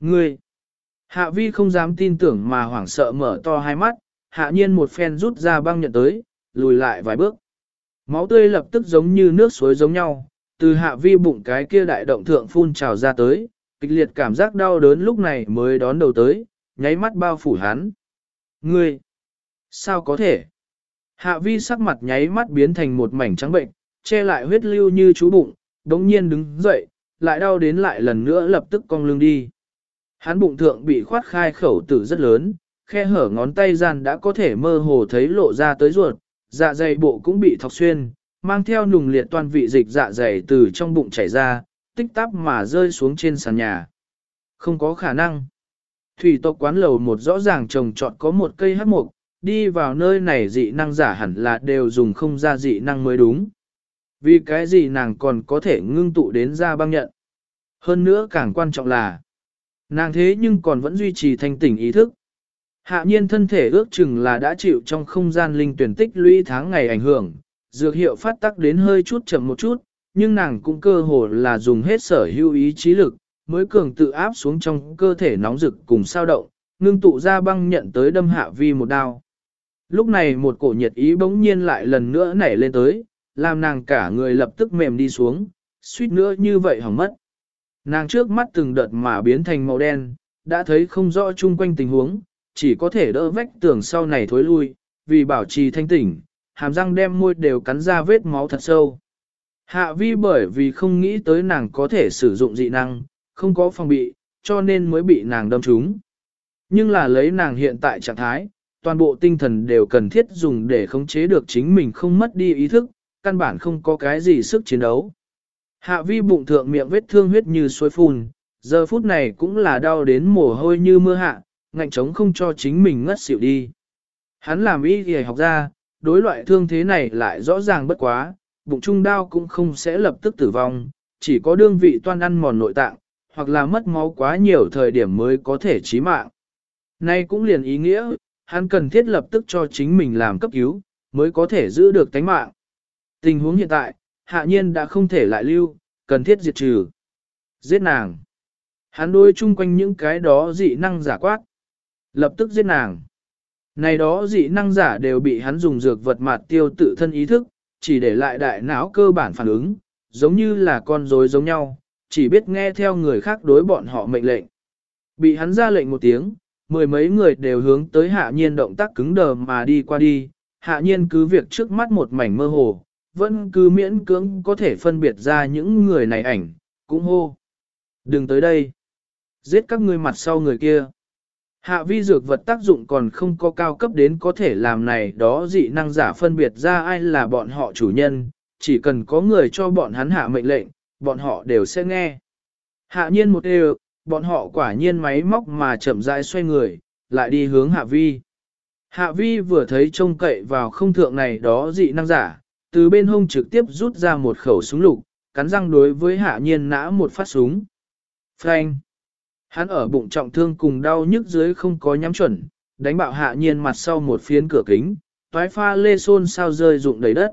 Ngươi! Hạ vi không dám tin tưởng mà hoảng sợ mở to hai mắt, hạ nhiên một phen rút ra băng nhận tới, lùi lại vài bước. Máu tươi lập tức giống như nước suối giống nhau, từ hạ vi bụng cái kia đại động thượng phun trào ra tới, kịch liệt cảm giác đau đớn lúc này mới đón đầu tới, nháy mắt bao phủ hắn. Ngươi! Sao có thể? Hạ vi sắc mặt nháy mắt biến thành một mảnh trắng bệnh, che lại huyết lưu như chú bụng, đống nhiên đứng dậy, lại đau đến lại lần nữa lập tức cong lưng đi. Hắn bụng thượng bị khoát khai khẩu tử rất lớn, khe hở ngón tay gian đã có thể mơ hồ thấy lộ ra tới ruột, dạ dày bộ cũng bị thọc xuyên, mang theo nùng liệt toàn vị dịch dạ dày từ trong bụng chảy ra, tích tắp mà rơi xuống trên sàn nhà. Không có khả năng. Thủy tộc quán lầu một rõ ràng trồng trọt có một cây hát mục, đi vào nơi này dị năng giả hẳn là đều dùng không ra dị năng mới đúng. Vì cái gì nàng còn có thể ngưng tụ đến ra băng nhận. Hơn nữa càng quan trọng là, nàng thế nhưng còn vẫn duy trì thanh tỉnh ý thức. Hạ nhiên thân thể ước chừng là đã chịu trong không gian linh tuyển tích lũy tháng ngày ảnh hưởng, dược hiệu phát tắc đến hơi chút chậm một chút, nhưng nàng cũng cơ hồ là dùng hết sở hữu ý trí lực, mới cường tự áp xuống trong cơ thể nóng rực cùng sao động, ngưng tụ ra băng nhận tới đâm hạ vi một đao. Lúc này một cổ nhiệt ý bỗng nhiên lại lần nữa nảy lên tới, làm nàng cả người lập tức mềm đi xuống, suýt nữa như vậy hỏng mất. Nàng trước mắt từng đợt mà biến thành màu đen, đã thấy không rõ chung quanh tình huống, chỉ có thể đỡ vách tường sau này thối lui, vì bảo trì thanh tỉnh, hàm răng đem môi đều cắn ra vết máu thật sâu. Hạ vi bởi vì không nghĩ tới nàng có thể sử dụng dị năng, không có phòng bị, cho nên mới bị nàng đâm trúng. Nhưng là lấy nàng hiện tại trạng thái, toàn bộ tinh thần đều cần thiết dùng để khống chế được chính mình không mất đi ý thức, căn bản không có cái gì sức chiến đấu. Hạ vi bụng thượng miệng vết thương huyết như suối phun, giờ phút này cũng là đau đến mồ hôi như mưa hạ, ngạnh trống không cho chính mình ngất xỉu đi. Hắn làm y y học ra, đối loại thương thế này lại rõ ràng bất quá, bụng trung đau cũng không sẽ lập tức tử vong, chỉ có đương vị toan ăn mòn nội tạng, hoặc là mất máu quá nhiều thời điểm mới có thể chí mạng. Nay cũng liền ý nghĩa, hắn cần thiết lập tức cho chính mình làm cấp cứu, mới có thể giữ được tánh mạng. Tình huống hiện tại, hạ nhiên đã không thể lại lưu, cần thiết diệt trừ. Giết nàng. Hắn đôi chung quanh những cái đó dị năng giả quát. Lập tức giết nàng. Này đó dị năng giả đều bị hắn dùng dược vật mạt tiêu tự thân ý thức, chỉ để lại đại não cơ bản phản ứng, giống như là con rối giống nhau, chỉ biết nghe theo người khác đối bọn họ mệnh lệnh. Bị hắn ra lệnh một tiếng, mười mấy người đều hướng tới hạ nhiên động tác cứng đờ mà đi qua đi, hạ nhiên cứ việc trước mắt một mảnh mơ hồ, vẫn cứ miễn cưỡng có thể phân biệt ra những người này ảnh, cũng hô. Đừng tới đây. Giết các ngươi mặt sau người kia. Hạ vi dược vật tác dụng còn không có cao cấp đến có thể làm này đó dị năng giả phân biệt ra ai là bọn họ chủ nhân, chỉ cần có người cho bọn hắn hạ mệnh lệnh, bọn họ đều sẽ nghe. Hạ nhiên một đều, bọn họ quả nhiên máy móc mà chậm rãi xoay người, lại đi hướng hạ vi. Hạ vi vừa thấy trông cậy vào không thượng này đó dị năng giả, từ bên hông trực tiếp rút ra một khẩu súng lục, cắn răng đối với hạ nhiên nã một phát súng. Frank! Hắn ở bụng trọng thương cùng đau nhức dưới không có nhắm chuẩn, đánh bạo hạ nhiên mặt sau một phiến cửa kính, toái pha lê xôn sao rơi rụng đầy đất.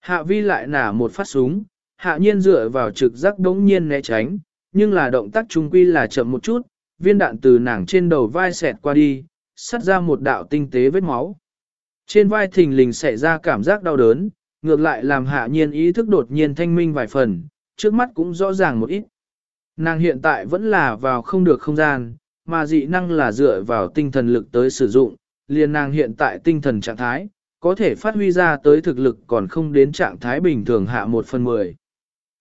Hạ vi lại nả một phát súng, hạ nhiên dựa vào trực giác đống nhiên né tránh, nhưng là động tác trung quy là chậm một chút, viên đạn từ nàng trên đầu vai xẹt qua đi, sắt ra một đạo tinh tế vết máu. Trên vai thình lình xảy ra cảm giác đau đớn, ngược lại làm hạ nhiên ý thức đột nhiên thanh minh vài phần, trước mắt cũng rõ ràng một ít. Nàng hiện tại vẫn là vào không được không gian, mà dị năng là dựa vào tinh thần lực tới sử dụng, liền nàng hiện tại tinh thần trạng thái, có thể phát huy ra tới thực lực còn không đến trạng thái bình thường hạ một phần mười.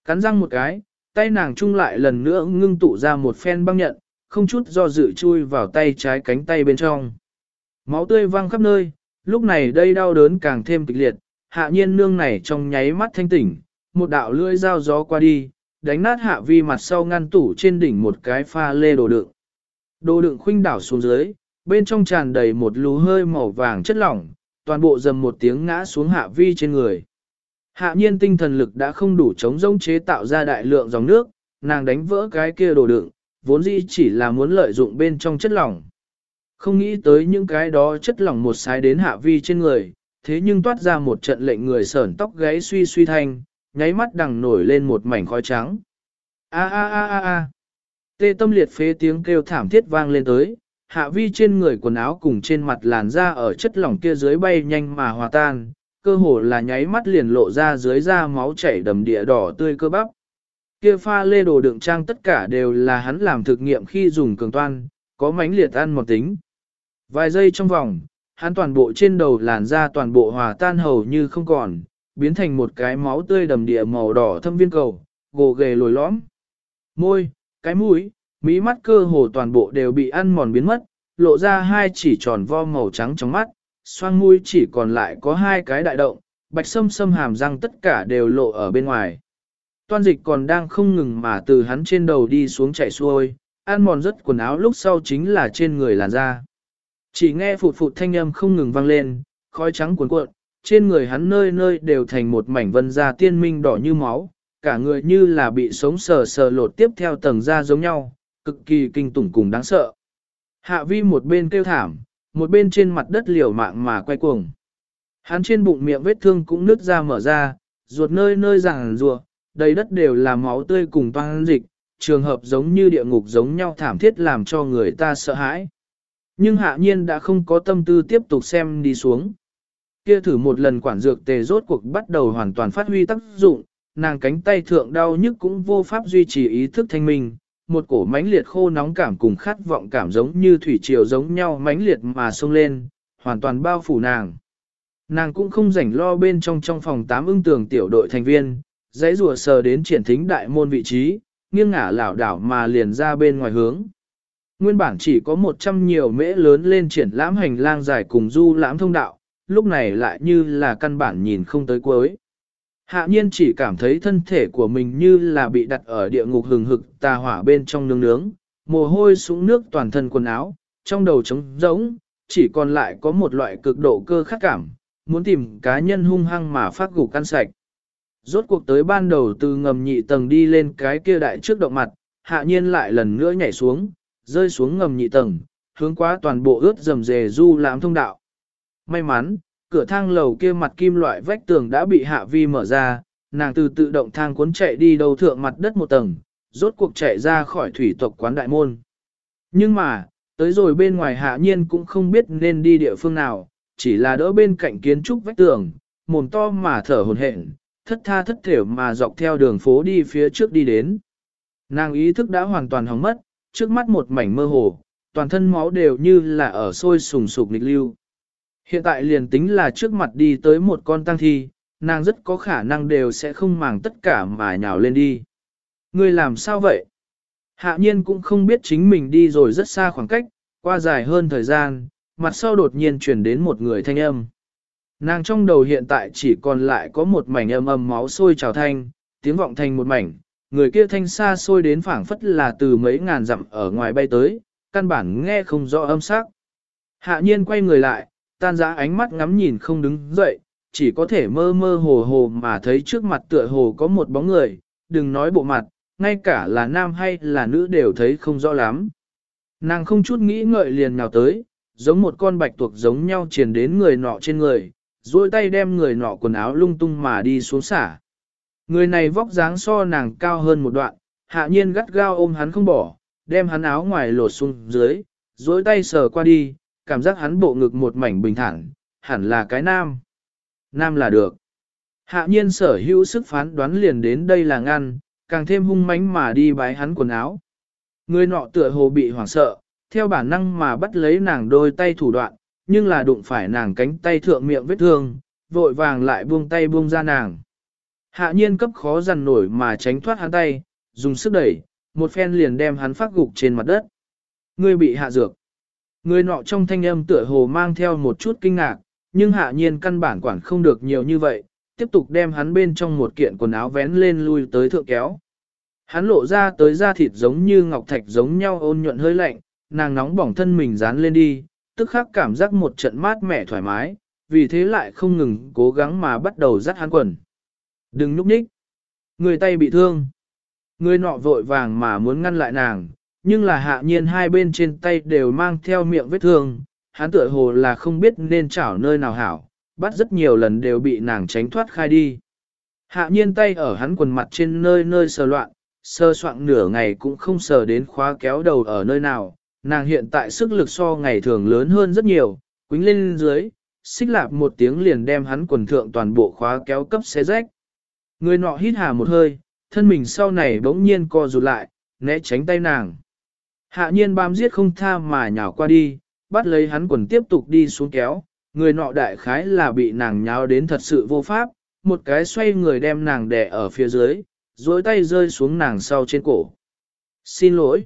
Cắn răng một cái, tay nàng chung lại lần nữa ngưng tụ ra một phen băng nhận, không chút do dự chui vào tay trái cánh tay bên trong. Máu tươi văng khắp nơi, lúc này đây đau đớn càng thêm kịch liệt, hạ nhiên nương này trong nháy mắt thanh tỉnh, một đạo lưỡi dao gió qua đi, đánh nát hạ vi mặt sau ngăn tủ trên đỉnh một cái pha lê đồ đựng. Đồ đựng khuynh đảo xuống dưới, bên trong tràn đầy một lú hơi màu vàng chất lỏng, toàn bộ dầm một tiếng ngã xuống hạ vi trên người. Hạ nhiên tinh thần lực đã không đủ chống rông chế tạo ra đại lượng dòng nước, nàng đánh vỡ cái kia đồ đựng, vốn dĩ chỉ là muốn lợi dụng bên trong chất lỏng. Không nghĩ tới những cái đó chất lỏng một sái đến hạ vi trên người, thế nhưng toát ra một trận lệnh người sởn tóc gáy suy suy thanh, nháy mắt đằng nổi lên một mảnh khói trắng. A a a a a. Tê tâm liệt phế tiếng kêu thảm thiết vang lên tới, hạ vi trên người quần áo cùng trên mặt làn da ở chất lỏng kia dưới bay nhanh mà hòa tan, cơ hồ là nháy mắt liền lộ ra dưới da máu chảy đầm địa đỏ tươi cơ bắp. Kia pha lê đồ đựng trang tất cả đều là hắn làm thực nghiệm khi dùng cường toan, có mánh liệt ăn một tính. Vài giây trong vòng, hắn toàn bộ trên đầu làn da toàn bộ hòa tan hầu như không còn, biến thành một cái máu tươi đầm địa màu đỏ thâm viên cầu, gồ ghề lồi lõm. Môi, cái mũi, mí mắt cơ hồ toàn bộ đều bị ăn mòn biến mất, lộ ra hai chỉ tròn vo màu trắng trong mắt, xoang mũi chỉ còn lại có hai cái đại động, bạch sâm sâm hàm răng tất cả đều lộ ở bên ngoài. Toan dịch còn đang không ngừng mà từ hắn trên đầu đi xuống chạy xuôi, ăn mòn rất quần áo lúc sau chính là trên người làn da. Chỉ nghe phụt phụt thanh âm không ngừng vang lên, khói trắng cuồn cuộn, trên người hắn nơi nơi đều thành một mảnh vân da tiên minh đỏ như máu, cả người như là bị sống sờ sờ lột tiếp theo tầng da giống nhau, cực kỳ kinh tủng cùng đáng sợ. Hạ vi một bên kêu thảm, một bên trên mặt đất liều mạng mà quay cuồng. Hắn trên bụng miệng vết thương cũng nứt ra mở ra, ruột nơi nơi ràng rùa, đầy đất đều là máu tươi cùng toan dịch, trường hợp giống như địa ngục giống nhau thảm thiết làm cho người ta sợ hãi. Nhưng hạ nhiên đã không có tâm tư tiếp tục xem đi xuống. Kia thử một lần quản dược tề rốt cuộc bắt đầu hoàn toàn phát huy tác dụng, nàng cánh tay thượng đau nhức cũng vô pháp duy trì ý thức thanh minh, một cổ mãnh liệt khô nóng cảm cùng khát vọng cảm giống như thủy triều giống nhau mãnh liệt mà sông lên, hoàn toàn bao phủ nàng. Nàng cũng không rảnh lo bên trong trong phòng tám ưng tường tiểu đội thành viên, dãy rùa sờ đến triển thính đại môn vị trí, nghiêng ngả lảo đảo mà liền ra bên ngoài hướng. Nguyên bản chỉ có 100 nhiều mễ lớn lên triển lãm hành lang dài cùng du lãm thông đạo, lúc này lại như là căn bản nhìn không tới cuối. Hạ nhiên chỉ cảm thấy thân thể của mình như là bị đặt ở địa ngục hừng hực tà hỏa bên trong nướng nướng, mồ hôi sũng nước toàn thân quần áo, trong đầu trống rỗng, chỉ còn lại có một loại cực độ cơ khắc cảm, muốn tìm cá nhân hung hăng mà phát gục căn sạch. Rốt cuộc tới ban đầu từ ngầm nhị tầng đi lên cái kia đại trước động mặt, hạ nhiên lại lần nữa nhảy xuống, rơi xuống ngầm nhị tầng, hướng qua toàn bộ ướt rầm rề du lãm thông đạo. May mắn, cửa thang lầu kia mặt kim loại vách tường đã bị hạ vi mở ra, nàng từ tự động thang cuốn chạy đi đầu thượng mặt đất một tầng, rốt cuộc chạy ra khỏi thủy tộc quán đại môn. Nhưng mà, tới rồi bên ngoài hạ nhiên cũng không biết nên đi địa phương nào, chỉ là đỡ bên cạnh kiến trúc vách tường, mồm to mà thở hồn hển, thất tha thất thểu mà dọc theo đường phố đi phía trước đi đến. Nàng ý thức đã hoàn toàn hỏng mất, trước mắt một mảnh mơ hồ, toàn thân máu đều như là ở sôi sùng sục nghịch lưu. Hiện tại liền tính là trước mặt đi tới một con tăng thi, nàng rất có khả năng đều sẽ không màng tất cả mà nhào lên đi. Người làm sao vậy? Hạ nhiên cũng không biết chính mình đi rồi rất xa khoảng cách, qua dài hơn thời gian, mặt sau đột nhiên chuyển đến một người thanh âm. Nàng trong đầu hiện tại chỉ còn lại có một mảnh âm âm máu sôi trào thanh, tiếng vọng thành một mảnh, người kia thanh xa xôi đến phảng phất là từ mấy ngàn dặm ở ngoài bay tới, căn bản nghe không rõ âm sắc. Hạ nhiên quay người lại, tan giã ánh mắt ngắm nhìn không đứng dậy, chỉ có thể mơ mơ hồ hồ mà thấy trước mặt tựa hồ có một bóng người, đừng nói bộ mặt, ngay cả là nam hay là nữ đều thấy không rõ lắm. Nàng không chút nghĩ ngợi liền nào tới, giống một con bạch tuộc giống nhau truyền đến người nọ trên người, duỗi tay đem người nọ quần áo lung tung mà đi xuống xả. Người này vóc dáng so nàng cao hơn một đoạn, hạ nhiên gắt gao ôm hắn không bỏ, đem hắn áo ngoài lột xuống dưới, dối tay sờ qua đi, cảm giác hắn bộ ngực một mảnh bình thản, hẳn là cái nam. Nam là được. Hạ nhiên sở hữu sức phán đoán liền đến đây là ngăn, càng thêm hung mãnh mà đi bái hắn quần áo. Người nọ tựa hồ bị hoảng sợ, theo bản năng mà bắt lấy nàng đôi tay thủ đoạn, nhưng là đụng phải nàng cánh tay thượng miệng vết thương, vội vàng lại buông tay buông ra nàng. Hạ nhiên cấp khó dằn nổi mà tránh thoát hắn tay, dùng sức đẩy, một phen liền đem hắn phát gục trên mặt đất. Người bị hạ dược. Người nọ trong thanh âm tựa hồ mang theo một chút kinh ngạc, nhưng hạ nhiên căn bản quản không được nhiều như vậy, tiếp tục đem hắn bên trong một kiện quần áo vén lên lui tới thượng kéo. Hắn lộ ra tới da thịt giống như ngọc thạch giống nhau ôn nhuận hơi lạnh, nàng nóng bỏng thân mình dán lên đi, tức khắc cảm giác một trận mát mẻ thoải mái, vì thế lại không ngừng cố gắng mà bắt đầu dắt hắn quần. Đừng núp nhích. Người tay bị thương. Người nọ vội vàng mà muốn ngăn lại nàng, nhưng là hạ nhiên hai bên trên tay đều mang theo miệng vết thương, hắn tựa hồ là không biết nên chảo nơi nào hảo, bắt rất nhiều lần đều bị nàng tránh thoát khai đi. Hạ nhiên tay ở hắn quần mặt trên nơi nơi sờ loạn, sơ soạn nửa ngày cũng không sờ đến khóa kéo đầu ở nơi nào, nàng hiện tại sức lực so ngày thường lớn hơn rất nhiều, quính lên dưới, xích lạp một tiếng liền đem hắn quần thượng toàn bộ khóa kéo cấp xé rách. Người nọ hít hà một hơi, thân mình sau này bỗng nhiên co rụt lại, né tránh tay nàng. Hạ nhiên bám giết không tha mà nhào qua đi, bắt lấy hắn quần tiếp tục đi xuống kéo, người nọ đại khái là bị nàng nháo đến thật sự vô pháp, một cái xoay người đem nàng đè ở phía dưới, dối tay rơi xuống nàng sau trên cổ. Xin lỗi.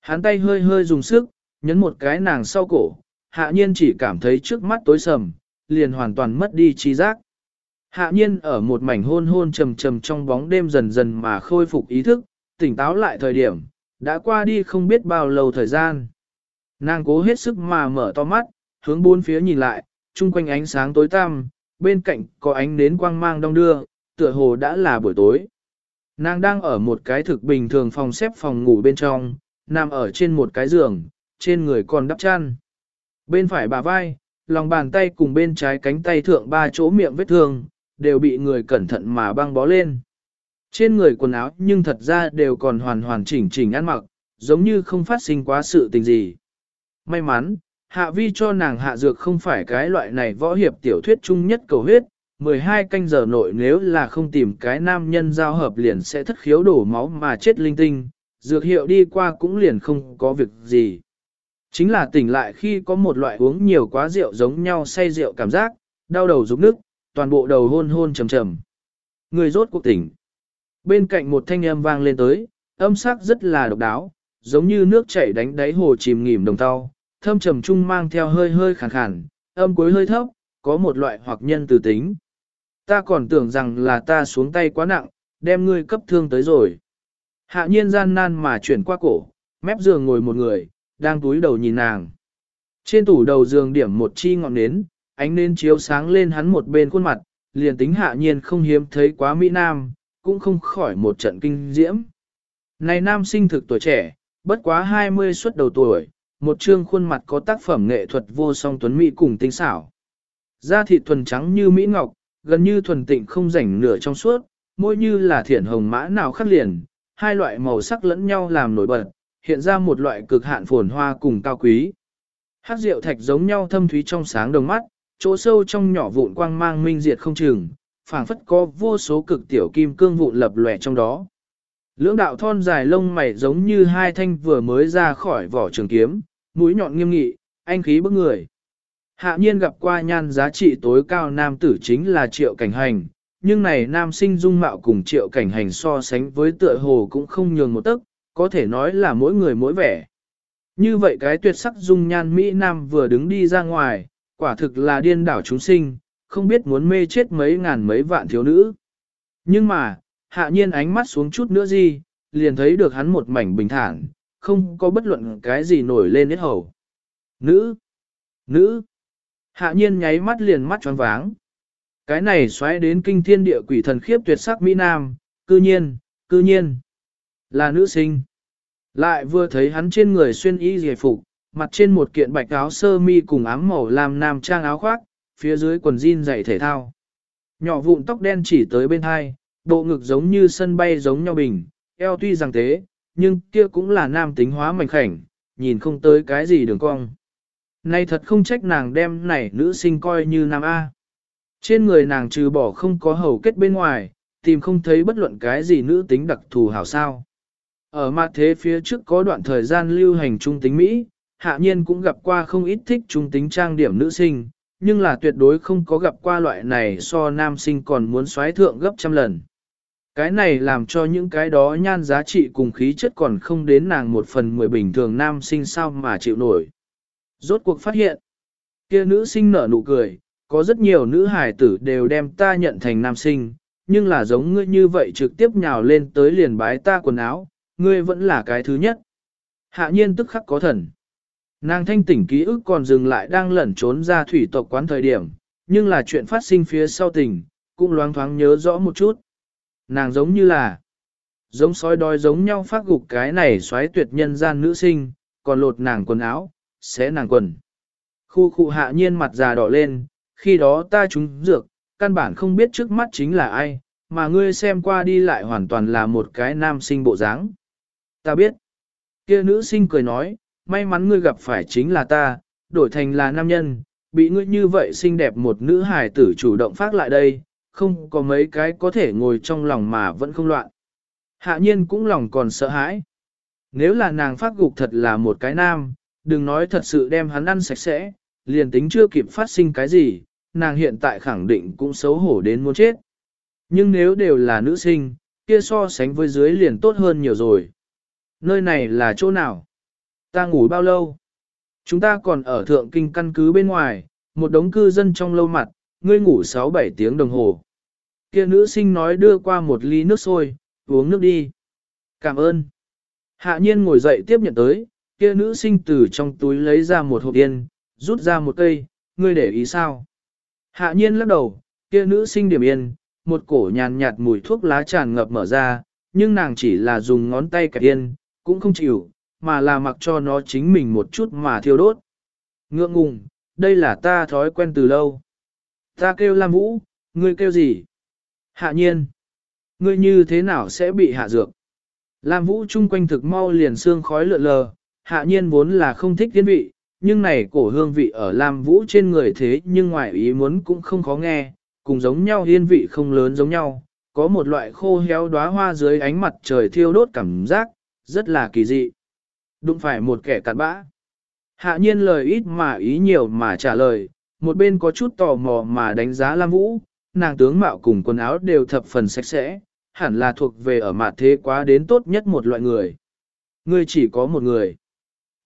Hắn tay hơi hơi dùng sức, nhấn một cái nàng sau cổ, hạ nhiên chỉ cảm thấy trước mắt tối sầm, liền hoàn toàn mất đi trí giác. Hạ nhiên ở một mảnh hôn hôn trầm trầm trong bóng đêm dần dần mà khôi phục ý thức, tỉnh táo lại thời điểm, đã qua đi không biết bao lâu thời gian. Nàng cố hết sức mà mở to mắt, hướng bốn phía nhìn lại, chung quanh ánh sáng tối tăm, bên cạnh có ánh nến quang mang đông đưa, tựa hồ đã là buổi tối. Nàng đang ở một cái thực bình thường phòng xếp phòng ngủ bên trong, nằm ở trên một cái giường, trên người còn đắp chăn. Bên phải bà vai, lòng bàn tay cùng bên trái cánh tay thượng ba chỗ miệng vết thương, đều bị người cẩn thận mà băng bó lên. Trên người quần áo nhưng thật ra đều còn hoàn hoàn chỉnh chỉnh ăn mặc, giống như không phát sinh quá sự tình gì. May mắn, hạ vi cho nàng hạ dược không phải cái loại này võ hiệp tiểu thuyết chung nhất cầu huyết, 12 canh giờ nội nếu là không tìm cái nam nhân giao hợp liền sẽ thất khiếu đổ máu mà chết linh tinh, dược hiệu đi qua cũng liền không có việc gì. Chính là tỉnh lại khi có một loại uống nhiều quá rượu giống nhau say rượu cảm giác, đau đầu rụng nước, toàn bộ đầu hôn hôn trầm trầm. Người rốt cuộc tỉnh. Bên cạnh một thanh âm vang lên tới, âm sắc rất là độc đáo, giống như nước chảy đánh đáy hồ chìm nghỉm đồng tao, thâm trầm trung mang theo hơi hơi khàn khàn, âm cuối hơi thấp, có một loại hoặc nhân từ tính. Ta còn tưởng rằng là ta xuống tay quá nặng, đem ngươi cấp thương tới rồi. Hạ nhiên gian nan mà chuyển qua cổ, mép giường ngồi một người, đang túi đầu nhìn nàng. Trên tủ đầu giường điểm một chi ngọn nến, ánh nến chiếu sáng lên hắn một bên khuôn mặt, liền tính hạ nhiên không hiếm thấy quá Mỹ Nam, cũng không khỏi một trận kinh diễm. Này nam sinh thực tuổi trẻ, bất quá 20 xuất đầu tuổi, một trương khuôn mặt có tác phẩm nghệ thuật vô song tuấn mỹ cùng tinh xảo. Da thịt thuần trắng như mỹ ngọc, gần như thuần tịnh không rảnh nửa trong suốt, môi như là thiển hồng mã nào khắc liền, hai loại màu sắc lẫn nhau làm nổi bật, hiện ra một loại cực hạn phồn hoa cùng cao quý. Hát rượu thạch giống nhau thâm thúy trong sáng đồng mắt, chỗ sâu trong nhỏ vụn quang mang minh diệt không chừng, phảng phất có vô số cực tiểu kim cương vụn lập lòe trong đó. Lưỡng đạo thon dài lông mày giống như hai thanh vừa mới ra khỏi vỏ trường kiếm, mũi nhọn nghiêm nghị, anh khí bức người. Hạ nhiên gặp qua nhan giá trị tối cao nam tử chính là triệu cảnh hành, nhưng này nam sinh dung mạo cùng triệu cảnh hành so sánh với tựa hồ cũng không nhường một tấc, có thể nói là mỗi người mỗi vẻ. Như vậy cái tuyệt sắc dung nhan Mỹ Nam vừa đứng đi ra ngoài, quả thực là điên đảo chúng sinh, không biết muốn mê chết mấy ngàn mấy vạn thiếu nữ. Nhưng mà, hạ nhiên ánh mắt xuống chút nữa gì, liền thấy được hắn một mảnh bình thản, không có bất luận cái gì nổi lên hết hầu. Nữ! Nữ! Hạ nhiên nháy mắt liền mắt tròn váng. Cái này xoáy đến kinh thiên địa quỷ thần khiếp tuyệt sắc Mỹ Nam, cư nhiên, cư nhiên, là nữ sinh. Lại vừa thấy hắn trên người xuyên y dề phục, mặt trên một kiện bạch áo sơ mi cùng ám màu làm nam trang áo khoác, phía dưới quần jean dày thể thao. Nhỏ vụn tóc đen chỉ tới bên hai, bộ ngực giống như sân bay giống nhau bình, eo tuy rằng thế, nhưng kia cũng là nam tính hóa mảnh khảnh, nhìn không tới cái gì đường cong. Này thật không trách nàng đem này nữ sinh coi như nam A. Trên người nàng trừ bỏ không có hầu kết bên ngoài, tìm không thấy bất luận cái gì nữ tính đặc thù hảo sao. Ở mặt thế phía trước có đoạn thời gian lưu hành trung tính Mỹ, hạ nhiên cũng gặp qua không ít thích trung tính trang điểm nữ sinh, nhưng là tuyệt đối không có gặp qua loại này so nam sinh còn muốn xoáy thượng gấp trăm lần. Cái này làm cho những cái đó nhan giá trị cùng khí chất còn không đến nàng một phần mười bình thường nam sinh sao mà chịu nổi. Rốt cuộc phát hiện, kia nữ sinh nở nụ cười, có rất nhiều nữ hài tử đều đem ta nhận thành nam sinh, nhưng là giống ngươi như vậy trực tiếp nhào lên tới liền bái ta quần áo, ngươi vẫn là cái thứ nhất. Hạ nhiên tức khắc có thần. Nàng thanh tỉnh ký ức còn dừng lại đang lẩn trốn ra thủy tộc quán thời điểm, nhưng là chuyện phát sinh phía sau tình, cũng loáng thoáng nhớ rõ một chút. Nàng giống như là, giống sói đói giống nhau phát gục cái này xoáy tuyệt nhân gian nữ sinh, còn lột nàng quần áo, xé nàng quần. Khu khu hạ nhiên mặt già đỏ lên, khi đó ta trúng dược, căn bản không biết trước mắt chính là ai, mà ngươi xem qua đi lại hoàn toàn là một cái nam sinh bộ dáng. Ta biết. Kia nữ sinh cười nói, may mắn ngươi gặp phải chính là ta, đổi thành là nam nhân, bị ngươi như vậy xinh đẹp một nữ hài tử chủ động phát lại đây, không có mấy cái có thể ngồi trong lòng mà vẫn không loạn. Hạ nhiên cũng lòng còn sợ hãi. Nếu là nàng phát gục thật là một cái nam, đừng nói thật sự đem hắn ăn sạch sẽ, liền tính chưa kịp phát sinh cái gì, nàng hiện tại khẳng định cũng xấu hổ đến muốn chết. Nhưng nếu đều là nữ sinh, kia so sánh với dưới liền tốt hơn nhiều rồi. Nơi này là chỗ nào? Ta ngủ bao lâu? Chúng ta còn ở thượng kinh căn cứ bên ngoài, một đống cư dân trong lâu mặt, ngươi ngủ 6-7 tiếng đồng hồ. Kia nữ sinh nói đưa qua một ly nước sôi, uống nước đi. Cảm ơn. Hạ nhiên ngồi dậy tiếp nhận tới, kia nữ sinh từ trong túi lấy ra một hộp yên, rút ra một cây, ngươi để ý sao? Hạ nhiên lắc đầu, kia nữ sinh điểm yên, một cổ nhàn nhạt mùi thuốc lá tràn ngập mở ra, nhưng nàng chỉ là dùng ngón tay kẹp yên, cũng không chịu, mà là mặc cho nó chính mình một chút mà thiêu đốt. Ngượng ngùng, đây là ta thói quen từ lâu. Ta kêu Lam Vũ, ngươi kêu gì? Hạ nhiên. Ngươi như thế nào sẽ bị hạ dược? Lam Vũ chung quanh thực mau liền xương khói lượn lờ, hạ nhiên vốn là không thích tiến vị, nhưng này cổ hương vị ở Lam Vũ trên người thế nhưng ngoài ý muốn cũng không khó nghe, cùng giống nhau yên vị không lớn giống nhau, có một loại khô héo đóa hoa dưới ánh mặt trời thiêu đốt cảm giác, rất là kỳ dị. Đụng phải một kẻ cặn bã. Hạ nhiên lời ít mà ý nhiều mà trả lời, một bên có chút tò mò mà đánh giá Lam Vũ, nàng tướng mạo cùng quần áo đều thập phần sạch sẽ, hẳn là thuộc về ở mặt thế quá đến tốt nhất một loại người. Ngươi chỉ có một người.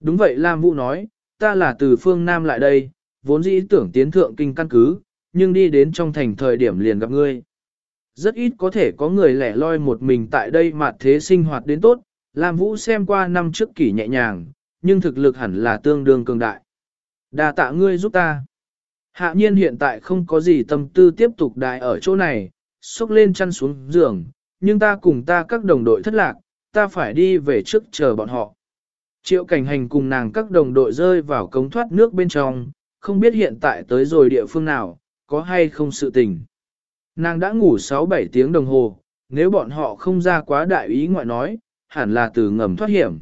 Đúng vậy Lam Vũ nói, ta là từ phương Nam lại đây, vốn dĩ tưởng tiến thượng kinh căn cứ, nhưng đi đến trong thành thời điểm liền gặp ngươi. Rất ít có thể có người lẻ loi một mình tại đây mà thế sinh hoạt đến tốt, Lam Vũ xem qua năm trước kỷ nhẹ nhàng, nhưng thực lực hẳn là tương đương cường đại. Đà tạ ngươi giúp ta. Hạ nhiên hiện tại không có gì tâm tư tiếp tục đại ở chỗ này, xúc lên chăn xuống giường, nhưng ta cùng ta các đồng đội thất lạc, ta phải đi về trước chờ bọn họ. Triệu cảnh hành cùng nàng các đồng đội rơi vào cống thoát nước bên trong, không biết hiện tại tới rồi địa phương nào, có hay không sự tình. Nàng đã ngủ 6-7 tiếng đồng hồ, nếu bọn họ không ra quá đại ý ngoại nói, hẳn là từ ngầm thoát hiểm.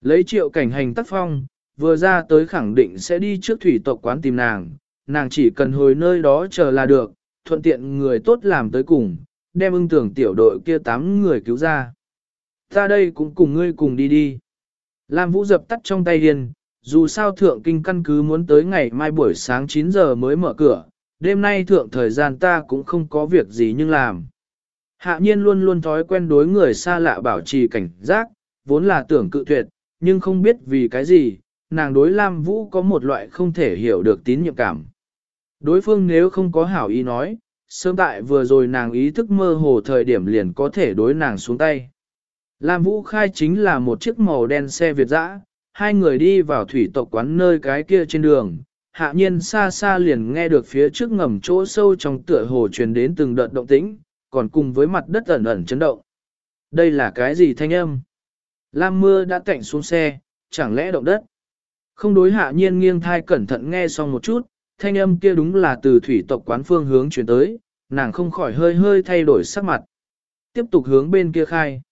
Lấy triệu cảnh hành tác phong, vừa ra tới khẳng định sẽ đi trước thủy tộc quán tìm nàng, nàng chỉ cần hồi nơi đó chờ là được, thuận tiện người tốt làm tới cùng, đem ưng tưởng tiểu đội kia tám người cứu ra. Ta đây cũng cùng ngươi cùng đi đi. Lam Vũ dập tắt trong tay điên, dù sao thượng kinh căn cứ muốn tới ngày mai buổi sáng 9 giờ mới mở cửa, đêm nay thượng thời gian ta cũng không có việc gì nhưng làm. Hạ nhiên luôn luôn thói quen đối người xa lạ bảo trì cảnh giác, vốn là tưởng cự tuyệt, nhưng không biết vì cái gì, nàng đối Lam Vũ có một loại không thể hiểu được tín nhiệm cảm. Đối phương nếu không có hảo ý nói, sớm tại vừa rồi nàng ý thức mơ hồ thời điểm liền có thể đối nàng xuống tay. Lam Vũ khai chính là một chiếc màu đen xe Việt dã, hai người đi vào thủy tộc quán nơi cái kia trên đường, hạ nhiên xa xa liền nghe được phía trước ngầm chỗ sâu trong tựa hồ truyền đến từng đợt động tĩnh, còn cùng với mặt đất ẩn ẩn chấn động. Đây là cái gì thanh âm? Lam mưa đã cạnh xuống xe, chẳng lẽ động đất? Không đối hạ nhiên nghiêng thai cẩn thận nghe xong một chút, thanh âm kia đúng là từ thủy tộc quán phương hướng chuyển tới, nàng không khỏi hơi hơi thay đổi sắc mặt. Tiếp tục hướng bên kia khai.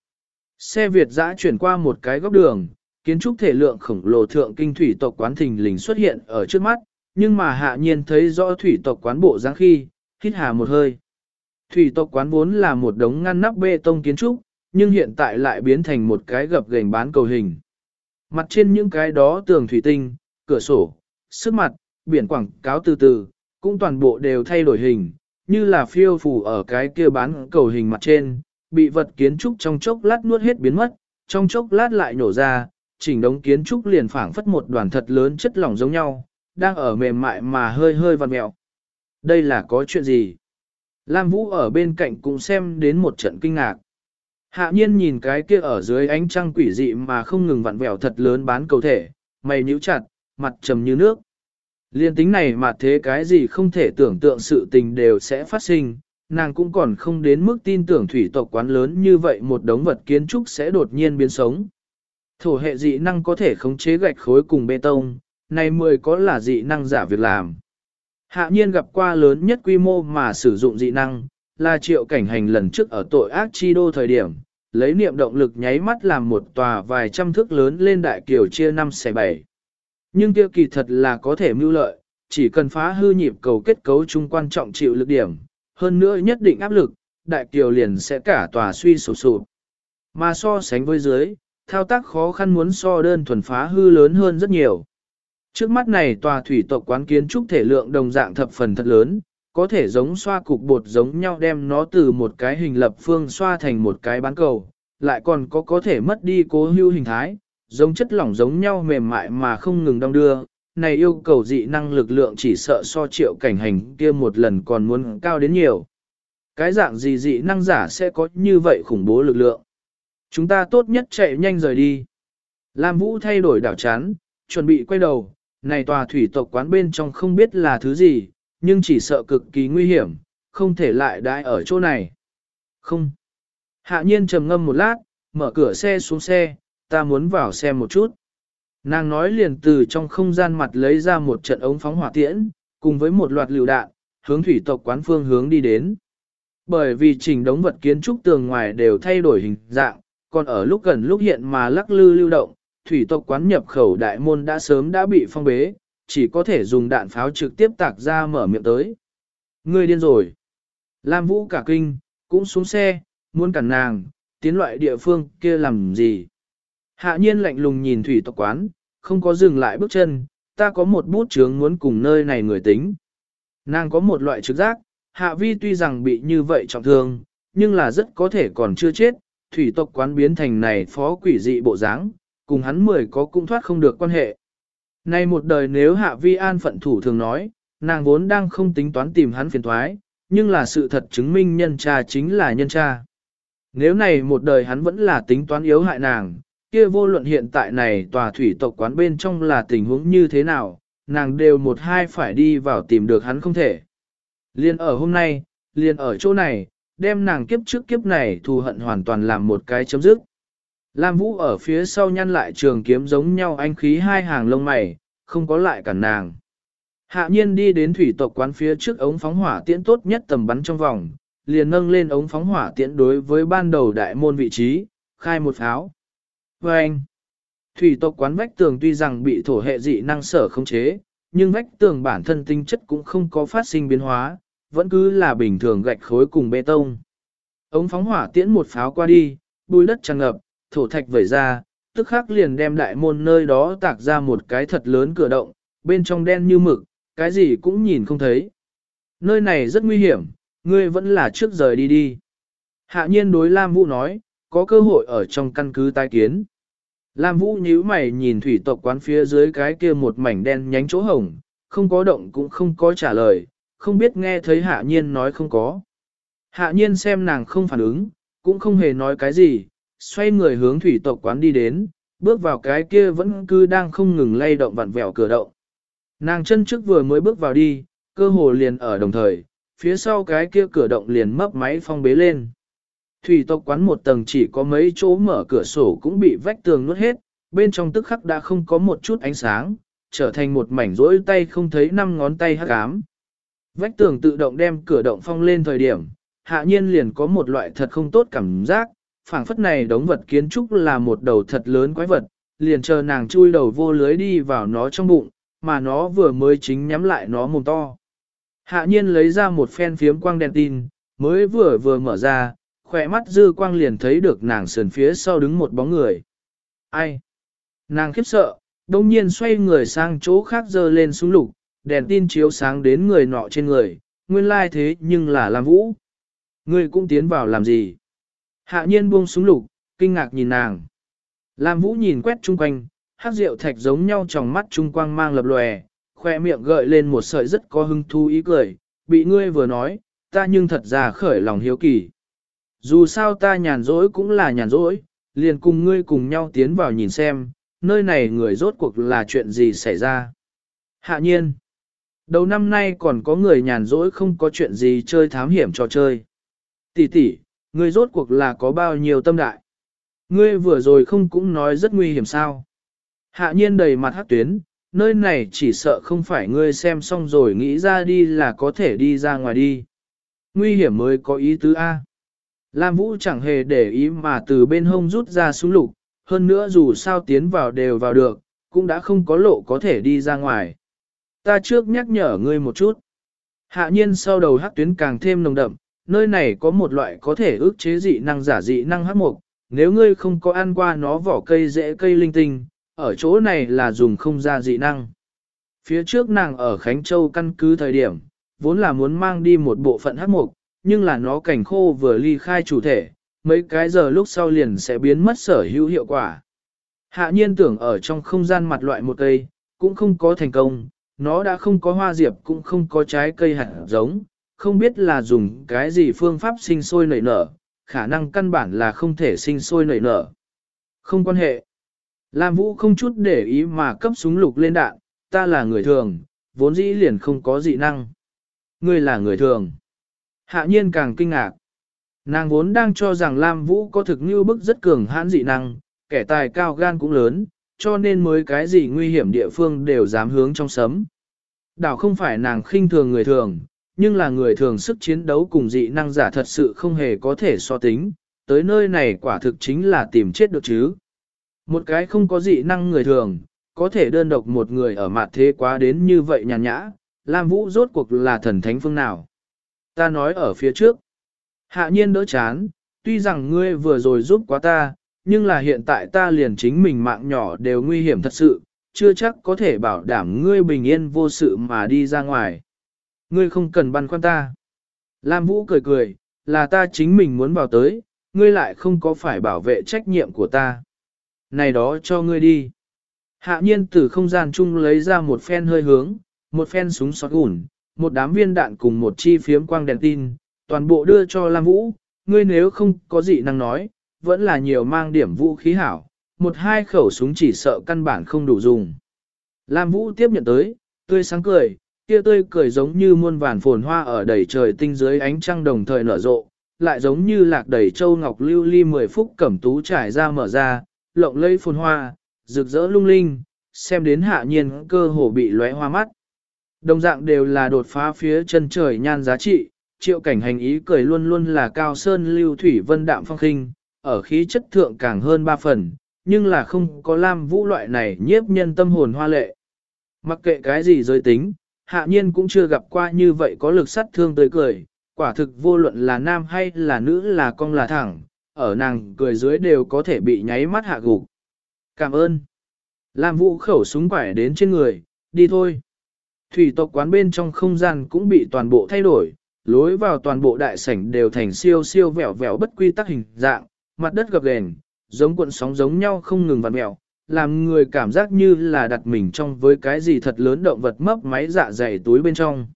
Xe Việt dã chuyển qua một cái góc đường, kiến trúc thể lượng khổng lồ thượng kinh thủy tộc quán thình lình xuất hiện ở trước mắt, nhưng mà hạ nhiên thấy rõ thủy tộc quán bộ dáng khi, hít hà một hơi. Thủy tộc quán vốn là một đống ngăn nắp bê tông kiến trúc, nhưng hiện tại lại biến thành một cái gập gành bán cầu hình. Mặt trên những cái đó tường thủy tinh, cửa sổ, sức mặt, biển quảng cáo từ từ, cũng toàn bộ đều thay đổi hình, như là phiêu phù ở cái kia bán cầu hình mặt trên, bị vật kiến trúc trong chốc lát nuốt hết biến mất, trong chốc lát lại nổ ra, chỉnh đống kiến trúc liền phảng phất một đoàn thật lớn chất lỏng giống nhau, đang ở mềm mại mà hơi hơi vặn mẹo. Đây là có chuyện gì? Lam Vũ ở bên cạnh cũng xem đến một trận kinh ngạc. Hạ nhiên nhìn cái kia ở dưới ánh trăng quỷ dị mà không ngừng vặn vẹo thật lớn bán cầu thể, mày nhíu chặt, mặt trầm như nước. Liên tính này mà thế cái gì không thể tưởng tượng sự tình đều sẽ phát sinh, nàng cũng còn không đến mức tin tưởng thủy tộc quán lớn như vậy một đống vật kiến trúc sẽ đột nhiên biến sống. Thổ hệ dị năng có thể khống chế gạch khối cùng bê tông, này mười có là dị năng giả việc làm. Hạ nhiên gặp qua lớn nhất quy mô mà sử dụng dị năng, là triệu cảnh hành lần trước ở tội ác chi đô thời điểm, lấy niệm động lực nháy mắt làm một tòa vài trăm thước lớn lên đại kiều chia năm xe bảy. Nhưng tiêu kỳ thật là có thể mưu lợi, chỉ cần phá hư nhịp cầu kết cấu chung quan trọng chịu lực điểm, hơn nữa nhất định áp lực, đại kiều liền sẽ cả tòa suy sụp sụp. Mà so sánh với dưới, thao tác khó khăn muốn so đơn thuần phá hư lớn hơn rất nhiều. Trước mắt này tòa thủy tộc quán kiến trúc thể lượng đồng dạng thập phần thật lớn, có thể giống xoa cục bột giống nhau đem nó từ một cái hình lập phương xoa thành một cái bán cầu, lại còn có có thể mất đi cố hữu hình thái, giống chất lỏng giống nhau mềm mại mà không ngừng đong đưa. Này yêu cầu dị năng lực lượng chỉ sợ so triệu cảnh hành kia một lần còn muốn cao đến nhiều. Cái dạng gì dị năng giả sẽ có như vậy khủng bố lực lượng. Chúng ta tốt nhất chạy nhanh rời đi. Lam Vũ thay đổi đảo chán, chuẩn bị quay đầu, này tòa thủy tộc quán bên trong không biết là thứ gì, nhưng chỉ sợ cực kỳ nguy hiểm, không thể lại đãi ở chỗ này. Không. Hạ nhiên trầm ngâm một lát, mở cửa xe xuống xe, ta muốn vào xem một chút. Nàng nói liền từ trong không gian mặt lấy ra một trận ống phóng hỏa tiễn, cùng với một loạt lựu đạn, hướng thủy tộc quán phương hướng đi đến. Bởi vì chỉnh đống vật kiến trúc tường ngoài đều thay đổi hình dạng, còn ở lúc gần lúc hiện mà lắc lư lưu động, thủy tộc quán nhập khẩu đại môn đã sớm đã bị phong bế, chỉ có thể dùng đạn pháo trực tiếp tạc ra mở miệng tới. Ngươi điên rồi. Lam Vũ cả kinh, cũng xuống xe, muốn cản nàng, tiến loại địa phương kia làm gì. Hạ nhiên lạnh lùng nhìn thủy tộc quán, không có dừng lại bước chân, ta có một bút chướng muốn cùng nơi này người tính. Nàng có một loại trực giác, hạ vi tuy rằng bị như vậy trọng thương, nhưng là rất có thể còn chưa chết, thủy tộc quán biến thành này phó quỷ dị bộ dáng, cùng hắn mười có cũng thoát không được quan hệ. Nay một đời nếu hạ vi an phận thủ thường nói, nàng vốn đang không tính toán tìm hắn phiền thoái, nhưng là sự thật chứng minh nhân cha chính là nhân cha. Nếu này một đời hắn vẫn là tính toán yếu hại nàng, kia vô luận hiện tại này tòa thủy tộc quán bên trong là tình huống như thế nào, nàng đều một hai phải đi vào tìm được hắn không thể. Liên ở hôm nay, liên ở chỗ này, đem nàng kiếp trước kiếp này thù hận hoàn toàn làm một cái chấm dứt. Lam Vũ ở phía sau nhăn lại trường kiếm giống nhau anh khí hai hàng lông mày, không có lại cản nàng. Hạ nhiên đi đến thủy tộc quán phía trước ống phóng hỏa tiễn tốt nhất tầm bắn trong vòng, liền nâng lên ống phóng hỏa tiễn đối với ban đầu đại môn vị trí, khai một pháo. Và anh, thủy tộc quán vách tường tuy rằng bị thổ hệ dị năng sở không chế, nhưng vách tường bản thân tinh chất cũng không có phát sinh biến hóa, vẫn cứ là bình thường gạch khối cùng bê tông. Ống phóng hỏa tiễn một pháo qua đi, bùi đất tràn ngập, thổ thạch vẩy ra, tức khắc liền đem đại môn nơi đó tạc ra một cái thật lớn cửa động, bên trong đen như mực, cái gì cũng nhìn không thấy. Nơi này rất nguy hiểm, ngươi vẫn là trước rời đi đi. Hạ nhiên đối Lam Vũ nói, có cơ hội ở trong căn cứ tai kiến. Lam Vũ nhíu mày nhìn thủy tộc quán phía dưới cái kia một mảnh đen nhánh chỗ hồng, không có động cũng không có trả lời, không biết nghe thấy hạ nhiên nói không có. Hạ nhiên xem nàng không phản ứng, cũng không hề nói cái gì, xoay người hướng thủy tộc quán đi đến, bước vào cái kia vẫn cứ đang không ngừng lay động vặn vẹo cửa động. Nàng chân trước vừa mới bước vào đi, cơ hồ liền ở đồng thời, phía sau cái kia cửa động liền mấp máy phong bế lên. Thủy tộc quán một tầng chỉ có mấy chỗ mở cửa sổ cũng bị vách tường nuốt hết, bên trong tức khắc đã không có một chút ánh sáng, trở thành một mảnh rỗi tay không thấy năm ngón tay hắc ám. Vách tường tự động đem cửa động phong lên thời điểm, hạ nhiên liền có một loại thật không tốt cảm giác, phảng phất này đống vật kiến trúc là một đầu thật lớn quái vật, liền chờ nàng chui đầu vô lưới đi vào nó trong bụng, mà nó vừa mới chính nhắm lại nó mồm to. Hạ nhiên lấy ra một phen phiếm quang đèn tin, mới vừa vừa mở ra, khỏe mắt dư quang liền thấy được nàng sườn phía sau đứng một bóng người. Ai? Nàng khiếp sợ, đông nhiên xoay người sang chỗ khác dơ lên xuống lục, đèn tin chiếu sáng đến người nọ trên người, nguyên lai thế nhưng là Lam Vũ. Ngươi cũng tiến vào làm gì? Hạ nhiên buông súng lục, kinh ngạc nhìn nàng. Lam Vũ nhìn quét chung quanh, hát rượu thạch giống nhau trong mắt trung quang mang lập lòe, khoe miệng gợi lên một sợi rất có hứng thú ý cười, bị ngươi vừa nói, ta nhưng thật ra khởi lòng hiếu kỳ. Dù sao ta nhàn rỗi cũng là nhàn rỗi, liền cùng ngươi cùng nhau tiến vào nhìn xem, nơi này người rốt cuộc là chuyện gì xảy ra. Hạ nhiên, đầu năm nay còn có người nhàn rỗi không có chuyện gì chơi thám hiểm trò chơi. Tỷ tỷ, ngươi rốt cuộc là có bao nhiêu tâm đại. Ngươi vừa rồi không cũng nói rất nguy hiểm sao. Hạ nhiên đầy mặt hát tuyến, nơi này chỉ sợ không phải ngươi xem xong rồi nghĩ ra đi là có thể đi ra ngoài đi. Nguy hiểm mới có ý tứ A. Lam Vũ chẳng hề để ý mà từ bên hông rút ra súng lục, hơn nữa dù sao tiến vào đều vào được, cũng đã không có lộ có thể đi ra ngoài. Ta trước nhắc nhở ngươi một chút. Hạ nhiên sau đầu hắc tuyến càng thêm nồng đậm, nơi này có một loại có thể ức chế dị năng giả dị năng hắc mục, nếu ngươi không có ăn qua nó vỏ cây dễ cây linh tinh, ở chỗ này là dùng không ra dị năng. Phía trước nàng ở Khánh Châu căn cứ thời điểm, vốn là muốn mang đi một bộ phận hắc mục, nhưng là nó cảnh khô vừa ly khai chủ thể, mấy cái giờ lúc sau liền sẽ biến mất sở hữu hiệu quả. Hạ nhiên tưởng ở trong không gian mặt loại một cây, cũng không có thành công, nó đã không có hoa diệp cũng không có trái cây hạt giống, không biết là dùng cái gì phương pháp sinh sôi nảy nở, khả năng căn bản là không thể sinh sôi nảy nở. Không quan hệ. Lam Vũ không chút để ý mà cấp súng lục lên đạn, ta là người thường, vốn dĩ liền không có dị năng. Ngươi là người thường. Hạ nhiên càng kinh ngạc. Nàng vốn đang cho rằng Lam Vũ có thực như bức rất cường hãn dị năng, kẻ tài cao gan cũng lớn, cho nên mới cái gì nguy hiểm địa phương đều dám hướng trong sấm. Đảo không phải nàng khinh thường người thường, nhưng là người thường sức chiến đấu cùng dị năng giả thật sự không hề có thể so tính, tới nơi này quả thực chính là tìm chết được chứ. Một cái không có dị năng người thường, có thể đơn độc một người ở mặt thế quá đến như vậy nhàn nhã, Lam Vũ rốt cuộc là thần thánh phương nào. Ta nói ở phía trước. Hạ nhiên đỡ chán, tuy rằng ngươi vừa rồi giúp quá ta, nhưng là hiện tại ta liền chính mình mạng nhỏ đều nguy hiểm thật sự, chưa chắc có thể bảo đảm ngươi bình yên vô sự mà đi ra ngoài. Ngươi không cần băn khoăn ta. Lam Vũ cười cười, là ta chính mình muốn vào tới, ngươi lại không có phải bảo vệ trách nhiệm của ta. Này đó cho ngươi đi. Hạ nhiên từ không gian chung lấy ra một phen hơi hướng, một phen súng sọt ủn, một đám viên đạn cùng một chi phiếm quang đèn tin, toàn bộ đưa cho Lam Vũ, ngươi nếu không có gì năng nói, vẫn là nhiều mang điểm vũ khí hảo, một hai khẩu súng chỉ sợ căn bản không đủ dùng. Lam Vũ tiếp nhận tới, tươi sáng cười, kia tươi cười giống như muôn vàn phồn hoa ở đầy trời tinh dưới ánh trăng đồng thời nở rộ, lại giống như lạc đầy châu ngọc lưu ly mười phút cẩm tú trải ra mở ra, lộng lẫy phồn hoa, rực rỡ lung linh, xem đến hạ nhiên cơ hồ bị lóe hoa mắt. Đồng dạng đều là đột phá phía chân trời nhan giá trị, triệu cảnh hành ý cười luôn luôn là cao sơn lưu thủy vân đạm phong khinh, ở khí chất thượng càng hơn ba phần, nhưng là không có lam vũ loại này nhiếp nhân tâm hồn hoa lệ. Mặc kệ cái gì giới tính, hạ nhiên cũng chưa gặp qua như vậy có lực sát thương tới cười, quả thực vô luận là nam hay là nữ là cong là thẳng, ở nàng cười dưới đều có thể bị nháy mắt hạ gục. Cảm ơn. Lam vũ khẩu súng quải đến trên người, đi thôi. Thủy tộc quán bên trong không gian cũng bị toàn bộ thay đổi, lối vào toàn bộ đại sảnh đều thành siêu siêu vẹo vẹo bất quy tắc hình dạng, mặt đất gập ghềnh, giống cuộn sóng giống nhau không ngừng vặn mèo làm người cảm giác như là đặt mình trong với cái gì thật lớn động vật mấp máy dạ dày túi bên trong.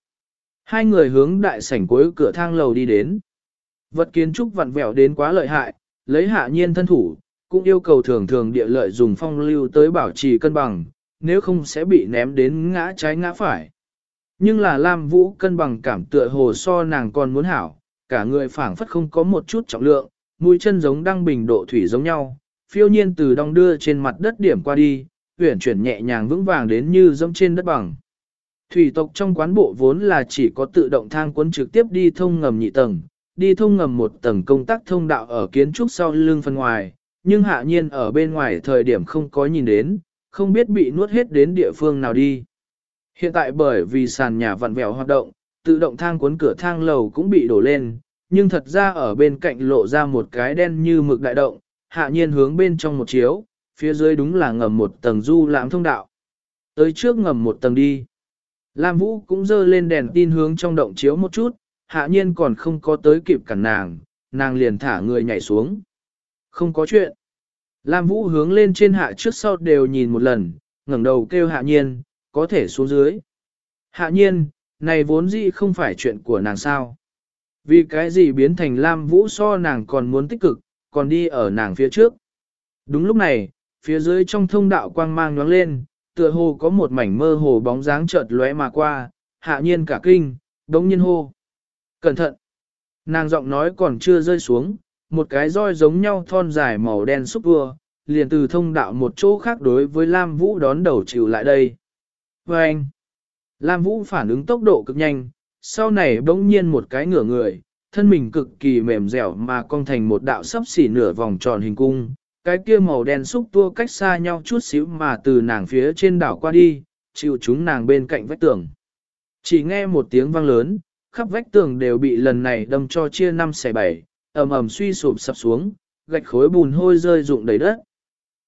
Hai người hướng đại sảnh cuối cửa thang lầu đi đến. Vật kiến trúc vặn vẹo đến quá lợi hại, lấy hạ nhiên thân thủ, cũng yêu cầu thường thường địa lợi dùng phong lưu tới bảo trì cân bằng, nếu không sẽ bị ném đến ngã trái ngã phải. Nhưng là Lam Vũ cân bằng cảm tựa hồ so nàng còn muốn hảo, cả người phảng phất không có một chút trọng lượng, mũi chân giống đang bình độ thủy giống nhau, phiêu nhiên từ đong đưa trên mặt đất điểm qua đi, huyển chuyển nhẹ nhàng vững vàng đến như giống trên đất bằng. Thủy tộc trong quán bộ vốn là chỉ có tự động thang cuốn trực tiếp đi thông ngầm nhị tầng, đi thông ngầm một tầng công tác thông đạo ở kiến trúc sau lưng phần ngoài, nhưng hạ nhiên ở bên ngoài thời điểm không có nhìn đến, không biết bị nuốt hết đến địa phương nào đi. Hiện tại bởi vì sàn nhà vặn vẹo hoạt động, tự động thang cuốn cửa thang lầu cũng bị đổ lên, nhưng thật ra ở bên cạnh lộ ra một cái đen như mực đại động, hạ nhiên hướng bên trong một chiếu, phía dưới đúng là ngầm một tầng du lãm thông đạo. Tới trước ngầm một tầng đi. Lam Vũ cũng dơ lên đèn tin hướng trong động chiếu một chút, hạ nhiên còn không có tới kịp cản nàng, nàng liền thả người nhảy xuống. Không có chuyện. Lam Vũ hướng lên trên hạ trước sau đều nhìn một lần, ngẩng đầu kêu hạ nhiên, có thể xuống dưới. Hạ nhiên, này vốn dĩ không phải chuyện của nàng sao. Vì cái gì biến thành Lam Vũ so nàng còn muốn tích cực, còn đi ở nàng phía trước. Đúng lúc này, phía dưới trong thông đạo quang mang nhoáng lên, tựa hồ có một mảnh mơ hồ bóng dáng chợt lóe mà qua, hạ nhiên cả kinh, đống nhiên hô. Cẩn thận! Nàng giọng nói còn chưa rơi xuống, một cái roi giống nhau thon dài màu đen xúc vừa, liền từ thông đạo một chỗ khác đối với Lam Vũ đón đầu chịu lại đây. Và anh, Lam Vũ phản ứng tốc độ cực nhanh, sau này bỗng nhiên một cái ngửa người, thân mình cực kỳ mềm dẻo mà cong thành một đạo sấp xỉ nửa vòng tròn hình cung. Cái kia màu đen xúc tua cách xa nhau chút xíu mà từ nàng phía trên đảo qua đi, chịu chúng nàng bên cạnh vách tường. Chỉ nghe một tiếng vang lớn, khắp vách tường đều bị lần này đâm cho chia năm xẻ bảy, ầm ầm suy sụp sập xuống, gạch khối bùn hôi rơi rụng đầy đất.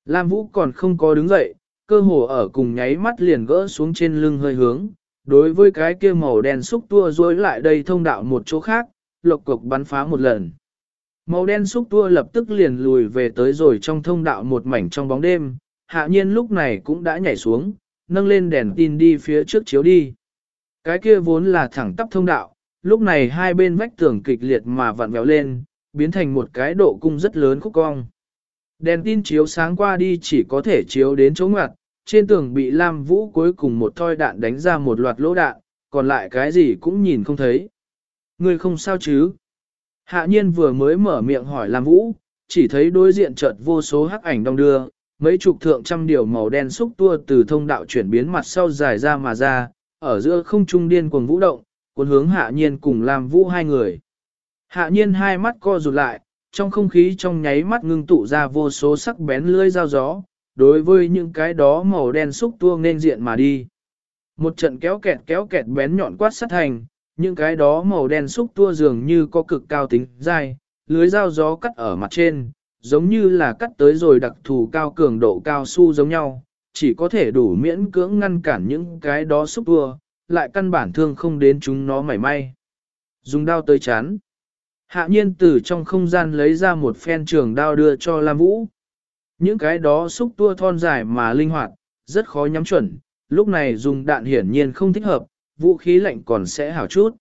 Lam Vũ còn không có đứng dậy, cơ hồ ở cùng nháy mắt liền gỡ xuống trên lưng hơi hướng. Đối với cái kia màu đen xúc tua rối lại đây thông đạo một chỗ khác, lộc cục bắn phá một lần. Màu đen xúc tua lập tức liền lùi về tới rồi trong thông đạo một mảnh trong bóng đêm, hạ nhiên lúc này cũng đã nhảy xuống, nâng lên đèn tin đi phía trước chiếu đi. Cái kia vốn là thẳng tắp thông đạo, lúc này hai bên vách tường kịch liệt mà vặn vẹo lên, biến thành một cái độ cung rất lớn khúc cong. Đèn tin chiếu sáng qua đi chỉ có thể chiếu đến chỗ ngoặt, trên tường bị Lam Vũ cuối cùng một thoi đạn đánh ra một loạt lỗ đạn, còn lại cái gì cũng nhìn không thấy. Người không sao chứ? Hạ nhiên vừa mới mở miệng hỏi Lam Vũ, chỉ thấy đối diện chợt vô số hắc ảnh đông đưa, mấy chục thượng trăm điều màu đen xúc tua từ thông đạo chuyển biến mặt sau dài ra mà ra, ở giữa không trung điên cuồng vũ động, cuốn hướng hạ nhiên cùng Lam Vũ hai người. Hạ nhiên hai mắt co rụt lại, trong không khí trong nháy mắt ngưng tụ ra vô số sắc bén lưỡi dao gió, đối với những cái đó màu đen xúc tua nên diện mà đi. Một trận kéo kẹt kéo kẹt bén nhọn quát sát thành, những cái đó màu đen xúc tua dường như có cực cao tính dai, lưới dao gió cắt ở mặt trên, giống như là cắt tới rồi đặc thù cao cường độ cao su giống nhau, chỉ có thể đủ miễn cưỡng ngăn cản những cái đó xúc tua, lại căn bản thương không đến chúng nó mảy may. Dùng đao tới chán. Hạ nhiên từ trong không gian lấy ra một phen trường đao đưa cho Lam Vũ. Những cái đó xúc tua thon dài mà linh hoạt, rất khó nhắm chuẩn, lúc này dùng đạn hiển nhiên không thích hợp, vũ khí lạnh còn sẽ hảo chút.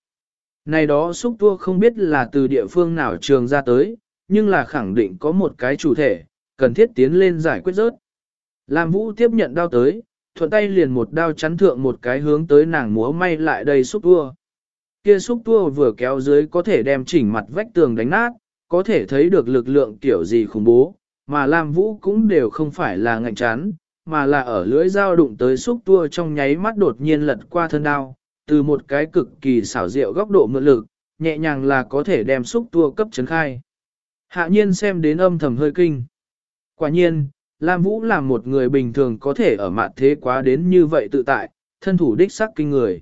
Này đó xúc tua không biết là từ địa phương nào trường ra tới, nhưng là khẳng định có một cái chủ thể, cần thiết tiến lên giải quyết rớt. Lam Vũ tiếp nhận đao tới, thuận tay liền một đao chắn thượng một cái hướng tới nàng múa may lại đây xúc tua. Kia xúc tua vừa kéo dưới có thể đem chỉnh mặt vách tường đánh nát, có thể thấy được lực lượng kiểu gì khủng bố, mà Lam Vũ cũng đều không phải là ngạnh chán, mà là ở lưỡi dao đụng tới xúc tua trong nháy mắt đột nhiên lật qua thân đao, từ một cái cực kỳ xảo diệu góc độ mượn lực, nhẹ nhàng là có thể đem xúc tua cấp chấn khai. Hạ nhiên xem đến âm thầm hơi kinh. Quả nhiên, Lam Vũ là một người bình thường có thể ở mạn thế quá đến như vậy tự tại, thân thủ đích sắc kinh người.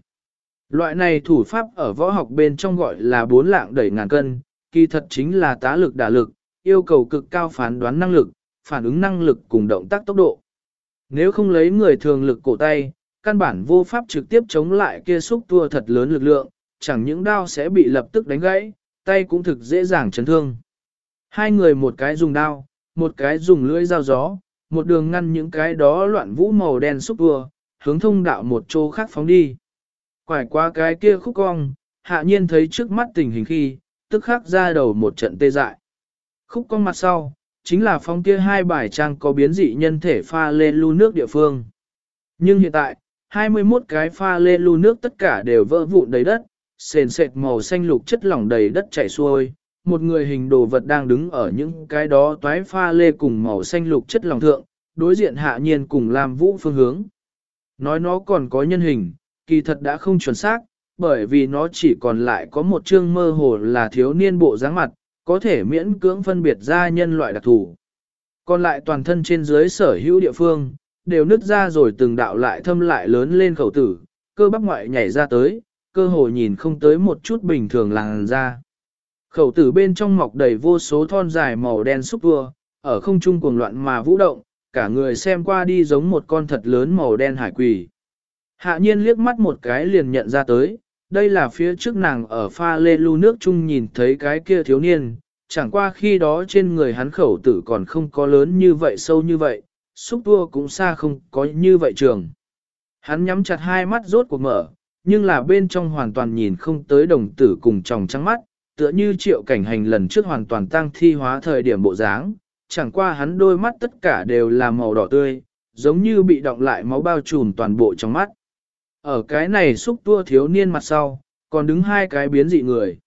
Loại này thủ pháp ở võ học bên trong gọi là bốn lạng đẩy ngàn cân, kỳ thật chính là tá lực đả lực, yêu cầu cực cao phán đoán năng lực, phản ứng năng lực cùng động tác tốc độ. Nếu không lấy người thường lực cổ tay, căn bản vô pháp trực tiếp chống lại kia xúc tua thật lớn lực lượng, chẳng những đao sẽ bị lập tức đánh gãy, tay cũng thực dễ dàng chấn thương. Hai người một cái dùng đao, một cái dùng lưỡi dao gió, một đường ngăn những cái đó loạn vũ màu đen xúc tua, hướng thông đạo một chỗ khác phóng đi. Quải qua cái kia khúc cong, hạ nhiên thấy trước mắt tình hình khi, tức khắc ra đầu một trận tê dại. Khúc cong mặt sau, chính là phong kia hai bài trang có biến dị nhân thể pha lên lưu nước địa phương. Nhưng hiện tại, 21 cái pha lê lưu nước tất cả đều vỡ vụn đầy đất, sền sệt màu xanh lục chất lỏng đầy đất chảy xuôi. Một người hình đồ vật đang đứng ở những cái đó toái pha lê cùng màu xanh lục chất lỏng thượng, đối diện hạ nhiên cùng làm vũ phương hướng. Nói nó còn có nhân hình, kỳ thật đã không chuẩn xác, bởi vì nó chỉ còn lại có một chương mơ hồ là thiếu niên bộ dáng mặt, có thể miễn cưỡng phân biệt ra nhân loại đặc thù. Còn lại toàn thân trên dưới sở hữu địa phương, đều nứt ra rồi từng đạo lại thâm lại lớn lên khẩu tử, cơ bắp ngoại nhảy ra tới, cơ hồ nhìn không tới một chút bình thường làng ra. Khẩu tử bên trong mọc đầy vô số thon dài màu đen xúc tua, ở không trung cuồng loạn mà vũ động, cả người xem qua đi giống một con thật lớn màu đen hải quỷ. Hạ nhiên liếc mắt một cái liền nhận ra tới, đây là phía trước nàng ở pha lê lưu nước chung nhìn thấy cái kia thiếu niên, chẳng qua khi đó trên người hắn khẩu tử còn không có lớn như vậy sâu như vậy, xúc tua cũng xa không có như vậy trường. Hắn nhắm chặt hai mắt rốt cuộc mở, nhưng là bên trong hoàn toàn nhìn không tới đồng tử cùng tròng trắng mắt, tựa như triệu cảnh hành lần trước hoàn toàn tăng thi hóa thời điểm bộ dáng, chẳng qua hắn đôi mắt tất cả đều là màu đỏ tươi, giống như bị động lại máu bao trùm toàn bộ trong mắt. Ở cái này xúc tua thiếu niên mặt sau, còn đứng hai cái biến dị người.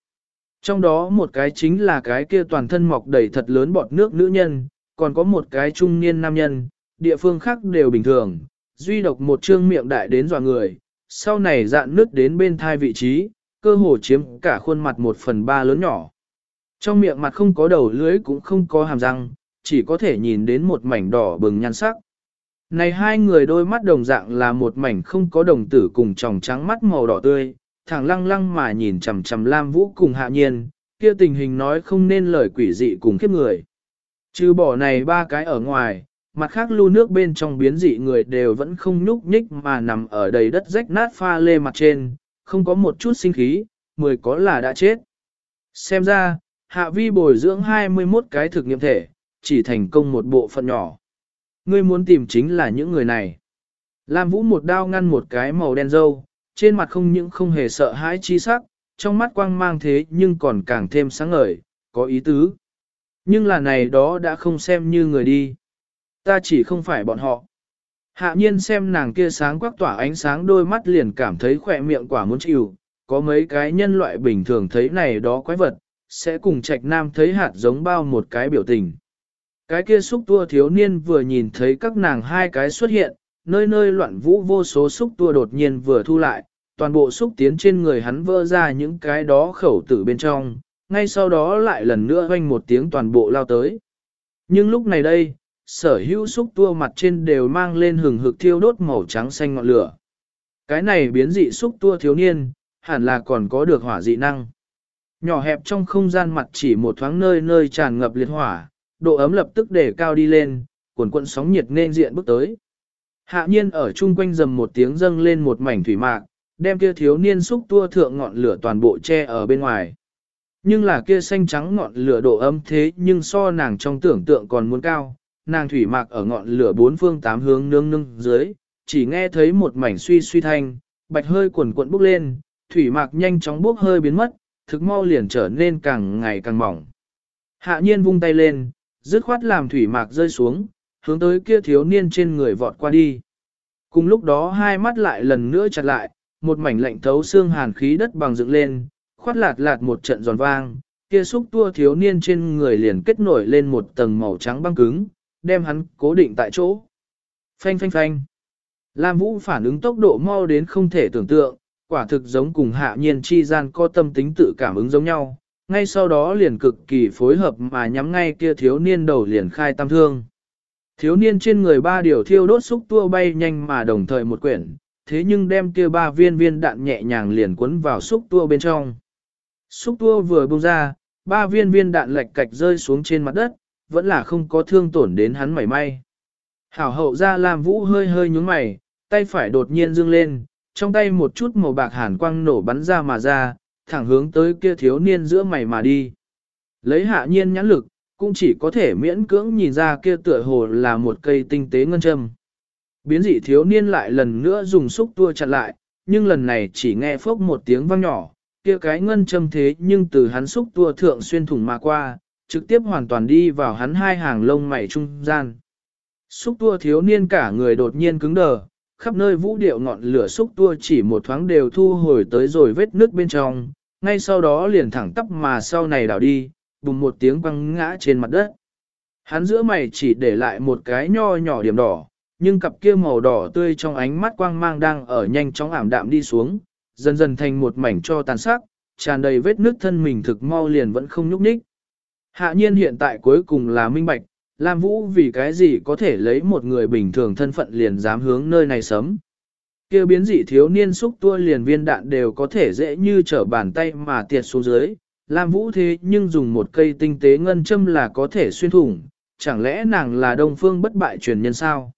Trong đó một cái chính là cái kia toàn thân mọc đầy thật lớn bọt nước nữ nhân, còn có một cái trung niên nam nhân, địa phương khác đều bình thường, duy độc một trương miệng đại đến dò người, sau này dạn nước đến bên thai vị trí, cơ hồ chiếm cả khuôn mặt một phần ba lớn nhỏ. Trong miệng mặt không có đầu lưới cũng không có hàm răng, chỉ có thể nhìn đến một mảnh đỏ bừng nhan sắc. Này hai người đôi mắt đồng dạng là một mảnh không có đồng tử cùng tròng trắng mắt màu đỏ tươi, thẳng lăng lăng mà nhìn chằm chằm Lam Vũ cùng hạ nhiên, kia tình hình nói không nên lời quỷ dị cùng kiếp người. Trừ bỏ này ba cái ở ngoài, mặt khác lưu nước bên trong biến dị người đều vẫn không nhúc nhích mà nằm ở đầy đất rách nát pha lê mặt trên, không có một chút sinh khí, mười có là đã chết. Xem ra, hạ vi bồi dưỡng 21 cái thực nghiệm thể, chỉ thành công một bộ phận nhỏ. Ngươi muốn tìm chính là những người này. Lam Vũ một đao ngăn một cái màu đen dâu, trên mặt không những không hề sợ hãi chi sắc, trong mắt quang mang thế nhưng còn càng thêm sáng ngời, có ý tứ. Nhưng là này đó đã không xem như người đi. Ta chỉ không phải bọn họ. Hạ nhiên xem nàng kia sáng quắc tỏa ánh sáng đôi mắt liền cảm thấy khỏe miệng quả muốn chịu, có mấy cái nhân loại bình thường thấy này đó quái vật, sẽ cùng trạch nam thấy hạt giống bao một cái biểu tình. Cái kia xúc tua thiếu niên vừa nhìn thấy các nàng hai cái xuất hiện, nơi nơi loạn vũ vô số xúc tua đột nhiên vừa thu lại, toàn bộ xúc tiến trên người hắn vỡ ra những cái đó khẩu tử bên trong, ngay sau đó lại lần nữa hoanh một tiếng toàn bộ lao tới. Nhưng lúc này đây, sở hữu xúc tua mặt trên đều mang lên hừng hực thiêu đốt màu trắng xanh ngọn lửa. Cái này biến dị xúc tua thiếu niên, hẳn là còn có được hỏa dị năng. Nhỏ hẹp trong không gian mặt chỉ một thoáng nơi nơi tràn ngập liệt hỏa, độ ấm lập tức để cao đi lên, cuồn cuộn sóng nhiệt nên diện bước tới. Hạ nhiên ở chung quanh dầm một tiếng dâng lên một mảnh thủy mạc, đem kia thiếu niên xúc tua thượng ngọn lửa toàn bộ che ở bên ngoài. Nhưng là kia xanh trắng ngọn lửa độ ấm thế nhưng so nàng trong tưởng tượng còn muốn cao, nàng thủy mạc ở ngọn lửa bốn phương tám hướng nương nương dưới, chỉ nghe thấy một mảnh suy suy thanh, bạch hơi cuộn cuộn bốc lên, thủy mạc nhanh chóng bốc hơi biến mất, thực mau liền trở nên càng ngày càng mỏng. Hạ nhiên vung tay lên, dứt khoát làm thủy mạc rơi xuống, hướng tới kia thiếu niên trên người vọt qua đi. Cùng lúc đó hai mắt lại lần nữa chặt lại, một mảnh lạnh thấu xương hàn khí đất bằng dựng lên, khoát lạt lạt một trận giòn vang, kia xúc tua thiếu niên trên người liền kết nổi lên một tầng màu trắng băng cứng, đem hắn cố định tại chỗ. Phanh phanh phanh. Lam Vũ phản ứng tốc độ mau đến không thể tưởng tượng, quả thực giống cùng hạ nhiên chi gian có tâm tính tự cảm ứng giống nhau, ngay sau đó liền cực kỳ phối hợp mà nhắm ngay kia thiếu niên đầu liền khai tam thương. Thiếu niên trên người ba điều thiêu đốt xúc tua bay nhanh mà đồng thời một quyển, thế nhưng đem kia ba viên viên đạn nhẹ nhàng liền cuốn vào xúc tua bên trong. Xúc tua vừa bung ra, ba viên viên đạn lệch cạch rơi xuống trên mặt đất, vẫn là không có thương tổn đến hắn mảy may. Hảo hậu ra làm vũ hơi hơi nhúng mày, tay phải đột nhiên dương lên, trong tay một chút màu bạc hàn quang nổ bắn ra mà ra, thẳng hướng tới kia thiếu niên giữa mày mà đi. Lấy hạ nhiên nhãn lực, cũng chỉ có thể miễn cưỡng nhìn ra kia tựa hồ là một cây tinh tế ngân châm. Biến dị thiếu niên lại lần nữa dùng xúc tua chặn lại, nhưng lần này chỉ nghe phốc một tiếng vang nhỏ, kia cái ngân châm thế nhưng từ hắn xúc tua thượng xuyên thủng mà qua, trực tiếp hoàn toàn đi vào hắn hai hàng lông mày trung gian. Xúc tua thiếu niên cả người đột nhiên cứng đờ, khắp nơi vũ điệu ngọn lửa xúc tua chỉ một thoáng đều thu hồi tới rồi vết nước bên trong, ngay sau đó liền thẳng tắp mà sau này đảo đi, bùng một tiếng quăng ngã trên mặt đất. Hắn giữa mày chỉ để lại một cái nho nhỏ điểm đỏ, nhưng cặp kia màu đỏ tươi trong ánh mắt quang mang đang ở nhanh chóng ảm đạm đi xuống, dần dần thành một mảnh cho tàn sắc, tràn đầy vết nước thân mình thực mau liền vẫn không nhúc nhích. Hạ nhiên hiện tại cuối cùng là minh bạch, Lam Vũ vì cái gì có thể lấy một người bình thường thân phận liền dám hướng nơi này sớm. Kêu biến dị thiếu niên xúc tua liền viên đạn đều có thể dễ như trở bàn tay mà tiệt xuống dưới. Lam Vũ thế nhưng dùng một cây tinh tế ngân châm là có thể xuyên thủng, chẳng lẽ nàng là đông phương bất bại truyền nhân sao?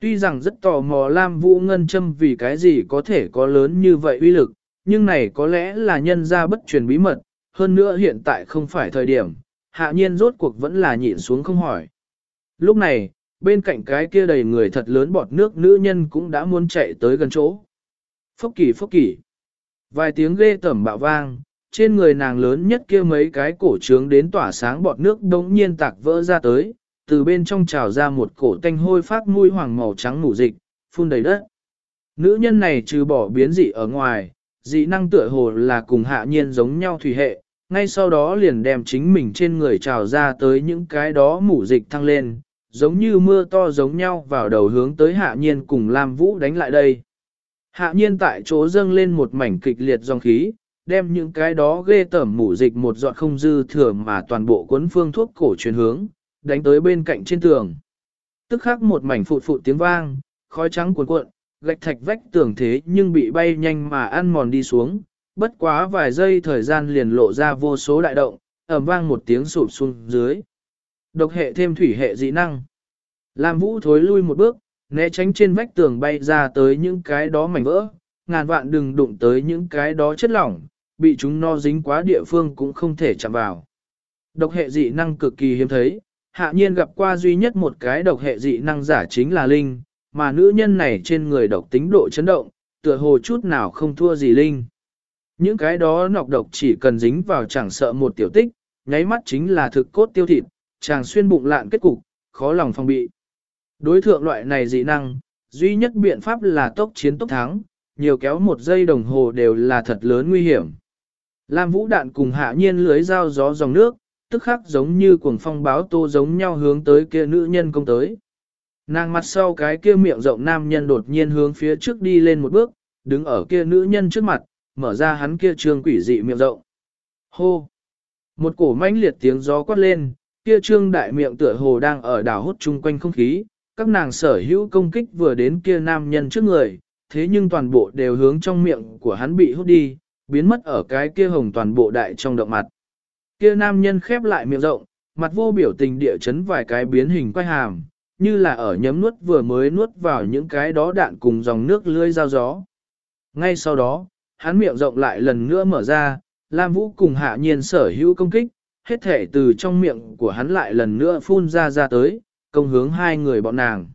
Tuy rằng rất tò mò Lam Vũ ngân châm vì cái gì có thể có lớn như vậy uy lực, nhưng này có lẽ là nhân ra bất truyền bí mật, hơn nữa hiện tại không phải thời điểm, hạ nhiên rốt cuộc vẫn là nhịn xuống không hỏi. Lúc này, bên cạnh cái kia đầy người thật lớn bọt nước nữ nhân cũng đã muốn chạy tới gần chỗ. Phốc kỳ phốc kỳ. Vài tiếng ghê tẩm bạo vang, trên người nàng lớn nhất kia mấy cái cổ trướng đến tỏa sáng bọt nước đống nhiên tạc vỡ ra tới, từ bên trong trào ra một cổ tanh hôi phát mùi hoàng màu trắng mù dịch, phun đầy đất. Nữ nhân này trừ bỏ biến dị ở ngoài, dị năng tựa hồ là cùng hạ nhiên giống nhau thủy hệ, ngay sau đó liền đem chính mình trên người trào ra tới những cái đó mủ dịch thăng lên, giống như mưa to giống nhau vào đầu hướng tới hạ nhiên cùng Lam Vũ đánh lại đây. Hạ nhiên tại chỗ dâng lên một mảnh kịch liệt dòng khí, đem những cái đó ghê tởm mủ dịch một giọt không dư thừa mà toàn bộ cuốn phương thuốc cổ truyền hướng, đánh tới bên cạnh trên tường. Tức khắc một mảnh phụt phụt tiếng vang, khói trắng cuộn cuộn, gạch thạch vách tường thế nhưng bị bay nhanh mà ăn mòn đi xuống, bất quá vài giây thời gian liền lộ ra vô số đại động, ầm vang một tiếng sụp xuống dưới. Độc hệ thêm thủy hệ dị năng. Lam Vũ thối lui một bước, né tránh trên vách tường bay ra tới những cái đó mảnh vỡ, ngàn vạn đừng đụng tới những cái đó chất lỏng, bị chúng no dính quá địa phương cũng không thể chạm vào. Độc hệ dị năng cực kỳ hiếm thấy, hạ nhiên gặp qua duy nhất một cái độc hệ dị năng giả chính là Linh, mà nữ nhân này trên người độc tính độ chấn động, tựa hồ chút nào không thua gì Linh. Những cái đó nọc độc chỉ cần dính vào chẳng sợ một tiểu tích, nháy mắt chính là thực cốt tiêu thịt, chàng xuyên bụng lạn kết cục, khó lòng phòng bị. Đối thượng loại này dị năng, duy nhất biện pháp là tốc chiến tốc thắng, nhiều kéo một giây đồng hồ đều là thật lớn nguy hiểm. Lam vũ đạn cùng hạ nhiên lưới dao gió dòng nước, tức khắc giống như cuồng phong báo tô giống nhau hướng tới kia nữ nhân công tới. Nàng mặt sau cái kia miệng rộng nam nhân đột nhiên hướng phía trước đi lên một bước, đứng ở kia nữ nhân trước mặt, mở ra hắn kia trương quỷ dị miệng rộng. Hô! Một cổ mãnh liệt tiếng gió quát lên, kia trương đại miệng tựa hồ đang ở đảo hút chung quanh không khí, các nàng sở hữu công kích vừa đến kia nam nhân trước người, thế nhưng toàn bộ đều hướng trong miệng của hắn bị hút đi, biến mất ở cái kia hồng toàn bộ đại trong động mặt. Kia nam nhân khép lại miệng rộng, mặt vô biểu tình địa chấn vài cái biến hình quay hàm, như là ở nhấm nuốt vừa mới nuốt vào những cái đó đạn cùng dòng nước lưới dao gió. Ngay sau đó, hắn miệng rộng lại lần nữa mở ra, Lam Vũ cùng hạ nhiên sở hữu công kích, hết thể từ trong miệng của hắn lại lần nữa phun ra ra tới, công hướng hai người bọn nàng.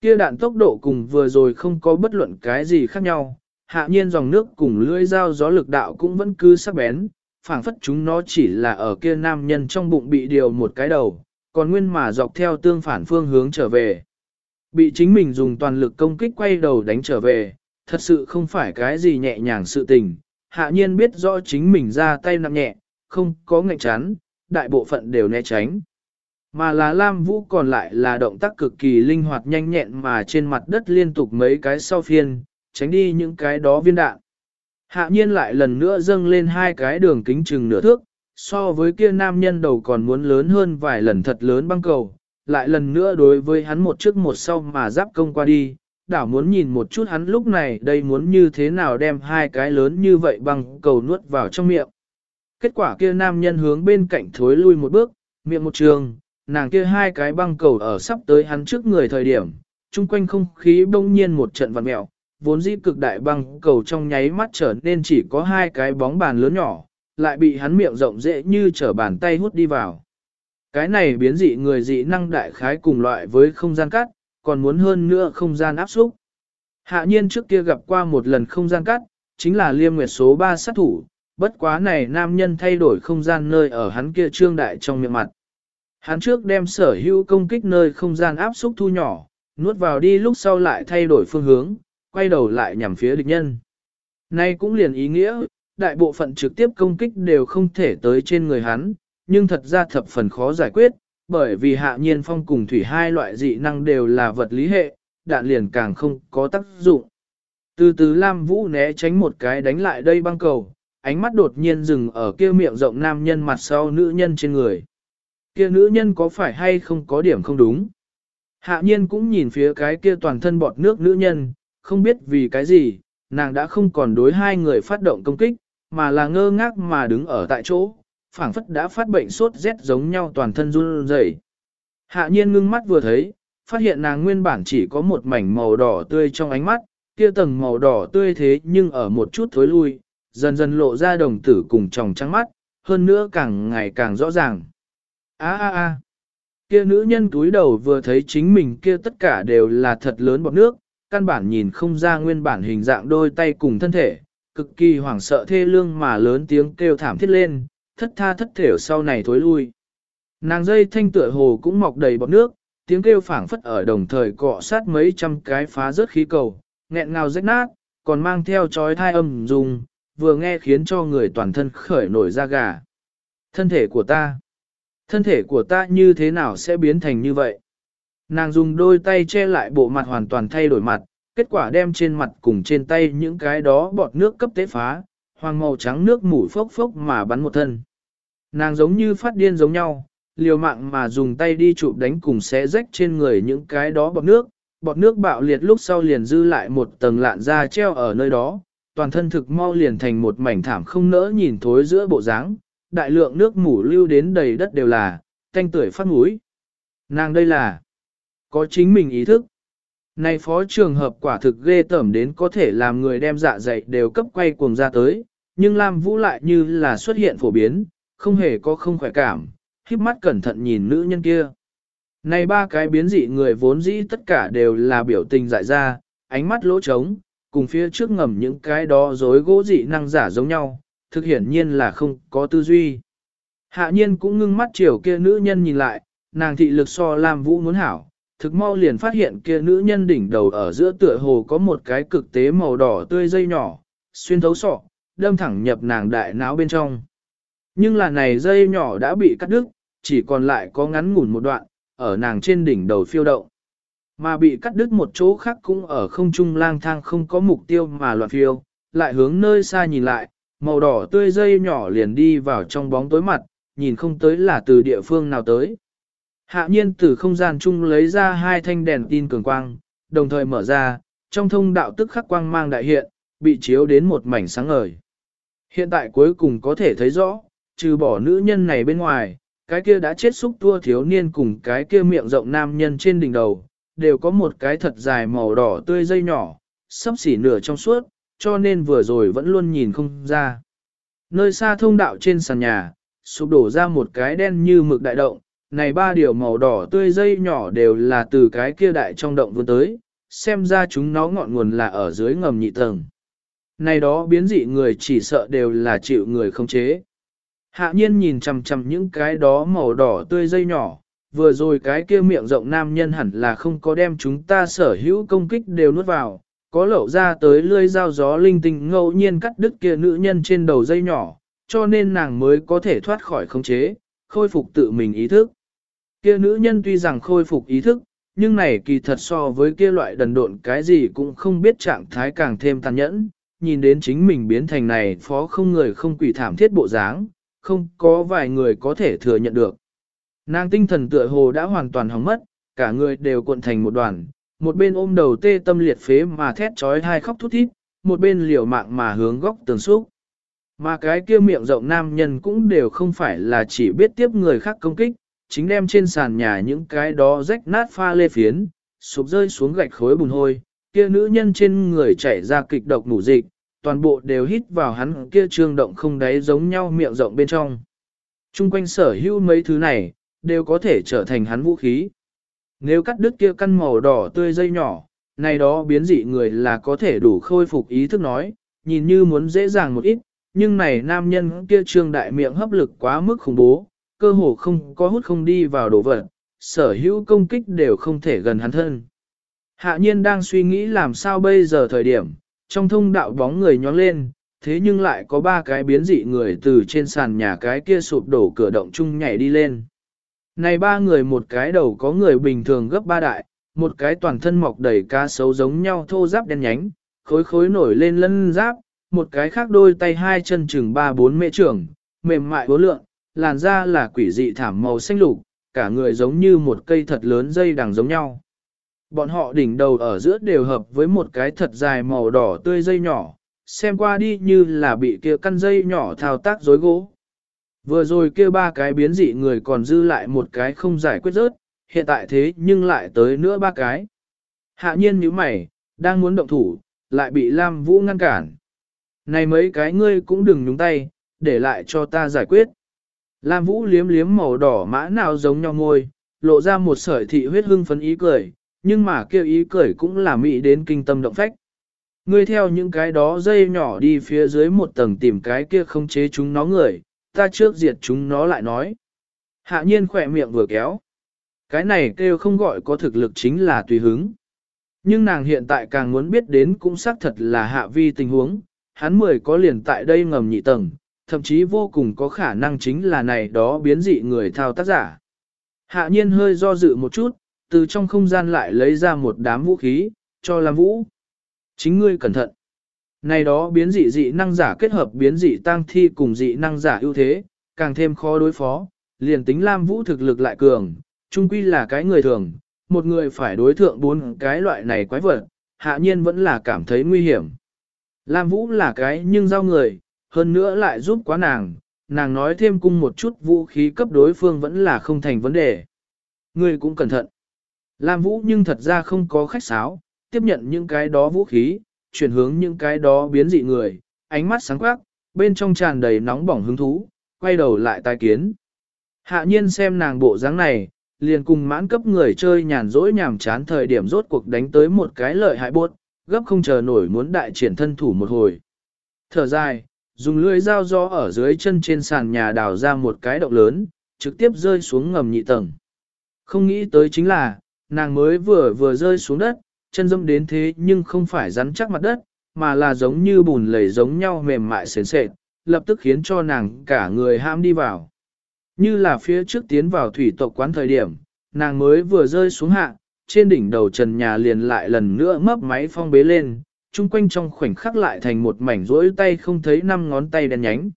Kia đạn tốc độ cùng vừa rồi không có bất luận cái gì khác nhau, hạ nhiên dòng nước cùng lưỡi dao gió lực đạo cũng vẫn cứ sắc bén, phảng phất chúng nó chỉ là ở kia nam nhân trong bụng bị điều một cái đầu, còn nguyên mà dọc theo tương phản phương hướng trở về. Bị chính mình dùng toàn lực công kích quay đầu đánh trở về, thật sự không phải cái gì nhẹ nhàng sự tình, hạ nhiên biết rõ chính mình ra tay nặng nhẹ, không có ngạnh chán, đại bộ phận đều né tránh. Mà là Lam Vũ còn lại là động tác cực kỳ linh hoạt nhanh nhẹn mà trên mặt đất liên tục mấy cái sau phiên, tránh đi những cái đó viên đạn. Hạ nhiên lại lần nữa dâng lên hai cái đường kính chừng nửa thước, so với kia nam nhân đầu còn muốn lớn hơn vài lần thật lớn băng cầu, lại lần nữa đối với hắn một trước một sau mà giáp công qua đi, đảo muốn nhìn một chút hắn lúc này đây muốn như thế nào đem hai cái lớn như vậy bằng cầu nuốt vào trong miệng. Kết quả kia nam nhân hướng bên cạnh thối lui một bước, miệng một trường, nàng kia hai cái băng cầu ở sắp tới hắn trước người thời điểm, chung quanh không khí bỗng nhiên một trận vặn mẹo, vốn dĩ cực đại băng cầu trong nháy mắt trở nên chỉ có hai cái bóng bàn lớn nhỏ, lại bị hắn miệng rộng dễ như trở bàn tay hút đi vào. Cái này biến dị người dị năng đại khái cùng loại với không gian cắt, còn muốn hơn nữa không gian áp xúc. Hạ nhiên trước kia gặp qua một lần không gian cắt, chính là liêm nguyệt số 3 sát thủ, bất quá này nam nhân thay đổi không gian nơi ở hắn kia trương đại trong miệng mặt. Hắn trước đem sở hữu công kích nơi không gian áp xúc thu nhỏ, nuốt vào đi lúc sau lại thay đổi phương hướng, quay đầu lại nhằm phía địch nhân. Nay cũng liền ý nghĩa, đại bộ phận trực tiếp công kích đều không thể tới trên người hắn, nhưng thật ra thập phần khó giải quyết, bởi vì hạ nhiên phong cùng thủy hai loại dị năng đều là vật lý hệ, đạn liền càng không có tác dụng. Từ từ Lam Vũ né tránh một cái đánh lại đây băng cầu, ánh mắt đột nhiên dừng ở kia miệng rộng nam nhân mặt sau nữ nhân trên người. Kia nữ nhân có phải hay không có điểm không đúng? Hạ nhiên cũng nhìn phía cái kia toàn thân bọt nước nữ nhân, không biết vì cái gì, nàng đã không còn đối hai người phát động công kích, mà là ngơ ngác mà đứng ở tại chỗ, phảng phất đã phát bệnh sốt rét giống nhau toàn thân run rẩy. Hạ nhiên ngưng mắt vừa thấy, phát hiện nàng nguyên bản chỉ có một mảnh màu đỏ tươi trong ánh mắt, kia tầng màu đỏ tươi thế nhưng ở một chút thối lui, dần dần lộ ra đồng tử cùng tròng trắng mắt, hơn nữa càng ngày càng rõ ràng. Á á á! Kia nữ nhân túi đầu vừa thấy chính mình kia tất cả đều là thật lớn bọt nước, căn bản nhìn không ra nguyên bản hình dạng đôi tay cùng thân thể, cực kỳ hoảng sợ thê lương mà lớn tiếng kêu thảm thiết lên, thất tha thất thểu sau này thối lui. Nàng dây thanh tựa hồ cũng mọc đầy bọt nước, tiếng kêu phảng phất ở đồng thời cọ sát mấy trăm cái phá rớt khí cầu, nghẹn ngào rách nát, còn mang theo chói thai âm dùng, vừa nghe khiến cho người toàn thân khởi nổi da gà. Thân thể của ta, thân thể của ta như thế nào sẽ biến thành như vậy? Nàng dùng đôi tay che lại bộ mặt hoàn toàn thay đổi mặt, kết quả đem trên mặt cùng trên tay những cái đó bọt nước cấp tế phá, hoàng màu trắng nước mũi phốc phốc mà bắn một thân. Nàng giống như phát điên giống nhau, liều mạng mà dùng tay đi chụp đánh cùng xé rách trên người những cái đó bọt nước, bọt nước bạo liệt lúc sau liền dư lại một tầng lạn da treo ở nơi đó, toàn thân thực mau liền thành một mảnh thảm không nỡ nhìn thối giữa bộ dáng, đại lượng nước mủ lưu đến đầy đất đều là, thanh tuổi phát mũi. Nàng đây là, có chính mình ý thức. Này phó trường hợp quả thực ghê tởm đến có thể làm người đem dạ dày đều cấp quay cuồng ra tới, nhưng Lam Vũ lại như là xuất hiện phổ biến, không hề có không khỏe cảm, híp mắt cẩn thận nhìn nữ nhân kia. Này ba cái biến dị người vốn dĩ tất cả đều là biểu tình dại ra, ánh mắt lỗ trống, cùng phía trước ngầm những cái đó dối gỗ dị năng giả giống nhau, thực hiển nhiên là không có tư duy. Hạ nhiên cũng ngưng mắt chiều kia nữ nhân nhìn lại, nàng thị lực so Lam Vũ muốn hảo, thực mau liền phát hiện kia nữ nhân đỉnh đầu ở giữa tựa hồ có một cái cực tế màu đỏ tươi dây nhỏ, xuyên thấu sọ, đâm thẳng nhập nàng đại não bên trong. Nhưng là này dây nhỏ đã bị cắt đứt, chỉ còn lại có ngắn ngủn một đoạn, ở nàng trên đỉnh đầu phiêu động. Mà bị cắt đứt một chỗ khác cũng ở không trung lang thang không có mục tiêu mà loạn phiêu, lại hướng nơi xa nhìn lại, màu đỏ tươi dây nhỏ liền đi vào trong bóng tối mặt, nhìn không tới là từ địa phương nào tới. Hạ nhiên từ không gian chung lấy ra hai thanh đèn tin cường quang, đồng thời mở ra, trong thông đạo tức khắc quang mang đại hiện, bị chiếu đến một mảnh sáng ngời. Hiện tại cuối cùng có thể thấy rõ, trừ bỏ nữ nhân này bên ngoài, cái kia đã chết xúc tua thiếu niên cùng cái kia miệng rộng nam nhân trên đỉnh đầu, đều có một cái thật dài màu đỏ tươi dây nhỏ, sắp xỉ nửa trong suốt, cho nên vừa rồi vẫn luôn nhìn không ra. Nơi xa thông đạo trên sàn nhà, sụp đổ ra một cái đen như mực đại động, này ba điều màu đỏ tươi dây nhỏ đều là từ cái kia đại trong động vươn tới, xem ra chúng nó ngọn nguồn là ở dưới ngầm nhị tầng. Này đó biến dị người chỉ sợ đều là chịu người không chế. Hạ nhiên nhìn chằm chằm những cái đó màu đỏ tươi dây nhỏ, vừa rồi cái kia miệng rộng nam nhân hẳn là không có đem chúng ta sở hữu công kích đều nuốt vào, có lẩu ra tới lươi dao gió linh tinh ngẫu nhiên cắt đứt kia nữ nhân trên đầu dây nhỏ, cho nên nàng mới có thể thoát khỏi khống chế, khôi phục tự mình ý thức. Kia nữ nhân tuy rằng khôi phục ý thức, nhưng này kỳ thật so với kia loại đần độn cái gì cũng không biết trạng thái càng thêm tàn nhẫn, nhìn đến chính mình biến thành này phó không người không quỷ thảm thiết bộ dáng, không có vài người có thể thừa nhận được. Nàng tinh thần tựa hồ đã hoàn toàn hỏng mất, cả người đều cuộn thành một đoàn, một bên ôm đầu tê tâm liệt phế mà thét trói hai khóc thút thít, một bên liều mạng mà hướng góc tường xúc. Mà cái kia miệng rộng nam nhân cũng đều không phải là chỉ biết tiếp người khác công kích, chính đem trên sàn nhà những cái đó rách nát pha lê phiến, sụp rơi xuống gạch khối bùn hôi, kia nữ nhân trên người chảy ra kịch độc ngủ dịch, toàn bộ đều hít vào hắn kia trương động không đáy giống nhau miệng rộng bên trong. Trung quanh sở hữu mấy thứ này, đều có thể trở thành hắn vũ khí. Nếu cắt đứt kia căn màu đỏ tươi dây nhỏ, này đó biến dị người là có thể đủ khôi phục ý thức nói, nhìn như muốn dễ dàng một ít, nhưng này nam nhân kia trương đại miệng hấp lực quá mức khủng bố, cơ hồ không có hút không đi vào đồ vật, sở hữu công kích đều không thể gần hắn thân. Hạ nhiên đang suy nghĩ làm sao bây giờ thời điểm, trong thông đạo bóng người nhóng lên, thế nhưng lại có ba cái biến dị người từ trên sàn nhà cái kia sụp đổ cửa động chung nhảy đi lên. Này ba người một cái đầu có người bình thường gấp ba đại, một cái toàn thân mọc đầy cá sấu giống nhau thô giáp đen nhánh, khối khối nổi lên lân giáp, một cái khác đôi tay hai chân chừng ba bốn mễ trưởng, mềm mại vô lượng, làn da là quỷ dị thảm màu xanh lục, cả người giống như một cây thật lớn dây đằng giống nhau. Bọn họ đỉnh đầu ở giữa đều hợp với một cái thật dài màu đỏ tươi dây nhỏ, xem qua đi như là bị kia căn dây nhỏ thao tác rối gỗ. Vừa rồi kia ba cái biến dị người còn dư lại một cái không giải quyết rớt, hiện tại thế nhưng lại tới nữa ba cái. Hạ nhiên nhíu mày, đang muốn động thủ, lại bị Lam Vũ ngăn cản. Này mấy cái ngươi cũng đừng nhúng tay, để lại cho ta giải quyết. Lam Vũ liếm liếm màu đỏ mã nào giống nhau ngôi, lộ ra một sợi thị huyết hưng phấn ý cười, nhưng mà kêu ý cười cũng là mị đến kinh tâm động phách. Ngươi theo những cái đó dây nhỏ đi phía dưới một tầng tìm cái kia không chế chúng nó người, ta trước diệt chúng nó lại nói. Hạ nhiên khỏe miệng vừa kéo. Cái này kêu không gọi có thực lực chính là tùy hứng. Nhưng nàng hiện tại càng muốn biết đến cũng xác thật là hạ vi tình huống, hắn mười có liền tại đây ngầm nhị tầng, thậm chí vô cùng có khả năng chính là này đó biến dị người thao tác giả. Hạ nhiên hơi do dự một chút, từ trong không gian lại lấy ra một đám vũ khí, cho làm vũ. Chính ngươi cẩn thận. Này đó biến dị dị năng giả kết hợp biến dị tăng thi cùng dị năng giả ưu thế, càng thêm khó đối phó, liền tính Lam Vũ thực lực lại cường, chung quy là cái người thường, một người phải đối thượng bốn cái loại này quái vật, hạ nhiên vẫn là cảm thấy nguy hiểm. Lam Vũ là cái nhưng giao người, hơn nữa lại giúp quá nàng, nàng nói thêm cung một chút vũ khí cấp đối phương vẫn là không thành vấn đề. Người cũng cẩn thận. Lam Vũ nhưng thật ra không có khách sáo, tiếp nhận những cái đó vũ khí, chuyển hướng những cái đó biến dị người, ánh mắt sáng quắc, bên trong tràn đầy nóng bỏng hứng thú, quay đầu lại tai kiến. Hạ nhiên xem nàng bộ dáng này, liền cùng mãn cấp người chơi nhàn rỗi nhàm chán thời điểm rốt cuộc đánh tới một cái lợi hại bốt gấp không chờ nổi muốn đại triển thân thủ một hồi. Thở dài, dùng lưỡi dao gió ở dưới chân trên sàn nhà đào ra một cái động lớn, trực tiếp rơi xuống ngầm nhị tầng. Không nghĩ tới chính là, nàng mới vừa vừa rơi xuống đất, chân dâm đến thế nhưng không phải rắn chắc mặt đất, mà là giống như bùn lầy giống nhau mềm mại sền sệt, lập tức khiến cho nàng cả người ham đi vào. Như là phía trước tiến vào thủy tộc quán thời điểm, nàng mới vừa rơi xuống hạ, trên đỉnh đầu trần nhà liền lại lần nữa mấp máy phong bế lên, chung quanh trong khoảnh khắc lại thành một mảnh rỗi tay không thấy năm ngón tay đen nhánh.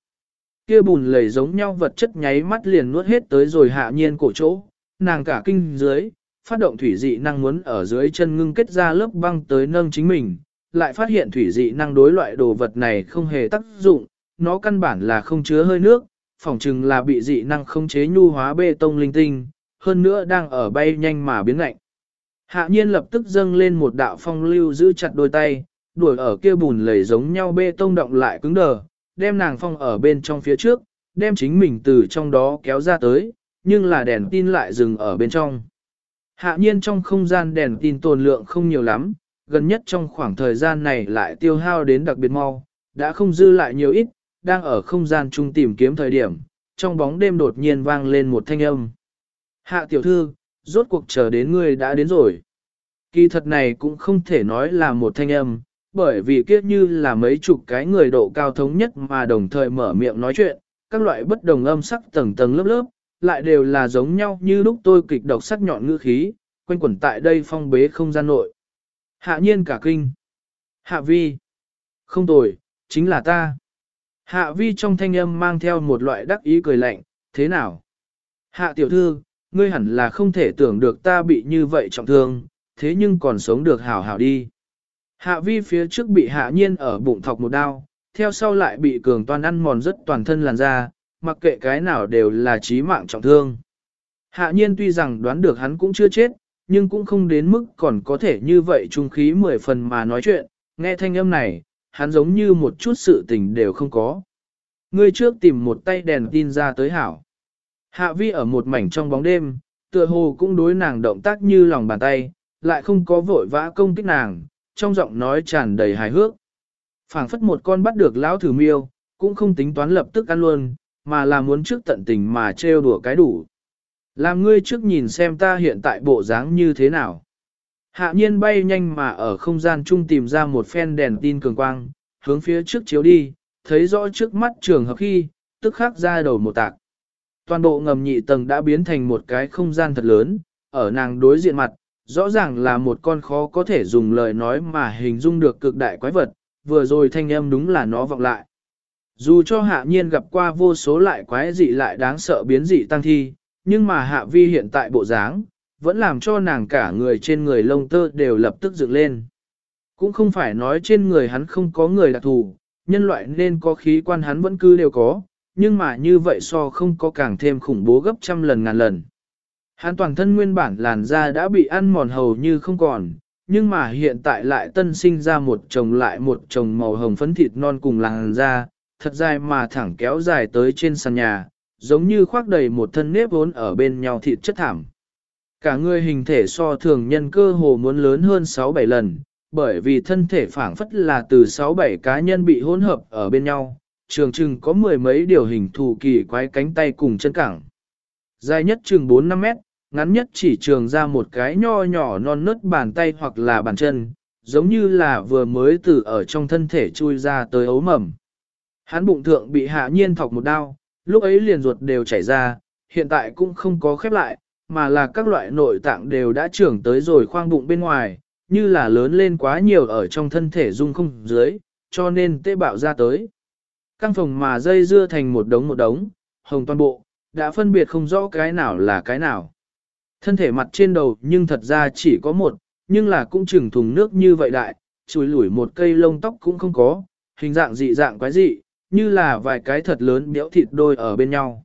Kia bùn lầy giống nhau vật chất nháy mắt liền nuốt hết tới rồi hạ nhiên cổ chỗ, nàng cả kinh dưới, phát động thủy dị năng muốn ở dưới chân ngưng kết ra lớp băng tới nâng chính mình, lại phát hiện thủy dị năng đối loại đồ vật này không hề tác dụng, nó căn bản là không chứa hơi nước, phỏng chừng là bị dị năng không chế nhu hóa bê tông linh tinh, hơn nữa đang ở bay nhanh mà biến lạnh. Hạ nhiên lập tức dâng lên một đạo phong lưu giữ chặt đôi tay, đuổi ở kia bùn lầy giống nhau bê tông động lại cứng đờ, đem nàng phong ở bên trong phía trước, đem chính mình từ trong đó kéo ra tới, nhưng là đèn tin lại dừng ở bên trong. Hạ nhiên trong không gian đèn tin tồn lượng không nhiều lắm, gần nhất trong khoảng thời gian này lại tiêu hao đến đặc biệt mau, đã không dư lại nhiều ít, đang ở không gian chung tìm kiếm thời điểm, trong bóng đêm đột nhiên vang lên một thanh âm. Hạ tiểu thư, rốt cuộc chờ đến ngươi đã đến rồi. Kỳ thật này cũng không thể nói là một thanh âm, bởi vì kiếp như là mấy chục cái người độ cao thống nhất mà đồng thời mở miệng nói chuyện, các loại bất đồng âm sắc tầng tầng lớp lớp, lại đều là giống nhau như lúc tôi kịch độc sắc nhọn ngữ khí, quanh quẩn tại đây phong bế không gian nội. Hạ nhiên cả kinh. Hạ vi. Không tồi, chính là ta. Hạ vi trong thanh âm mang theo một loại đắc ý cười lạnh, thế nào? Hạ tiểu thư, ngươi hẳn là không thể tưởng được ta bị như vậy trọng thương, thế nhưng còn sống được hảo hảo đi. Hạ vi phía trước bị hạ nhiên ở bụng thọc một đao, theo sau lại bị cường toàn ăn mòn rất toàn thân làn da, mặc kệ cái nào đều là chí mạng trọng thương. Hạ nhiên tuy rằng đoán được hắn cũng chưa chết, nhưng cũng không đến mức còn có thể như vậy trung khí mười phần mà nói chuyện, nghe thanh âm này, hắn giống như một chút sự tình đều không có. Ngươi trước tìm một tay đèn tin ra tới hảo. Hạ vi ở một mảnh trong bóng đêm, tựa hồ cũng đối nàng động tác như lòng bàn tay, lại không có vội vã công kích nàng, trong giọng nói tràn đầy hài hước. phảng phất một con bắt được lão thử miêu, cũng không tính toán lập tức ăn luôn, mà là muốn trước tận tình mà trêu đùa cái đủ. Làm ngươi trước nhìn xem ta hiện tại bộ dáng như thế nào. Hạ nhiên bay nhanh mà ở không gian chung tìm ra một phen đèn tin cường quang, hướng phía trước chiếu đi, thấy rõ trước mắt trường hợp khi, tức khắc ra đầu một tạc. Toàn bộ ngầm nhị tầng đã biến thành một cái không gian thật lớn, ở nàng đối diện mặt, rõ ràng là một con khó có thể dùng lời nói mà hình dung được cực đại quái vật, vừa rồi thanh âm đúng là nó vọng lại. Dù cho hạ nhiên gặp qua vô số lại quái dị lại đáng sợ biến dị tăng thi, nhưng mà hạ vi hiện tại bộ dáng, vẫn làm cho nàng cả người trên người lông tơ đều lập tức dựng lên. Cũng không phải nói trên người hắn không có người đặc thù, nhân loại nên có khí quan hắn vẫn cứ đều có, nhưng mà như vậy so không có càng thêm khủng bố gấp trăm lần ngàn lần. Hắn toàn thân nguyên bản làn da đã bị ăn mòn hầu như không còn, nhưng mà hiện tại lại tân sinh ra một chồng lại một chồng màu hồng phấn thịt non cùng làn da, thật dài mà thẳng kéo dài tới trên sàn nhà, giống như khoác đầy một thân nếp vốn ở bên nhau thịt chất thảm. Cả người hình thể so thường nhân cơ hồ muốn lớn hơn 6-7 lần, bởi vì thân thể phảng phất là từ 6-7 cá nhân bị hỗn hợp ở bên nhau, trường chừng có mười mấy điều hình thù kỳ quái cánh tay cùng chân cẳng. Dài nhất chừng 4-5 mét, ngắn nhất chỉ trường ra một cái nho nhỏ non nớt bàn tay hoặc là bàn chân, giống như là vừa mới từ ở trong thân thể chui ra tới ấu mầm. Hắn bụng thượng bị hạ nhiên thọc một đao, lúc ấy liền ruột đều chảy ra, hiện tại cũng không có khép lại, mà là các loại nội tạng đều đã trưởng tới rồi khoang bụng bên ngoài, như là lớn lên quá nhiều ở trong thân thể dung không dưới, cho nên tế bạo ra tới. Căng phòng mà dây dưa thành một đống một đống, hồng toàn bộ, đã phân biệt không rõ cái nào là cái nào. Thân thể mặt trên đầu nhưng thật ra chỉ có một, nhưng là cũng chừng thùng nước như vậy đại, chùi lủi một cây lông tóc cũng không có, hình dạng dị dạng quái dị, như là vài cái thật lớn béo thịt đôi ở bên nhau.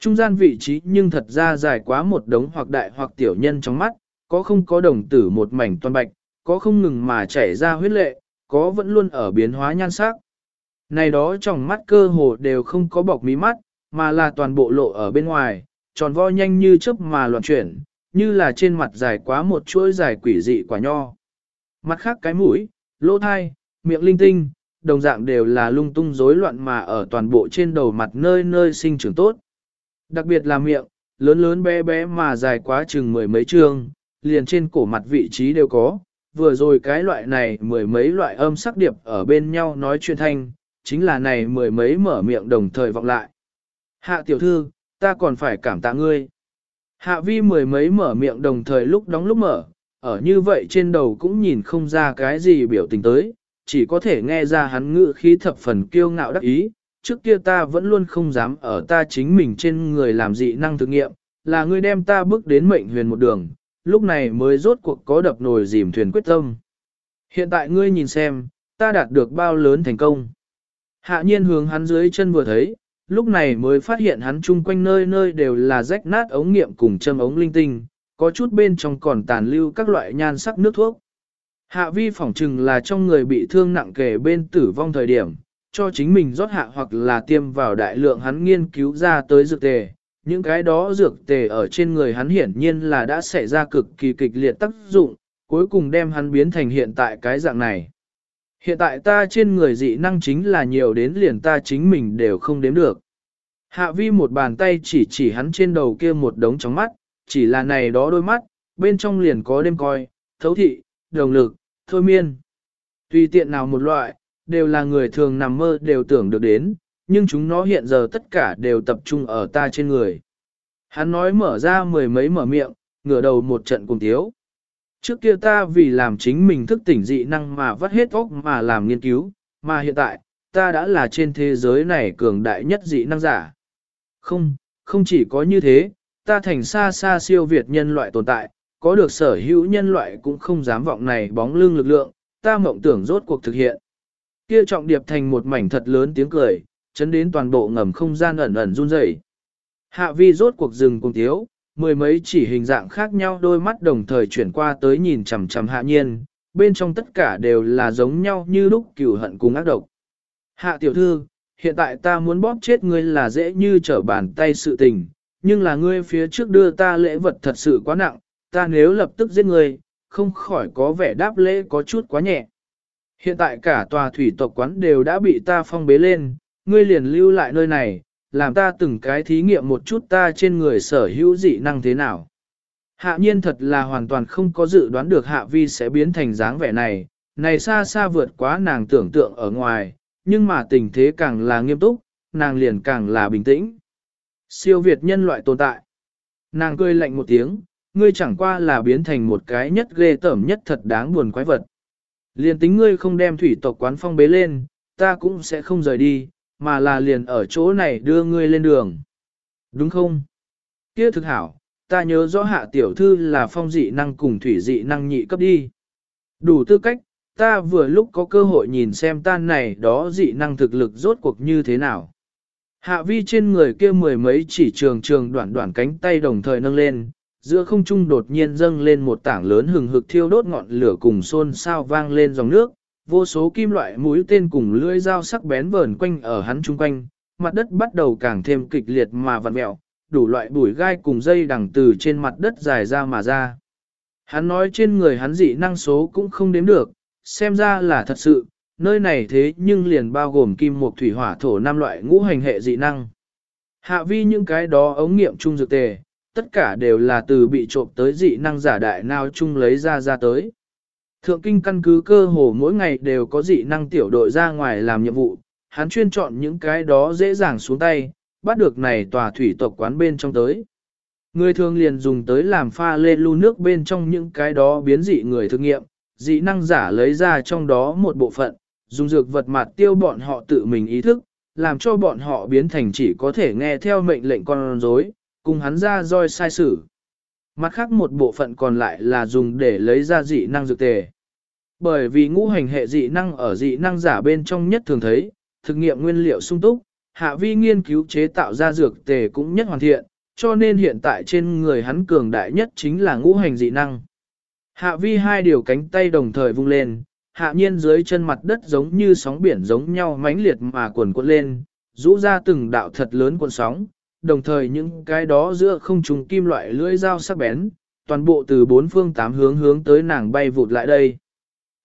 Trung gian vị trí nhưng thật ra dài quá một đống hoặc đại hoặc tiểu nhân trong mắt, có không có đồng tử một mảnh toàn bạch, có không ngừng mà chảy ra huyết lệ, có vẫn luôn ở biến hóa nhan sắc. Này đó trong mắt cơ hồ đều không có bọc mí mắt, mà là toàn bộ lộ ở bên ngoài, tròn vo nhanh như chớp mà loạn chuyển, như là trên mặt dài quá một chuỗi dài quỷ dị quả nho. Mặt khác cái mũi, lỗ thai, miệng linh tinh, đồng dạng đều là lung tung rối loạn mà ở toàn bộ trên đầu mặt nơi nơi sinh trưởng tốt. Đặc biệt là miệng, lớn lớn bé bé mà dài quá chừng mười mấy chương, liền trên cổ mặt vị trí đều có. Vừa rồi cái loại này mười mấy loại âm sắc điệp ở bên nhau nói chuyện thanh, chính là này mười mấy mở miệng đồng thời vọng lại. Hạ tiểu thư, ta còn phải cảm tạ ngươi. Hạ vi mười mấy mở miệng đồng thời lúc đóng lúc mở, ở như vậy trên đầu cũng nhìn không ra cái gì biểu tình tới, chỉ có thể nghe ra hắn ngự khí thập phần kiêu ngạo đắc ý, trước kia ta vẫn luôn không dám ở ta chính mình trên người làm dị năng thực nghiệm, là ngươi đem ta bước đến mệnh huyền một đường, lúc này mới rốt cuộc có đập nồi dìm thuyền quyết tâm. Hiện tại ngươi nhìn xem, ta đạt được bao lớn thành công. Hạ nhiên hướng hắn dưới chân vừa thấy, lúc này mới phát hiện hắn chung quanh nơi nơi đều là rách nát ống nghiệm cùng châm ống linh tinh, có chút bên trong còn tàn lưu các loại nhan sắc nước thuốc. Hạ vi phỏng chừng là trong người bị thương nặng kề bên tử vong thời điểm, cho chính mình rót hạ hoặc là tiêm vào đại lượng hắn nghiên cứu ra tới dược tề. Những cái đó dược tề ở trên người hắn hiển nhiên là đã xảy ra cực kỳ kịch liệt tác dụng, cuối cùng đem hắn biến thành hiện tại cái dạng này. Hiện tại ta trên người dị năng chính là nhiều đến liền ta chính mình đều không đếm được. Hạ vi một bàn tay chỉ chỉ hắn trên đầu kia một đống trong mắt, chỉ là này đó đôi mắt, bên trong liền có đêm coi, thấu thị, đồng lực, thôi miên. Tùy tiện nào một loại, đều là người thường nằm mơ đều tưởng được đến, nhưng chúng nó hiện giờ tất cả đều tập trung ở ta trên người. Hắn nói mở ra mười mấy mở miệng, ngửa đầu một trận cùng thiếu. Trước kia ta vì làm chính mình thức tỉnh dị năng mà vắt hết óc mà làm nghiên cứu, mà hiện tại, ta đã là trên thế giới này cường đại nhất dị năng giả. Không, không chỉ có như thế, ta thành xa xa siêu việt nhân loại tồn tại, có được sở hữu nhân loại cũng không dám vọng này bóng lưng lực lượng, ta mộng tưởng rốt cuộc thực hiện. Kia trọng điệp thành một mảnh thật lớn tiếng cười, chấn đến toàn bộ ngầm không gian ẩn ẩn run rẩy. Hạ vi rốt cuộc dừng cùng thiếu, mười mấy chỉ hình dạng khác nhau đôi mắt đồng thời chuyển qua tới nhìn chằm chằm hạ nhiên, bên trong tất cả đều là giống nhau như lúc cửu hận cùng ác độc. Hạ tiểu thư, hiện tại ta muốn bóp chết ngươi là dễ như trở bàn tay sự tình, nhưng là ngươi phía trước đưa ta lễ vật thật sự quá nặng, ta nếu lập tức giết ngươi, không khỏi có vẻ đáp lễ có chút quá nhẹ. Hiện tại cả tòa thủy tộc quán đều đã bị ta phong bế lên, ngươi liền lưu lại nơi này, làm ta từng cái thí nghiệm một chút ta trên người sở hữu dị năng thế nào. Hạ nhiên thật là hoàn toàn không có dự đoán được hạ vi sẽ biến thành dáng vẻ này, này xa xa vượt quá nàng tưởng tượng ở ngoài, nhưng mà tình thế càng là nghiêm túc, nàng liền càng là bình tĩnh. Siêu Việt nhân loại tồn tại. Nàng cười lạnh một tiếng, ngươi chẳng qua là biến thành một cái nhất ghê tởm nhất thật đáng buồn quái vật. Liền tính ngươi không đem thủy tộc quán phong bế lên, ta cũng sẽ không rời đi, mà là liền ở chỗ này đưa ngươi lên đường. Đúng không? Kia thực hảo, ta nhớ rõ hạ tiểu thư là phong dị năng cùng thủy dị năng nhị cấp đi. Đủ tư cách, ta vừa lúc có cơ hội nhìn xem tan này đó dị năng thực lực rốt cuộc như thế nào. Hạ vi trên người kia mười mấy chỉ trường trường đoạn đoạn cánh tay đồng thời nâng lên, giữa không trung đột nhiên dâng lên một tảng lớn hừng hực thiêu đốt ngọn lửa cùng xôn sao vang lên dòng nước, vô số kim loại mũi tên cùng lưỡi dao sắc bén vờn quanh ở hắn chung quanh, mặt đất bắt đầu càng thêm kịch liệt mà vặn mẹo, đủ loại bụi gai cùng dây đằng từ trên mặt đất dài ra mà ra. Hắn nói trên người hắn dị năng số cũng không đếm được, xem ra là thật sự, nơi này thế nhưng liền bao gồm kim mộc thủy hỏa thổ năm loại ngũ hành hệ dị năng. Hạ vi những cái đó ống nghiệm chung dược tề, tất cả đều là từ bị trộm tới dị năng giả đại nào chung lấy ra ra tới. Thượng kinh căn cứ cơ hồ mỗi ngày đều có dị năng tiểu đội ra ngoài làm nhiệm vụ, hắn chuyên chọn những cái đó dễ dàng xuống tay, bắt được này tòa thủy tộc quán bên trong tới. Người thường liền dùng tới làm pha lê lưu nước bên trong những cái đó biến dị người thực nghiệm, dị năng giả lấy ra trong đó một bộ phận, dùng dược vật mặt tiêu bọn họ tự mình ý thức, làm cho bọn họ biến thành chỉ có thể nghe theo mệnh lệnh con rối, cùng hắn ra roi sai sử. Mặt khác một bộ phận còn lại là dùng để lấy ra dị năng dược tề. Bởi vì ngũ hành hệ dị năng ở dị năng giả bên trong nhất thường thấy, thực nghiệm nguyên liệu sung túc, hạ vi nghiên cứu chế tạo ra dược tề cũng nhất hoàn thiện, cho nên hiện tại trên người hắn cường đại nhất chính là ngũ hành dị năng. Hạ vi hai điều cánh tay đồng thời vung lên, hạ nhiên dưới chân mặt đất giống như sóng biển giống nhau mãnh liệt mà cuộn cuộn lên, rũ ra từng đạo thật lớn cuộn sóng, đồng thời những cái đó giữa không trùng kim loại lưỡi dao sắc bén, toàn bộ từ bốn phương tám hướng hướng tới nàng bay vụt lại đây.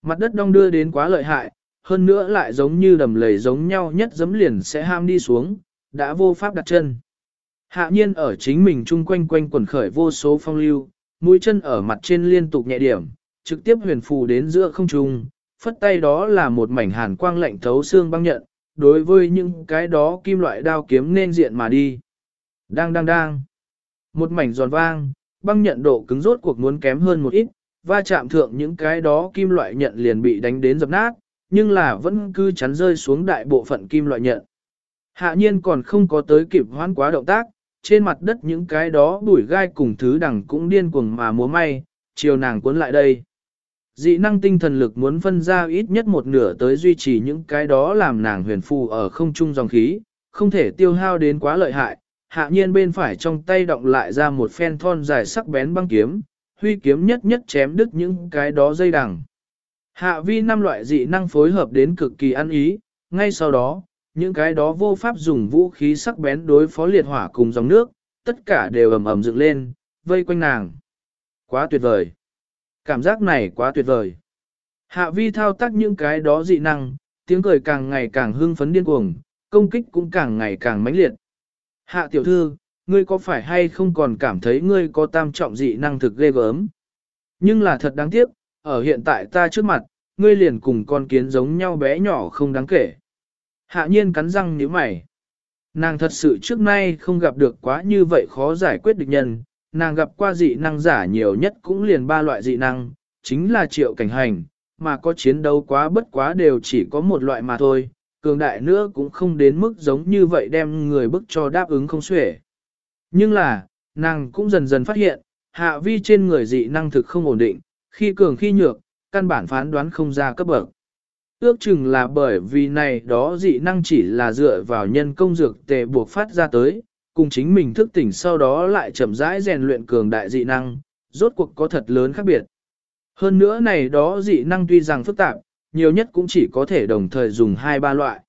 Mặt đất đông đưa đến quá lợi hại, hơn nữa lại giống như đầm lầy giống nhau nhất dấm liền sẽ ham đi xuống, đã vô pháp đặt chân. Hạ nhiên ở chính mình chung quanh quanh quần khởi vô số phong lưu, mũi chân ở mặt trên liên tục nhẹ điểm, trực tiếp huyền phù đến giữa không trung, phất tay đó là một mảnh hàn quang lạnh thấu xương băng nhận, đối với những cái đó kim loại đao kiếm nên diện mà đi. Đang đang đang. Một mảnh giòn vang, băng nhận độ cứng rốt cuộc muốn kém hơn một ít, va chạm thượng những cái đó kim loại nhận liền bị đánh đến dập nát, nhưng là vẫn cứ chắn rơi xuống đại bộ phận kim loại nhận. Hạ nhiên còn không có tới kịp hoán quá động tác, trên mặt đất những cái đó bụi gai cùng thứ đằng cũng điên cuồng mà múa may, chiều nàng cuốn lại đây. Dị năng tinh thần lực muốn phân ra ít nhất một nửa tới duy trì những cái đó làm nàng huyền phù ở không trung dòng khí, không thể tiêu hao đến quá lợi hại. Hạ nhiên bên phải trong tay động lại ra một phen thon dài sắc bén băng kiếm, huy kiếm nhất nhất chém đứt những cái đó dây đằng. Hạ vi năm loại dị năng phối hợp đến cực kỳ ăn ý, ngay sau đó, những cái đó vô pháp dùng vũ khí sắc bén đối phó liệt hỏa cùng dòng nước, tất cả đều ầm ầm dựng lên, vây quanh nàng. Quá tuyệt vời. Cảm giác này quá tuyệt vời. Hạ vi thao tác những cái đó dị năng, tiếng cười càng ngày càng hưng phấn điên cuồng, công kích cũng càng ngày càng mãnh liệt. Hạ tiểu thư, ngươi có phải hay không còn cảm thấy ngươi có tam trọng dị năng thực ghê gớm? Nhưng là thật đáng tiếc, ở hiện tại ta trước mặt, ngươi liền cùng con kiến giống nhau bé nhỏ không đáng kể. Hạ nhiên cắn răng nhíu mày. Nàng thật sự trước nay không gặp được quá như vậy khó giải quyết địch nhân, nàng gặp qua dị năng giả nhiều nhất cũng liền ba loại dị năng, chính là triệu cảnh hành, mà có chiến đấu quá bất quá đều chỉ có một loại mà thôi, cường đại nữa cũng không đến mức giống như vậy đem người bức cho đáp ứng không xuể. Nhưng là, nàng cũng dần dần phát hiện, hạ vi trên người dị năng thực không ổn định, khi cường khi nhược, căn bản phán đoán không ra cấp bậc. Ước chừng là bởi vì này đó dị năng chỉ là dựa vào nhân công dược tề buộc phát ra tới, cùng chính mình thức tỉnh sau đó lại chậm rãi rèn luyện cường đại dị năng, rốt cuộc có thật lớn khác biệt. Hơn nữa này đó dị năng tuy rằng phức tạp, nhiều nhất cũng chỉ có thể đồng thời dùng hai ba loại.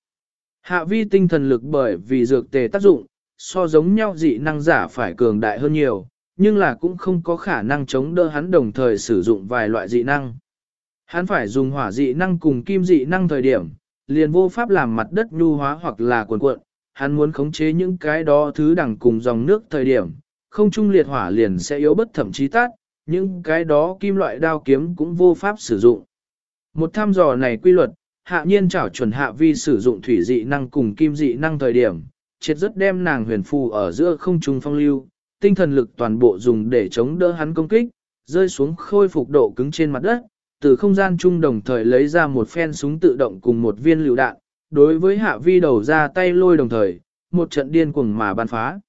Hạ vi tinh thần lực bởi vì dược tề tác dụng, so giống nhau dị năng giả phải cường đại hơn nhiều, nhưng là cũng không có khả năng chống đỡ hắn đồng thời sử dụng vài loại dị năng. Hắn phải dùng hỏa dị năng cùng kim dị năng thời điểm, liền vô pháp làm mặt đất nhu hóa hoặc là cuồn cuộn, hắn muốn khống chế những cái đó thứ đằng cùng dòng nước thời điểm, không trung liệt hỏa liền sẽ yếu bất thậm chí tát, những cái đó kim loại đao kiếm cũng vô pháp sử dụng. Một thăm dò này quy luật, hạ nhiên chảo chuẩn hạ vi sử dụng thủy dị năng cùng kim dị năng thời điểm, triệt rất đem nàng huyền phù ở giữa không trung phong lưu, tinh thần lực toàn bộ dùng để chống đỡ hắn công kích, rơi xuống khôi phục độ cứng trên mặt đất, từ không gian chung đồng thời lấy ra một phen súng tự động cùng một viên lựu đạn, đối với hạ vi đầu ra tay lôi đồng thời, một trận điên cuồng mà ban phá.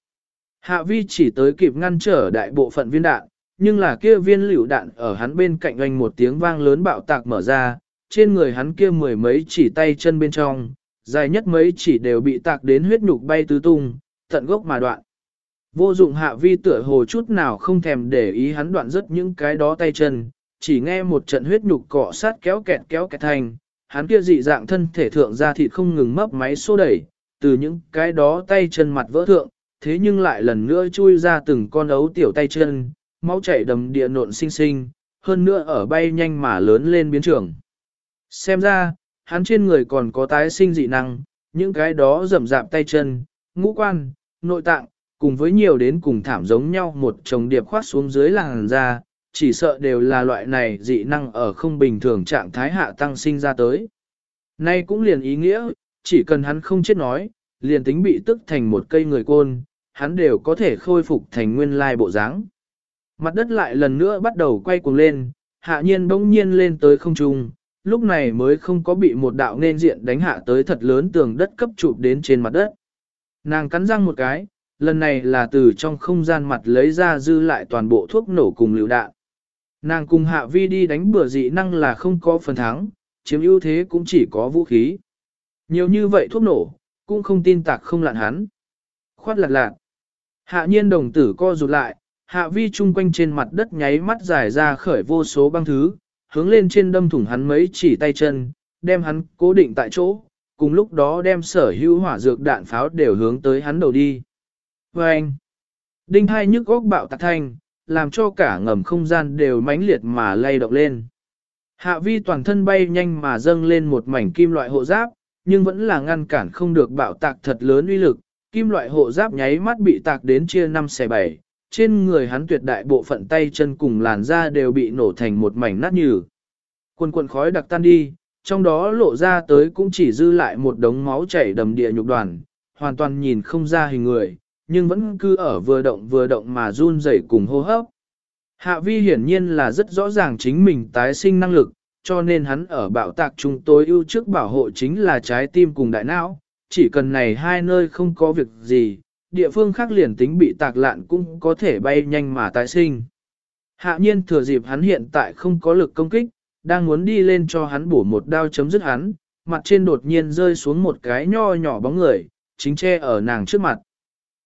Hạ vi chỉ tới kịp ngăn trở đại bộ phận viên đạn, nhưng là kia viên lựu đạn ở hắn bên cạnh anh một tiếng vang lớn bạo tạc mở ra, trên người hắn kia mười mấy chỉ tay chân bên trong, dài nhất mấy chỉ đều bị tạc đến huyết nhục bay tứ tung, tận gốc mà đoạn. Vô dụng hạ vi tựa hồ chút nào không thèm để ý hắn đoạn rất những cái đó tay chân, chỉ nghe một trận huyết nhục cọ sát kéo kẹt kéo kẹt thành, hắn kia dị dạng thân thể thượng ra thịt không ngừng mấp máy xô đẩy, từ những cái đó tay chân mặt vỡ thượng, thế nhưng lại lần nữa chui ra từng con ấu tiểu tay chân, máu chảy đầm địa nộn sinh sinh, hơn nữa ở bay nhanh mà lớn lên biến trường. Xem ra, hắn trên người còn có tái sinh dị năng, những cái đó rầm rạp tay chân, ngũ quan, nội tạng, cùng với nhiều đến cùng thảm giống nhau một chồng điệp khoát xuống dưới làn da, chỉ sợ đều là loại này dị năng ở không bình thường trạng thái hạ tăng sinh ra tới. Nay cũng liền ý nghĩa, chỉ cần hắn không chết nói, liền tính bị tức thành một cây người côn, hắn đều có thể khôi phục thành nguyên lai bộ dáng. Mặt đất lại lần nữa bắt đầu quay cuồng lên, hạ nhiên bỗng nhiên lên tới không trung, lúc này mới không có bị một đạo nên diện đánh hạ tới thật lớn tường đất cấp chụp đến trên mặt đất. Nàng cắn răng một cái, lần này là từ trong không gian mặt lấy ra dư lại toàn bộ thuốc nổ cùng lựu đạn. Nàng cùng hạ vi đi đánh bừa dị năng là không có phần thắng, chiếm ưu thế cũng chỉ có vũ khí. Nhiều như vậy thuốc nổ, cũng không tin tạc không lạn hắn. Khoát lạc lạc. Hạ nhiên đồng tử co rụt lại, hạ vi chung quanh trên mặt đất nháy mắt dài ra khởi vô số băng thứ, hướng lên trên đâm thủng hắn mấy chỉ tay chân, đem hắn cố định tại chỗ, cùng lúc đó đem sở hữu hỏa dược đạn pháo đều hướng tới hắn đầu đi. Và anh, đinh hai nhức góc bạo tạc thanh, làm cho cả ngầm không gian đều mãnh liệt mà lay động lên. Hạ vi toàn thân bay nhanh mà dâng lên một mảnh kim loại hộ giáp, nhưng vẫn là ngăn cản không được bạo tạc thật lớn uy lực, kim loại hộ giáp nháy mắt bị tạc đến chia 5 xe 7, trên người hắn tuyệt đại bộ phận tay chân cùng làn da đều bị nổ thành một mảnh nát nhừ. Quần quần khói đặc tan đi, trong đó lộ ra tới cũng chỉ dư lại một đống máu chảy đầm địa nhục đoàn, hoàn toàn nhìn không ra hình người, nhưng vẫn cứ ở vừa động vừa động mà run rẩy cùng hô hấp. Hạ vi hiển nhiên là rất rõ ràng chính mình tái sinh năng lực, cho nên hắn ở bạo tạc chúng tôi ưu trước bảo hộ chính là trái tim cùng đại não, chỉ cần này hai nơi không có việc gì, địa phương khác liền tính bị tạc lạn cũng có thể bay nhanh mà tái sinh. Hạ nhiên thừa dịp hắn hiện tại không có lực công kích, đang muốn đi lên cho hắn bổ một đao chấm dứt hắn, mặt trên đột nhiên rơi xuống một cái nho nhỏ bóng người, chính che ở nàng trước mặt.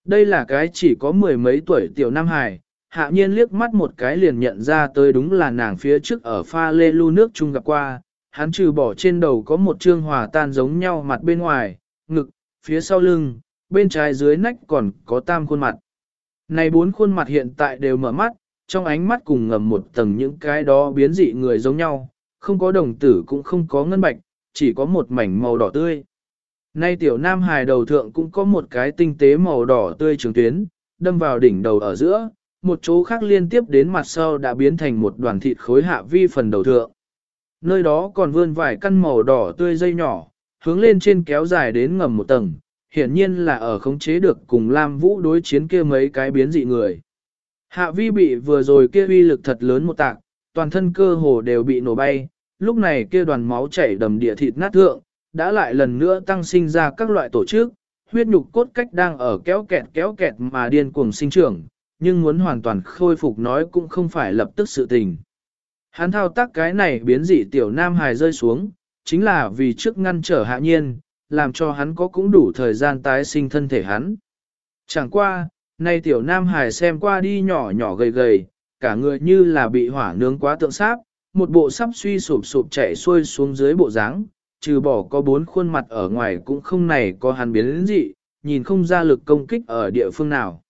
Đây là cái chỉ có mười mấy tuổi tiểu Nam Hải, hạ nhiên liếc mắt một cái liền nhận ra tới đúng là nàng phía trước ở pha lê lu nước chung gặp qua, hắn trừ bỏ trên đầu có một trương hòa tan giống nhau mặt bên ngoài, ngực, phía sau lưng, bên trái dưới nách còn có tam khuôn mặt. Này bốn khuôn mặt hiện tại đều mở mắt, trong ánh mắt cùng ngầm một tầng những cái đó biến dị người giống nhau, không có đồng tử cũng không có ngân bạch, chỉ có một mảnh màu đỏ tươi. Nay tiểu nam hài đầu thượng cũng có một cái tinh tế màu đỏ tươi trường tuyến, đâm vào đỉnh đầu ở giữa, một chỗ khác liên tiếp đến mặt sau đã biến thành một đoàn thịt khối hạ vi phần đầu thượng. Nơi đó còn vươn vài căn màu đỏ tươi dây nhỏ, hướng lên trên kéo dài đến ngầm một tầng, hiển nhiên là ở khống chế được cùng Lam Vũ đối chiến kia mấy cái biến dị người. Hạ vi bị vừa rồi kia uy lực thật lớn một tạc, toàn thân cơ hồ đều bị nổ bay, lúc này kia đoàn máu chảy đầm địa thịt nát thượng, đã lại lần nữa tăng sinh ra các loại tổ chức, huyết nhục cốt cách đang ở kéo kẹt kéo kẹt mà điên cuồng sinh trưởng, nhưng muốn hoàn toàn khôi phục nói cũng không phải lập tức sự tình. Hắn thao tác cái này biến dị tiểu nam hài rơi xuống, chính là vì trước ngăn trở hạ nhiên, làm cho hắn có cũng đủ thời gian tái sinh thân thể hắn. Chẳng qua, nay tiểu nam Hải xem qua đi nhỏ nhỏ gầy gầy, cả người như là bị hỏa nướng quá tượng sáp, một bộ sắp suy sụp sụp chạy xuôi xuống dưới bộ dáng, trừ bỏ có bốn khuôn mặt ở ngoài cũng không này có hắn biến lĩnh dị, nhìn không ra lực công kích ở địa phương nào.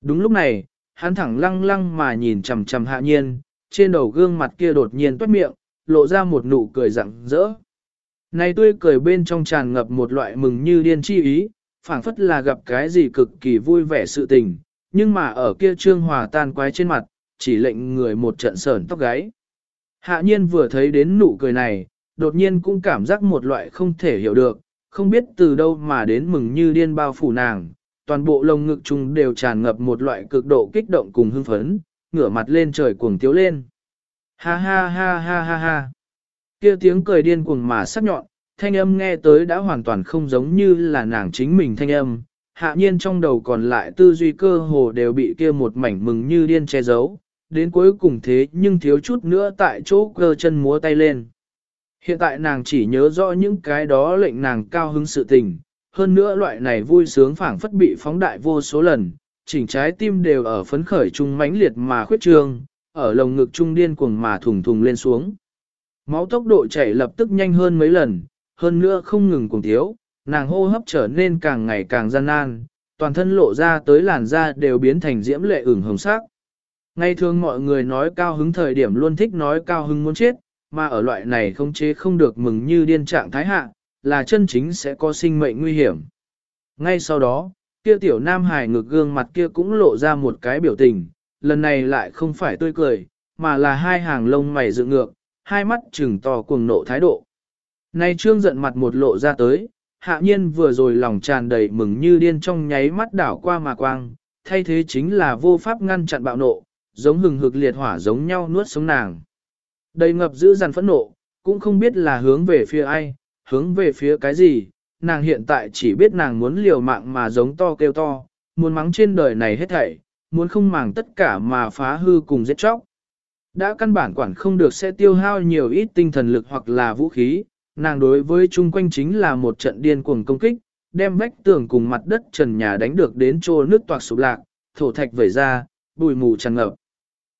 Đúng lúc này, hắn thẳng lăng lăng mà nhìn chằm chằm hạ nhiên, trên đầu gương mặt kia đột nhiên toát miệng, lộ ra một nụ cười rặng rỡ. Này tươi cười bên trong tràn ngập một loại mừng như điên chi ý, phảng phất là gặp cái gì cực kỳ vui vẻ sự tình, nhưng mà ở kia trương hòa tan quái trên mặt, chỉ lệnh người một trận sờn tóc gáy. Hạ nhiên vừa thấy đến nụ cười này, đột nhiên cũng cảm giác một loại không thể hiểu được, không biết từ đâu mà đến mừng như điên bao phủ nàng, toàn bộ lồng ngực chung đều tràn ngập một loại cực độ kích động cùng hưng phấn, ngửa mặt lên trời cuồng tiếu lên. Ha ha ha ha ha ha. Kia tiếng cười điên cuồng mà sắc nhọn, thanh âm nghe tới đã hoàn toàn không giống như là nàng chính mình thanh âm. Hạ nhiên trong đầu còn lại tư duy cơ hồ đều bị kia một mảnh mừng như điên che giấu, đến cuối cùng thế nhưng thiếu chút nữa tại chỗ cơ chân múa tay lên. Hiện tại nàng chỉ nhớ rõ những cái đó lệnh nàng cao hứng sự tình, hơn nữa loại này vui sướng phảng phất bị phóng đại vô số lần, chỉnh trái tim đều ở phấn khởi chung mãnh liệt mà khuyết trương, ở lồng ngực trung điên cuồng mà thùng thùng lên xuống. Máu tốc độ chảy lập tức nhanh hơn mấy lần, hơn nữa không ngừng cùng thiếu, nàng hô hấp trở nên càng ngày càng gian nan, toàn thân lộ ra tới làn da đều biến thành diễm lệ ửng hồng sắc. Ngay thường mọi người nói cao hứng thời điểm luôn thích nói cao hứng muốn chết, mà ở loại này không chế không được mừng như điên trạng thái hạ, là chân chính sẽ có sinh mệnh nguy hiểm. Ngay sau đó, kia tiểu nam hài ngực gương mặt kia cũng lộ ra một cái biểu tình, lần này lại không phải tươi cười, mà là hai hàng lông mày dựng ngược, hai mắt trừng to cuồng nộ thái độ. Nay trương giận mặt một lộ ra tới, hạ nhiên vừa rồi lòng tràn đầy mừng như điên trong nháy mắt đảo qua mà quang, thay thế chính là vô pháp ngăn chặn bạo nộ, giống hừng hực liệt hỏa giống nhau nuốt sống nàng. Đầy ngập giữ dằn phẫn nộ, cũng không biết là hướng về phía ai, hướng về phía cái gì, nàng hiện tại chỉ biết nàng muốn liều mạng mà giống to kêu to, muốn mắng trên đời này hết thảy, muốn không màng tất cả mà phá hư cùng giết chóc. Đã căn bản quản không được sẽ tiêu hao nhiều ít tinh thần lực hoặc là vũ khí, nàng đối với chung quanh chính là một trận điên cuồng công kích, đem vách tường cùng mặt đất trần nhà đánh được đến chỗ nước toạc sụp lạc, thổ thạch vẩy ra, bụi mù tràn ngập.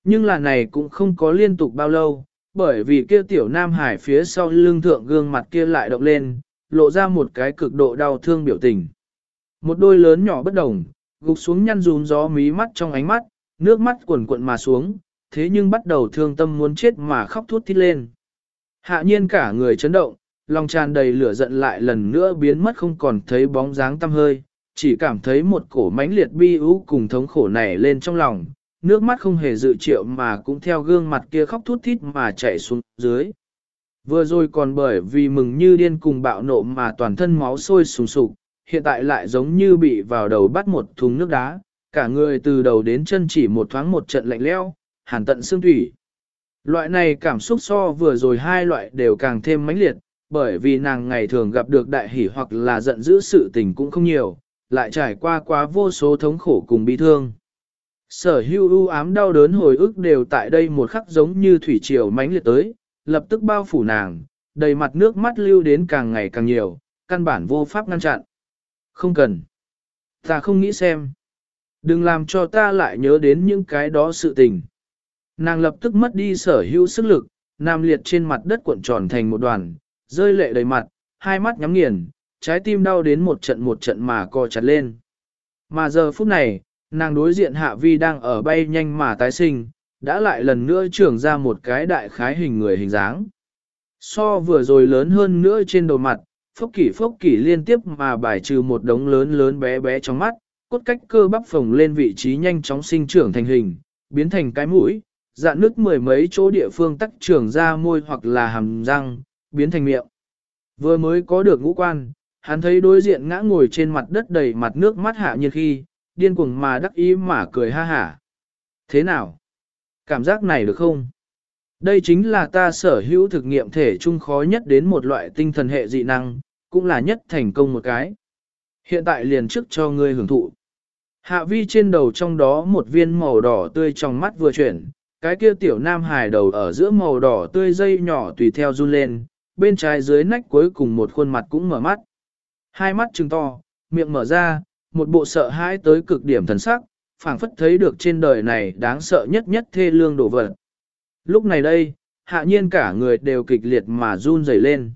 Nhưng là này cũng không có liên tục bao lâu, bởi vì kia tiểu nam hải phía sau lưng thượng gương mặt kia lại động lên, lộ ra một cái cực độ đau thương biểu tình. Một đôi lớn nhỏ bất đồng, gục xuống nhăn rún gió mí mắt trong ánh mắt, nước mắt cuộn cuộn mà xuống, thế nhưng bắt đầu thương tâm muốn chết mà khóc thút thít lên. Hạ nhiên cả người chấn động, lòng tràn đầy lửa giận lại lần nữa biến mất không còn thấy bóng dáng tăm hơi, chỉ cảm thấy một cổ mãnh liệt bi ú cùng thống khổ nảy lên trong lòng, nước mắt không hề dự triệu mà cũng theo gương mặt kia khóc thút thít mà chảy xuống dưới. Vừa rồi còn bởi vì mừng như điên cùng bạo nộ mà toàn thân máu sôi sùng sục, hiện tại lại giống như bị vào đầu bắt một thùng nước đá, cả người từ đầu đến chân chỉ một thoáng một trận lạnh leo, hàn tận xương thủy. Loại này cảm xúc so vừa rồi hai loại đều càng thêm mãnh liệt, bởi vì nàng ngày thường gặp được đại hỷ hoặc là giận dữ sự tình cũng không nhiều, lại trải qua quá vô số thống khổ cùng bi thương. Sở hưu ưu ám đau đớn hồi ức đều tại đây một khắc giống như thủy triều mãnh liệt tới, lập tức bao phủ nàng, đầy mặt nước mắt lưu đến càng ngày càng nhiều, căn bản vô pháp ngăn chặn. Không cần. Ta không nghĩ xem. Đừng làm cho ta lại nhớ đến những cái đó sự tình. Nàng lập tức mất đi sở hữu sức lực, nam liệt trên mặt đất cuộn tròn thành một đoàn, rơi lệ đầy mặt, hai mắt nhắm nghiền, trái tim đau đến một trận một trận mà co chặt lên. Mà giờ phút này, nàng đối diện hạ vi đang ở bay nhanh mà tái sinh, đã lại lần nữa trưởng ra một cái đại khái hình người hình dáng. So vừa rồi lớn hơn nữa trên đầu mặt, phốc kỷ phốc kỷ liên tiếp mà bài trừ một đống lớn lớn bé bé trong mắt, cốt cách cơ bắp phồng lên vị trí nhanh chóng sinh trưởng thành hình, biến thành cái mũi, dạn nước mười mấy chỗ địa phương tắc trưởng ra môi hoặc là hàm răng, biến thành miệng. Vừa mới có được ngũ quan, hắn thấy đối diện ngã ngồi trên mặt đất đầy mặt nước mắt hạ như khi, điên cuồng mà đắc ý mà cười ha hả. Thế nào? Cảm giác này được không? Đây chính là ta sở hữu thực nghiệm thể trung khó nhất đến một loại tinh thần hệ dị năng, cũng là nhất thành công một cái. Hiện tại liền trước cho ngươi hưởng thụ. Hạ vi trên đầu trong đó một viên màu đỏ tươi trong mắt vừa chuyển, cái kia tiểu nam hài đầu ở giữa màu đỏ tươi dây nhỏ tùy theo run lên, bên trái dưới nách cuối cùng một khuôn mặt cũng mở mắt. Hai mắt trừng to, miệng mở ra, một bộ sợ hãi tới cực điểm thần sắc, phảng phất thấy được trên đời này đáng sợ nhất nhất thê lương đổ vật. Lúc này đây, hạ nhiên cả người đều kịch liệt mà run rẩy lên.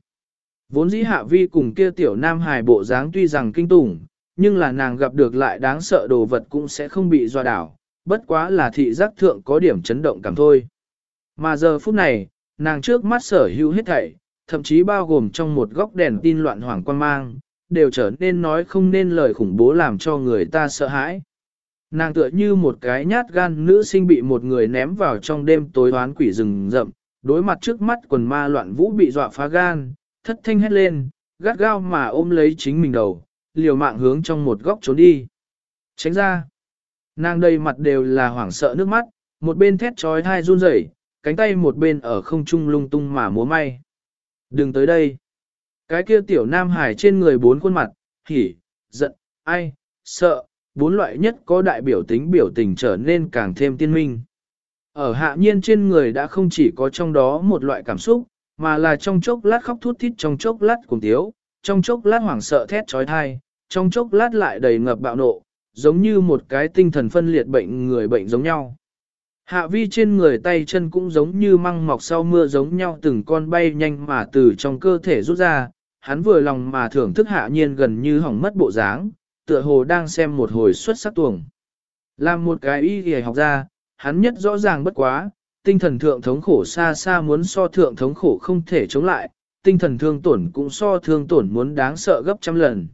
Vốn dĩ hạ vi cùng kia tiểu nam hài bộ dáng tuy rằng kinh tủng, nhưng là nàng gặp được lại đáng sợ đồ vật cũng sẽ không bị doa đảo, bất quá là thị giác thượng có điểm chấn động cảm thôi. Mà giờ phút này, nàng trước mắt sở hữu hết thảy, thậm chí bao gồm trong một góc đèn tin loạn hoàng quan mang, đều trở nên nói không nên lời khủng bố làm cho người ta sợ hãi. Nàng tựa như một cái nhát gan nữ sinh bị một người ném vào trong đêm tối hoán quỷ rừng rậm, đối mặt trước mắt quần ma loạn vũ bị dọa phá gan, thất thanh hét lên, gắt gao mà ôm lấy chính mình đầu, liều mạng hướng trong một góc trốn đi. Tránh ra. Nàng đầy mặt đều là hoảng sợ nước mắt, một bên thét trói thai run rẩy, cánh tay một bên ở không trung lung tung mà múa may. Đừng tới đây. Cái kia tiểu nam hải trên người bốn khuôn mặt, hỉ, giận, ai, sợ, bốn loại nhất có đại biểu tính biểu tình trở nên càng thêm tiên minh. Ở hạ nhiên trên người đã không chỉ có trong đó một loại cảm xúc, mà là trong chốc lát khóc thút thít trong chốc lát cùng tiếu, trong chốc lát hoảng sợ thét trói thai, trong chốc lát lại đầy ngập bạo nộ, giống như một cái tinh thần phân liệt bệnh người bệnh giống nhau. Hạ vi trên người tay chân cũng giống như măng mọc sau mưa giống nhau từng con bay nhanh mà từ trong cơ thể rút ra, hắn vừa lòng mà thưởng thức hạ nhiên gần như hỏng mất bộ dáng, tựa hồ đang xem một hồi xuất sắc tuồng. Làm một cái y y học ra, hắn nhất rõ ràng bất quá, tinh thần thượng thống khổ xa xa muốn so thượng thống khổ không thể chống lại, tinh thần thương tổn cũng so thương tổn muốn đáng sợ gấp trăm lần.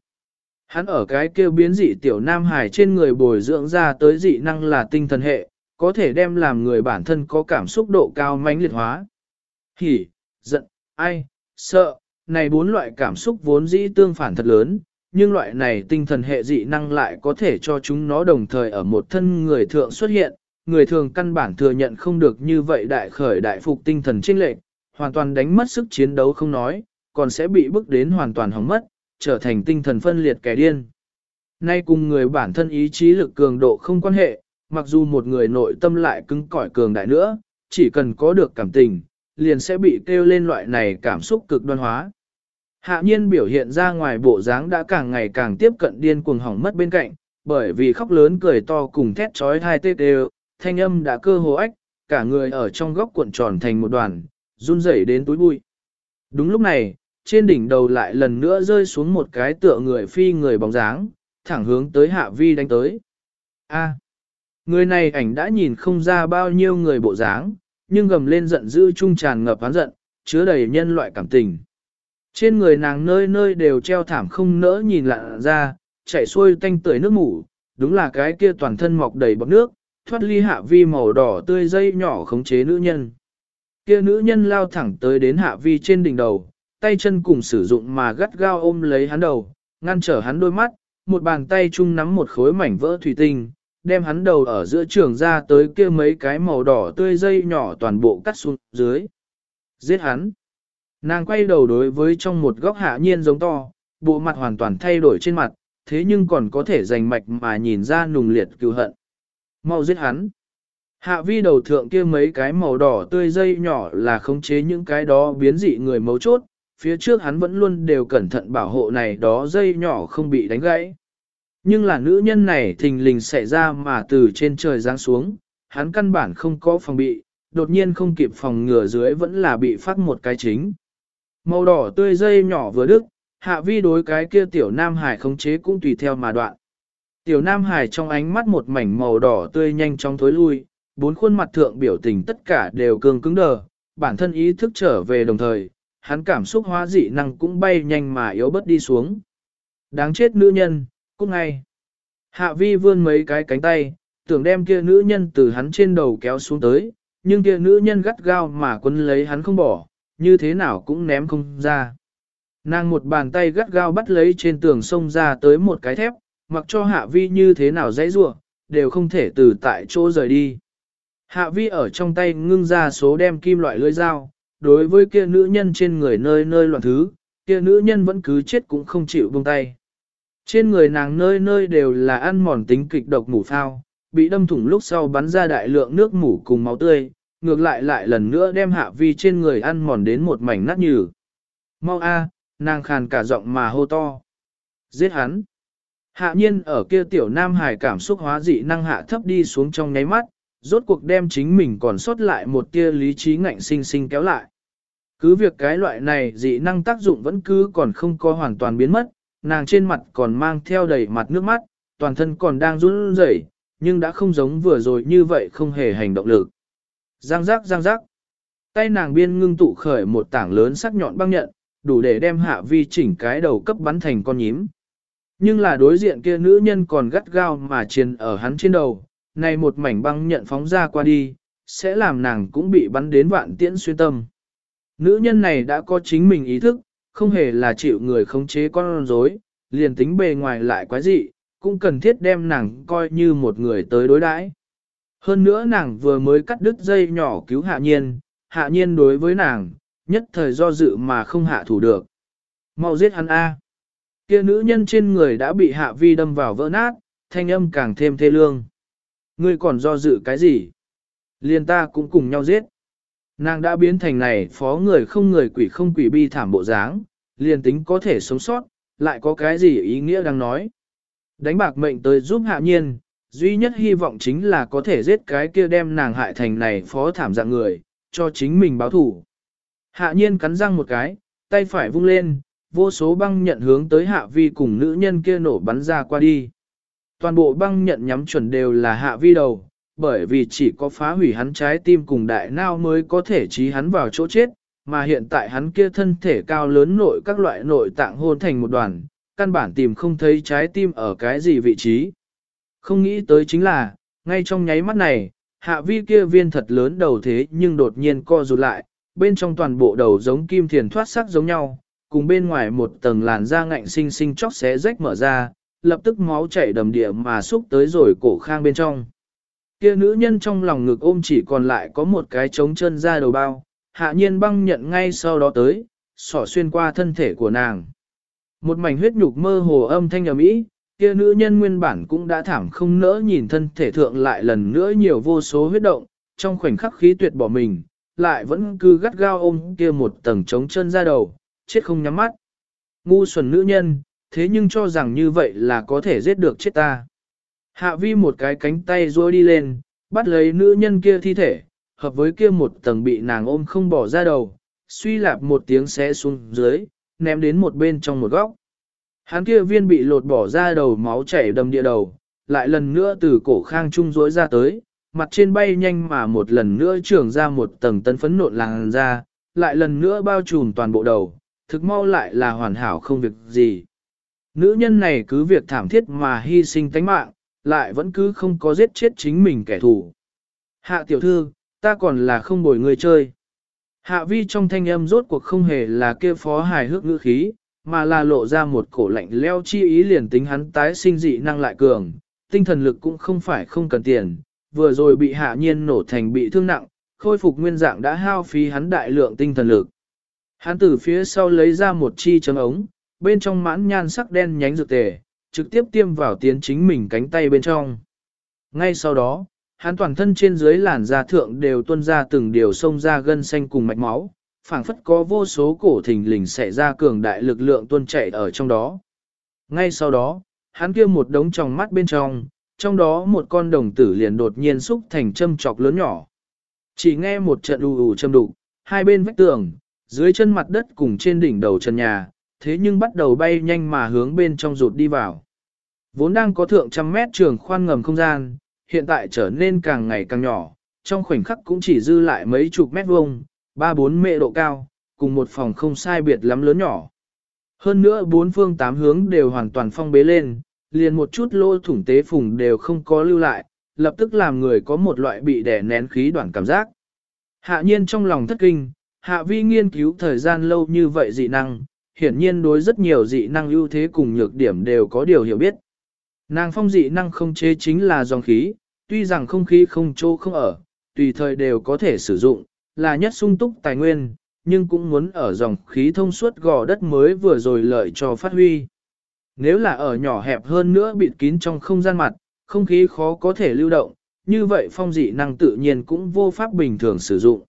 Hắn ở cái kêu biến dị tiểu nam hải trên người bồi dưỡng ra tới dị năng là tinh thần hệ, có thể đem làm người bản thân có cảm xúc độ cao mãnh liệt hóa. Hỉ, giận, ai, sợ, này bốn loại cảm xúc vốn dĩ tương phản thật lớn, nhưng loại này tinh thần hệ dị năng lại có thể cho chúng nó đồng thời ở một thân người thượng xuất hiện, người thường căn bản thừa nhận không được như vậy đại khởi đại phục tinh thần trinh lệch, hoàn toàn đánh mất sức chiến đấu không nói, còn sẽ bị bức đến hoàn toàn hỏng mất, trở thành tinh thần phân liệt kẻ điên. Nay cùng người bản thân ý chí lực cường độ không quan hệ, mặc dù một người nội tâm lại cứng cỏi cường đại nữa, chỉ cần có được cảm tình, liền sẽ bị kêu lên loại này cảm xúc cực đoan hóa. Hạ nhiên biểu hiện ra ngoài bộ dáng đã càng ngày càng tiếp cận điên cuồng hỏng mất bên cạnh, bởi vì khóc lớn cười to cùng thét trói hai tê đều, thanh âm đã cơ hồ ách, cả người ở trong góc cuộn tròn thành một đoàn, run rẩy đến túi bụi. Đúng lúc này, trên đỉnh đầu lại lần nữa rơi xuống một cái tựa người phi người bóng dáng, thẳng hướng tới hạ vi đánh tới. A, người này ảnh đã nhìn không ra bao nhiêu người bộ dáng, nhưng gầm lên giận dữ trung tràn ngập hán giận, chứa đầy nhân loại cảm tình. Trên người nàng nơi nơi đều treo thảm không nỡ nhìn lạ ra, chảy xuôi tanh tưởi nước mủ, đúng là cái kia toàn thân mọc đầy bọt nước, thoát ly hạ vi màu đỏ tươi dây nhỏ khống chế nữ nhân. Kia nữ nhân lao thẳng tới đến hạ vi trên đỉnh đầu, tay chân cùng sử dụng mà gắt gao ôm lấy hắn đầu, ngăn trở hắn đôi mắt, một bàn tay chung nắm một khối mảnh vỡ thủy tinh, đem hắn đầu ở giữa trường ra tới kia mấy cái màu đỏ tươi dây nhỏ toàn bộ cắt xuống dưới. Giết hắn. Nàng quay đầu đối với trong một góc hạ nhiên giống to, bộ mặt hoàn toàn thay đổi trên mặt, thế nhưng còn có thể rành mạch mà nhìn ra nùng liệt cựu hận. Mau giết hắn. Hạ vi đầu thượng kia mấy cái màu đỏ tươi dây nhỏ là khống chế những cái đó biến dị người mấu chốt, phía trước hắn vẫn luôn đều cẩn thận bảo hộ này đó dây nhỏ không bị đánh gãy. Nhưng là nữ nhân này thình lình xảy ra mà từ trên trời giáng xuống, hắn căn bản không có phòng bị, đột nhiên không kịp phòng ngừa dưới vẫn là bị phát một cái chính. Màu đỏ tươi dây nhỏ vừa đứt, hạ vi đối cái kia tiểu nam hải khống chế cũng tùy theo mà đoạn. Tiểu nam hải trong ánh mắt một mảnh màu đỏ tươi nhanh chóng thối lui, bốn khuôn mặt thượng biểu tình tất cả đều cương cứng đờ, bản thân ý thức trở về đồng thời, hắn cảm xúc hóa dị năng cũng bay nhanh mà yếu bớt đi xuống. Đáng chết nữ nhân, cút ngay. Hạ vi vươn mấy cái cánh tay, tưởng đem kia nữ nhân từ hắn trên đầu kéo xuống tới, nhưng kia nữ nhân gắt gao mà quân lấy hắn không bỏ, như thế nào cũng ném không ra. Nàng một bàn tay gắt gao bắt lấy trên tường sông ra tới một cái thép, mặc cho hạ vi như thế nào dãy rua, đều không thể từ tại chỗ rời đi. Hạ vi ở trong tay ngưng ra số đem kim loại lưỡi dao, đối với kia nữ nhân trên người nơi nơi loạn thứ, kia nữ nhân vẫn cứ chết cũng không chịu buông tay. Trên người nàng nơi nơi đều là ăn mòn tính kịch độc mủ phao, bị đâm thủng lúc sau bắn ra đại lượng nước mủ cùng máu tươi, ngược lại lại lần nữa đem hạ vi trên người ăn mòn đến một mảnh nát nhừ. Mau a, nàng khàn cả giọng mà hô to. Giết hắn. Hạ nhiên ở kia tiểu nam hải cảm xúc hóa dị năng hạ thấp đi xuống trong nháy mắt, rốt cuộc đem chính mình còn sót lại một tia lý trí ngạnh sinh sinh kéo lại. Cứ việc cái loại này dị năng tác dụng vẫn cứ còn không có hoàn toàn biến mất, nàng trên mặt còn mang theo đầy mặt nước mắt, toàn thân còn đang run rẩy, nhưng đã không giống vừa rồi như vậy không hề hành động lực. Giang giác giang giác. Tay nàng biên ngưng tụ khởi một tảng lớn sắc nhọn băng nhận, đủ để đem hạ vi chỉnh cái đầu cấp bắn thành con nhím. Nhưng là đối diện kia nữ nhân còn gắt gao mà chiến ở hắn trên đầu, này một mảnh băng nhận phóng ra qua đi, sẽ làm nàng cũng bị bắn đến vạn tiễn xuyên tâm. Nữ nhân này đã có chính mình ý thức, không hề là chịu người khống chế con rối, liền tính bề ngoài lại quái dị, cũng cần thiết đem nàng coi như một người tới đối đãi. Hơn nữa nàng vừa mới cắt đứt dây nhỏ cứu hạ nhiên, hạ nhiên đối với nàng, nhất thời do dự mà không hạ thủ được. Mau giết hắn A. Kia nữ nhân trên người đã bị hạ vi đâm vào vỡ nát, thanh âm càng thêm thê lương. Ngươi còn do dự cái gì? Liên ta cũng cùng nhau giết. Nàng đã biến thành này phó người không người quỷ không quỷ bi thảm bộ dáng, liền tính có thể sống sót, lại có cái gì ý nghĩa đang nói. Đánh bạc mệnh tới giúp hạ nhiên, duy nhất hy vọng chính là có thể giết cái kia đem nàng hại thành này phó thảm dạng người, cho chính mình báo thủ. Hạ nhiên cắn răng một cái, tay phải vung lên, vô số băng nhận hướng tới hạ vi cùng nữ nhân kia nổ bắn ra qua đi. Toàn bộ băng nhận nhắm chuẩn đều là hạ vi đầu, bởi vì chỉ có phá hủy hắn trái tim cùng đại nao mới có thể trí hắn vào chỗ chết, mà hiện tại hắn kia thân thể cao lớn nội các loại nội tạng hôn thành một đoàn, căn bản tìm không thấy trái tim ở cái gì vị trí. Không nghĩ tới chính là, ngay trong nháy mắt này, hạ vi kia viên thật lớn đầu thế nhưng đột nhiên co rụt lại, bên trong toàn bộ đầu giống kim thiền thoát sắc giống nhau, cùng bên ngoài một tầng làn da ngạnh sinh sinh chóc xé rách mở ra, lập tức máu chảy đầm địa mà xúc tới rồi cổ khang bên trong. Kia nữ nhân trong lòng ngực ôm chỉ còn lại có một cái trống chân ra đầu bao, hạ nhiên băng nhận ngay sau đó tới, sỏ xuyên qua thân thể của nàng. Một mảnh huyết nhục mơ hồ âm thanh ầm ĩ, kia nữ nhân nguyên bản cũng đã thảm không nỡ nhìn thân thể thượng lại lần nữa nhiều vô số huyết động, trong khoảnh khắc khí tuyệt bỏ mình, lại vẫn cứ gắt gao ôm kia một tầng trống chân ra đầu, chết không nhắm mắt. Ngu xuẩn nữ nhân, thế nhưng cho rằng như vậy là có thể giết được chết ta. Hạ vi một cái cánh tay rôi đi lên, bắt lấy nữ nhân kia thi thể, hợp với kia một tầng bị nàng ôm không bỏ ra đầu, suy lạp một tiếng xé xuống dưới, ném đến một bên trong một góc. Hắn kia viên bị lột bỏ ra đầu máu chảy đầm địa đầu, lại lần nữa từ cổ khang trung rối ra tới, mặt trên bay nhanh mà một lần nữa trưởng ra một tầng tân phấn nộn làng ra, lại lần nữa bao trùm toàn bộ đầu, thực mau lại là hoàn hảo không việc gì. Nữ nhân này cứ việc thảm thiết mà hy sinh tánh mạng, lại vẫn cứ không có giết chết chính mình kẻ thù. Hạ tiểu thư, ta còn là không bồi người chơi. Hạ vi trong thanh âm rốt cuộc không hề là kia phó hài hước ngữ khí, mà là lộ ra một cổ lạnh leo chi ý liền tính hắn tái sinh dị năng lại cường, tinh thần lực cũng không phải không cần tiền, vừa rồi bị hạ nhiên nổ thành bị thương nặng, khôi phục nguyên dạng đã hao phí hắn đại lượng tinh thần lực. Hắn từ phía sau lấy ra một chi chấm ống, bên trong mãn nhan sắc đen nhánh dược tề, trực tiếp tiêm vào tiến chính mình cánh tay bên trong. Ngay sau đó, hắn toàn thân trên dưới làn da thượng đều tuôn ra từng điều sông ra gân xanh cùng mạch máu, phảng phất có vô số cổ thình lình xảy ra cường đại lực lượng tuôn chảy ở trong đó. Ngay sau đó, hắn kia một đống tròng mắt bên trong, trong đó một con đồng tử liền đột nhiên xúc thành châm chọc lớn nhỏ. Chỉ nghe một trận ù ù châm đục, hai bên vách tường, dưới chân mặt đất cùng trên đỉnh đầu trần nhà, thế nhưng bắt đầu bay nhanh mà hướng bên trong rụt đi vào. Vốn đang có thượng trăm mét trường khoan ngầm không gian, hiện tại trở nên càng ngày càng nhỏ, trong khoảnh khắc cũng chỉ dư lại mấy chục mét vuông, ba bốn mệ độ cao, cùng một phòng không sai biệt lắm lớn nhỏ. Hơn nữa bốn phương tám hướng đều hoàn toàn phong bế lên, liền một chút lô thủng tế phùng đều không có lưu lại, lập tức làm người có một loại bị đè nén khí đoạn cảm giác. Hạ nhiên trong lòng thất kinh, hạ vi nghiên cứu thời gian lâu như vậy dị năng, hiển nhiên đối rất nhiều dị năng ưu thế cùng nhược điểm đều có điều hiểu biết. Nàng phong dị năng không chế chính là dòng khí, tuy rằng không khí không chỗ không ở, tùy thời đều có thể sử dụng, là nhất sung túc tài nguyên, nhưng cũng muốn ở dòng khí thông suốt gò đất mới vừa rồi lợi cho phát huy. Nếu là ở nhỏ hẹp hơn nữa bịt kín trong không gian mặt, không khí khó có thể lưu động, như vậy phong dị năng tự nhiên cũng vô pháp bình thường sử dụng.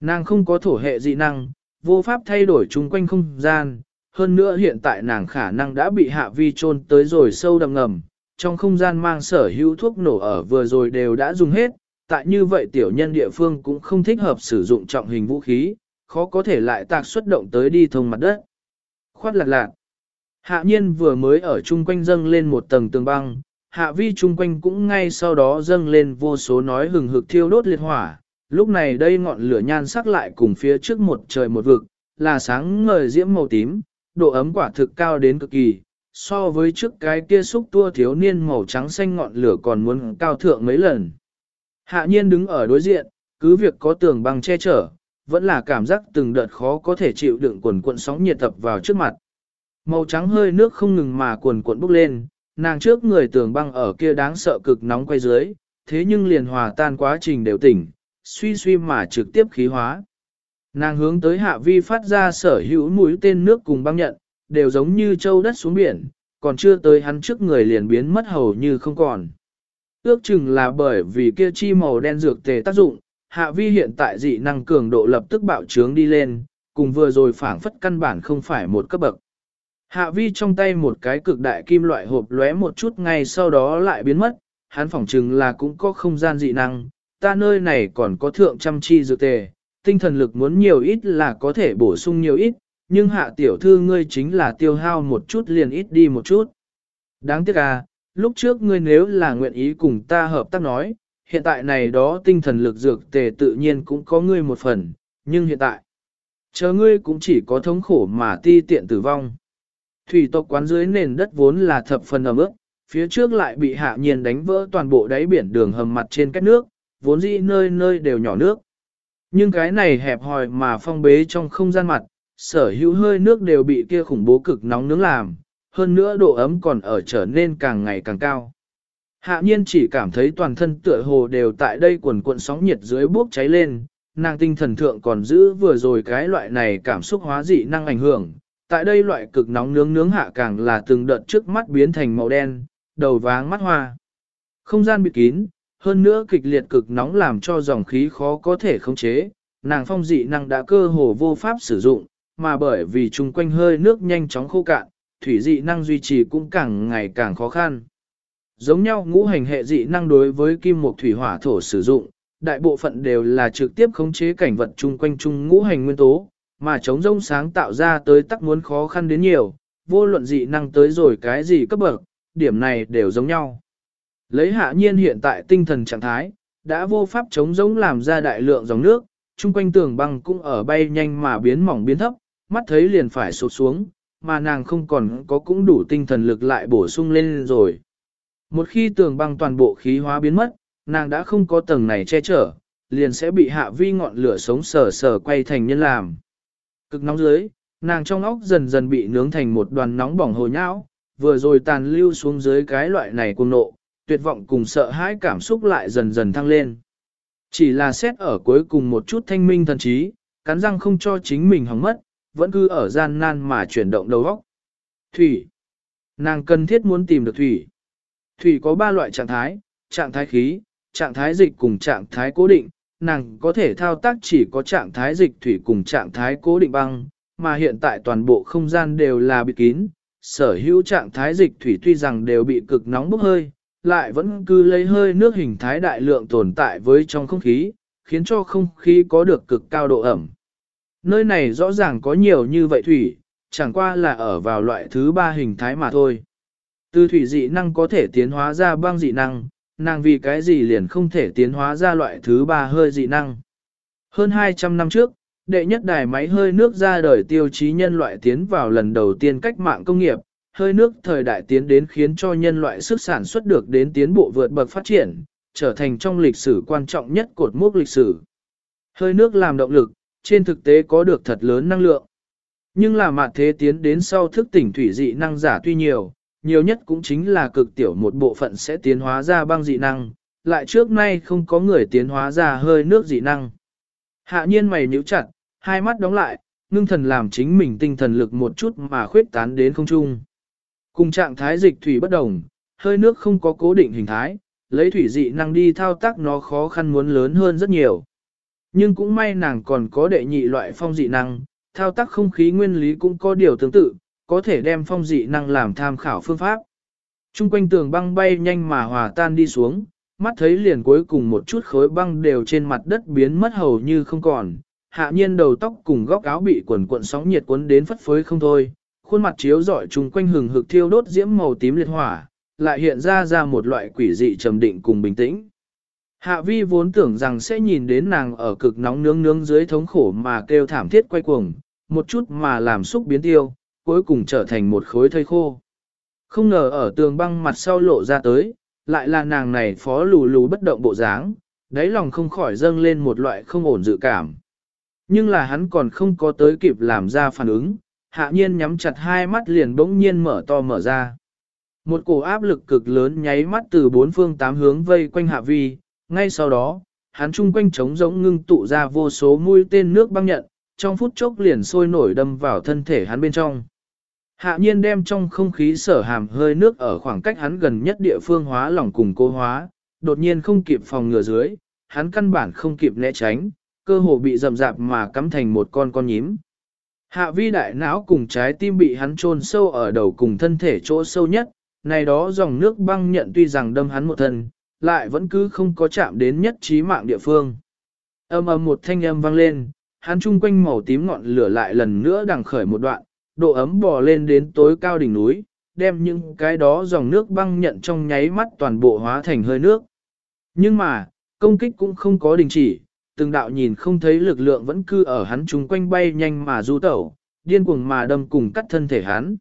Nàng không có thổ hệ dị năng, vô pháp thay đổi chung quanh không gian, hơn nữa hiện tại nàng khả năng đã bị hạ vi chôn tới rồi sâu đầm ngầm, trong không gian mang sở hữu thuốc nổ ở vừa rồi đều đã dùng hết, tại như vậy tiểu nhân địa phương cũng không thích hợp sử dụng trọng hình vũ khí, khó có thể lại tạc xuất động tới đi thông mặt đất. Khoát lạc lạc. Hạ nhiên vừa mới ở chung quanh dâng lên một tầng tường băng, hạ vi chung quanh cũng ngay sau đó dâng lên vô số nói hừng hực thiêu đốt liệt hỏa. Lúc này đây ngọn lửa nhan sắc lại cùng phía trước một trời một vực, là sáng ngời diễm màu tím, độ ấm quả thực cao đến cực kỳ, so với trước cái kia xúc tua thiếu niên màu trắng xanh ngọn lửa còn muốn cao thượng mấy lần. Hạ nhiên đứng ở đối diện, cứ việc có tường băng che chở, vẫn là cảm giác từng đợt khó có thể chịu đựng quần cuộn sóng nhiệt tập vào trước mặt. Màu trắng hơi nước không ngừng mà cuồn cuộn bốc lên, nàng trước người tường băng ở kia đáng sợ cực nóng quay dưới, thế nhưng liền hòa tan quá trình đều tỉnh, suy suy mà trực tiếp khí hóa. Nàng hướng tới hạ vi phát ra sở hữu mũi tên nước cùng băng nhận, đều giống như châu đất xuống biển, còn chưa tới hắn trước người liền biến mất hầu như không còn. Ước chừng là bởi vì kia chi màu đen dược tề tác dụng, hạ vi hiện tại dị năng cường độ lập tức bạo trướng đi lên, cùng vừa rồi phản phất căn bản không phải một cấp bậc. Hạ vi trong tay một cái cực đại kim loại hộp lóe một chút ngay sau đó lại biến mất, hắn phỏng chừng là cũng có không gian dị năng, ta nơi này còn có thượng trăm chi dược tề, tinh thần lực muốn nhiều ít là có thể bổ sung nhiều ít, nhưng hạ tiểu thư ngươi chính là tiêu hao một chút liền ít đi một chút. Đáng tiếc à, lúc trước ngươi nếu là nguyện ý cùng ta hợp tác nói, hiện tại này đó tinh thần lực dược tề tự nhiên cũng có ngươi một phần, nhưng hiện tại, chờ ngươi cũng chỉ có thống khổ mà ti tiện tử vong. Thủy tộc quán dưới nền đất vốn là thập phần ẩm ướt, phía trước lại bị hạ nhiên đánh vỡ toàn bộ đáy biển đường hầm mặt trên các nước, vốn dĩ nơi nơi đều nhỏ nước. Nhưng cái này hẹp hòi mà phong bế trong không gian mặt, sở hữu hơi nước đều bị kia khủng bố cực nóng nướng làm, hơn nữa độ ấm còn ở trở nên càng ngày càng cao. Hạ nhiên chỉ cảm thấy toàn thân tựa hồ đều tại đây quần cuộn sóng nhiệt dưới bốc cháy lên, nàng tinh thần thượng còn giữ vừa rồi cái loại này cảm xúc hóa dị năng ảnh hưởng. Tại đây loại cực nóng nướng nướng hạ càng là từng đợt trước mắt biến thành màu đen, đầu váng mắt hoa. Không gian bị kín, hơn nữa kịch liệt cực nóng làm cho dòng khí khó có thể khống chế, nàng phong dị năng đã cơ hồ vô pháp sử dụng, mà bởi vì chung quanh hơi nước nhanh chóng khô cạn, thủy dị năng duy trì cũng càng ngày càng khó khăn. Giống nhau ngũ hành hệ dị năng đối với kim mộc thủy hỏa thổ sử dụng, đại bộ phận đều là trực tiếp khống chế cảnh vật chung quanh chung ngũ hành nguyên tố, mà chống rông sáng tạo ra tới tắc muốn khó khăn đến nhiều, vô luận dị năng tới rồi cái gì cấp bậc, điểm này đều giống nhau. Lấy hạ nhiên hiện tại tinh thần trạng thái, đã vô pháp chống giống làm ra đại lượng dòng nước, chung quanh tường băng cũng ở bay nhanh mà biến mỏng biến thấp, mắt thấy liền phải sụt xuống, mà nàng không còn có cũng đủ tinh thần lực lại bổ sung lên rồi. Một khi tường băng toàn bộ khí hóa biến mất, nàng đã không có tầng này che chở, liền sẽ bị hạ vi ngọn lửa sống sờ sờ quay thành nhân làm. Cực nóng dưới, nàng trong óc dần dần bị nướng thành một đoàn nóng bỏng hồ nhão, vừa rồi tàn lưu xuống dưới cái loại này cuồng nộ, tuyệt vọng cùng sợ hãi cảm xúc lại dần dần thăng lên. Chỉ là xét ở cuối cùng một chút thanh minh thần trí, cắn răng không cho chính mình hỏng mất, vẫn cứ ở gian nan mà chuyển động đầu óc. Thủy. Nàng cần thiết muốn tìm được thủy. Thủy có ba loại trạng thái, trạng thái khí, trạng thái dịch cùng trạng thái cố định, nàng có thể thao tác chỉ có trạng thái dịch thủy cùng trạng thái cố định băng, mà hiện tại toàn bộ không gian đều là bị kín, sở hữu trạng thái dịch thủy tuy rằng đều bị cực nóng bốc hơi, lại vẫn cứ lấy hơi nước hình thái đại lượng tồn tại với trong không khí, khiến cho không khí có được cực cao độ ẩm. Nơi này rõ ràng có nhiều như vậy thủy, chẳng qua là ở vào loại thứ ba hình thái mà thôi. Từ thủy dị năng có thể tiến hóa ra băng dị năng, nàng vì cái gì liền không thể tiến hóa ra loại thứ ba hơi dị năng. Hơn 200 năm trước, đệ nhất đài máy hơi nước ra đời tiêu chí nhân loại tiến vào lần đầu tiên cách mạng công nghiệp, hơi nước thời đại tiến đến khiến cho nhân loại sức sản xuất được đến tiến bộ vượt bậc phát triển, trở thành trong lịch sử quan trọng nhất cột mốc lịch sử. Hơi nước làm động lực, trên thực tế có được thật lớn năng lượng. Nhưng là mặt thế tiến đến sau thức tỉnh thủy dị năng giả tuy nhiều, nhiều nhất cũng chính là cực tiểu một bộ phận sẽ tiến hóa ra băng dị năng, lại trước nay không có người tiến hóa ra hơi nước dị năng. Hạ nhiên mày nhíu chặt, hai mắt đóng lại, ngưng thần làm chính mình tinh thần lực một chút mà khuyết tán đến không trung. Cùng trạng thái dịch thủy bất đồng, hơi nước không có cố định hình thái, lấy thủy dị năng đi thao tác nó khó khăn muốn lớn hơn rất nhiều. Nhưng cũng may nàng còn có đệ nhị loại phong dị năng, thao tác không khí nguyên lý cũng có điều tương tự, có thể đem phong dị năng làm tham khảo phương pháp. Trung quanh tường băng bay nhanh mà hòa tan đi xuống, mắt thấy liền cuối cùng một chút khối băng đều trên mặt đất biến mất hầu như không còn. Hạ nhiên đầu tóc cùng góc áo bị quần cuộn sóng nhiệt cuốn đến phất phới không thôi, khuôn mặt chiếu rọi chung quanh hừng hực thiêu đốt diễm màu tím liệt hỏa, lại hiện ra ra một loại quỷ dị trầm định cùng bình tĩnh. Hạ vi vốn tưởng rằng sẽ nhìn đến nàng ở cực nóng nướng nướng dưới thống khổ mà kêu thảm thiết quay cuồng, một chút mà làm xúc biến tiêu, cuối cùng trở thành một khối thây khô. Không ngờ ở tường băng mặt sau lộ ra tới, lại là nàng này phó lù lù bất động bộ dáng, đáy lòng không khỏi dâng lên một loại không ổn dự cảm. Nhưng là hắn còn không có tới kịp làm ra phản ứng, hạ nhiên nhắm chặt hai mắt liền bỗng nhiên mở to mở ra. Một cổ áp lực cực lớn nháy mắt từ bốn phương tám hướng vây quanh hạ vi, ngay sau đó, hắn chung quanh trống rỗng ngưng tụ ra vô số mũi tên nước băng nhận, trong phút chốc liền sôi nổi đâm vào thân thể hắn bên trong. Hạ nhiên đem trong không khí sở hàm hơi nước ở khoảng cách hắn gần nhất địa phương hóa lỏng cùng cô hóa, đột nhiên không kịp phòng ngừa dưới, hắn căn bản không kịp né tránh, cơ hồ bị rầm rạp mà cắm thành một con con nhím. Hạ vi đại não cùng trái tim bị hắn chôn sâu ở đầu cùng thân thể chỗ sâu nhất, này đó dòng nước băng nhận tuy rằng đâm hắn một thân, lại vẫn cứ không có chạm đến nhất trí mạng địa phương. Âm âm một thanh âm vang lên, hắn chung quanh màu tím ngọn lửa lại lần nữa đằng khởi một đoạn, độ ấm bò lên đến tối cao đỉnh núi, đem những cái đó dòng nước băng nhận trong nháy mắt toàn bộ hóa thành hơi nước. Nhưng mà, công kích cũng không có đình chỉ, từng đạo nhìn không thấy lực lượng vẫn cư ở hắn chung quanh bay nhanh mà du tẩu, điên cuồng mà đâm cùng cắt thân thể hắn.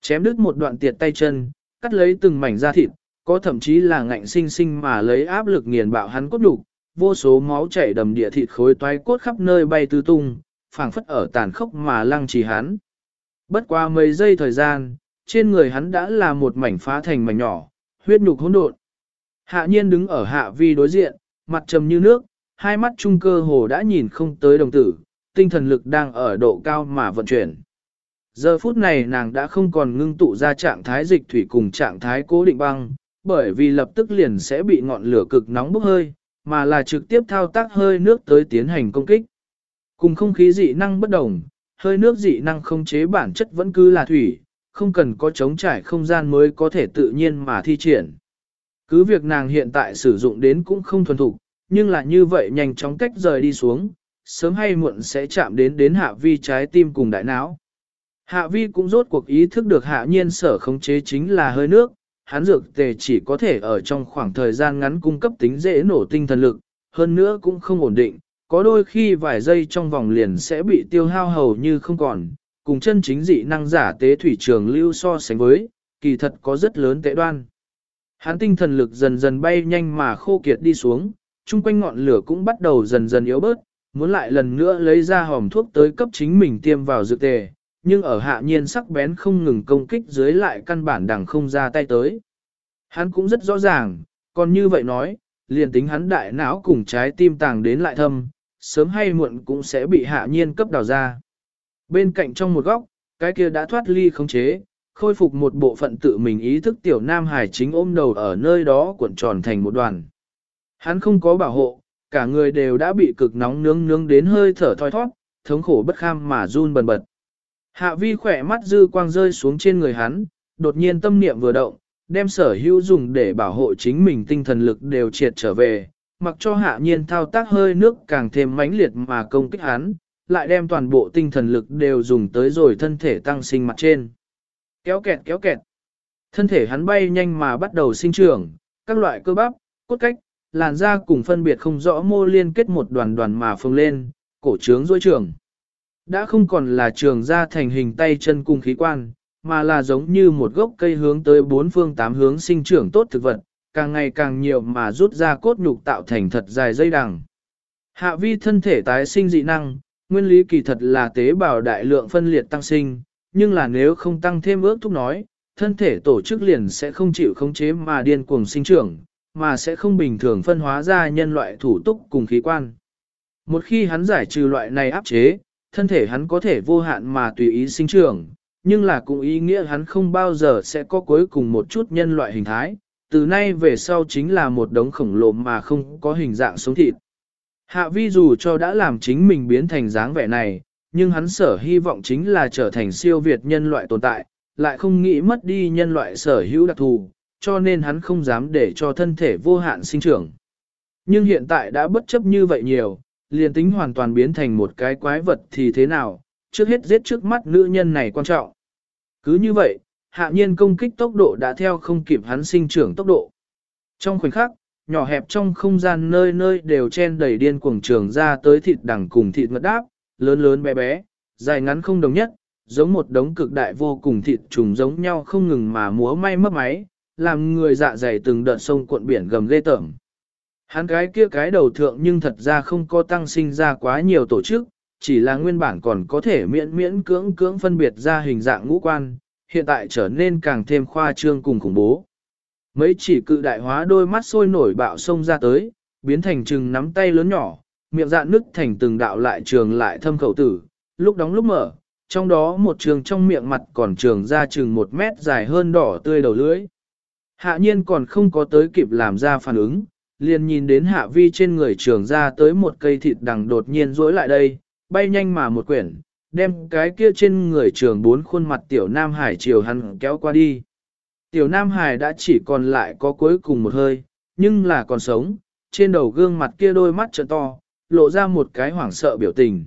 Chém đứt một đoạn tiệt tay chân, cắt lấy từng mảnh da thịt, có thậm chí là ngạnh sinh sinh mà lấy áp lực nghiền bạo hắn cốt đục, vô số máu chảy đầm địa thịt khối toái cốt khắp nơi bay tứ tung, phảng phất ở tàn khốc mà lăng trì hắn. Bất qua mấy giây thời gian, trên người hắn đã là một mảnh phá thành mảnh nhỏ, huyết nhục hỗn độn. Hạ nhiên đứng ở hạ vi đối diện, mặt trầm như nước, hai mắt trung cơ hồ đã nhìn không tới đồng tử, tinh thần lực đang ở độ cao mà vận chuyển. Giờ phút này nàng đã không còn ngưng tụ ra trạng thái dịch thủy cùng trạng thái cố định băng, bởi vì lập tức liền sẽ bị ngọn lửa cực nóng bốc hơi, mà là trực tiếp thao tác hơi nước tới tiến hành công kích. Cùng không khí dị năng bất đồng, hơi nước dị năng không chế bản chất vẫn cứ là thủy, không cần có chống trải không gian mới có thể tự nhiên mà thi triển. Cứ việc nàng hiện tại sử dụng đến cũng không thuần thục, nhưng là như vậy nhanh chóng cách rời đi xuống, sớm hay muộn sẽ chạm đến đến hạ vi trái tim cùng đại não. Hạ vi cũng rốt cuộc ý thức được hạ nhiên sở khống chế chính là hơi nước, hắn dược tề chỉ có thể ở trong khoảng thời gian ngắn cung cấp tính dễ nổ tinh thần lực, hơn nữa cũng không ổn định, có đôi khi vài giây trong vòng liền sẽ bị tiêu hao hầu như không còn, cùng chân chính dị năng giả tế thủy trường lưu so sánh với, kỳ thật có rất lớn tệ đoan. Hắn tinh thần lực dần dần bay nhanh mà khô kiệt đi xuống, chung quanh ngọn lửa cũng bắt đầu dần dần yếu bớt, muốn lại lần nữa lấy ra hòm thuốc tới cấp chính mình tiêm vào dược tề, nhưng ở hạ nhiên sắc bén không ngừng công kích dưới lại căn bản đằng không ra tay tới. Hắn cũng rất rõ ràng, còn như vậy nói, liền tính hắn đại não cùng trái tim tàng đến lại thâm, sớm hay muộn cũng sẽ bị hạ nhiên cấp đào ra. Bên cạnh trong một góc, cái kia đã thoát ly khống chế, khôi phục một bộ phận tự mình ý thức tiểu nam hải chính ôm đầu ở nơi đó cuộn tròn thành một đoàn. Hắn không có bảo hộ, cả người đều đã bị cực nóng nướng nướng đến hơi thở thoi thoát, thống khổ bất kham mà run bần bật. Hạ vi khỏe mắt dư quang rơi xuống trên người hắn, đột nhiên tâm niệm vừa động, đem sở hữu dùng để bảo hộ chính mình tinh thần lực đều triệt trở về, mặc cho hạ nhiên thao tác hơi nước càng thêm mãnh liệt mà công kích hắn, lại đem toàn bộ tinh thần lực đều dùng tới rồi thân thể tăng sinh mặt trên. Kéo kẹt kéo kẹt. Thân thể hắn bay nhanh mà bắt đầu sinh trưởng, các loại cơ bắp, cốt cách, làn da cùng phân biệt không rõ mô liên kết một đoàn đoàn mà phồng lên, cổ trướng dối trường. Đã không còn là trường da thành hình tay chân cung khí quan, mà là giống như một gốc cây hướng tới bốn phương tám hướng sinh trưởng tốt thực vật, càng ngày càng nhiều mà rút ra cốt nhục tạo thành thật dài dây đằng. Hạ vi thân thể tái sinh dị năng, nguyên lý kỳ thật là tế bào đại lượng phân liệt tăng sinh, nhưng là nếu không tăng thêm ước thúc nói, thân thể tổ chức liền sẽ không chịu khống chế mà điên cuồng sinh trưởng, mà sẽ không bình thường phân hóa ra nhân loại thủ túc cùng khí quan. Một khi hắn giải trừ loại này áp chế, thân thể hắn có thể vô hạn mà tùy ý sinh trưởng, nhưng là cũng ý nghĩa hắn không bao giờ sẽ có cuối cùng một chút nhân loại hình thái, từ nay về sau chính là một đống khổng lồ mà không có hình dạng sống thịt. Hạ vi dù cho đã làm chính mình biến thành dáng vẻ này, nhưng hắn sở hy vọng chính là trở thành siêu việt nhân loại tồn tại, lại không nghĩ mất đi nhân loại sở hữu đặc thù, cho nên hắn không dám để cho thân thể vô hạn sinh trưởng. Nhưng hiện tại đã bất chấp như vậy nhiều, liền tính hoàn toàn biến thành một cái quái vật thì thế nào, trước hết giết trước mắt nữ nhân này quan trọng. Cứ như vậy, hạ nhiên công kích tốc độ đã theo không kịp hắn sinh trưởng tốc độ. Trong khoảnh khắc, nhỏ hẹp trong không gian nơi nơi đều chen đầy điên cuồng trường ra tới thịt đằng cùng thịt mật đáp, lớn lớn bé bé, dài ngắn không đồng nhất, giống một đống cực đại vô cùng thịt trùng giống nhau không ngừng mà múa may mất máy, làm người dạ dày từng đợt sông cuộn biển gầm ghê tởm. Hắn cái kia cái đầu thượng nhưng thật ra không có tăng sinh ra quá nhiều tổ chức, chỉ là nguyên bản còn có thể miễn miễn cưỡng cưỡng phân biệt ra hình dạng ngũ quan, hiện tại trở nên càng thêm khoa trương cùng khủng bố. Mấy chỉ cự đại hóa đôi mắt sôi nổi bạo sông ra tới, biến thành chừng nắm tay lớn nhỏ, miệng dạn nứt thành từng đạo lại trường lại thâm khẩu tử, lúc đóng lúc mở, trong đó một trường trong miệng mặt còn trường ra chừng một mét dài hơn đỏ tươi đầu lưỡi. Hạ nhiên còn không có tới kịp làm ra phản ứng, liền nhìn đến hạ vi trên người trường ra tới một cây thịt đằng đột nhiên rối lại đây, bay nhanh mà một quyển, đem cái kia trên người trường bốn khuôn mặt tiểu Nam Hải chiều hắn kéo qua đi. Tiểu Nam Hải đã chỉ còn lại có cuối cùng một hơi, nhưng là còn sống, trên đầu gương mặt kia đôi mắt trợ to, lộ ra một cái hoảng sợ biểu tình.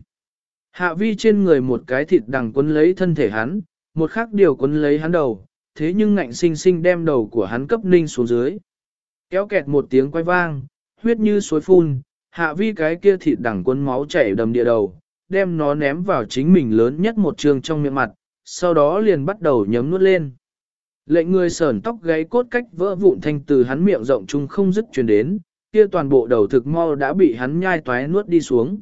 Hạ vi trên người một cái thịt đằng quấn lấy thân thể hắn, một khác điều quấn lấy hắn đầu, thế nhưng ngạnh sinh sinh đem đầu của hắn cấp ninh xuống dưới. Kéo kẹt một tiếng quay vang, huyết như suối phun, hạ vi cái kia thịt đẳng quân máu chảy đầm địa đầu, đem nó ném vào chính mình lớn nhất một trường trong miệng mặt, sau đó liền bắt đầu nhấm nuốt lên. Lệnh người sờn tóc gáy cốt cách vỡ vụn thanh từ hắn miệng rộng chung không dứt truyền đến, kia toàn bộ đầu thực mau đã bị hắn nhai toái nuốt đi xuống.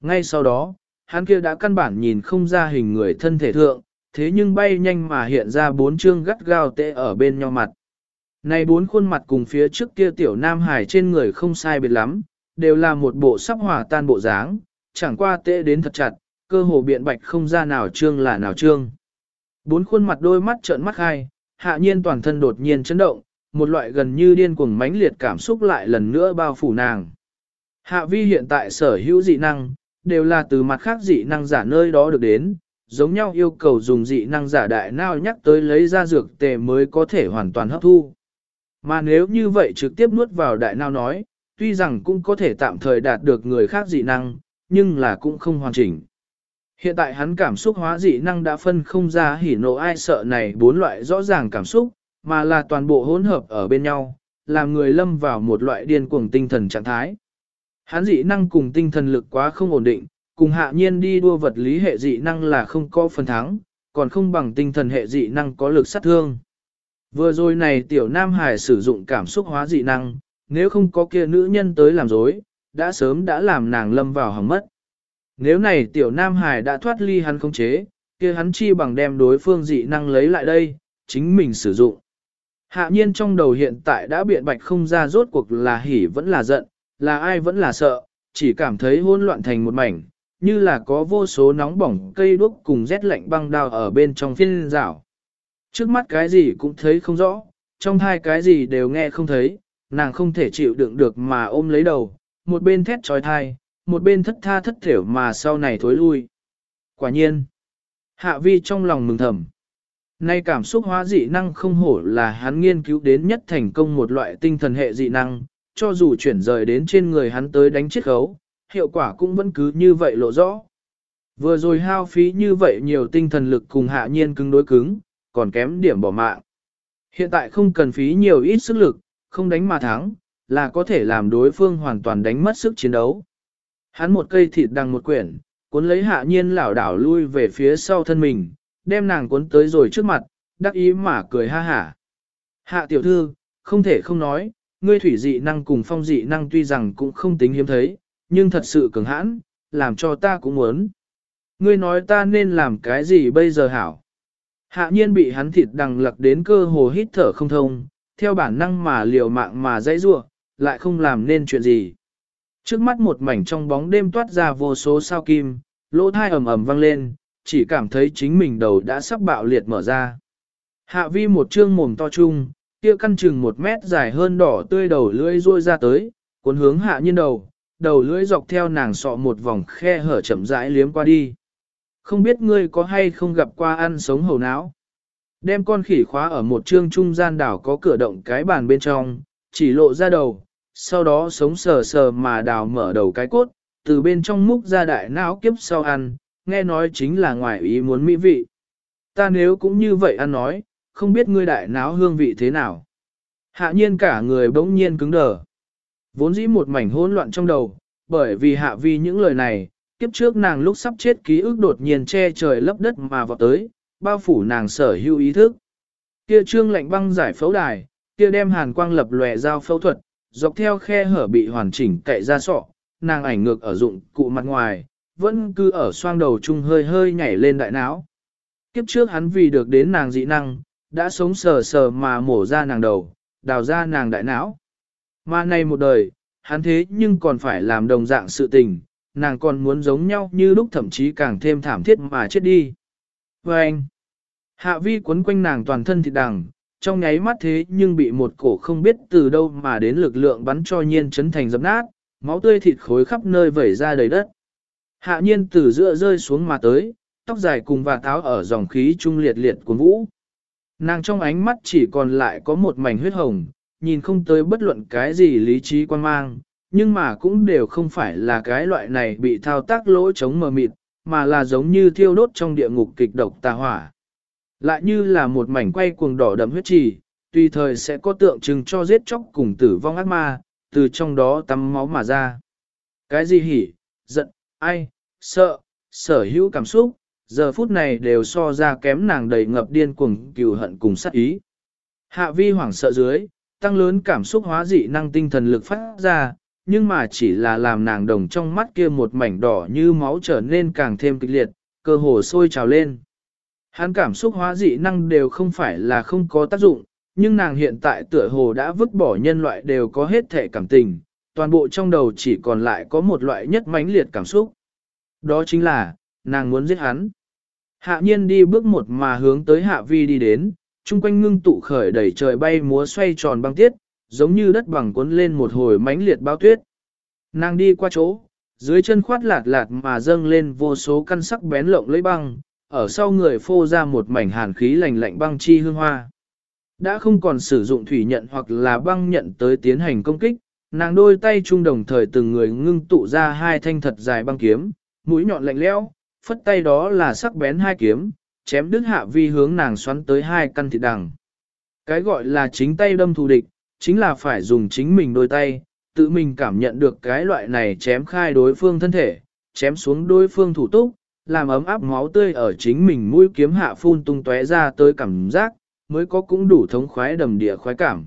Ngay sau đó, hắn kia đã căn bản nhìn không ra hình người thân thể thượng, thế nhưng bay nhanh mà hiện ra bốn chương gắt gao tệ ở bên nhau mặt. Này bốn khuôn mặt cùng phía trước kia tiểu nam hải trên người không sai biệt lắm, đều là một bộ sắp hòa tan bộ dáng, chẳng qua tệ đến thật chặt, cơ hồ biện bạch không ra nào trương là nào trương. Bốn khuôn mặt đôi mắt trợn mắt hai, hạ nhiên toàn thân đột nhiên chấn động, một loại gần như điên cuồng mãnh liệt cảm xúc lại lần nữa bao phủ nàng. Hạ vi hiện tại sở hữu dị năng, đều là từ mặt khác dị năng giả nơi đó được đến, giống nhau yêu cầu dùng dị năng giả đại nào nhắc tới lấy ra dược tề mới có thể hoàn toàn hấp thu. Mà nếu như vậy trực tiếp nuốt vào đại nào nói, tuy rằng cũng có thể tạm thời đạt được người khác dị năng, nhưng là cũng không hoàn chỉnh. Hiện tại hắn cảm xúc hóa dị năng đã phân không ra hỉ nộ ai sợ này bốn loại rõ ràng cảm xúc, mà là toàn bộ hỗn hợp ở bên nhau, làm người lâm vào một loại điên cuồng tinh thần trạng thái. Hắn dị năng cùng tinh thần lực quá không ổn định, cùng hạ nhiên đi đua vật lý hệ dị năng là không có phần thắng, còn không bằng tinh thần hệ dị năng có lực sát thương. Vừa rồi này tiểu Nam Hải sử dụng cảm xúc hóa dị năng, nếu không có kia nữ nhân tới làm dối, đã sớm đã làm nàng lâm vào hỏng mất. Nếu này tiểu Nam Hải đã thoát ly hắn không chế, kia hắn chi bằng đem đối phương dị năng lấy lại đây, chính mình sử dụng. Hạ nhiên trong đầu hiện tại đã biện bạch không ra rốt cuộc là hỉ vẫn là giận, là ai vẫn là sợ, chỉ cảm thấy hỗn loạn thành một mảnh, như là có vô số nóng bỏng cây đuốc cùng rét lạnh băng đao ở bên trong phiên rào. Trước mắt cái gì cũng thấy không rõ, trong hai cái gì đều nghe không thấy, nàng không thể chịu đựng được mà ôm lấy đầu, một bên thét trói thai, một bên thất tha thất thểu mà sau này thối lui. Quả nhiên, hạ vi trong lòng mừng thầm. Nay cảm xúc hóa dị năng không hổ là hắn nghiên cứu đến nhất thành công một loại tinh thần hệ dị năng, cho dù chuyển rời đến trên người hắn tới đánh chiết khấu, hiệu quả cũng vẫn cứ như vậy lộ rõ. Vừa rồi hao phí như vậy nhiều tinh thần lực cùng hạ nhiên cứng đối cứng, còn kém điểm bỏ mạng. Hiện tại không cần phí nhiều ít sức lực, không đánh mà thắng, là có thể làm đối phương hoàn toàn đánh mất sức chiến đấu. Hắn một cây thịt đằng một quyển, cuốn lấy hạ nhiên lảo đảo lui về phía sau thân mình, đem nàng cuốn tới rồi trước mặt, đắc ý mà cười ha hả. Hạ tiểu thư, không thể không nói, ngươi thủy dị năng cùng phong dị năng tuy rằng cũng không tính hiếm thấy, nhưng thật sự cường hãn, làm cho ta cũng muốn. Ngươi nói ta nên làm cái gì bây giờ hảo? Hạ nhiên bị hắn thịt đằng lặc đến cơ hồ hít thở không thông, theo bản năng mà liều mạng mà dãy rua, lại không làm nên chuyện gì. Trước mắt một mảnh trong bóng đêm toát ra vô số sao kim, lỗ thai ầm ầm vang lên, chỉ cảm thấy chính mình đầu đã sắp bạo liệt mở ra. Hạ vi một trương mồm to chung, kia căn chừng một mét dài hơn đỏ tươi đầu lưỡi ruôi ra tới, cuốn hướng hạ nhiên đầu, đầu lưỡi dọc theo nàng sọ một vòng khe hở chậm rãi liếm qua đi. Không biết ngươi có hay không gặp qua ăn sống hầu não. Đem con khỉ khóa ở một trương trung gian đảo có cửa động cái bàn bên trong, chỉ lộ ra đầu, sau đó sống sờ sờ mà đào mở đầu cái cốt, từ bên trong múc ra đại não kiếp sau ăn, nghe nói chính là ngoài ý muốn mỹ vị. Ta nếu cũng như vậy ăn nói, không biết ngươi đại não hương vị thế nào. Hạ nhiên cả người bỗng nhiên cứng đờ. Vốn dĩ một mảnh hỗn loạn trong đầu, bởi vì hạ vi những lời này, kiếp trước nàng lúc sắp chết ký ức đột nhiên che trời lấp đất mà vọt tới, bao phủ nàng sở hữu ý thức. Kia trương lạnh băng giải phẫu đài, kia đem hàn quang lập lòe dao phẫu thuật, dọc theo khe hở bị hoàn chỉnh cậy ra sọ, nàng ảnh ngược ở dụng cụ mặt ngoài, vẫn cứ ở xoang đầu chung hơi hơi nhảy lên đại não. Kiếp trước hắn vì được đến nàng dị năng, đã sống sờ sờ mà mổ ra nàng đầu, đào ra nàng đại não. Mà này một đời, hắn thế nhưng còn phải làm đồng dạng sự tình, nàng còn muốn giống nhau như lúc thậm chí càng thêm thảm thiết mà chết đi. Và anh, hạ vi quấn quanh nàng toàn thân thịt đằng, trong nháy mắt thế nhưng bị một cổ không biết từ đâu mà đến lực lượng bắn cho nhiên chấn thành dập nát, máu tươi thịt khối khắp nơi vẩy ra đầy đất. Hạ nhiên từ giữa rơi xuống mà tới, tóc dài cùng và táo ở dòng khí trung liệt liệt của vũ. Nàng trong ánh mắt chỉ còn lại có một mảnh huyết hồng, nhìn không tới bất luận cái gì lý trí quan mang, nhưng mà cũng đều không phải là cái loại này bị thao tác lỗ chống mờ mịt, mà là giống như thiêu đốt trong địa ngục kịch độc tà hỏa. Lại như là một mảnh quay cuồng đỏ đậm huyết trì, tùy thời sẽ có tượng trưng cho giết chóc cùng tử vong ác ma, từ trong đó tắm máu mà ra. Cái gì hỉ, giận, ai, sợ, sở hữu cảm xúc, giờ phút này đều so ra kém nàng đầy ngập điên cuồng cừu hận cùng sát ý. Hạ vi hoảng sợ dưới, tăng lớn cảm xúc hóa dị năng tinh thần lực phát ra, nhưng mà chỉ là làm nàng đồng trong mắt kia một mảnh đỏ như máu trở nên càng thêm kịch liệt, cơ hồ sôi trào lên. Hắn cảm xúc hóa dị năng đều không phải là không có tác dụng, nhưng nàng hiện tại tựa hồ đã vứt bỏ nhân loại đều có hết thể cảm tình, toàn bộ trong đầu chỉ còn lại có một loại nhất mãnh liệt cảm xúc. Đó chính là, nàng muốn giết hắn. Hạ nhiên đi bước một mà hướng tới hạ vi đi đến, chung quanh ngưng tụ khởi đẩy trời bay múa xoay tròn băng tiết, giống như đất bằng cuốn lên một hồi mãnh liệt bao tuyết. Nàng đi qua chỗ, dưới chân khoát lạt lạt mà dâng lên vô số căn sắc bén lộng lấy băng, ở sau người phô ra một mảnh hàn khí lạnh lạnh băng chi hương hoa. Đã không còn sử dụng thủy nhận hoặc là băng nhận tới tiến hành công kích, nàng đôi tay chung đồng thời từng người ngưng tụ ra hai thanh thật dài băng kiếm, mũi nhọn lạnh lẽo, phất tay đó là sắc bén hai kiếm, chém đứt hạ vi hướng nàng xoắn tới hai căn thịt đằng. Cái gọi là chính tay đâm thù địch, chính là phải dùng chính mình đôi tay, tự mình cảm nhận được cái loại này chém khai đối phương thân thể, chém xuống đối phương thủ túc, làm ấm áp máu tươi ở chính mình mũi kiếm hạ phun tung tóe ra tới cảm giác, mới có cũng đủ thống khoái đầm địa khoái cảm.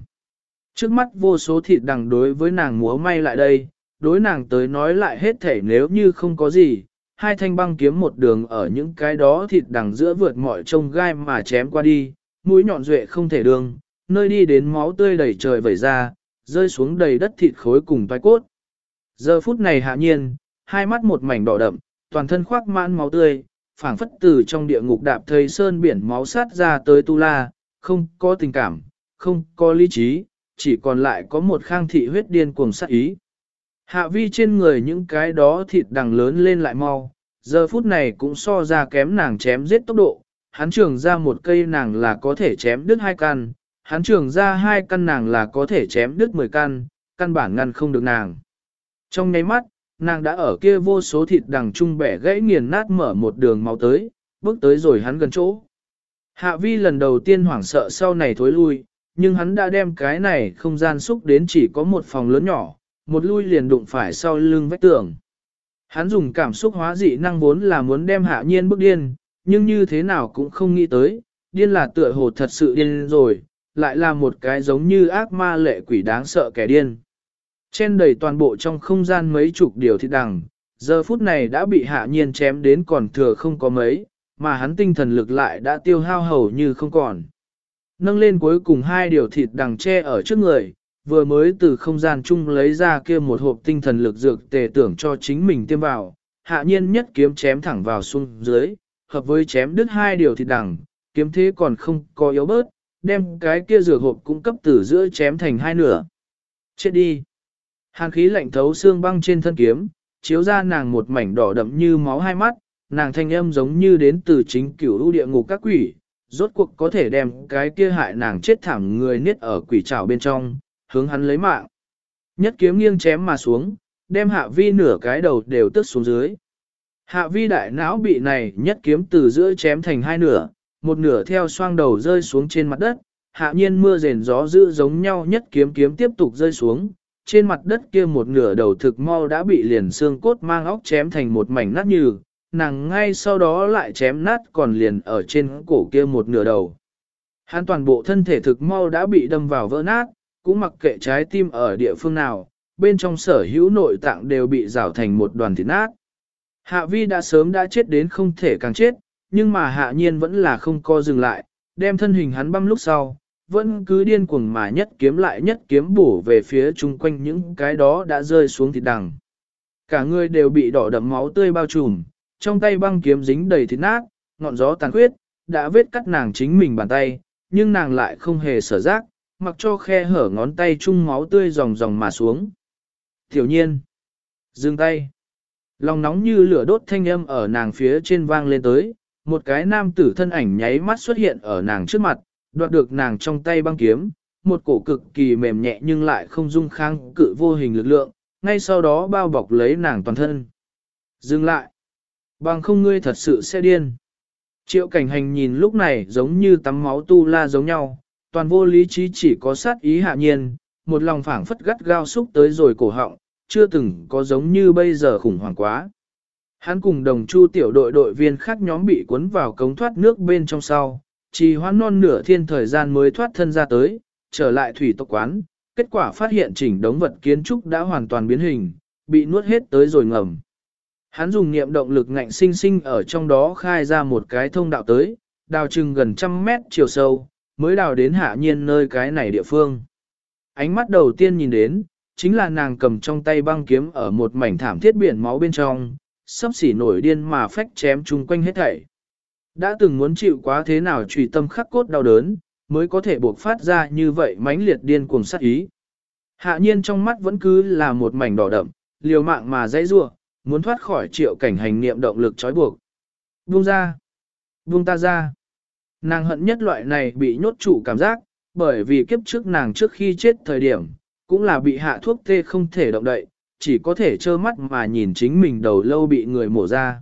Trước mắt vô số thịt đằng đối với nàng múa may lại đây, đối nàng tới nói lại hết thể nếu như không có gì, hai thanh băng kiếm một đường ở những cái đó thịt đằng giữa vượt mọi trông gai mà chém qua đi, mũi nhọn duệ không thể đường, nơi đi đến máu tươi đầy trời vẩy ra, rơi xuống đầy đất thịt khối cùng tai cốt. Giờ phút này hạ nhiên, hai mắt một mảnh đỏ đậm, toàn thân khoác mãn máu tươi, phảng phất từ trong địa ngục đạp thây sơn biển máu sát ra tới tu la, không có tình cảm, không có lý trí, chỉ còn lại có một khang thị huyết điên cuồng sát ý. Hạ vi trên người những cái đó thịt đằng lớn lên lại mau, giờ phút này cũng so ra kém nàng chém giết tốc độ, hắn trường ra một cây nàng là có thể chém đứt hai căn, hắn trường ra hai căn nàng là có thể chém đứt mười căn, căn bản ngăn không được nàng. Trong nháy mắt, nàng đã ở kia vô số thịt đằng trung bẻ gãy nghiền nát mở một đường máu tới, bước tới rồi hắn gần chỗ. Hạ vi lần đầu tiên hoảng sợ sau này thối lui, nhưng hắn đã đem cái này không gian xúc đến chỉ có một phòng lớn nhỏ, một lui liền đụng phải sau lưng vách tường. Hắn dùng cảm xúc hóa dị năng vốn là muốn đem hạ nhiên bức điên, nhưng như thế nào cũng không nghĩ tới, điên là tựa hồ thật sự điên rồi, lại là một cái giống như ác ma lệ quỷ đáng sợ kẻ điên. Trên đầy toàn bộ trong không gian mấy chục điều thịt đằng, giờ phút này đã bị hạ nhiên chém đến còn thừa không có mấy, mà hắn tinh thần lực lại đã tiêu hao hầu như không còn. Nâng lên cuối cùng hai điều thịt đằng che ở trước người, vừa mới từ không gian chung lấy ra kia một hộp tinh thần lực dược tề tưởng cho chính mình tiêm vào, hạ nhiên nhất kiếm chém thẳng vào xuống dưới, hợp với chém đứt hai điều thịt đằng, kiếm thế còn không có yếu bớt, đem cái kia dược hộp cung cấp từ giữa chém thành hai nửa. Chết đi! Hàn khí lạnh thấu xương băng trên thân kiếm, chiếu ra nàng một mảnh đỏ đậm như máu hai mắt, nàng thanh âm giống như đến từ chính cửu lũ địa ngục các quỷ, rốt cuộc có thể đem cái kia hại nàng chết thảm người niết ở quỷ trảo bên trong, hướng hắn lấy mạng. Nhất kiếm nghiêng chém mà xuống, đem hạ vi nửa cái đầu đều tức xuống dưới. Hạ vi đại não bị này nhất kiếm từ giữa chém thành hai nửa, một nửa theo xoang đầu rơi xuống trên mặt đất, hạ nhiên mưa rền gió dữ giống nhau nhất kiếm kiếm tiếp tục rơi xuống, trên mặt đất kia một nửa đầu thực mau đã bị liền xương cốt mang óc chém thành một mảnh nát như, nàng ngay sau đó lại chém nát còn liền ở trên cổ kia một nửa đầu. Hắn toàn bộ thân thể thực mau đã bị đâm vào vỡ nát, cũng mặc kệ trái tim ở địa phương nào, bên trong sở hữu nội tạng đều bị rào thành một đoàn thịt nát. Hạ vi đã sớm đã chết đến không thể càng chết, nhưng mà hạ nhiên vẫn là không co dừng lại, đem thân hình hắn băm lúc sau, vẫn cứ điên cuồng mà nhất kiếm lại nhất kiếm bổ về phía chung quanh những cái đó đã rơi xuống thịt đằng. Cả người đều bị đỏ đậm máu tươi bao trùm, trong tay băng kiếm dính đầy thịt nát, ngọn gió tàn khuyết, đã vết cắt nàng chính mình bàn tay, nhưng nàng lại không hề sở giác, mặc cho khe hở ngón tay chung máu tươi ròng ròng mà xuống. Tiểu nhiên, dừng tay. Lòng nóng như lửa đốt thanh âm ở nàng phía trên vang lên tới, một cái nam tử thân ảnh nháy mắt xuất hiện ở nàng trước mặt, đoạt được nàng trong tay băng kiếm, một cổ cực kỳ mềm nhẹ nhưng lại không dung kháng cự vô hình lực lượng, ngay sau đó bao bọc lấy nàng toàn thân. Dừng lại. Bằng không ngươi thật sự sẽ điên. Triệu cảnh hành nhìn lúc này giống như tắm máu tu la giống nhau, toàn vô lý trí chỉ có sát ý hạ nhiên, một lòng phảng phất gắt gao xúc tới rồi cổ họng, chưa từng có giống như bây giờ khủng hoảng quá. Hắn cùng đồng chu tiểu đội đội viên khác nhóm bị cuốn vào cống thoát nước bên trong sau, chỉ hoãn non nửa thiên thời gian mới thoát thân ra tới, trở lại thủy tộc quán, kết quả phát hiện chỉnh đống vật kiến trúc đã hoàn toàn biến hình, bị nuốt hết tới rồi ngầm. Hắn dùng niệm động lực ngạnh sinh sinh ở trong đó khai ra một cái thông đạo tới, đào chừng gần trăm mét chiều sâu, mới đào đến hạ nhiên nơi cái này địa phương. Ánh mắt đầu tiên nhìn đến, chính là nàng cầm trong tay băng kiếm ở một mảnh thảm thiết biển máu bên trong, sắp xỉ nổi điên mà phách chém chung quanh hết thảy. Đã từng muốn chịu quá thế nào trùy tâm khắc cốt đau đớn, mới có thể buộc phát ra như vậy mãnh liệt điên cuồng sát ý. Hạ nhiên trong mắt vẫn cứ là một mảnh đỏ đậm, liều mạng mà dãy rua, muốn thoát khỏi triệu cảnh hành niệm động lực trói buộc. Buông ra! Buông ta ra! Nàng hận nhất loại này bị nhốt chủ cảm giác, bởi vì kiếp trước nàng trước khi chết thời điểm, cũng là bị hạ thuốc tê không thể động đậy, chỉ có thể trơ mắt mà nhìn chính mình đầu lâu bị người mổ ra.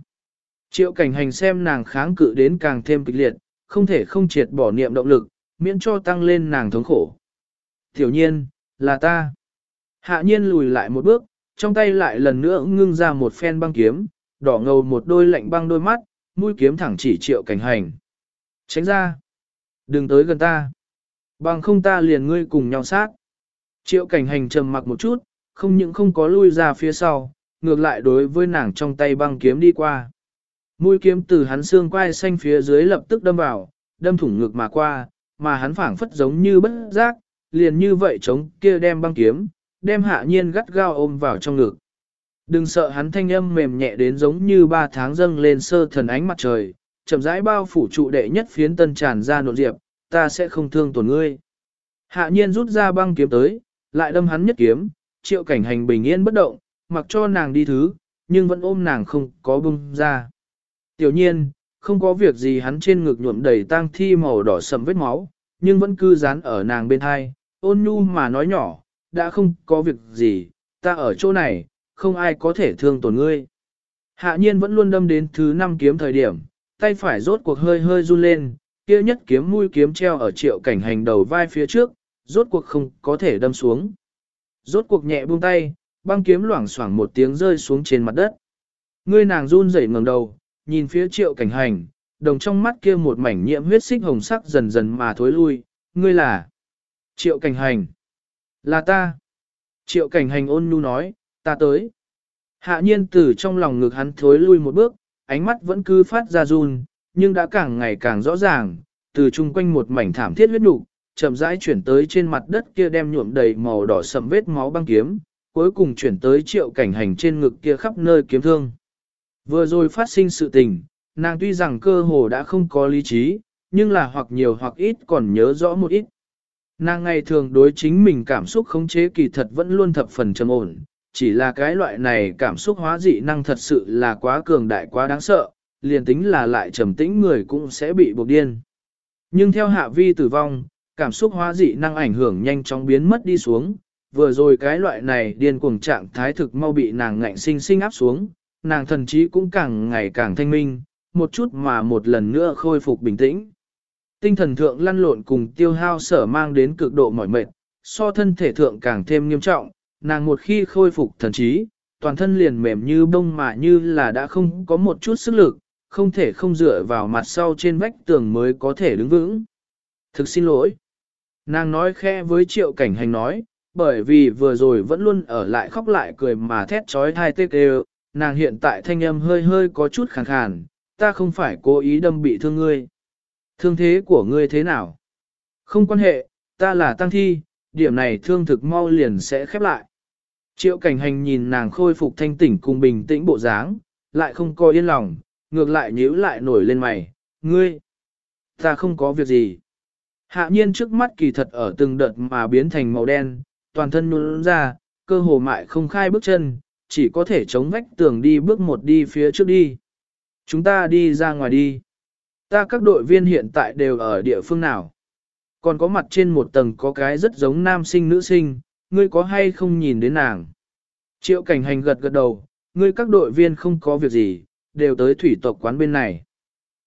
Triệu cảnh hành xem nàng kháng cự đến càng thêm kịch liệt, không thể không triệt bỏ niệm động lực, miễn cho tăng lên nàng thống khổ. Tiểu nhiên, là ta. Hạ nhiên lùi lại một bước, trong tay lại lần nữa ngưng ra một phen băng kiếm, đỏ ngầu một đôi lạnh băng đôi mắt, mũi kiếm thẳng chỉ triệu cảnh hành. Tránh ra. Đừng tới gần ta. Bằng không ta liền ngươi cùng nhau sát. Triệu cảnh hành trầm mặc một chút, không những không có lui ra phía sau, ngược lại đối với nàng trong tay băng kiếm đi qua. Mũi kiếm từ hắn xương quai xanh phía dưới lập tức đâm vào, đâm thủng ngực mà qua, mà hắn phảng phất giống như bất giác, liền như vậy chống kia đem băng kiếm, đem hạ nhiên gắt gao ôm vào trong ngực. Đừng sợ hắn thanh âm mềm nhẹ đến giống như ba tháng dâng lên sơ thần ánh mặt trời, chậm rãi bao phủ trụ đệ nhất phiến tân tràn ra nộn diệp, ta sẽ không thương tổn ngươi. Hạ nhiên rút ra băng kiếm tới, lại đâm hắn nhất kiếm, triệu cảnh hành bình yên bất động, mặc cho nàng đi thứ, nhưng vẫn ôm nàng không có bung ra. Tiểu nhiên, không có việc gì hắn trên ngực nhuộm đầy tang thi màu đỏ sầm vết máu, nhưng vẫn cư dán ở nàng bên hai, ôn nhu mà nói nhỏ, đã không có việc gì, ta ở chỗ này, không ai có thể thương tổn ngươi. Hạ nhiên vẫn luôn đâm đến thứ năm kiếm thời điểm, tay phải rốt cuộc hơi hơi run lên, kia nhất kiếm mũi kiếm treo ở triệu cảnh hành đầu vai phía trước, rốt cuộc không có thể đâm xuống. Rốt cuộc nhẹ buông tay, băng kiếm loảng xoảng một tiếng rơi xuống trên mặt đất. Ngươi nàng run rẩy ngẩng đầu, nhìn phía triệu cảnh hành, đồng trong mắt kia một mảnh nhiễm huyết xích hồng sắc dần dần mà thối lui, ngươi là triệu cảnh hành. Là ta. Triệu cảnh hành ôn nhu nói, ta tới. Hạ nhiên từ trong lòng ngực hắn thối lui một bước, ánh mắt vẫn cứ phát ra run, nhưng đã càng ngày càng rõ ràng, từ chung quanh một mảnh thảm thiết huyết nục, chậm rãi chuyển tới trên mặt đất kia đem nhuộm đầy màu đỏ sậm vết máu băng kiếm, cuối cùng chuyển tới triệu cảnh hành trên ngực kia khắp nơi kiếm thương. Vừa rồi phát sinh sự tình, nàng tuy rằng cơ hồ đã không có lý trí, nhưng là hoặc nhiều hoặc ít còn nhớ rõ một ít. Nàng ngày thường đối chính mình cảm xúc khống chế kỳ thật vẫn luôn thập phần trầm ổn, chỉ là cái loại này cảm xúc hóa dị năng thật sự là quá cường đại quá đáng sợ, liền tính là lại trầm tĩnh người cũng sẽ bị buộc điên. Nhưng theo hạ vi tử vong, cảm xúc hóa dị năng ảnh hưởng nhanh chóng biến mất đi xuống, vừa rồi cái loại này điên cuồng trạng thái thực mau bị nàng ngạnh sinh sinh áp xuống, nàng thần trí cũng càng ngày càng thanh minh, một chút mà một lần nữa khôi phục bình tĩnh. Tinh thần thượng lăn lộn cùng tiêu hao sở mang đến cực độ mỏi mệt, so thân thể thượng càng thêm nghiêm trọng, nàng một khi khôi phục thần trí, toàn thân liền mềm như bông mà như là đã không có một chút sức lực, không thể không dựa vào mặt sau trên vách tường mới có thể đứng vững. Thực xin lỗi. Nàng nói khe với triệu cảnh hành nói, bởi vì vừa rồi vẫn luôn ở lại khóc lại cười mà thét trói thai tê kêu, nàng hiện tại thanh âm hơi hơi có chút khàn khàn, ta không phải cố ý đâm bị thương ngươi. Thương thế của ngươi thế nào? Không quan hệ, ta là tăng thi, điểm này thương thực mau liền sẽ khép lại. Triệu cảnh hành nhìn nàng khôi phục thanh tỉnh cùng bình tĩnh bộ dáng, lại không coi yên lòng, ngược lại nhíu lại nổi lên mày, ngươi, ta không có việc gì. Hạ nhiên trước mắt kỳ thật ở từng đợt mà biến thành màu đen, toàn thân nhún ra, cơ hồ mại không khai bước chân, chỉ có thể chống vách tường đi bước một đi phía trước đi. Chúng ta đi ra ngoài đi. Ta các đội viên hiện tại đều ở địa phương nào? Còn có mặt trên một tầng có cái rất giống nam sinh nữ sinh, ngươi có hay không nhìn đến nàng? Triệu cảnh hành gật gật đầu, ngươi các đội viên không có việc gì, đều tới thủy tộc quán bên này.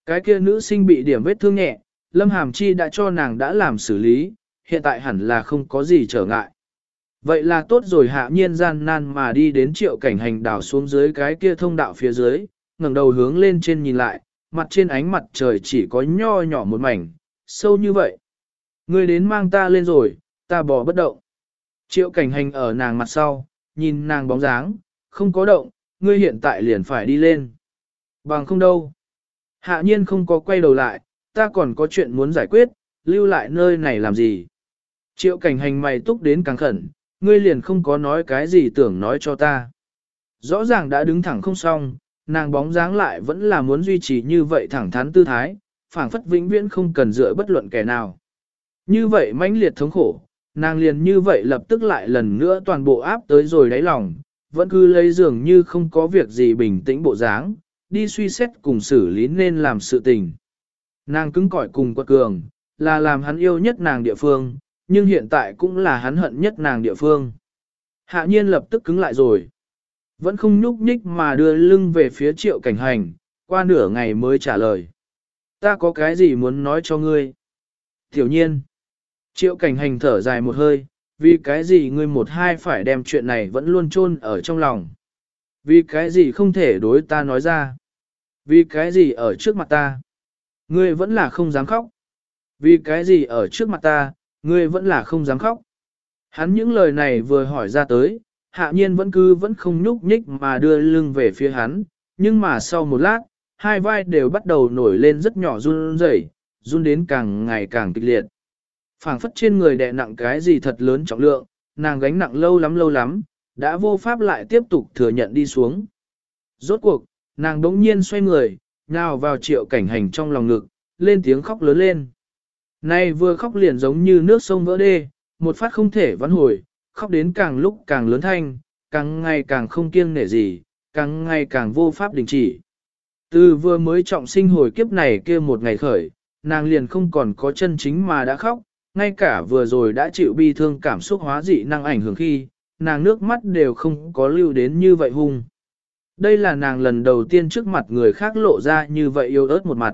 Cái kia nữ sinh bị điểm vết thương nhẹ, Lâm Hàm Chi đã cho nàng đã làm xử lý, hiện tại hẳn là không có gì trở ngại. Vậy là tốt rồi hạ nhiên gian nan mà đi đến triệu cảnh hành đảo xuống dưới cái kia thông đạo phía dưới, ngẩng đầu hướng lên trên nhìn lại, mặt trên ánh mặt trời chỉ có nho nhỏ một mảnh, sâu như vậy. Ngươi đến mang ta lên rồi, ta bỏ bất động. Triệu cảnh hành ở nàng mặt sau, nhìn nàng bóng dáng, không có động, ngươi hiện tại liền phải đi lên. Bằng không đâu. Hạ nhiên không có quay đầu lại, ta còn có chuyện muốn giải quyết, lưu lại nơi này làm gì. Triệu cảnh hành mày túc đến càng khẩn, ngươi liền không có nói cái gì tưởng nói cho ta. Rõ ràng đã đứng thẳng không xong, nàng bóng dáng lại vẫn là muốn duy trì như vậy thẳng thắn tư thái, phảng phất vĩnh viễn không cần dựa bất luận kẻ nào. Như vậy mãnh liệt thống khổ, nàng liền như vậy lập tức lại lần nữa toàn bộ áp tới rồi đáy lòng, vẫn cứ lấy dường như không có việc gì bình tĩnh bộ dáng, đi suy xét cùng xử lý nên làm sự tình. Nàng cứng cỏi cùng quật cường, là làm hắn yêu nhất nàng địa phương, nhưng hiện tại cũng là hắn hận nhất nàng địa phương. Hạ nhiên lập tức cứng lại rồi. Vẫn không nhúc nhích mà đưa lưng về phía triệu cảnh hành, qua nửa ngày mới trả lời. Ta có cái gì muốn nói cho ngươi? Tiểu nhiên. Triệu cảnh hành thở dài một hơi, vì cái gì ngươi một hai phải đem chuyện này vẫn luôn chôn ở trong lòng. Vì cái gì không thể đối ta nói ra. Vì cái gì ở trước mặt ta. Ngươi vẫn là không dám khóc. Vì cái gì ở trước mặt ta, ngươi vẫn là không dám khóc. Hắn những lời này vừa hỏi ra tới, hạ nhiên vẫn cứ vẫn không nhúc nhích mà đưa lưng về phía hắn, nhưng mà sau một lát, hai vai đều bắt đầu nổi lên rất nhỏ run rẩy, run đến càng ngày càng kịch liệt phảng phất trên người đè nặng cái gì thật lớn trọng lượng, nàng gánh nặng lâu lắm lâu lắm, đã vô pháp lại tiếp tục thừa nhận đi xuống. Rốt cuộc, nàng đống nhiên xoay người, nhào vào triệu cảnh hành trong lòng ngực, lên tiếng khóc lớn lên. Này vừa khóc liền giống như nước sông vỡ đê, một phát không thể vãn hồi, khóc đến càng lúc càng lớn thanh, càng ngày càng không kiêng nể gì, càng ngày càng vô pháp đình chỉ. Từ vừa mới trọng sinh hồi kiếp này kia một ngày khởi, nàng liền không còn có chân chính mà đã khóc, ngay cả vừa rồi đã chịu bi thương cảm xúc hóa dị năng ảnh hưởng khi, nàng nước mắt đều không có lưu đến như vậy hung. Đây là nàng lần đầu tiên trước mặt người khác lộ ra như vậy yêu ớt một mặt.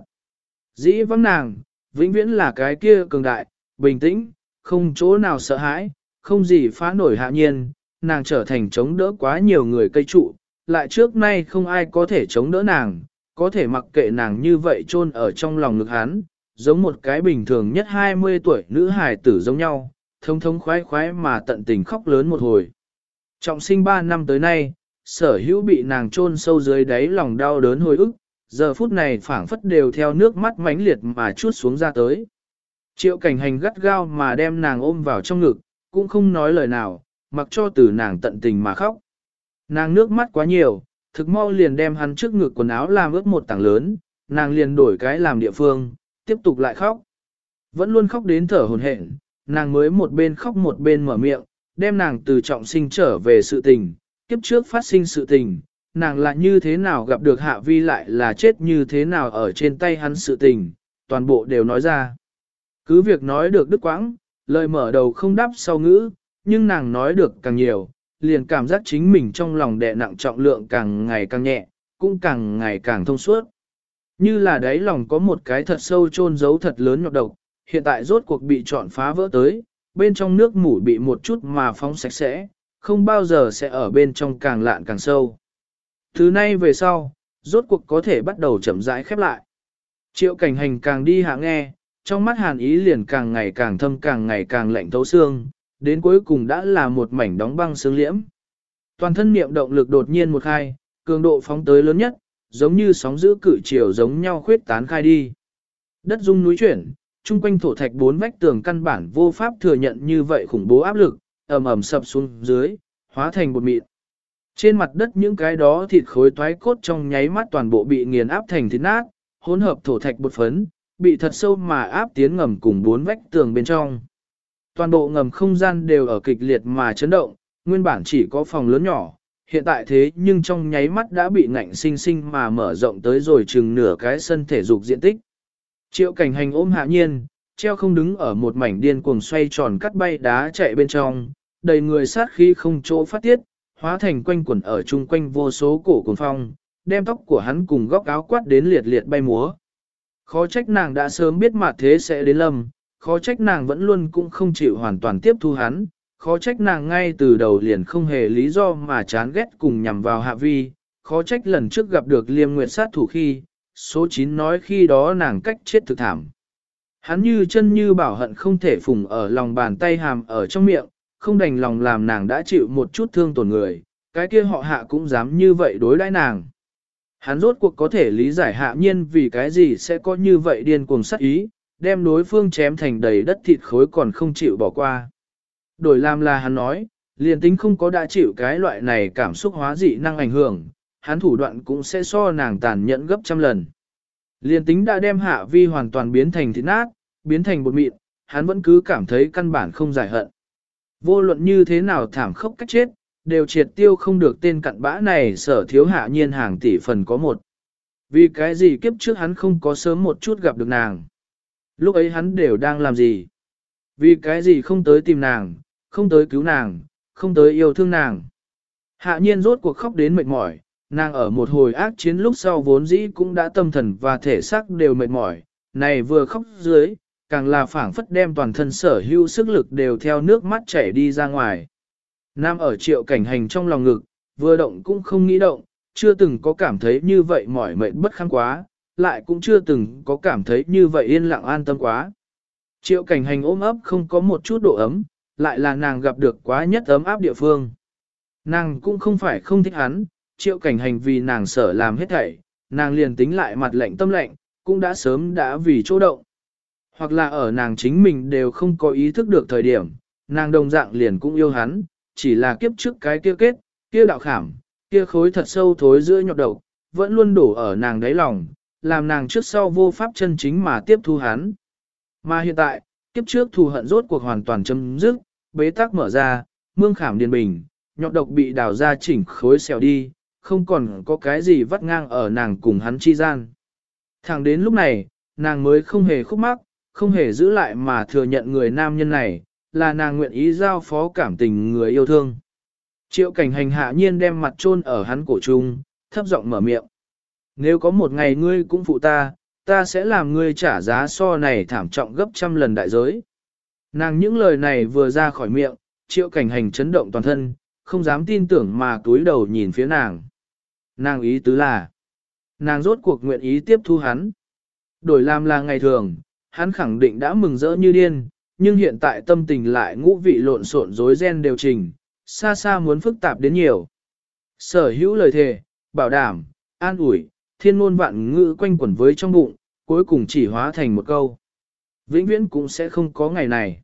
Dĩ vắng nàng, vĩnh viễn là cái kia cường đại, bình tĩnh, không chỗ nào sợ hãi, không gì phá nổi hạ nhiên, nàng trở thành chống đỡ quá nhiều người cây trụ, lại trước nay không ai có thể chống đỡ nàng, có thể mặc kệ nàng như vậy chôn ở trong lòng ngực hắn, giống một cái bình thường nhất 20 tuổi nữ hài tử giống nhau, thông thông khoái khoái mà tận tình khóc lớn một hồi. Trọng sinh 3 năm tới nay, sở hữu bị nàng chôn sâu dưới đáy lòng đau đớn hồi ức, giờ phút này phảng phất đều theo nước mắt mãnh liệt mà chút xuống ra tới. Triệu cảnh hành gắt gao mà đem nàng ôm vào trong ngực, cũng không nói lời nào, mặc cho từ nàng tận tình mà khóc. Nàng nước mắt quá nhiều, thực mau liền đem hắn trước ngực quần áo làm ướt một tảng lớn, nàng liền đổi cái làm địa phương, tiếp tục lại khóc. Vẫn luôn khóc đến thở hồn hển, nàng mới một bên khóc một bên mở miệng, đem nàng từ trọng sinh trở về sự tình, kiếp trước phát sinh sự tình, nàng là như thế nào gặp được hạ vi lại là chết như thế nào ở trên tay hắn sự tình, toàn bộ đều nói ra. Cứ việc nói được đức quãng, lời mở đầu không đáp sau ngữ, nhưng nàng nói được càng nhiều, liền cảm giác chính mình trong lòng đè nặng trọng lượng càng ngày càng nhẹ, cũng càng ngày càng thông suốt. Như là đáy lòng có một cái thật sâu chôn giấu thật lớn nhọc độc, hiện tại rốt cuộc bị trọn phá vỡ tới, bên trong nước mủ bị một chút mà phóng sạch sẽ, không bao giờ sẽ ở bên trong càng lạn càng sâu. Thứ nay về sau, rốt cuộc có thể bắt đầu chậm rãi khép lại. Triệu cảnh hành càng đi hạ nghe, trong mắt hàn ý liền càng ngày càng thâm càng ngày càng lạnh thấu xương, đến cuối cùng đã là một mảnh đóng băng xương liễm. Toàn thân niệm động lực đột nhiên một khai, cường độ phóng tới lớn nhất, giống như sóng giữ cự chiều giống nhau khuyết tán khai đi. Đất rung núi chuyển, chung quanh thổ thạch bốn vách tường căn bản vô pháp thừa nhận như vậy khủng bố áp lực, ầm ầm sập xuống dưới, hóa thành bột mịn. Trên mặt đất những cái đó thịt khối toái cốt trong nháy mắt toàn bộ bị nghiền áp thành thịt nát, hỗn hợp thổ thạch bột phấn, bị thật sâu mà áp tiến ngầm cùng bốn vách tường bên trong. Toàn bộ ngầm không gian đều ở kịch liệt mà chấn động, nguyên bản chỉ có phòng lớn nhỏ, hiện tại thế nhưng trong nháy mắt đã bị ngạnh sinh sinh mà mở rộng tới rồi chừng nửa cái sân thể dục diện tích. Triệu cảnh hành ôm hạ nhiên, treo không đứng ở một mảnh điên cuồng xoay tròn cắt bay đá chạy bên trong, đầy người sát khí không chỗ phát tiết, hóa thành quanh quẩn ở chung quanh vô số cổ cuồng phong, đem tóc của hắn cùng góc áo quát đến liệt liệt bay múa. Khó trách nàng đã sớm biết mặt thế sẽ đến lâm, khó trách nàng vẫn luôn cũng không chịu hoàn toàn tiếp thu hắn, khó trách nàng ngay từ đầu liền không hề lý do mà chán ghét cùng nhằm vào hạ vi, khó trách lần trước gặp được liêm nguyệt sát thủ khi, số 9 nói khi đó nàng cách chết thực thảm. Hắn như chân như bảo hận không thể phùng ở lòng bàn tay hàm ở trong miệng, không đành lòng làm nàng đã chịu một chút thương tổn người, cái kia họ hạ cũng dám như vậy đối đãi nàng. Hắn rốt cuộc có thể lý giải hạ nhiên vì cái gì sẽ có như vậy điên cuồng sát ý, đem đối phương chém thành đầy đất thịt khối còn không chịu bỏ qua. Đổi làm là hắn nói, liền tính không có đã chịu cái loại này cảm xúc hóa dị năng ảnh hưởng, hắn thủ đoạn cũng sẽ so nàng tàn nhẫn gấp trăm lần. Liền tính đã đem hạ vi hoàn toàn biến thành thịt nát, biến thành bột mịn, hắn vẫn cứ cảm thấy căn bản không giải hận. Vô luận như thế nào thảm khốc cách chết, đều triệt tiêu không được tên cặn bã này sở thiếu hạ nhiên hàng tỷ phần có một. Vì cái gì kiếp trước hắn không có sớm một chút gặp được nàng. Lúc ấy hắn đều đang làm gì? Vì cái gì không tới tìm nàng, không tới cứu nàng, không tới yêu thương nàng. Hạ nhiên rốt cuộc khóc đến mệt mỏi, nàng ở một hồi ác chiến lúc sau vốn dĩ cũng đã tâm thần và thể xác đều mệt mỏi, này vừa khóc dưới, càng là phảng phất đem toàn thân sở hữu sức lực đều theo nước mắt chảy đi ra ngoài. Nam ở triệu cảnh hành trong lòng ngực, vừa động cũng không nghĩ động, chưa từng có cảm thấy như vậy mỏi mệt bất khăn quá, lại cũng chưa từng có cảm thấy như vậy yên lặng an tâm quá. Triệu cảnh hành ôm ấp không có một chút độ ấm, lại là nàng gặp được quá nhất ấm áp địa phương. Nàng cũng không phải không thích hắn, triệu cảnh hành vì nàng sở làm hết thảy, nàng liền tính lại mặt lạnh tâm lạnh, cũng đã sớm đã vì chỗ động. Hoặc là ở nàng chính mình đều không có ý thức được thời điểm, nàng đồng dạng liền cũng yêu hắn, chỉ là kiếp trước cái kia kết, kia đạo khảm, kia khối thật sâu thối giữa nhọt đầu, vẫn luôn đổ ở nàng đáy lòng, làm nàng trước sau vô pháp chân chính mà tiếp thu hắn. Mà hiện tại, kiếp trước thù hận rốt cuộc hoàn toàn chấm dứt, bế tắc mở ra, mương khảm điền bình, nhọt độc bị đào ra chỉnh khối xèo đi, không còn có cái gì vắt ngang ở nàng cùng hắn chi gian. Thẳng đến lúc này, nàng mới không hề khúc mắc, không hề giữ lại mà thừa nhận người nam nhân này, là nàng nguyện ý giao phó cảm tình người yêu thương. Triệu cảnh hành hạ nhiên đem mặt chôn ở hắn cổ trung, thấp giọng mở miệng. Nếu có một ngày ngươi cũng phụ ta, ta sẽ làm ngươi trả giá so này thảm trọng gấp trăm lần đại giới. Nàng những lời này vừa ra khỏi miệng, triệu cảnh hành chấn động toàn thân, không dám tin tưởng mà túi đầu nhìn phía nàng. Nàng ý tứ là, nàng rốt cuộc nguyện ý tiếp thu hắn. Đổi làm là ngày thường, hắn khẳng định đã mừng rỡ như điên, nhưng hiện tại tâm tình lại ngũ vị lộn xộn rối ren đều trình, xa xa muốn phức tạp đến nhiều. Sở hữu lời thề, bảo đảm, an ủi, thiên ngôn vạn ngữ quanh quẩn với trong bụng, cuối cùng chỉ hóa thành một câu. Vĩnh viễn cũng sẽ không có ngày này.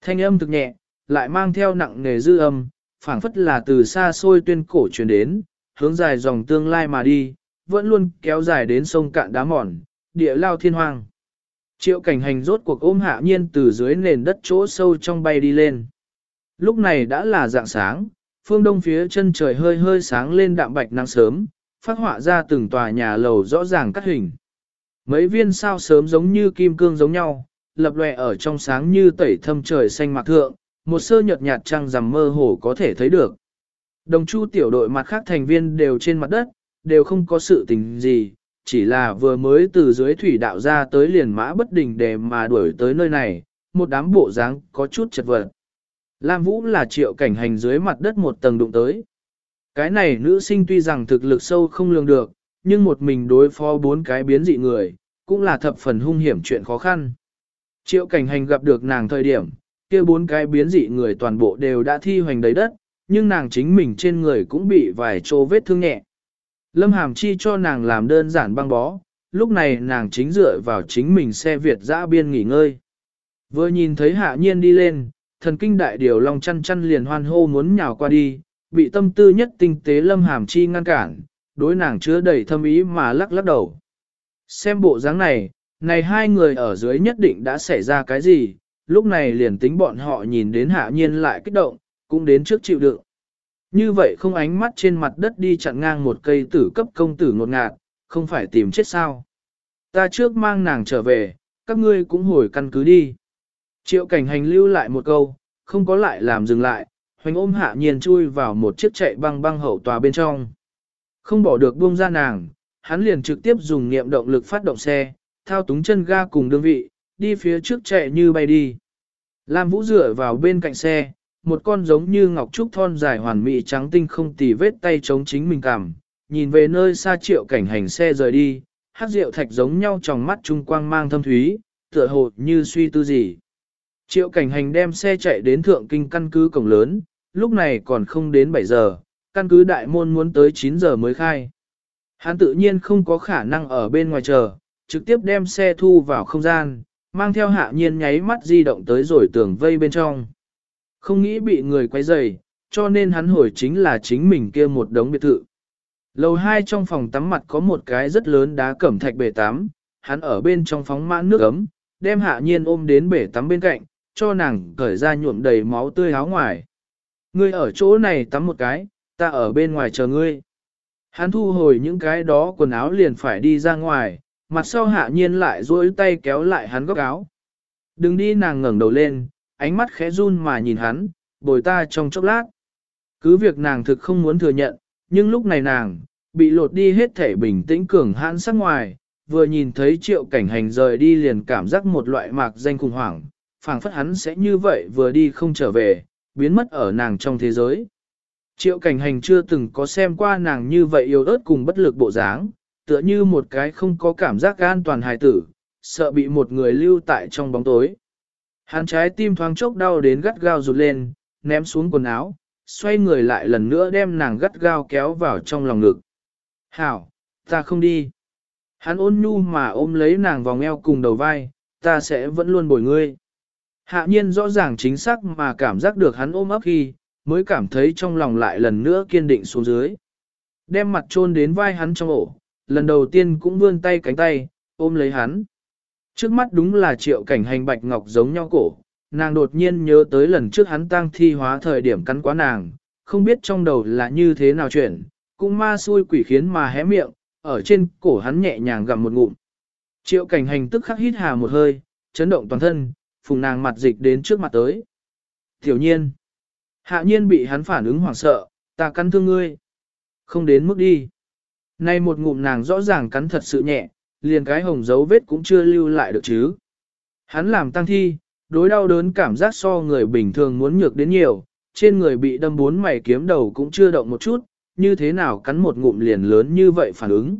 Thanh âm thực nhẹ, lại mang theo nặng nề dư âm, phảng phất là từ xa xôi tuyên cổ truyền đến, hướng dài dòng tương lai mà đi, vẫn luôn kéo dài đến sông cạn đá mòn, địa lao thiên hoang. Triệu cảnh hành rốt cuộc ôm hạ nhiên từ dưới nền đất chỗ sâu trong bay đi lên. Lúc này đã là dạng sáng, phương đông phía chân trời hơi hơi sáng lên đạm bạch nắng sớm, phát họa ra từng tòa nhà lầu rõ ràng cắt hình. Mấy viên sao sớm giống như kim cương giống nhau, lập lòe ở trong sáng như tẩy thâm trời xanh mạc thượng, một sơ nhợt nhạt trăng rằm mơ hồ có thể thấy được. Đồng chu tiểu đội mặt khác thành viên đều trên mặt đất, đều không có sự tình gì, chỉ là vừa mới từ dưới thủy đạo ra tới liền mã bất đình để mà đuổi tới nơi này, một đám bộ dáng có chút chật vật. Lam Vũ là triệu cảnh hành dưới mặt đất một tầng đụng tới. Cái này nữ sinh tuy rằng thực lực sâu không lường được, nhưng một mình đối phó bốn cái biến dị người, cũng là thập phần hung hiểm chuyện khó khăn. Triệu cảnh hành gặp được nàng thời điểm, kia bốn cái biến dị người toàn bộ đều đã thi hoành đầy đất, nhưng nàng chính mình trên người cũng bị vài chỗ vết thương nhẹ. Lâm Hàm Chi cho nàng làm đơn giản băng bó, lúc này nàng chính dựa vào chính mình xe Việt dã biên nghỉ ngơi. Vừa nhìn thấy hạ nhiên đi lên, thần kinh đại điều long chăn chăn liền hoan hô muốn nhào qua đi, bị tâm tư nhất tinh tế Lâm Hàm Chi ngăn cản, đối nàng chứa đầy thâm ý mà lắc lắc đầu. Xem bộ dáng này, này hai người ở dưới nhất định đã xảy ra cái gì, lúc này liền tính bọn họ nhìn đến hạ nhiên lại kích động, cũng đến trước chịu đựng. Như vậy không ánh mắt trên mặt đất đi chặn ngang một cây tử cấp công tử ngột ngạt, không phải tìm chết sao. Ta trước mang nàng trở về, các ngươi cũng hồi căn cứ đi. Triệu cảnh hành lưu lại một câu, không có lại làm dừng lại, hoành ôm hạ nhiên chui vào một chiếc chạy băng băng hậu tòa bên trong. Không bỏ được buông ra nàng, hắn liền trực tiếp dùng niệm động lực phát động xe, thao túng chân ga cùng đơn vị, đi phía trước chạy như bay đi. Lam Vũ dựa vào bên cạnh xe, một con giống như ngọc trúc thon dài hoàn mỹ trắng tinh không tì vết tay chống chính mình cảm, nhìn về nơi xa triệu cảnh hành xe rời đi, hát rượu thạch giống nhau trong mắt trung quang mang thâm thúy, tựa hồ như suy tư gì. Triệu cảnh hành đem xe chạy đến thượng kinh căn cứ cổng lớn, lúc này còn không đến 7 giờ, căn cứ đại môn muốn tới 9 giờ mới khai. Hắn tự nhiên không có khả năng ở bên ngoài chờ, trực tiếp đem xe thu vào không gian, mang theo hạ nhiên nháy mắt di động tới rồi tường vây bên trong. Không nghĩ bị người quay rầy, cho nên hắn hồi chính là chính mình kia một đống biệt thự. Lầu hai trong phòng tắm mặt có một cái rất lớn đá cẩm thạch bể tắm, hắn ở bên trong phóng mãn nước ấm, đem hạ nhiên ôm đến bể tắm bên cạnh, cho nàng cởi ra nhuộm đầy máu tươi áo ngoài. Ngươi ở chỗ này tắm một cái, ta ở bên ngoài chờ ngươi. Hắn thu hồi những cái đó quần áo liền phải đi ra ngoài, mặt sau hạ nhiên lại duỗi tay kéo lại hắn góc áo. Đừng đi nàng ngẩng đầu lên, ánh mắt khẽ run mà nhìn hắn, bồi ta trong chốc lát. Cứ việc nàng thực không muốn thừa nhận, nhưng lúc này nàng, bị lột đi hết thể bình tĩnh cường hãn sắc ngoài, vừa nhìn thấy triệu cảnh hành rời đi liền cảm giác một loại mạc danh khủng hoảng, phảng phất hắn sẽ như vậy vừa đi không trở về, biến mất ở nàng trong thế giới. Triệu cảnh hành chưa từng có xem qua nàng như vậy yếu ớt cùng bất lực bộ dáng, tựa như một cái không có cảm giác an toàn hài tử, sợ bị một người lưu tại trong bóng tối. Hắn trái tim thoáng chốc đau đến gắt gao rụt lên, ném xuống quần áo, xoay người lại lần nữa đem nàng gắt gao kéo vào trong lòng ngực. Hảo, ta không đi. Hắn ôn nhu mà ôm lấy nàng vòng eo cùng đầu vai, ta sẽ vẫn luôn bồi ngươi. Hạ nhiên rõ ràng chính xác mà cảm giác được hắn ôm ấp khi, mới cảm thấy trong lòng lại lần nữa kiên định xuống dưới. Đem mặt chôn đến vai hắn trong ổ, lần đầu tiên cũng vươn tay cánh tay, ôm lấy hắn. Trước mắt đúng là triệu cảnh hành bạch ngọc giống nhau cổ, nàng đột nhiên nhớ tới lần trước hắn tang thi hóa thời điểm cắn quá nàng, không biết trong đầu là như thế nào chuyện, cũng ma xui quỷ khiến mà hé miệng, ở trên cổ hắn nhẹ nhàng gặm một ngụm. Triệu cảnh hành tức khắc hít hà một hơi, chấn động toàn thân, phùng nàng mặt dịch đến trước mặt tới. Tiểu nhiên. Hạ nhiên bị hắn phản ứng hoảng sợ, ta cắn thương ngươi. Không đến mức đi. Nay một ngụm nàng rõ ràng cắn thật sự nhẹ, liền cái hồng dấu vết cũng chưa lưu lại được chứ. Hắn làm tăng thi, đối đau đớn cảm giác so người bình thường muốn nhược đến nhiều, trên người bị đâm bốn mày kiếm đầu cũng chưa động một chút, như thế nào cắn một ngụm liền lớn như vậy phản ứng.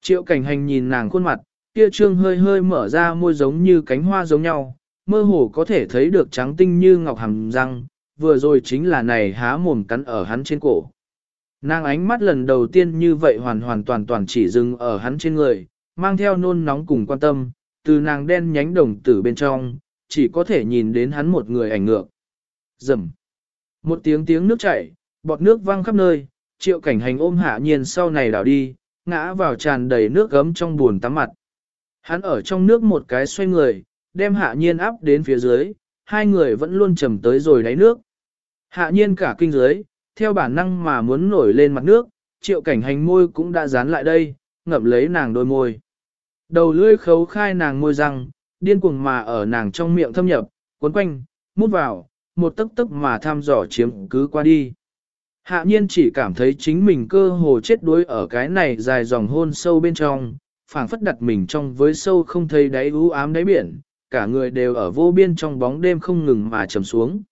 Triệu cảnh hành nhìn nàng khuôn mặt, kia trương hơi hơi mở ra môi giống như cánh hoa giống nhau, mơ hồ có thể thấy được trắng tinh như ngọc hàm răng, vừa rồi chính là này há mồm cắn ở hắn trên cổ. Nàng ánh mắt lần đầu tiên như vậy hoàn hoàn toàn toàn chỉ dừng ở hắn trên người, mang theo nôn nóng cùng quan tâm, từ nàng đen nhánh đồng tử bên trong, chỉ có thể nhìn đến hắn một người ảnh ngược. Rầm. Một tiếng tiếng nước chảy, bọt nước văng khắp nơi, triệu cảnh hành ôm hạ nhiên sau này đảo đi, ngã vào tràn đầy nước gấm trong buồn tắm mặt. Hắn ở trong nước một cái xoay người, đem hạ nhiên áp đến phía dưới, hai người vẫn luôn chầm tới rồi đáy nước. Hạ nhiên cả kinh dưới, theo bản năng mà muốn nổi lên mặt nước, triệu cảnh hành môi cũng đã dán lại đây, ngậm lấy nàng đôi môi. Đầu lưỡi khấu khai nàng môi răng, điên cuồng mà ở nàng trong miệng thâm nhập, cuốn quanh, mút vào, một tấc tấc mà tham dò chiếm cứ qua đi. Hạ nhiên chỉ cảm thấy chính mình cơ hồ chết đuối ở cái này dài dòng hôn sâu bên trong, phảng phất đặt mình trong với sâu không thấy đáy u ám đáy biển, cả người đều ở vô biên trong bóng đêm không ngừng mà trầm xuống.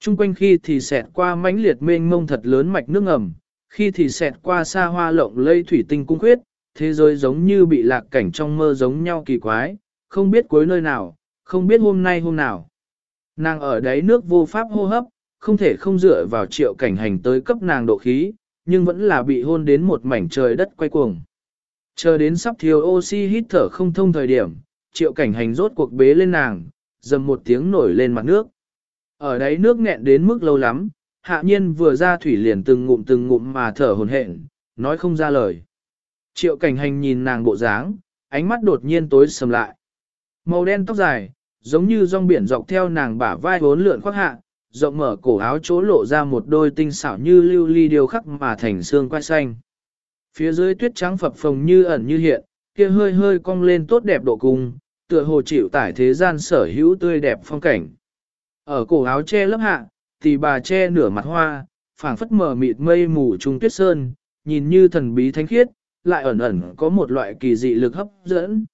Trung quanh khi thì xẹt qua mãnh liệt mênh mông thật lớn mạch nước ngầm, khi thì xẹt qua xa hoa lộng lây thủy tinh cung khuyết, thế giới giống như bị lạc cảnh trong mơ giống nhau kỳ quái, không biết cuối nơi nào, không biết hôm nay hôm nào. Nàng ở đáy nước vô pháp hô hấp, không thể không dựa vào triệu cảnh hành tới cấp nàng độ khí, nhưng vẫn là bị hôn đến một mảnh trời đất quay cuồng. Chờ đến sắp thiếu oxy hít thở không thông thời điểm, triệu cảnh hành rốt cuộc bế lên nàng, dầm một tiếng nổi lên mặt nước. Ở đấy nước nghẹn đến mức lâu lắm, hạ nhiên vừa ra thủy liền từng ngụm từng ngụm mà thở hồn hển, nói không ra lời. Triệu cảnh hành nhìn nàng bộ dáng, ánh mắt đột nhiên tối sầm lại. Màu đen tóc dài, giống như rong biển dọc theo nàng bả vai vốn lượn khoác hạ, rộng mở cổ áo chỗ lộ ra một đôi tinh xảo như lưu ly điều khắc mà thành xương quai xanh. Phía dưới tuyết trắng phập phồng như ẩn như hiện, kia hơi hơi cong lên tốt đẹp độ cung, tựa hồ chịu tải thế gian sở hữu tươi đẹp phong cảnh. Ở cổ áo che lớp hạ, thì bà che nửa mặt hoa, phảng phất mờ mịt mây mù trung tuyết sơn, nhìn như thần bí thánh khiết, lại ẩn ẩn có một loại kỳ dị lực hấp dẫn.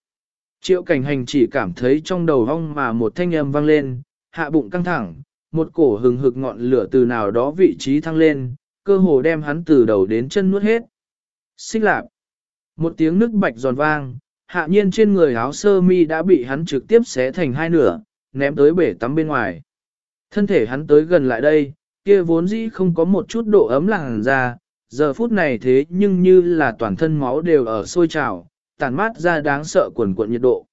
Triệu cảnh hành chỉ cảm thấy trong đầu hong mà một thanh âm vang lên, hạ bụng căng thẳng, một cổ hừng hực ngọn lửa từ nào đó vị trí thăng lên, cơ hồ đem hắn từ đầu đến chân nuốt hết. Xích lạp. Một tiếng nước bạch giòn vang, hạ nhiên trên người áo sơ mi đã bị hắn trực tiếp xé thành hai nửa, ném tới bể tắm bên ngoài. Thân thể hắn tới gần lại đây, kia vốn dĩ không có một chút độ ấm làng ra, giờ phút này thế nhưng như là toàn thân máu đều ở sôi trào, tàn mát ra đáng sợ quần cuộn nhiệt độ.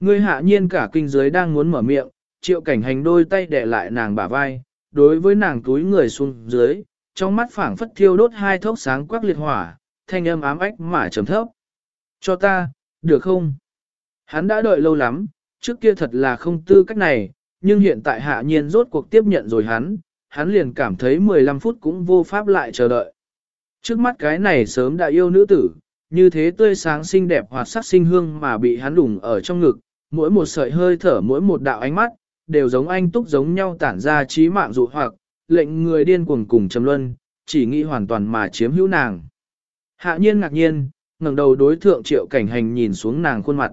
Người hạ nhiên cả kinh giới đang muốn mở miệng, triệu cảnh hành đôi tay đè lại nàng bả vai, đối với nàng túi người xuống dưới, trong mắt phảng phất thiêu đốt hai thốc sáng quắc liệt hỏa, thanh âm ám ách mà trầm thấp. Cho ta, được không? Hắn đã đợi lâu lắm, trước kia thật là không tư cách này, nhưng hiện tại hạ nhiên rốt cuộc tiếp nhận rồi hắn, hắn liền cảm thấy 15 phút cũng vô pháp lại chờ đợi. Trước mắt cái này sớm đã yêu nữ tử, như thế tươi sáng xinh đẹp hoặc sắc sinh hương mà bị hắn đủng ở trong ngực, mỗi một sợi hơi thở mỗi một đạo ánh mắt, đều giống anh túc giống nhau tản ra trí mạng dụ hoặc, lệnh người điên cuồng cùng trầm luân, chỉ nghĩ hoàn toàn mà chiếm hữu nàng. Hạ nhiên ngạc nhiên, ngẩng đầu đối thượng triệu cảnh hành nhìn xuống nàng khuôn mặt.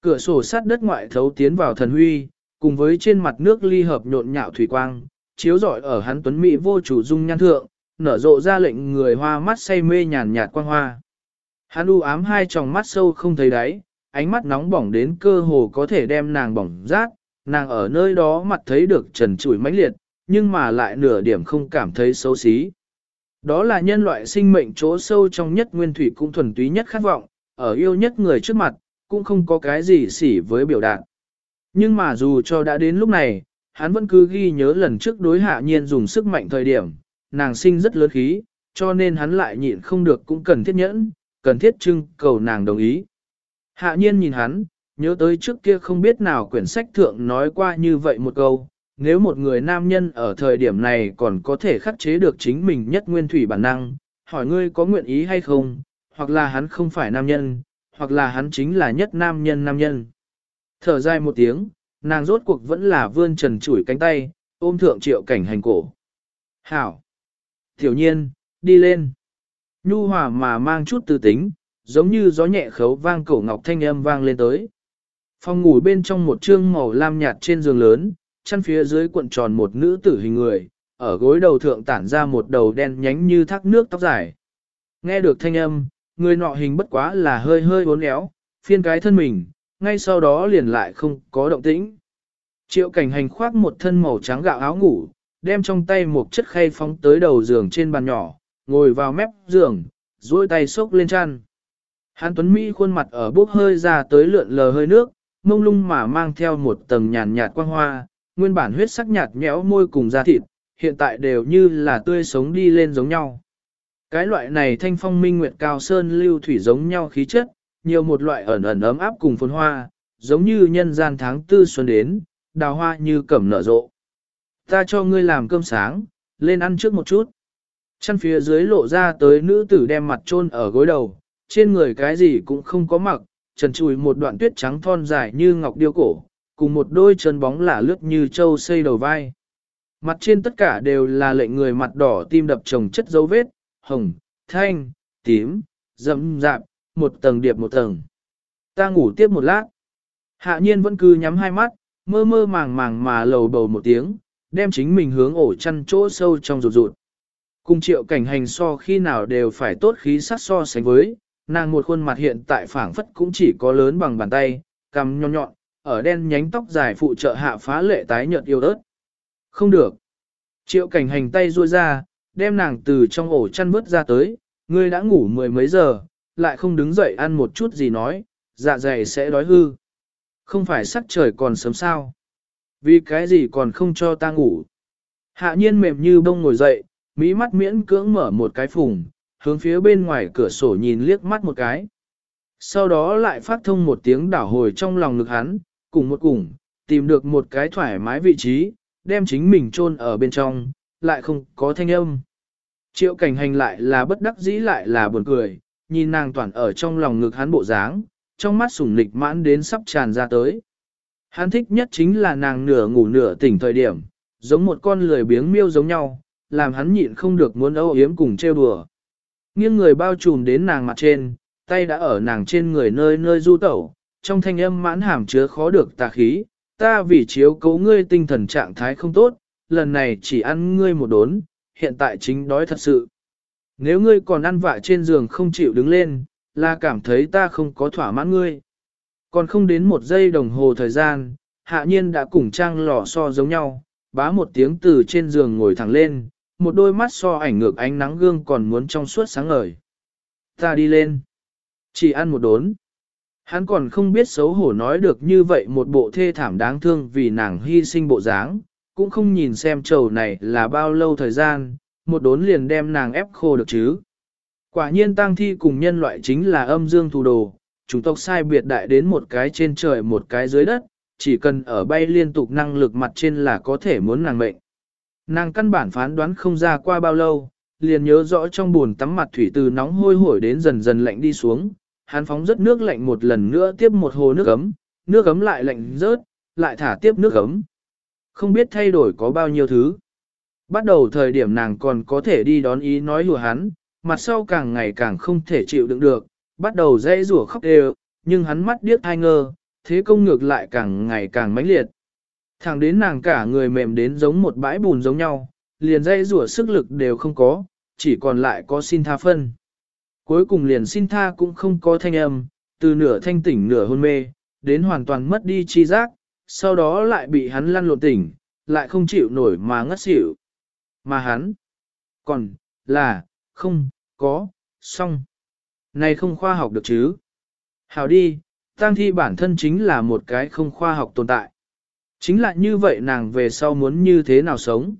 Cửa sổ sắt đất ngoại thấu tiến vào thần huy, cùng với trên mặt nước ly hợp nhộn nhạo thủy quang, chiếu rọi ở hắn tuấn mỹ vô chủ dung nhan thượng, nở rộ ra lệnh người hoa mắt say mê nhàn nhạt quang hoa. Hắn u ám hai tròng mắt sâu không thấy đáy, ánh mắt nóng bỏng đến cơ hồ có thể đem nàng bỏng rát, nàng ở nơi đó mặt thấy được trần trụi mãnh liệt, nhưng mà lại nửa điểm không cảm thấy xấu xí. Đó là nhân loại sinh mệnh chỗ sâu trong nhất nguyên thủy cũng thuần túy nhất khát vọng, ở yêu nhất người trước mặt, cũng không có cái gì xỉ với biểu đạt. Nhưng mà dù cho đã đến lúc này, hắn vẫn cứ ghi nhớ lần trước đối hạ nhiên dùng sức mạnh thời điểm, nàng sinh rất lớn khí, cho nên hắn lại nhịn không được cũng cần thiết nhẫn, cần thiết trưng cầu nàng đồng ý. Hạ nhiên nhìn hắn, nhớ tới trước kia không biết nào quyển sách thượng nói qua như vậy một câu, nếu một người nam nhân ở thời điểm này còn có thể khắc chế được chính mình nhất nguyên thủy bản năng, hỏi ngươi có nguyện ý hay không, hoặc là hắn không phải nam nhân, hoặc là hắn chính là nhất nam nhân nam nhân. Thở dài một tiếng, nàng rốt cuộc vẫn là vươn trần chủi cánh tay, ôm thượng triệu cảnh hành cổ. Hảo! Tiểu nhiên, đi lên. Nhu hòa mà mang chút tư tính, giống như gió nhẹ khấu vang cổ ngọc thanh âm vang lên tới. Phòng ngủ bên trong một trương màu lam nhạt trên giường lớn, chăn phía dưới cuộn tròn một nữ tử hình người, ở gối đầu thượng tản ra một đầu đen nhánh như thác nước tóc dài. Nghe được thanh âm, người nọ hình bất quá là hơi hơi uốn éo, phiên cái thân mình, ngay sau đó liền lại không có động tĩnh. Triệu cảnh hành khoác một thân màu trắng gạo áo ngủ, đem trong tay một chất khay phóng tới đầu giường trên bàn nhỏ, ngồi vào mép giường, duỗi tay xốc lên chăn. Hán Tuấn Mỹ khuôn mặt ở bốc hơi ra tới lượn lờ hơi nước, mông lung mà mang theo một tầng nhàn nhạt quang hoa, nguyên bản huyết sắc nhạt nhẽo môi cùng da thịt, hiện tại đều như là tươi sống đi lên giống nhau. Cái loại này thanh phong minh nguyệt cao sơn lưu thủy giống nhau khí chất, nhiều một loại ẩn ẩn ấm áp cùng phồn hoa, giống như nhân gian tháng tư xuân đến, đào hoa như cẩm nở rộ. Ta cho ngươi làm cơm sáng, lên ăn trước một chút. Chân phía dưới lộ ra tới nữ tử đem mặt chôn ở gối đầu, trên người cái gì cũng không có mặc, trần chùi một đoạn tuyết trắng thon dài như ngọc điêu cổ, cùng một đôi chân bóng lả lướt như trâu xây đầu vai. Mặt trên tất cả đều là lệnh người mặt đỏ tim đập chồng chất dấu vết, hồng, thanh, tím, dẫm dạp, một tầng điệp một tầng. Ta ngủ tiếp một lát. Hạ nhiên vẫn cứ nhắm hai mắt, mơ mơ màng màng mà lầu bầu một tiếng, đem chính mình hướng ổ chăn chỗ sâu trong rụt rụt. Cùng triệu cảnh hành so khi nào đều phải tốt khí sắc so sánh với, nàng một khuôn mặt hiện tại phảng phất cũng chỉ có lớn bằng bàn tay, cằm nhọn nhọn, ở đen nhánh tóc dài phụ trợ hạ phá lệ tái nhợt yêu ớt. Không được. Triệu cảnh hành tay ruôi ra, đem nàng từ trong ổ chăn vứt ra tới, ngươi đã ngủ mười mấy giờ, lại không đứng dậy ăn một chút gì nói, dạ dày sẽ đói hư. Không phải sắc trời còn sớm sao. Vì cái gì còn không cho ta ngủ. Hạ nhiên mềm như bông ngồi dậy, mỹ mắt miễn cưỡng mở một cái phùng, hướng phía bên ngoài cửa sổ nhìn liếc mắt một cái. Sau đó lại phát thông một tiếng đảo hồi trong lòng ngực hắn, cùng một cùng, tìm được một cái thoải mái vị trí, đem chính mình chôn ở bên trong, lại không có thanh âm. Triệu cảnh hành lại là bất đắc dĩ lại là buồn cười, nhìn nàng toàn ở trong lòng ngực hắn bộ dáng, trong mắt sủng nịch mãn đến sắp tràn ra tới. Hắn thích nhất chính là nàng nửa ngủ nửa tỉnh thời điểm, giống một con lười biếng miêu giống nhau, làm hắn nhịn không được muốn âu yếm cùng trêu đùa. Nghiêng người bao trùm đến nàng mặt trên, tay đã ở nàng trên người nơi nơi du tẩu, trong thanh âm mãn hàm chứa khó được tà khí, ta vì chiếu cố ngươi tinh thần trạng thái không tốt, lần này chỉ ăn ngươi một đốn, hiện tại chính đói thật sự. Nếu ngươi còn ăn vạ trên giường không chịu đứng lên, là cảm thấy ta không có thỏa mãn ngươi. Còn không đến một giây đồng hồ thời gian, hạ nhiên đã cùng trang lò so giống nhau, bá một tiếng từ trên giường ngồi thẳng lên, một đôi mắt so ảnh ngược ánh nắng gương còn muốn trong suốt sáng ngời. Ta đi lên. Chỉ ăn một đốn. Hắn còn không biết xấu hổ nói được như vậy một bộ thê thảm đáng thương vì nàng hy sinh bộ dáng, cũng không nhìn xem trầu này là bao lâu thời gian, một đốn liền đem nàng ép khô được chứ. Quả nhiên tang thi cùng nhân loại chính là âm dương thù đồ, chúng tộc sai biệt đại đến một cái trên trời một cái dưới đất, chỉ cần ở bay liên tục năng lực mặt trên là có thể muốn nàng mệnh. Nàng căn bản phán đoán không ra qua bao lâu, liền nhớ rõ trong buồn tắm mặt thủy từ nóng hôi hổi đến dần dần lạnh đi xuống, hắn phóng rất nước lạnh một lần nữa tiếp một hồ nước ấm, nước ấm lại lạnh rớt, lại thả tiếp nước ấm. Không biết thay đổi có bao nhiêu thứ. Bắt đầu thời điểm nàng còn có thể đi đón ý nói hùa hắn, mặt sau càng ngày càng không thể chịu đựng được, bắt đầu dây rủa khóc đều, nhưng hắn mắt điếc ai ngơ, thế công ngược lại càng ngày càng mãnh liệt. Thẳng đến nàng cả người mềm đến giống một bãi bùn giống nhau, liền dây rủa sức lực đều không có, chỉ còn lại có xin tha phân. Cuối cùng liền xin tha cũng không có thanh âm, từ nửa thanh tỉnh nửa hôn mê, đến hoàn toàn mất đi chi giác, sau đó lại bị hắn lăn lộn tỉnh, lại không chịu nổi mà ngất xỉu. Mà hắn, còn, là, không, có, xong. Này không khoa học được chứ. Hào đi, tang thi bản thân chính là một cái không khoa học tồn tại. Chính là như vậy nàng về sau muốn như thế nào sống.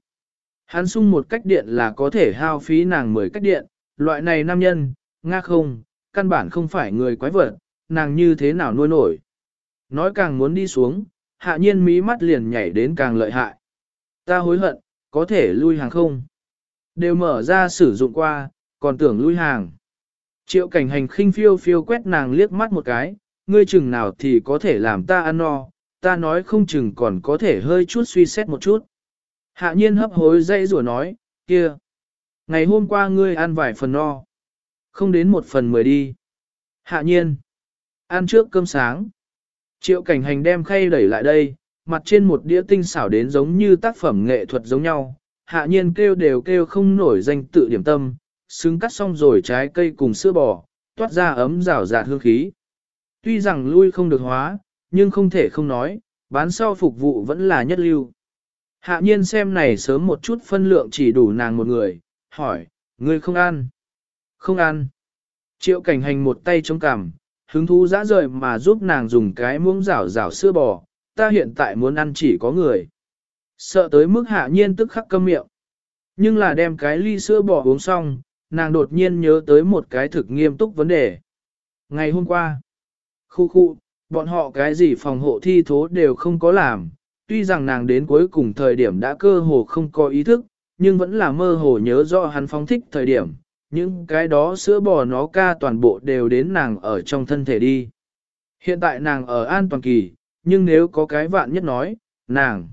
Hắn sung một cách điện là có thể hao phí nàng 10 cách điện, loại này nam nhân, nga không, căn bản không phải người quái vật, nàng như thế nào nuôi nổi. Nói càng muốn đi xuống, hạ nhiên mí mắt liền nhảy đến càng lợi hại. Ta hối hận, có thể lui hàng không? Đều mở ra sử dụng qua, còn tưởng lui hàng. Triệu cảnh hành khinh phiêu phiêu quét nàng liếc mắt một cái, ngươi chừng nào thì có thể làm ta ăn no, ta nói không chừng còn có thể hơi chút suy xét một chút. Hạ nhiên hấp hối dây rủa nói, kia, ngày hôm qua ngươi ăn vài phần no, không đến một phần mười đi. Hạ nhiên, ăn trước cơm sáng. Triệu cảnh hành đem khay đẩy lại đây, mặt trên một đĩa tinh xảo đến giống như tác phẩm nghệ thuật giống nhau. Hạ nhiên kêu đều kêu không nổi danh tự điểm tâm, xứng cắt xong rồi trái cây cùng sữa bò, toát ra ấm rào rạt hương khí. Tuy rằng lui không được hóa, nhưng không thể không nói, bán sau phục vụ vẫn là nhất lưu. Hạ nhiên xem này sớm một chút phân lượng chỉ đủ nàng một người, hỏi, ngươi không ăn? Không ăn. Triệu cảnh hành một tay chống cằm, hứng thú dã rời mà giúp nàng dùng cái muỗng rảo rảo sữa bò, ta hiện tại muốn ăn chỉ có người. Sợ tới mức hạ nhiên tức khắc câm miệng. Nhưng là đem cái ly sữa bò uống xong, nàng đột nhiên nhớ tới một cái thực nghiêm túc vấn đề. Ngày hôm qua, khu khu, bọn họ cái gì phòng hộ thi thố đều không có làm, tuy rằng nàng đến cuối cùng thời điểm đã cơ hồ không có ý thức, nhưng vẫn là mơ hồ nhớ rõ hắn phóng thích thời điểm, những cái đó sữa bò nó ca toàn bộ đều đến nàng ở trong thân thể đi. Hiện tại nàng ở an toàn kỳ, nhưng nếu có cái vạn nhất nói, nàng,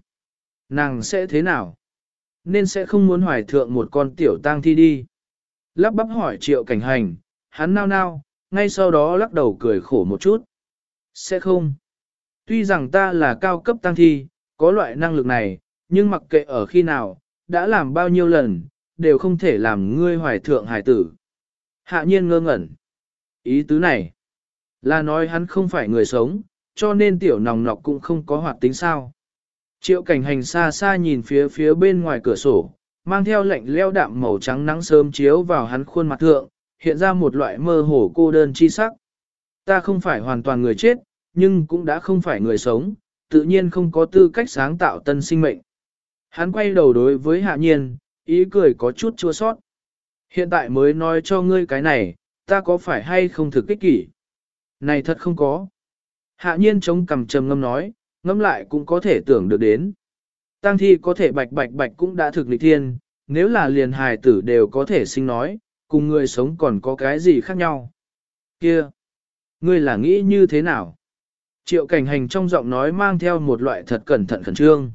nàng sẽ thế nào? Nên sẽ không muốn hoài thượng một con tiểu tang thi đi. Lắp bắp hỏi triệu cảnh hành, hắn nao nao, ngay sau đó lắc đầu cười khổ một chút. Sẽ không. Tuy rằng ta là cao cấp tăng thi, có loại năng lực này, nhưng mặc kệ ở khi nào, đã làm bao nhiêu lần, đều không thể làm ngươi hoài thượng hải tử. Hạ nhiên ngơ ngẩn. Ý tứ này, là nói hắn không phải người sống, cho nên tiểu nòng nọc cũng không có hoạt tính sao. Triệu cảnh hành xa xa nhìn phía phía bên ngoài cửa sổ, mang theo lệnh leo đạm màu trắng nắng sớm chiếu vào hắn khuôn mặt thượng, hiện ra một loại mơ hồ cô đơn chi sắc. Ta không phải hoàn toàn người chết, nhưng cũng đã không phải người sống, tự nhiên không có tư cách sáng tạo tân sinh mệnh. Hắn quay đầu đối với hạ nhiên, ý cười có chút chua sót. Hiện tại mới nói cho ngươi cái này, ta có phải hay không thực kích kỷ? Này thật không có. Hạ nhiên chống cằm trầm ngâm nói, ngâm lại cũng có thể tưởng được đến. Tăng thi có thể bạch bạch bạch cũng đã thực lịch thiên, nếu là liền hài tử đều có thể sinh nói, cùng người sống còn có cái gì khác nhau. Kia! Ngươi là nghĩ như thế nào? Triệu cảnh hành trong giọng nói mang theo một loại thật cẩn thận khẩn trương.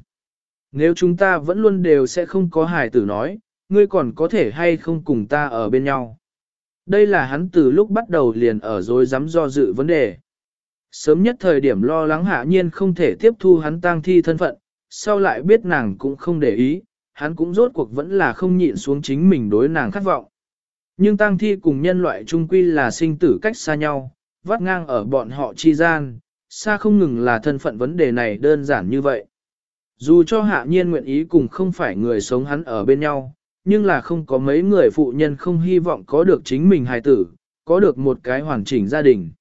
Nếu chúng ta vẫn luôn đều sẽ không có hài tử nói, ngươi còn có thể hay không cùng ta ở bên nhau. Đây là hắn từ lúc bắt đầu liền ở dối dám do dự vấn đề. Sớm nhất thời điểm lo lắng hạ nhiên không thể tiếp thu hắn tang thi thân phận, sau lại biết nàng cũng không để ý, hắn cũng rốt cuộc vẫn là không nhịn xuống chính mình đối nàng khát vọng. Nhưng tang thi cùng nhân loại trung quy là sinh tử cách xa nhau, vắt ngang ở bọn họ chi gian, xa không ngừng là thân phận vấn đề này đơn giản như vậy. Dù cho hạ nhiên nguyện ý cùng không phải người sống hắn ở bên nhau, nhưng là không có mấy người phụ nhân không hy vọng có được chính mình hài tử, có được một cái hoàn chỉnh gia đình.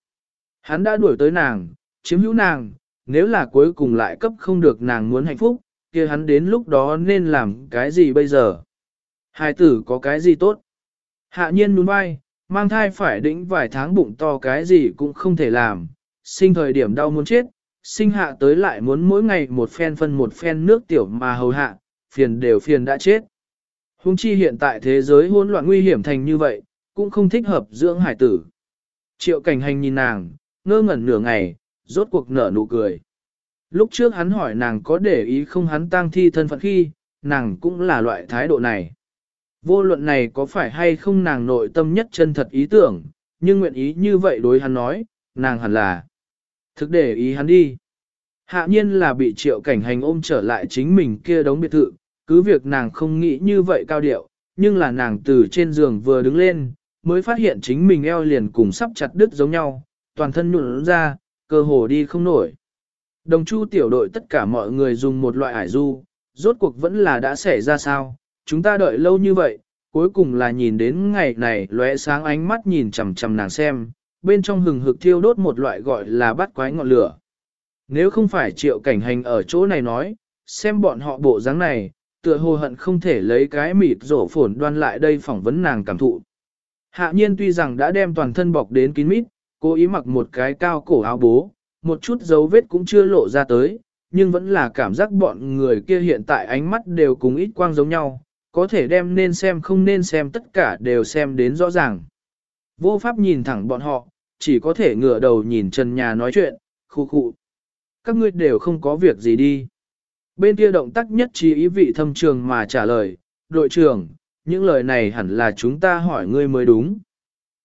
Hắn đã đuổi tới nàng, chiếm hữu nàng, nếu là cuối cùng lại cấp không được nàng muốn hạnh phúc, kia hắn đến lúc đó nên làm cái gì bây giờ? Hài tử có cái gì tốt? Hạ nhiên đúng vai, mang thai phải đĩnh vài tháng bụng to cái gì cũng không thể làm, sinh thời điểm đau muốn chết, sinh hạ tới lại muốn mỗi ngày một phen phân một phen nước tiểu mà hầu hạ, phiền đều phiền đã chết. Hùng chi hiện tại thế giới hỗn loạn nguy hiểm thành như vậy, cũng không thích hợp dưỡng hải tử. Triệu cảnh hành nhìn nàng, ngơ ngẩn nửa ngày, rốt cuộc nở nụ cười. Lúc trước hắn hỏi nàng có để ý không hắn tang thi thân phận khi, nàng cũng là loại thái độ này. Vô luận này có phải hay không nàng nội tâm nhất chân thật ý tưởng, nhưng nguyện ý như vậy đối hắn nói, nàng hẳn là thực để ý hắn đi. Hạ nhiên là bị triệu cảnh hành ôm trở lại chính mình kia đống biệt thự, cứ việc nàng không nghĩ như vậy cao điệu, nhưng là nàng từ trên giường vừa đứng lên, mới phát hiện chính mình eo liền cùng sắp chặt đứt giống nhau, toàn thân nhuộn ra, cơ hồ đi không nổi. Đồng chu tiểu đội tất cả mọi người dùng một loại ải du, rốt cuộc vẫn là đã xảy ra sao, chúng ta đợi lâu như vậy, cuối cùng là nhìn đến ngày này lóe sáng ánh mắt nhìn chằm chằm nàng xem, bên trong hừng hực thiêu đốt một loại gọi là bát quái ngọn lửa. Nếu không phải triệu cảnh hành ở chỗ này nói, xem bọn họ bộ dáng này, tựa hồ hận không thể lấy cái mịt rổ phồn đoan lại đây phỏng vấn nàng cảm thụ. Hạ nhiên tuy rằng đã đem toàn thân bọc đến kín mít, cố ý mặc một cái cao cổ áo bố, một chút dấu vết cũng chưa lộ ra tới, nhưng vẫn là cảm giác bọn người kia hiện tại ánh mắt đều cùng ít quang giống nhau, có thể đem nên xem không nên xem tất cả đều xem đến rõ ràng. Vô pháp nhìn thẳng bọn họ, chỉ có thể ngửa đầu nhìn trần nhà nói chuyện, khu khu. Các ngươi đều không có việc gì đi. Bên kia động tác nhất trí ý vị thâm trường mà trả lời, đội trưởng, những lời này hẳn là chúng ta hỏi ngươi mới đúng.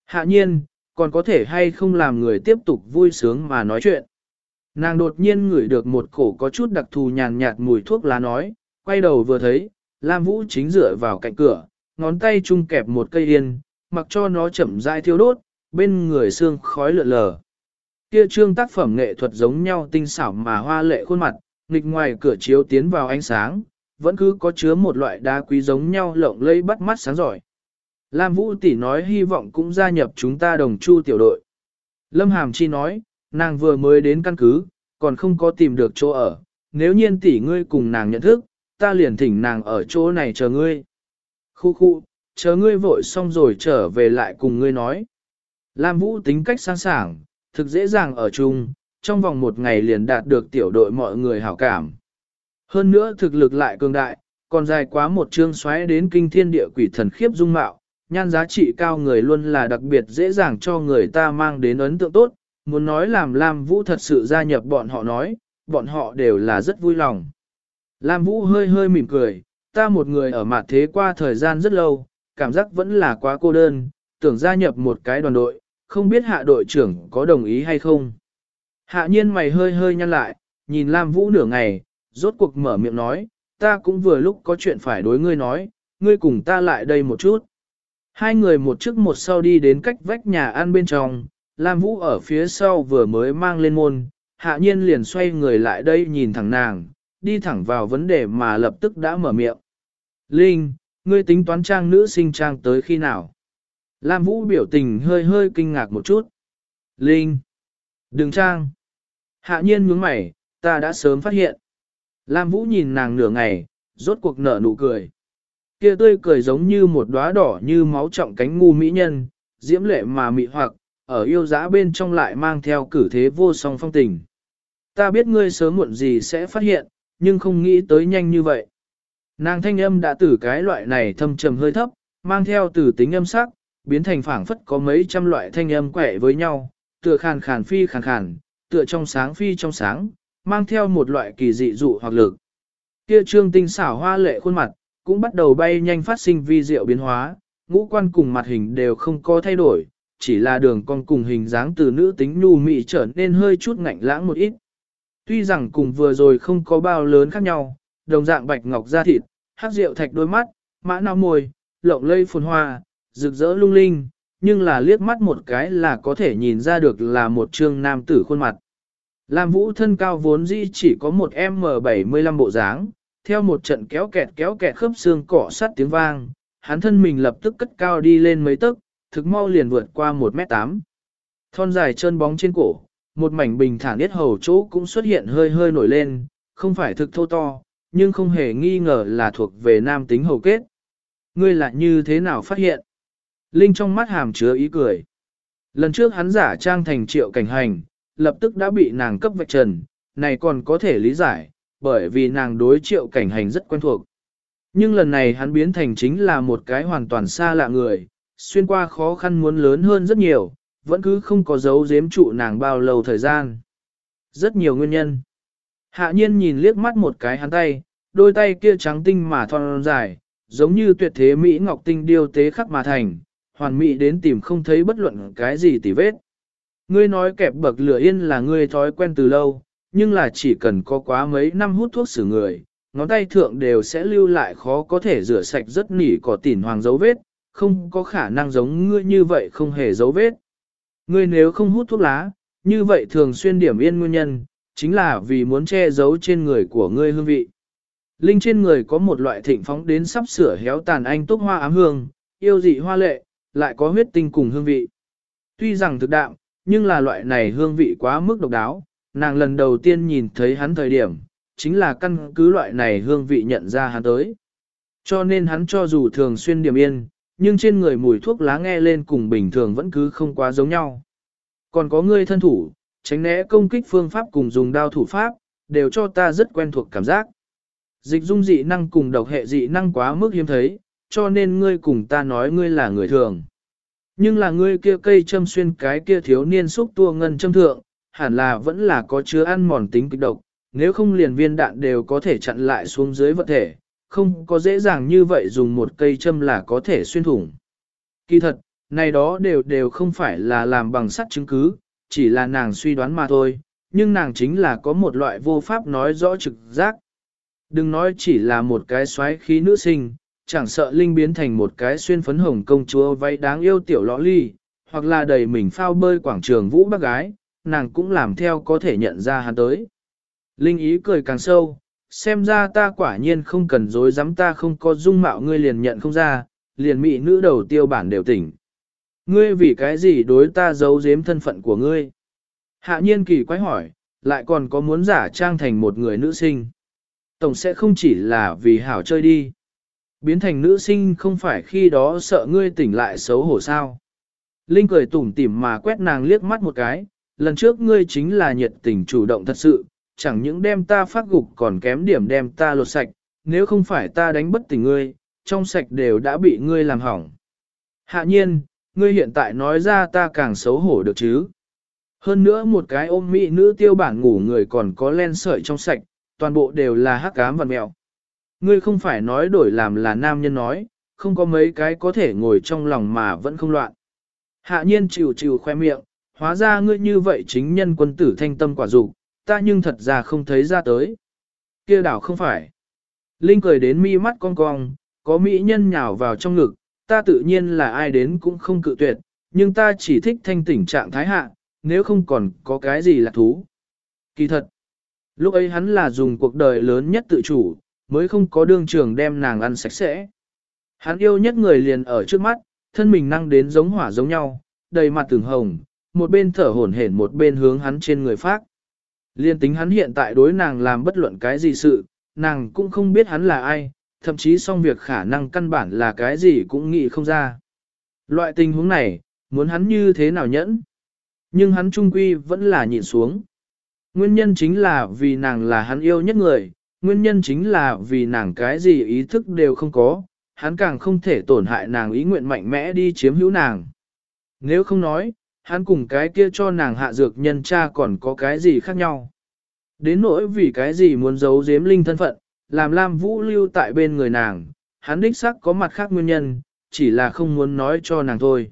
Hạ nhiên, còn có thể hay không làm người tiếp tục vui sướng mà nói chuyện. Nàng đột nhiên ngửi được một cổ có chút đặc thù nhàn nhạt mùi thuốc lá nói, quay đầu vừa thấy, Lam Vũ chính dựa vào cạnh cửa, ngón tay chung kẹp một cây yên, mặc cho nó chậm rãi thiêu đốt, bên người xương khói lượn lờ. Kia trương tác phẩm nghệ thuật giống nhau tinh xảo mà hoa lệ khuôn mặt, nghịch ngoài cửa chiếu tiến vào ánh sáng, vẫn cứ có chứa một loại đá quý giống nhau lộng lẫy bắt mắt sáng giỏi. Lam Vũ tỷ nói hy vọng cũng gia nhập chúng ta đồng chu tiểu đội. Lâm Hàm Chi nói, nàng vừa mới đến căn cứ, còn không có tìm được chỗ ở, nếu nhiên tỷ ngươi cùng nàng nhận thức, ta liền thỉnh nàng ở chỗ này chờ ngươi. Khu khu, chờ ngươi vội xong rồi trở về lại cùng ngươi nói. Lam Vũ tính cách sang sảng, thực dễ dàng ở chung, trong vòng một ngày liền đạt được tiểu đội mọi người hảo cảm. Hơn nữa thực lực lại cường đại, còn dài quá một chương xoáy đến kinh thiên địa quỷ thần khiếp dung mạo, nhan giá trị cao người luôn là đặc biệt dễ dàng cho người ta mang đến ấn tượng tốt, muốn nói làm Lam Vũ thật sự gia nhập bọn họ nói, bọn họ đều là rất vui lòng. Lam Vũ hơi hơi mỉm cười, ta một người ở mặt thế qua thời gian rất lâu, cảm giác vẫn là quá cô đơn, tưởng gia nhập một cái đoàn đội, không biết hạ đội trưởng có đồng ý hay không. Hạ nhiên mày hơi hơi nhăn lại, nhìn Lam Vũ nửa ngày, rốt cuộc mở miệng nói, ta cũng vừa lúc có chuyện phải đối ngươi nói, ngươi cùng ta lại đây một chút. Hai người một trước một sau đi đến cách vách nhà ăn bên trong, Lam Vũ ở phía sau vừa mới mang lên môn, hạ nhiên liền xoay người lại đây nhìn thẳng nàng, đi thẳng vào vấn đề mà lập tức đã mở miệng. Linh, ngươi tính toán trang nữ sinh trang tới khi nào? Lam Vũ biểu tình hơi hơi kinh ngạc một chút. Linh, đừng trang. Hạ nhiên nhướng mày, ta đã sớm phát hiện. Lam Vũ nhìn nàng nửa ngày, rốt cuộc nở nụ cười. Kia tươi cười giống như một đóa đỏ như máu trọng cánh ngu mỹ nhân, diễm lệ mà mị hoặc, ở yêu giá bên trong lại mang theo cử thế vô song phong tình. Ta biết ngươi sớm muộn gì sẽ phát hiện, nhưng không nghĩ tới nhanh như vậy. Nàng thanh âm đã từ cái loại này thâm trầm hơi thấp, mang theo từ tính âm sắc, biến thành phảng phất có mấy trăm loại thanh âm quẻ với nhau, tựa khàn khàn phi khàn khàn, tựa trong sáng phi trong sáng, mang theo một loại kỳ dị dụ hoặc lực. Kia trương tinh xảo hoa lệ khuôn mặt, cũng bắt đầu bay nhanh phát sinh vi diệu biến hóa, ngũ quan cùng mặt hình đều không có thay đổi, chỉ là đường con cùng hình dáng từ nữ tính nhu mị trở nên hơi chút ngạnh lãng một ít. Tuy rằng cùng vừa rồi không có bao lớn khác nhau, đồng dạng bạch ngọc da thịt, hát rượu thạch đôi mắt, mã não môi, lộng lây phồn hoa, rực rỡ lung linh, nhưng là liếc mắt một cái là có thể nhìn ra được là một trương nam tử khuôn mặt. Lam Vũ thân cao vốn dĩ chỉ có một M75 bộ dáng, theo một trận kéo kẹt kéo kẹt khớp xương cỏ sắt tiếng vang, hắn thân mình lập tức cất cao đi lên mấy tấc, thực mau liền vượt qua 1m8. Thon dài chân bóng trên cổ, một mảnh bình thản yết hầu chỗ cũng xuất hiện hơi hơi nổi lên, không phải thực thô to, nhưng không hề nghi ngờ là thuộc về nam tính hầu kết. Ngươi lại như thế nào phát hiện? Linh trong mắt hàm chứa ý cười. Lần trước hắn giả trang thành triệu cảnh hành, lập tức đã bị nàng cấp vạch trần, này còn có thể lý giải, bởi vì nàng đối triệu cảnh hành rất quen thuộc. Nhưng lần này hắn biến thành chính là một cái hoàn toàn xa lạ người, xuyên qua khó khăn muốn lớn hơn rất nhiều, vẫn cứ không có dấu giếm trụ nàng bao lâu thời gian. Rất nhiều nguyên nhân. Hạ nhiên nhìn liếc mắt một cái hắn tay, đôi tay kia trắng tinh mà thon dài, giống như tuyệt thế Mỹ Ngọc Tinh điêu tế khắc mà thành, hoàn mỹ đến tìm không thấy bất luận cái gì tỉ vết. Ngươi nói kẹp bậc lửa yên là ngươi thói quen từ lâu, nhưng là chỉ cần có quá mấy năm hút thuốc xử người, ngón tay thượng đều sẽ lưu lại khó có thể rửa sạch rất nỉ cỏ tỉn hoàng dấu vết, không có khả năng giống ngươi như vậy không hề dấu vết. Ngươi nếu không hút thuốc lá, như vậy thường xuyên điểm yên nguyên nhân, chính là vì muốn che giấu trên người của ngươi hương vị. Linh trên người có một loại thịnh phóng đến sắp sửa héo tàn anh túc hoa ám hương, yêu dị hoa lệ, lại có huyết tinh cùng hương vị. Tuy rằng thực đạm, nhưng là loại này hương vị quá mức độc đáo, nàng lần đầu tiên nhìn thấy hắn thời điểm, chính là căn cứ loại này hương vị nhận ra hắn tới. Cho nên hắn cho dù thường xuyên điểm yên, nhưng trên người mùi thuốc lá nghe lên cùng bình thường vẫn cứ không quá giống nhau. Còn có ngươi thân thủ, tránh né công kích phương pháp cùng dùng đao thủ pháp, đều cho ta rất quen thuộc cảm giác. Dịch dung dị năng cùng độc hệ dị năng quá mức hiếm thấy, cho nên ngươi cùng ta nói ngươi là người thường. Nhưng là ngươi kia cây châm xuyên cái kia thiếu niên xúc tua ngân châm thượng, hẳn là vẫn là có chứa ăn mòn tính kịch độc, nếu không liền viên đạn đều có thể chặn lại xuống dưới vật thể, không có dễ dàng như vậy dùng một cây châm là có thể xuyên thủng. Kỳ thật, này đó đều đều không phải là làm bằng sắt chứng cứ, chỉ là nàng suy đoán mà thôi, nhưng nàng chính là có một loại vô pháp nói rõ trực giác. Đừng nói chỉ là một cái xoáy khí nữ sinh, chẳng sợ Linh biến thành một cái xuyên phấn hồng công chúa váy đáng yêu tiểu lõ ly, hoặc là đầy mình phao bơi quảng trường vũ bác gái, nàng cũng làm theo có thể nhận ra hắn tới. Linh ý cười càng sâu, xem ra ta quả nhiên không cần dối dám ta không có dung mạo ngươi liền nhận không ra, liền mị nữ đầu tiêu bản đều tỉnh. Ngươi vì cái gì đối ta giấu giếm thân phận của ngươi? Hạ nhiên kỳ quái hỏi, lại còn có muốn giả trang thành một người nữ sinh. Tổng sẽ không chỉ là vì hảo chơi đi. Biến thành nữ sinh không phải khi đó sợ ngươi tỉnh lại xấu hổ sao. Linh cười tủm tỉm mà quét nàng liếc mắt một cái, lần trước ngươi chính là nhiệt tình chủ động thật sự, chẳng những đem ta phát gục còn kém điểm đem ta lột sạch, nếu không phải ta đánh bất tỉnh ngươi, trong sạch đều đã bị ngươi làm hỏng. Hạ nhiên, ngươi hiện tại nói ra ta càng xấu hổ được chứ. Hơn nữa một cái ôm mỹ nữ tiêu bản ngủ người còn có len sợi trong sạch, toàn bộ đều là hắc cám và mèo. Ngươi không phải nói đổi làm là nam nhân nói, không có mấy cái có thể ngồi trong lòng mà vẫn không loạn. Hạ nhiên chịu chịu khoe miệng, hóa ra ngươi như vậy chính nhân quân tử thanh tâm quả dục ta nhưng thật ra không thấy ra tới. kia đảo không phải. Linh cười đến mi mắt cong cong, có mỹ nhân nhào vào trong ngực, ta tự nhiên là ai đến cũng không cự tuyệt, nhưng ta chỉ thích thanh tỉnh trạng thái hạ, nếu không còn có cái gì là thú. Kỳ thật, lúc ấy hắn là dùng cuộc đời lớn nhất tự chủ, mới không có đương trường đem nàng ăn sạch sẽ. Hắn yêu nhất người liền ở trước mắt, thân mình năng đến giống hỏa giống nhau, đầy mặt từng hồng, một bên thở hổn hển một bên hướng hắn trên người phát. Liên tính hắn hiện tại đối nàng làm bất luận cái gì sự, nàng cũng không biết hắn là ai, thậm chí xong việc khả năng căn bản là cái gì cũng nghĩ không ra. Loại tình huống này, muốn hắn như thế nào nhẫn? Nhưng hắn trung quy vẫn là nhịn xuống. Nguyên nhân chính là vì nàng là hắn yêu nhất người, nguyên nhân chính là vì nàng cái gì ý thức đều không có, hắn càng không thể tổn hại nàng ý nguyện mạnh mẽ đi chiếm hữu nàng. Nếu không nói, hắn cùng cái kia cho nàng hạ dược nhân cha còn có cái gì khác nhau. Đến nỗi vì cái gì muốn giấu giếm linh thân phận, làm Lam Vũ lưu tại bên người nàng, hắn đích xác có mặt khác nguyên nhân, chỉ là không muốn nói cho nàng thôi.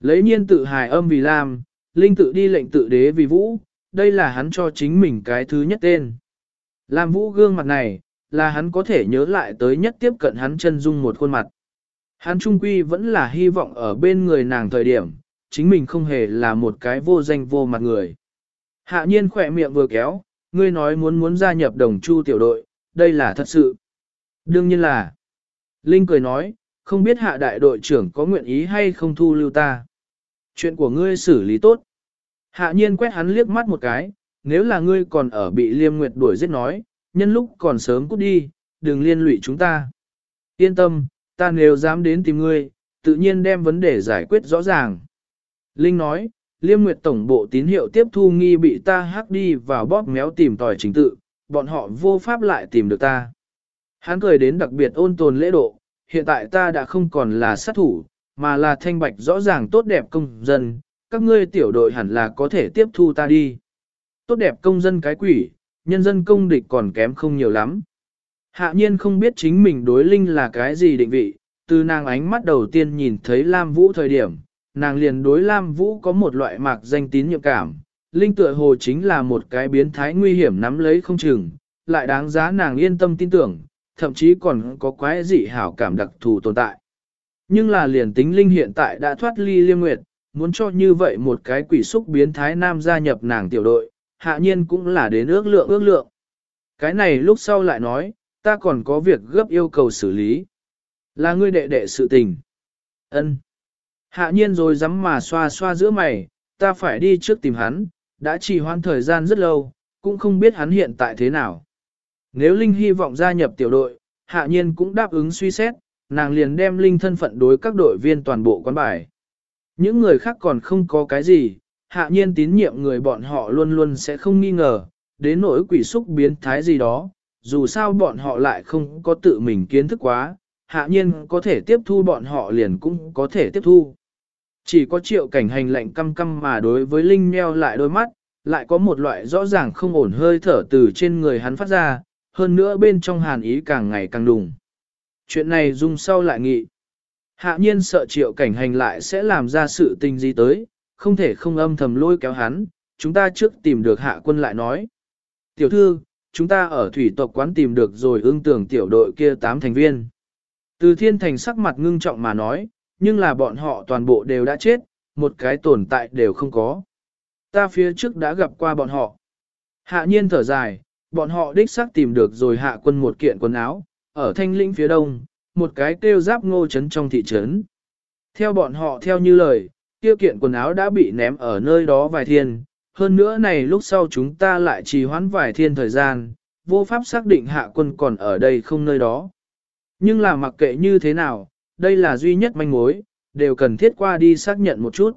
Lấy nhiên tự hài âm vì Lam, Linh tự đi lệnh tự đế vì Vũ, đây là hắn cho chính mình cái thứ nhất tên. Lam Vũ gương mặt này, là hắn có thể nhớ lại tới nhất tiếp cận hắn chân dung một khuôn mặt. Hắn trung quy vẫn là hy vọng ở bên người nàng thời điểm, chính mình không hề là một cái vô danh vô mặt người. Hạ nhiên khỏe miệng vừa kéo, ngươi nói muốn muốn gia nhập đồng chu tiểu đội, đây là thật sự. Đương nhiên là. Linh cười nói, không biết hạ đại đội trưởng có nguyện ý hay không thu lưu ta. Chuyện của ngươi xử lý tốt. Hạ nhiên quét hắn liếc mắt một cái, nếu là ngươi còn ở bị liêm nguyệt đuổi giết nói, nhân lúc còn sớm cút đi, đừng liên lụy chúng ta. Yên tâm, ta nếu dám đến tìm ngươi, tự nhiên đem vấn đề giải quyết rõ ràng. Linh nói, Liêm Nguyệt Tổng bộ tín hiệu tiếp thu nghi bị ta hắc đi vào bóp méo tìm tòi chính tự, bọn họ vô pháp lại tìm được ta. Hắn cười đến đặc biệt ôn tồn lễ độ, hiện tại ta đã không còn là sát thủ, mà là thanh bạch rõ ràng tốt đẹp công dân, các ngươi tiểu đội hẳn là có thể tiếp thu ta đi. Tốt đẹp công dân cái quỷ, nhân dân công địch còn kém không nhiều lắm. Hạ nhiên không biết chính mình đối linh là cái gì định vị, từ nàng ánh mắt đầu tiên nhìn thấy Lam Vũ thời điểm, nàng liền đối Lam Vũ có một loại mạc danh tín nhiệm cảm. Linh tựa hồ chính là một cái biến thái nguy hiểm nắm lấy không chừng, lại đáng giá nàng yên tâm tin tưởng, thậm chí còn có quái dị hảo cảm đặc thù tồn tại. Nhưng là liền tính Linh hiện tại đã thoát ly liêm nguyệt, muốn cho như vậy một cái quỷ xúc biến thái nam gia nhập nàng tiểu đội, hạ nhiên cũng là đến ước lượng ước lượng. Cái này lúc sau lại nói, ta còn có việc gấp yêu cầu xử lý. Là ngươi đệ đệ sự tình. ân Hạ nhiên rồi dám mà xoa xoa giữa mày, ta phải đi trước tìm hắn, đã trì hoãn thời gian rất lâu, cũng không biết hắn hiện tại thế nào. Nếu Linh hy vọng gia nhập tiểu đội, hạ nhiên cũng đáp ứng suy xét, nàng liền đem Linh thân phận đối các đội viên toàn bộ quán bài. Những người khác còn không có cái gì, hạ nhiên tín nhiệm người bọn họ luôn luôn sẽ không nghi ngờ, đến nỗi quỷ xúc biến thái gì đó, dù sao bọn họ lại không có tự mình kiến thức quá, hạ nhiên có thể tiếp thu bọn họ liền cũng có thể tiếp thu. Chỉ có triệu cảnh hành lệnh căm căm mà đối với Linh meo lại đôi mắt, lại có một loại rõ ràng không ổn hơi thở từ trên người hắn phát ra, hơn nữa bên trong hàn ý càng ngày càng đùng. Chuyện này dung sau lại nghị. Hạ nhiên sợ triệu cảnh hành lại sẽ làm ra sự tình gì tới, không thể không âm thầm lôi kéo hắn, chúng ta trước tìm được hạ quân lại nói. Tiểu thư, chúng ta ở thủy tộc quán tìm được rồi ương tưởng tiểu đội kia 8 thành viên. Từ thiên thành sắc mặt ngưng trọng mà nói, nhưng là bọn họ toàn bộ đều đã chết, một cái tồn tại đều không có. Ta phía trước đã gặp qua bọn họ. Hạ nhiên thở dài, bọn họ đích xác tìm được rồi hạ quân một kiện quần áo, ở thanh lĩnh phía đông, một cái kêu giáp ngô trấn trong thị trấn. Theo bọn họ theo như lời, tiêu kiện quần áo đã bị ném ở nơi đó vài thiên, hơn nữa này lúc sau chúng ta lại trì hoãn vài thiên thời gian, vô pháp xác định hạ quân còn ở đây không nơi đó. Nhưng là mặc kệ như thế nào, đây là duy nhất manh mối, đều cần thiết qua đi xác nhận một chút.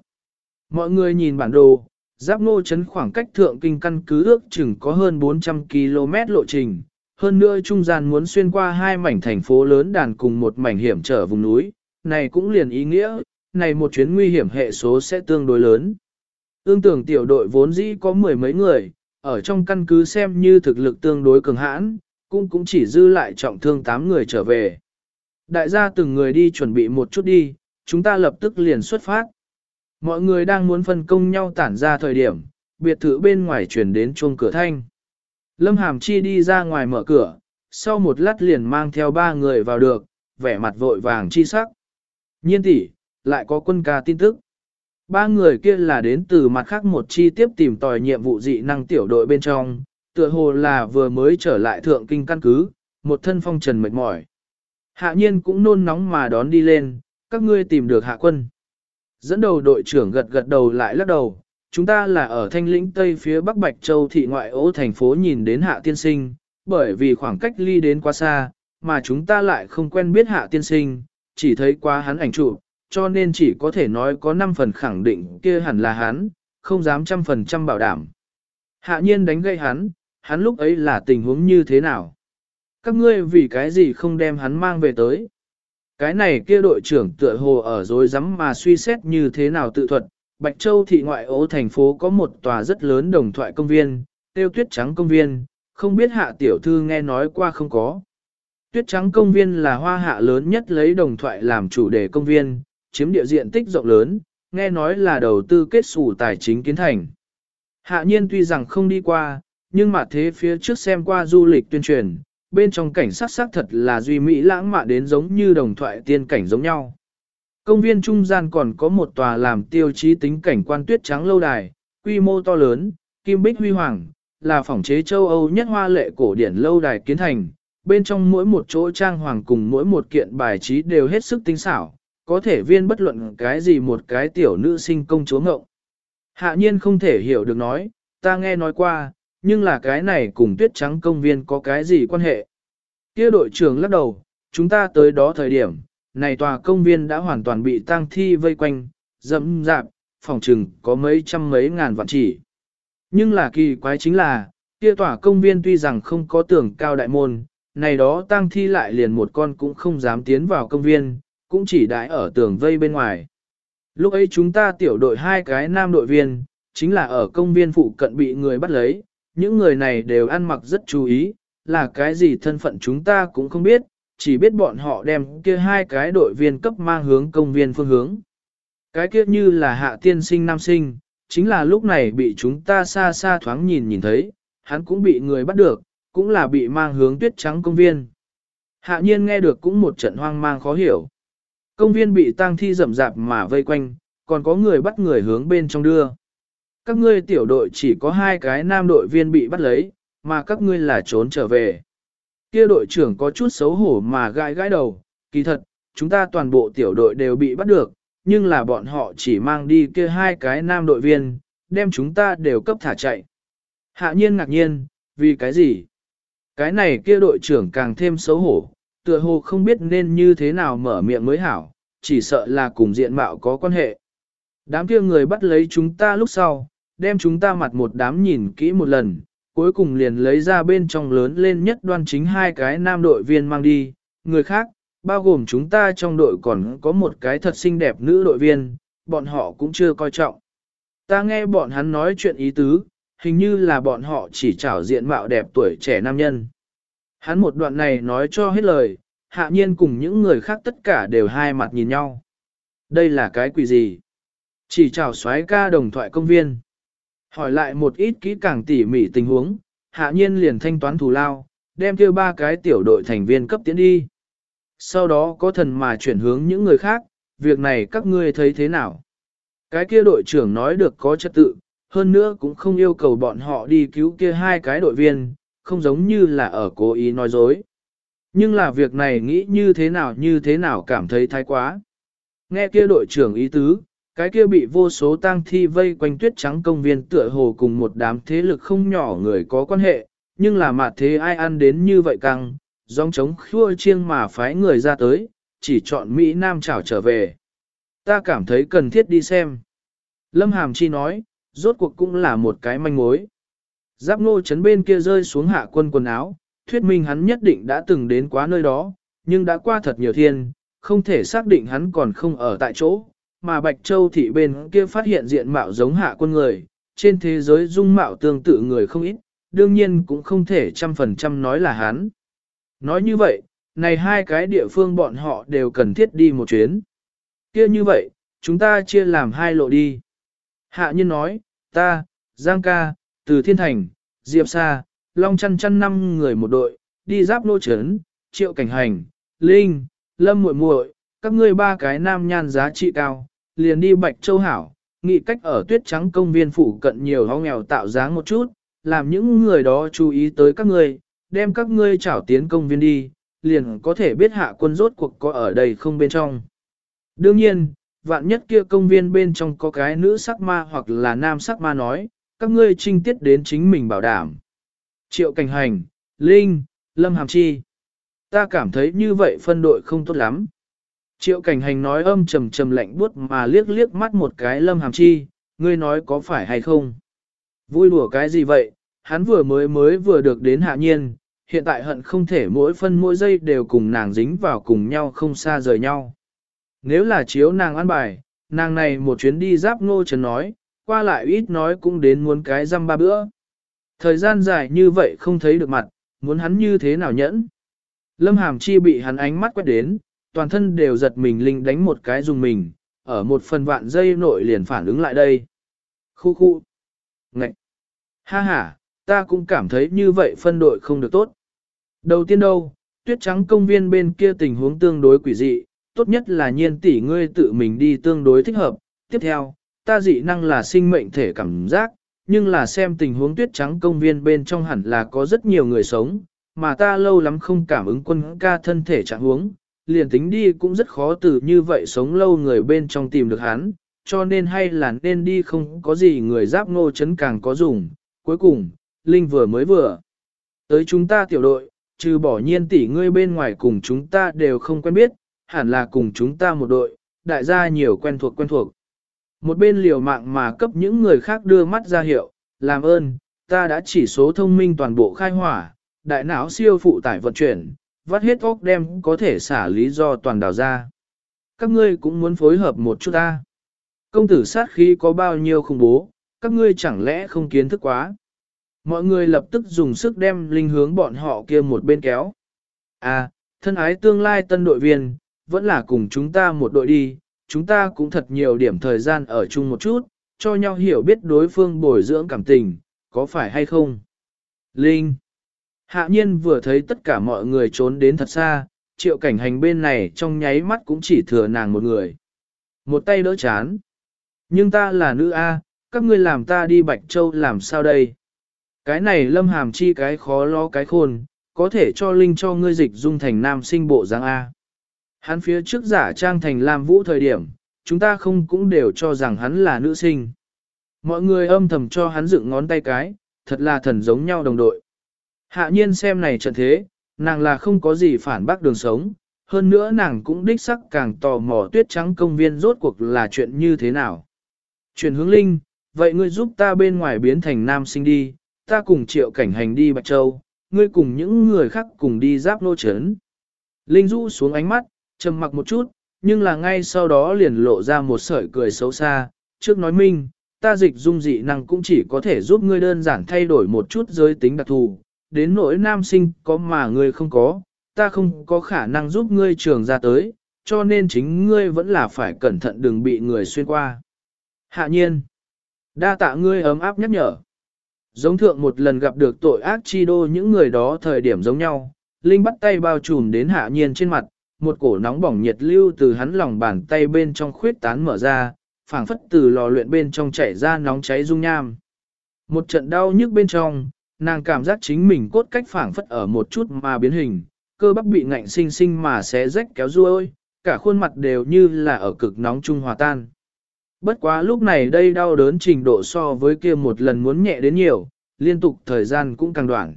Mọi người nhìn bản đồ, giáp ngô chấn khoảng cách thượng kinh căn cứ ước chừng có hơn 400 km lộ trình, hơn nữa trung gian muốn xuyên qua hai mảnh thành phố lớn đàn cùng một mảnh hiểm trở vùng núi, này cũng liền ý nghĩa, này một chuyến nguy hiểm hệ số sẽ tương đối lớn. Ương tưởng tiểu đội vốn dĩ có mười mấy người, ở trong căn cứ xem như thực lực tương đối cường hãn, cũng cũng chỉ dư lại trọng thương 8 người trở về. Đại gia từng người đi chuẩn bị một chút đi, chúng ta lập tức liền xuất phát. Mọi người đang muốn phân công nhau tản ra thời điểm, biệt thự bên ngoài chuyển đến chuông cửa thanh. Lâm Hàm Chi đi ra ngoài mở cửa, sau một lát liền mang theo ba người vào được, vẻ mặt vội vàng chi sắc. Nhiên tỷ, lại có quân ca tin tức. Ba người kia là đến từ mặt khác một chi tiếp tìm tòi nhiệm vụ dị năng tiểu đội bên trong, tựa hồ là vừa mới trở lại thượng kinh căn cứ, một thân phong trần mệt mỏi. Hạ nhiên cũng nôn nóng mà đón đi lên, các ngươi tìm được hạ quân. Dẫn đầu đội trưởng gật gật đầu lại lắc đầu, chúng ta là ở thanh lĩnh tây phía bắc Bạch Châu thị ngoại ô thành phố nhìn đến hạ tiên sinh, bởi vì khoảng cách ly đến quá xa, mà chúng ta lại không quen biết hạ tiên sinh, chỉ thấy qua hắn ảnh chụp, cho nên chỉ có thể nói có 5 phần khẳng định kia hẳn là hắn, không dám trăm phần trăm bảo đảm. Hạ nhiên đánh gây hắn, hắn lúc ấy là tình huống như thế nào? Các ngươi vì cái gì không đem hắn mang về tới? Cái này kia đội trưởng tựa hồ ở dối rắm mà suy xét như thế nào tự thuật. Bạch Châu thị ngoại ố thành phố có một tòa rất lớn đồng thoại công viên, tiêu tuyết trắng công viên, không biết hạ tiểu thư nghe nói qua không có. Tuyết trắng công viên là hoa hạ lớn nhất lấy đồng thoại làm chủ đề công viên, chiếm địa diện tích rộng lớn, nghe nói là đầu tư kết xù tài chính kiến thành. Hạ nhiên tuy rằng không đi qua, nhưng mà thế phía trước xem qua du lịch tuyên truyền, bên trong cảnh sát sắc thật là duy mỹ lãng mạn đến giống như đồng thoại tiên cảnh giống nhau. Công viên trung gian còn có một tòa làm tiêu chí tính cảnh quan tuyết trắng lâu đài, quy mô to lớn, kim bích huy hoàng, là phỏng chế châu Âu nhất hoa lệ cổ điển lâu đài kiến thành, bên trong mỗi một chỗ trang hoàng cùng mỗi một kiện bài trí đều hết sức tinh xảo, có thể viên bất luận cái gì một cái tiểu nữ sinh công chúa ngộng. Hạ nhiên không thể hiểu được nói, ta nghe nói qua, nhưng là cái này cùng tuyết trắng công viên có cái gì quan hệ? Kia đội trưởng lắc đầu, chúng ta tới đó thời điểm, này tòa công viên đã hoàn toàn bị tang thi vây quanh, dẫm dạp, phòng trừng có mấy trăm mấy ngàn vạn chỉ. Nhưng là kỳ quái chính là, kia tòa công viên tuy rằng không có tưởng cao đại môn, này đó tang thi lại liền một con cũng không dám tiến vào công viên, cũng chỉ đãi ở tường vây bên ngoài. Lúc ấy chúng ta tiểu đội hai cái nam đội viên, chính là ở công viên phụ cận bị người bắt lấy, những người này đều ăn mặc rất chú ý, là cái gì thân phận chúng ta cũng không biết, chỉ biết bọn họ đem kia hai cái đội viên cấp mang hướng công viên phương hướng. Cái kia như là hạ tiên sinh nam sinh, chính là lúc này bị chúng ta xa xa thoáng nhìn nhìn thấy, hắn cũng bị người bắt được, cũng là bị mang hướng tuyết trắng công viên. Hạ nhiên nghe được cũng một trận hoang mang khó hiểu. Công viên bị tang thi rậm rạp mà vây quanh, còn có người bắt người hướng bên trong đưa. Các ngươi tiểu đội chỉ có hai cái nam đội viên bị bắt lấy, mà các ngươi là trốn trở về. Kia đội trưởng có chút xấu hổ mà gãi gãi đầu, kỳ thật, chúng ta toàn bộ tiểu đội đều bị bắt được, nhưng là bọn họ chỉ mang đi kia hai cái nam đội viên, đem chúng ta đều cấp thả chạy. Hạ nhiên ngạc nhiên, vì cái gì? Cái này kia đội trưởng càng thêm xấu hổ, tựa hồ không biết nên như thế nào mở miệng mới hảo, chỉ sợ là cùng diện mạo có quan hệ. Đám kia người bắt lấy chúng ta lúc sau, đem chúng ta mặt một đám nhìn kỹ một lần, cuối cùng liền lấy ra bên trong lớn lên nhất đoan chính hai cái nam đội viên mang đi, người khác, bao gồm chúng ta trong đội còn có một cái thật xinh đẹp nữ đội viên, bọn họ cũng chưa coi trọng. Ta nghe bọn hắn nói chuyện ý tứ, hình như là bọn họ chỉ trảo diện mạo đẹp tuổi trẻ nam nhân. Hắn một đoạn này nói cho hết lời, hạ nhiên cùng những người khác tất cả đều hai mặt nhìn nhau. Đây là cái quỷ gì? Chỉ chào xoái ca đồng thoại công viên. Hỏi lại một ít kỹ càng tỉ mỉ tình huống, hạ nhiên liền thanh toán thù lao, đem kêu ba cái tiểu đội thành viên cấp tiến đi. Sau đó có thần mà chuyển hướng những người khác, việc này các ngươi thấy thế nào? Cái kia đội trưởng nói được có trật tự, hơn nữa cũng không yêu cầu bọn họ đi cứu kia hai cái đội viên, không giống như là ở cố ý nói dối. Nhưng là việc này nghĩ như thế nào như thế nào cảm thấy thái quá. Nghe kia đội trưởng ý tứ, cái kia bị vô số tang thi vây quanh tuyết trắng công viên tựa hồ cùng một đám thế lực không nhỏ người có quan hệ, nhưng là mặt thế ai ăn đến như vậy căng, dòng chống khua chiêng mà phái người ra tới, chỉ chọn Mỹ Nam chảo trở về. Ta cảm thấy cần thiết đi xem. Lâm Hàm Chi nói, rốt cuộc cũng là một cái manh mối. Giáp nô chấn bên kia rơi xuống hạ quân quần áo, thuyết minh hắn nhất định đã từng đến quá nơi đó, nhưng đã qua thật nhiều thiên, không thể xác định hắn còn không ở tại chỗ, mà Bạch Châu thị bên kia phát hiện diện mạo giống hạ quân người, trên thế giới dung mạo tương tự người không ít, đương nhiên cũng không thể trăm phần trăm nói là hắn. Nói như vậy, này hai cái địa phương bọn họ đều cần thiết đi một chuyến. kia như vậy, chúng ta chia làm hai lộ đi. Hạ nhân nói, ta, Giang ca, từ Thiên Thành, Diệp Sa, Long chăn chăn năm người một đội, đi giáp nô trấn, triệu cảnh hành, Linh, Lâm muội muội, các ngươi ba cái nam nhan giá trị cao, liền đi Bạch Châu Hảo, nghị cách ở tuyết trắng công viên phủ cận nhiều hóng nghèo tạo dáng một chút, làm những người đó chú ý tới các ngươi, đem các ngươi trảo tiến công viên đi, liền có thể biết hạ quân rốt cuộc có ở đây không bên trong. Đương nhiên, vạn nhất kia công viên bên trong có cái nữ sắc ma hoặc là nam sắc ma nói, các ngươi trinh tiết đến chính mình bảo đảm. Triệu Cảnh Hành, Linh, Lâm Hàm Chi. Ta cảm thấy như vậy phân đội không tốt lắm. Triệu Cảnh Hành nói âm trầm trầm lạnh buốt mà liếc liếc mắt một cái Lâm Hàm Chi, ngươi nói có phải hay không? Vui đùa cái gì vậy? Hắn vừa mới mới vừa được đến hạ nhiên, hiện tại hận không thể mỗi phân mỗi giây đều cùng nàng dính vào cùng nhau không xa rời nhau. Nếu là chiếu nàng ăn bài, nàng này một chuyến đi giáp ngô trần nói, qua lại ít nói cũng đến muốn cái răm ba bữa. Thời gian dài như vậy không thấy được mặt, muốn hắn như thế nào nhẫn. Lâm Hàm Chi bị hắn ánh mắt quét đến, toàn thân đều giật mình linh đánh một cái dùng mình, ở một phần vạn giây nội liền phản ứng lại đây. Khu khu. Ngậy. Ha ha, ta cũng cảm thấy như vậy phân đội không được tốt. Đầu tiên đâu, tuyết trắng công viên bên kia tình huống tương đối quỷ dị, tốt nhất là nhiên tỷ ngươi tự mình đi tương đối thích hợp. Tiếp theo, ta dị năng là sinh mệnh thể cảm giác, nhưng là xem tình huống tuyết trắng công viên bên trong hẳn là có rất nhiều người sống, mà ta lâu lắm không cảm ứng quân ca thân thể trạng huống, liền tính đi cũng rất khó từ như vậy sống lâu người bên trong tìm được hắn, cho nên hay là nên đi không có gì người giáp ngô chấn càng có dùng. Cuối cùng, Linh vừa mới vừa. Tới chúng ta tiểu đội, trừ bỏ nhiên tỷ ngươi bên ngoài cùng chúng ta đều không quen biết, hẳn là cùng chúng ta một đội, đại gia nhiều quen thuộc quen thuộc. Một bên liều mạng mà cấp những người khác đưa mắt ra hiệu, làm ơn, ta đã chỉ số thông minh toàn bộ khai hỏa, đại não siêu phụ tải vận chuyển, vắt hết óc đem có thể xả lý do toàn đào ra. Các ngươi cũng muốn phối hợp một chút ta. Công tử sát khí có bao nhiêu khủng bố, các ngươi chẳng lẽ không kiến thức quá. Mọi người lập tức dùng sức đem linh hướng bọn họ kia một bên kéo. À, thân ái tương lai tân đội viên, vẫn là cùng chúng ta một đội đi, chúng ta cũng thật nhiều điểm thời gian ở chung một chút, cho nhau hiểu biết đối phương bồi dưỡng cảm tình, có phải hay không? Linh Hạ nhiên vừa thấy tất cả mọi người trốn đến thật xa, triệu cảnh hành bên này trong nháy mắt cũng chỉ thừa nàng một người. Một tay đỡ chán. Nhưng ta là nữ A, các ngươi làm ta đi Bạch Châu làm sao đây? Cái này lâm hàm chi cái khó lo cái khôn, có thể cho Linh cho ngươi dịch dung thành nam sinh bộ dáng A. Hắn phía trước giả trang thành Lam Vũ thời điểm, chúng ta không cũng đều cho rằng hắn là nữ sinh. Mọi người âm thầm cho hắn dựng ngón tay cái, thật là thần giống nhau đồng đội. Hạ nhiên xem này trận thế, nàng là không có gì phản bác đường sống, hơn nữa nàng cũng đích sắc càng tò mò tuyết trắng công viên rốt cuộc là chuyện như thế nào. Chuyển hướng linh, vậy ngươi giúp ta bên ngoài biến thành nam sinh đi, ta cùng triệu cảnh hành đi Bạch Châu, ngươi cùng những người khác cùng đi giáp nô chấn. Linh rũ xuống ánh mắt, trầm mặc một chút, nhưng là ngay sau đó liền lộ ra một sợi cười xấu xa, trước nói minh, ta dịch dung dị năng cũng chỉ có thể giúp ngươi đơn giản thay đổi một chút giới tính đặc thù, đến nỗi nam sinh có mà ngươi không có, ta không có khả năng giúp ngươi trường ra tới, cho nên chính ngươi vẫn là phải cẩn thận đừng bị người xuyên qua. Hạ nhiên, đa tạ ngươi ấm áp nhắc nhở. Giống thượng một lần gặp được tội ác chi đô những người đó thời điểm giống nhau, Linh bắt tay bao trùm đến hạ nhiên trên mặt, một cổ nóng bỏng nhiệt lưu từ hắn lòng bàn tay bên trong khuyết tán mở ra, phảng phất từ lò luyện bên trong chảy ra nóng cháy dung nham. Một trận đau nhức bên trong, nàng cảm giác chính mình cốt cách phảng phất ở một chút mà biến hình, cơ bắp bị ngạnh sinh sinh mà xé rách kéo ruôi, cả khuôn mặt đều như là ở cực nóng trung hòa tan. Bất quá lúc này đây đau đớn trình độ so với kia một lần muốn nhẹ đến nhiều, liên tục thời gian cũng càng đoạn.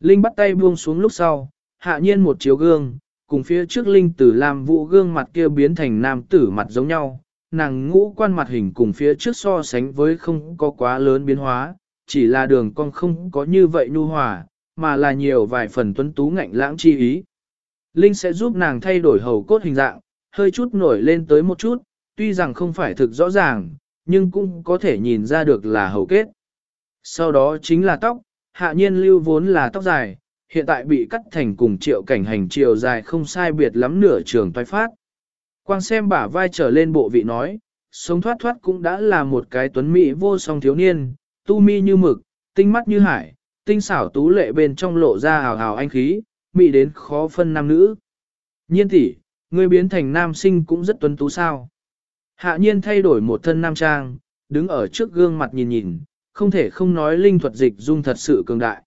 Linh bắt tay buông xuống lúc sau, hạ nhiên một chiếu gương, cùng phía trước Linh tử làm vụ gương mặt kia biến thành nam tử mặt giống nhau, nàng ngũ quan mặt hình cùng phía trước so sánh với không có quá lớn biến hóa, chỉ là đường cong không có như vậy nhu hòa, mà là nhiều vài phần tuấn tú ngạnh lãng chi ý. Linh sẽ giúp nàng thay đổi hầu cốt hình dạng, hơi chút nổi lên tới một chút, tuy rằng không phải thực rõ ràng, nhưng cũng có thể nhìn ra được là hầu kết. Sau đó chính là tóc, hạ nhiên lưu vốn là tóc dài, hiện tại bị cắt thành cùng triệu cảnh hành chiều dài không sai biệt lắm nửa trường toái phát. Quang xem bả vai trở lên bộ vị nói, sống thoát thoát cũng đã là một cái tuấn mỹ vô song thiếu niên, tu mi như mực, tinh mắt như hải, tinh xảo tú lệ bên trong lộ ra hào hào anh khí, mỹ đến khó phân nam nữ. Nhiên tỷ, ngươi biến thành nam sinh cũng rất tuấn tú sao. Hạ nhiên thay đổi một thân nam trang, đứng ở trước gương mặt nhìn nhìn, không thể không nói linh thuật dịch dung thật sự cường đại.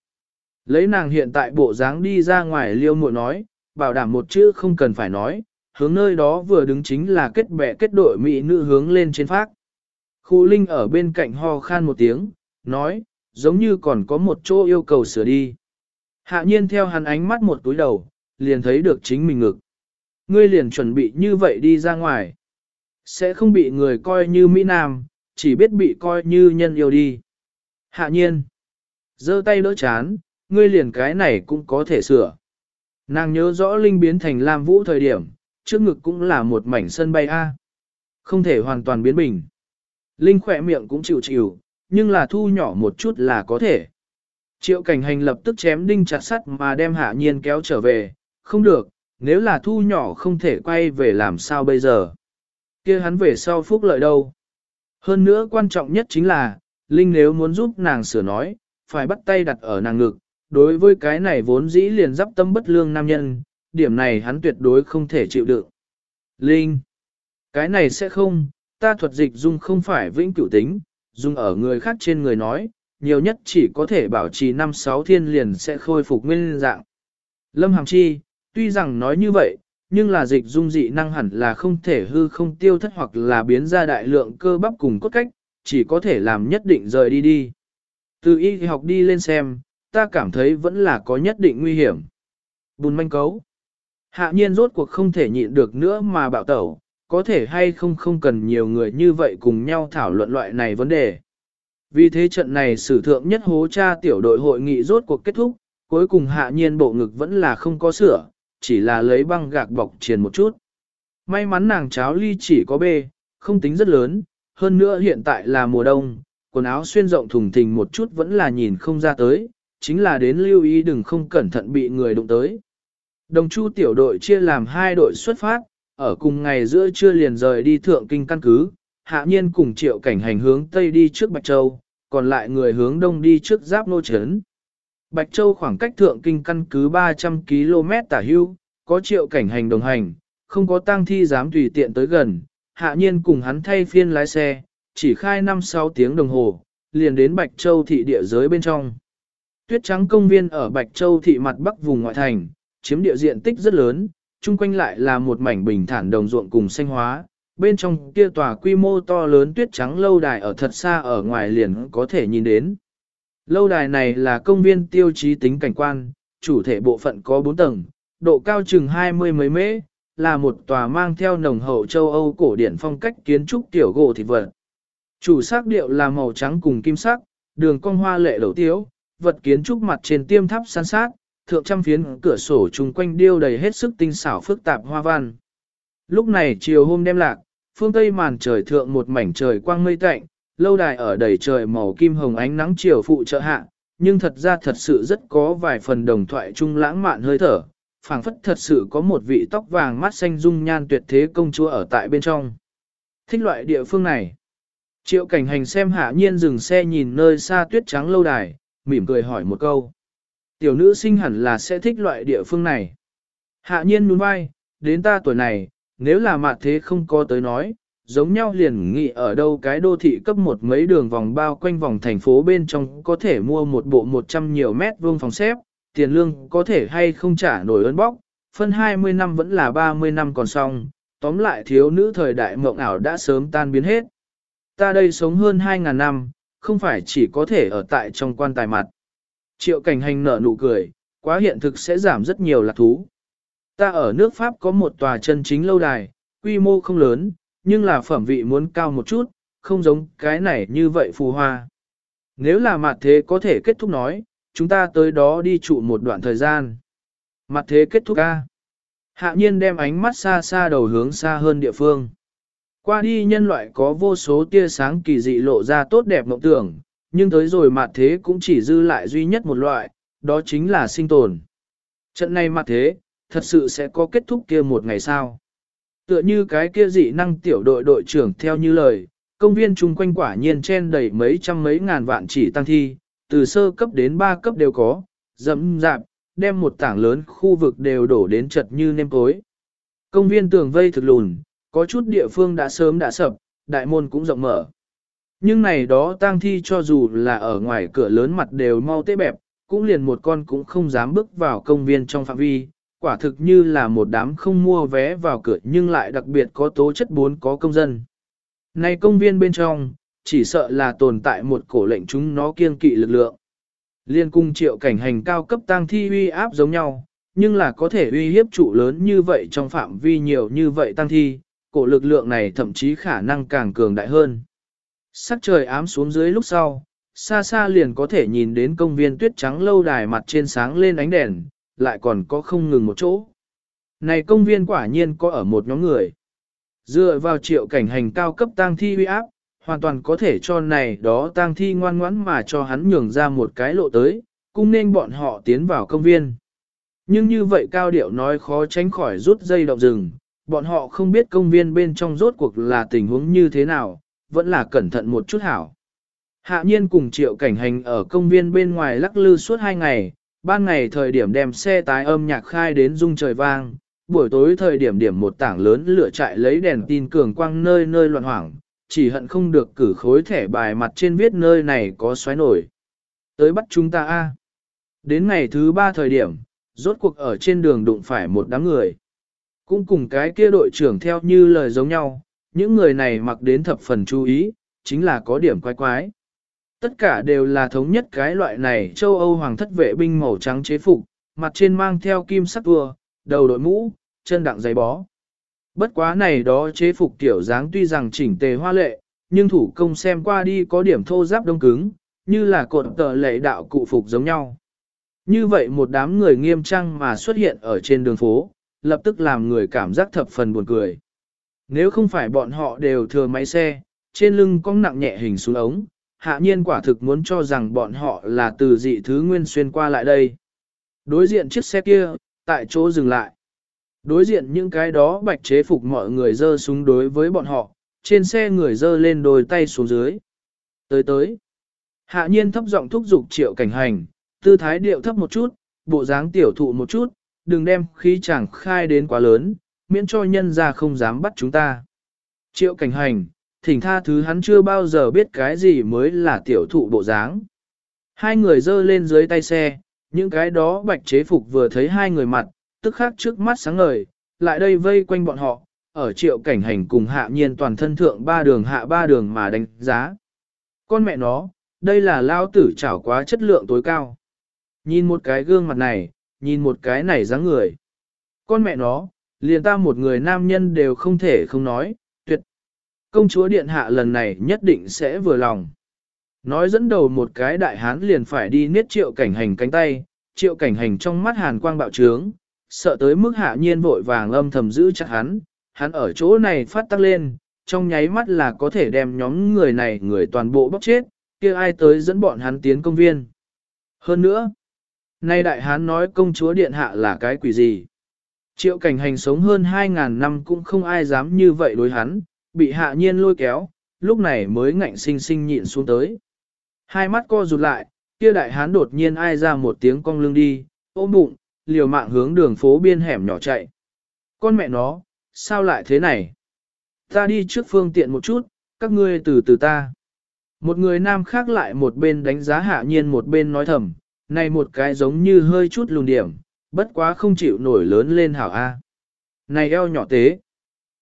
Lấy nàng hiện tại bộ dáng đi ra ngoài liêu muội nói, bảo đảm một chữ không cần phải nói, hướng nơi đó vừa đứng chính là kết bè kết đội mỹ nữ hướng lên trên phác. Khu linh ở bên cạnh ho khan một tiếng, nói, giống như còn có một chỗ yêu cầu sửa đi. Hạ nhiên theo hắn ánh mắt một túi đầu, liền thấy được chính mình ngực. Ngươi liền chuẩn bị như vậy đi ra ngoài. Sẽ không bị người coi như Mỹ Nam, chỉ biết bị coi như nhân yêu đi. Hạ nhiên. giơ tay đỡ chán, ngươi liền cái này cũng có thể sửa. Nàng nhớ rõ Linh biến thành Lam Vũ thời điểm, trước ngực cũng là một mảnh sân bay A. Không thể hoàn toàn biến bình. Linh khỏe miệng cũng chịu chịu, nhưng là thu nhỏ một chút là có thể. Triệu cảnh hành lập tức chém đinh chặt sắt mà đem hạ nhiên kéo trở về, không được, nếu là thu nhỏ không thể quay về làm sao bây giờ. kia hắn về sau phúc lợi đâu. Hơn nữa quan trọng nhất chính là, Linh nếu muốn giúp nàng sửa nói, phải bắt tay đặt ở nàng ngực, đối với cái này vốn dĩ liền dắp tâm bất lương nam nhân, điểm này hắn tuyệt đối không thể chịu đựng. Linh, cái này sẽ không, ta thuật dịch dung không phải vĩnh cửu tính, dùng ở người khác trên người nói, nhiều nhất chỉ có thể bảo trì 5-6 thiên liền sẽ khôi phục nguyên dạng. Lâm Hàm Chi, tuy rằng nói như vậy, nhưng là dịch dung dị năng hẳn là không thể hư không tiêu thất hoặc là biến ra đại lượng cơ bắp cùng cốt cách, chỉ có thể làm nhất định rời đi đi. Từ y học đi lên xem, ta cảm thấy vẫn là có nhất định nguy hiểm. Bùn manh cấu. Hạ nhiên rốt cuộc không thể nhịn được nữa mà bạo tẩu, có thể hay không không cần nhiều người như vậy cùng nhau thảo luận loại này vấn đề. Vì thế trận này sử thượng nhất hố cha tiểu đội hội nghị rốt cuộc kết thúc, cuối cùng hạ nhiên bộ ngực vẫn là không có sửa, chỉ là lấy băng gạc bọc triền một chút. May mắn nàng cháo ly chỉ có bê, không tính rất lớn, hơn nữa hiện tại là mùa đông, quần áo xuyên rộng thùng thình một chút vẫn là nhìn không ra tới, chính là đến lưu ý đừng không cẩn thận bị người đụng tới. Đồng chu tiểu đội chia làm hai đội xuất phát, ở cùng ngày giữa trưa liền rời đi thượng kinh căn cứ, hạ nhiên cùng triệu cảnh hành hướng tây đi trước Bạch Châu, còn lại người hướng đông đi trước giáp nô trấn. Bạch Châu khoảng cách thượng kinh căn cứ 300 km tả hưu, có triệu cảnh hành đồng hành, không có tang thi dám tùy tiện tới gần, hạ nhiên cùng hắn thay phiên lái xe, chỉ khai 5-6 tiếng đồng hồ, liền đến Bạch Châu thị địa giới bên trong. Tuyết trắng công viên ở Bạch Châu thị mặt bắc vùng ngoại thành, chiếm địa diện tích rất lớn, chung quanh lại là một mảnh bình thản đồng ruộng cùng xanh hóa, bên trong kia tòa quy mô to lớn tuyết trắng lâu đài ở thật xa ở ngoài liền có thể nhìn đến. Lâu đài này là công viên tiêu chí tính cảnh quan, chủ thể bộ phận có 4 tầng, độ cao chừng 20 mấy mễ, là một tòa mang theo nồng hậu châu Âu cổ điển phong cách kiến trúc tiểu gỗ thịt vật. Chủ sắc điệu là màu trắng cùng kim sắc, đường cong hoa lệ đầu tiếu, vật kiến trúc mặt trên tiêm tháp san sát, thượng trăm phiến cửa sổ chung quanh điêu đầy hết sức tinh xảo phức tạp hoa văn. Lúc này chiều hôm đêm lạc, phương tây màn trời thượng một mảnh trời quang mây tạnh, lâu đài ở đầy trời màu kim hồng ánh nắng chiều phụ trợ hạ, nhưng thật ra thật sự rất có vài phần đồng thoại chung lãng mạn hơi thở, phảng phất thật sự có một vị tóc vàng mắt xanh dung nhan tuyệt thế công chúa ở tại bên trong. Thích loại địa phương này. Triệu cảnh hành xem hạ nhiên dừng xe nhìn nơi xa tuyết trắng lâu đài, mỉm cười hỏi một câu. Tiểu nữ sinh hẳn là sẽ thích loại địa phương này. Hạ nhiên nhún vai, đến ta tuổi này, nếu là mặt thế không có tới nói, giống nhau liền nghĩ ở đâu cái đô thị cấp một mấy đường vòng bao quanh vòng thành phố bên trong có thể mua một bộ 100 nhiều mét vuông phòng xếp, tiền lương có thể hay không trả nổi ơn bóc, phân 20 năm vẫn là 30 năm còn xong, tóm lại thiếu nữ thời đại mộng ảo đã sớm tan biến hết. Ta đây sống hơn 2.000 năm, không phải chỉ có thể ở tại trong quan tài mặt. Triệu cảnh hành nở nụ cười, quá hiện thực sẽ giảm rất nhiều lạc thú. Ta ở nước Pháp có một tòa chân chính lâu đài, quy mô không lớn, nhưng là phẩm vị muốn cao một chút, không giống cái này như vậy phù hoa. Nếu là mặt thế có thể kết thúc nói, chúng ta tới đó đi trụ một đoạn thời gian. Mặt thế kết thúc ca. Hạ nhiên đem ánh mắt xa xa đầu hướng xa hơn địa phương. Qua đi nhân loại có vô số tia sáng kỳ dị lộ ra tốt đẹp mộng tưởng, nhưng tới rồi mặt thế cũng chỉ dư lại duy nhất một loại, đó chính là sinh tồn. Trận này mặt thế, thật sự sẽ có kết thúc kia một ngày sao. Tựa như cái kia dị năng tiểu đội đội trưởng theo như lời, công viên chung quanh quả nhiên chen đầy mấy trăm mấy ngàn vạn chỉ tăng thi, từ sơ cấp đến ba cấp đều có, dẫm dạp, đem một tảng lớn khu vực đều đổ đến chật như nêm cối. Công viên tường vây thực lùn, có chút địa phương đã sớm đã sập, đại môn cũng rộng mở. Nhưng này đó tang thi cho dù là ở ngoài cửa lớn mặt đều mau tê bẹp, cũng liền một con cũng không dám bước vào công viên trong phạm vi, quả thực như là một đám không mua vé vào cửa nhưng lại đặc biệt có tố chất bốn có công dân. Này công viên bên trong, chỉ sợ là tồn tại một cổ lệnh chúng nó kiêng kỵ lực lượng. Liên cung triệu cảnh hành cao cấp tang thi uy áp giống nhau, nhưng là có thể uy hiếp trụ lớn như vậy trong phạm vi nhiều như vậy tăng thi, cổ lực lượng này thậm chí khả năng càng cường đại hơn. Sắc trời ám xuống dưới lúc sau, xa xa liền có thể nhìn đến công viên tuyết trắng lâu đài mặt trên sáng lên ánh đèn, lại còn có không ngừng một chỗ. Này công viên quả nhiên có ở một nhóm người. Dựa vào triệu cảnh hành cao cấp tang thi uy áp, hoàn toàn có thể cho này đó tang thi ngoan ngoãn mà cho hắn nhường ra một cái lộ tới, cũng nên bọn họ tiến vào công viên. Nhưng như vậy cao điệu nói khó tránh khỏi rút dây động rừng, bọn họ không biết công viên bên trong rốt cuộc là tình huống như thế nào, vẫn là cẩn thận một chút hảo. Hạ nhiên cùng triệu cảnh hành ở công viên bên ngoài lắc lư suốt hai ngày, ban ngày thời điểm đem xe tái âm nhạc khai đến rung trời vang, buổi tối thời điểm điểm một tảng lớn lửa chạy lấy đèn tin cường quang nơi nơi loạn hoảng, chỉ hận không được cử khối thẻ bài mặt trên viết nơi này có xoáy nổi. Tới bắt chúng ta a. Đến ngày thứ ba thời điểm, rốt cuộc ở trên đường đụng phải một đám người. Cũng cùng cái kia đội trưởng theo như lời giống nhau, những người này mặc đến thập phần chú ý, chính là có điểm quái quái. Tất cả đều là thống nhất cái loại này châu Âu hoàng thất vệ binh màu trắng chế phục, mặt trên mang theo kim sắc tua, đầu đội mũ, chân đặng giày bó. Bất quá này đó chế phục tiểu dáng tuy rằng chỉnh tề hoa lệ, nhưng thủ công xem qua đi có điểm thô giáp đông cứng, như là cột tờ lệ đạo cụ phục giống nhau. Như vậy một đám người nghiêm trang mà xuất hiện ở trên đường phố, lập tức làm người cảm giác thập phần buồn cười. Nếu không phải bọn họ đều thừa máy xe, trên lưng cong nặng nhẹ hình xuống ống, hạ nhiên quả thực muốn cho rằng bọn họ là từ dị thứ nguyên xuyên qua lại đây. Đối diện chiếc xe kia, tại chỗ dừng lại. Đối diện những cái đó bạch chế phục mọi người dơ súng đối với bọn họ, trên xe người dơ lên đôi tay xuống dưới. Tới tới. Hạ nhiên thấp giọng thúc giục triệu cảnh hành, tư thái điệu thấp một chút, bộ dáng tiểu thụ một chút, đừng đem khí chẳng khai đến quá lớn, miễn cho nhân ra không dám bắt chúng ta. Triệu cảnh hành, thỉnh tha thứ hắn chưa bao giờ biết cái gì mới là tiểu thụ bộ dáng. Hai người dơ lên dưới tay xe, những cái đó bạch chế phục vừa thấy hai người mặt, tức khắc trước mắt sáng ngời, lại đây vây quanh bọn họ, ở triệu cảnh hành cùng hạ nhiên toàn thân thượng ba đường hạ ba đường mà đánh giá. Con mẹ nó, đây là lao tử chảo quá chất lượng tối cao. Nhìn một cái gương mặt này, nhìn một cái này dáng người. Con mẹ nó, liền ta một người nam nhân đều không thể không nói, tuyệt. Công chúa điện hạ lần này nhất định sẽ vừa lòng. Nói dẫn đầu một cái đại hán liền phải đi niết triệu cảnh hành cánh tay, triệu cảnh hành trong mắt hàn quang bạo trướng, sợ tới mức hạ nhiên vội vàng âm thầm giữ chặt hắn, hắn ở chỗ này phát tắc lên, trong nháy mắt là có thể đem nhóm người này người toàn bộ bóc chết, kia ai tới dẫn bọn hắn tiến công viên. Hơn nữa, nay đại hán nói công chúa điện hạ là cái quỷ gì. Triệu cảnh hành sống hơn 2.000 năm cũng không ai dám như vậy đối hắn, bị hạ nhiên lôi kéo, lúc này mới ngạnh sinh sinh nhịn xuống tới. Hai mắt co rụt lại, kia đại hán đột nhiên ai ra một tiếng cong lưng đi, ôm bụng, liều mạng hướng đường phố biên hẻm nhỏ chạy. Con mẹ nó, sao lại thế này? Ta đi trước phương tiện một chút, các ngươi từ từ ta. Một người nam khác lại một bên đánh giá hạ nhiên một bên nói thầm, này một cái giống như hơi chút lùn điểm, bất quá không chịu nổi lớn lên hảo A. Này eo nhỏ tế.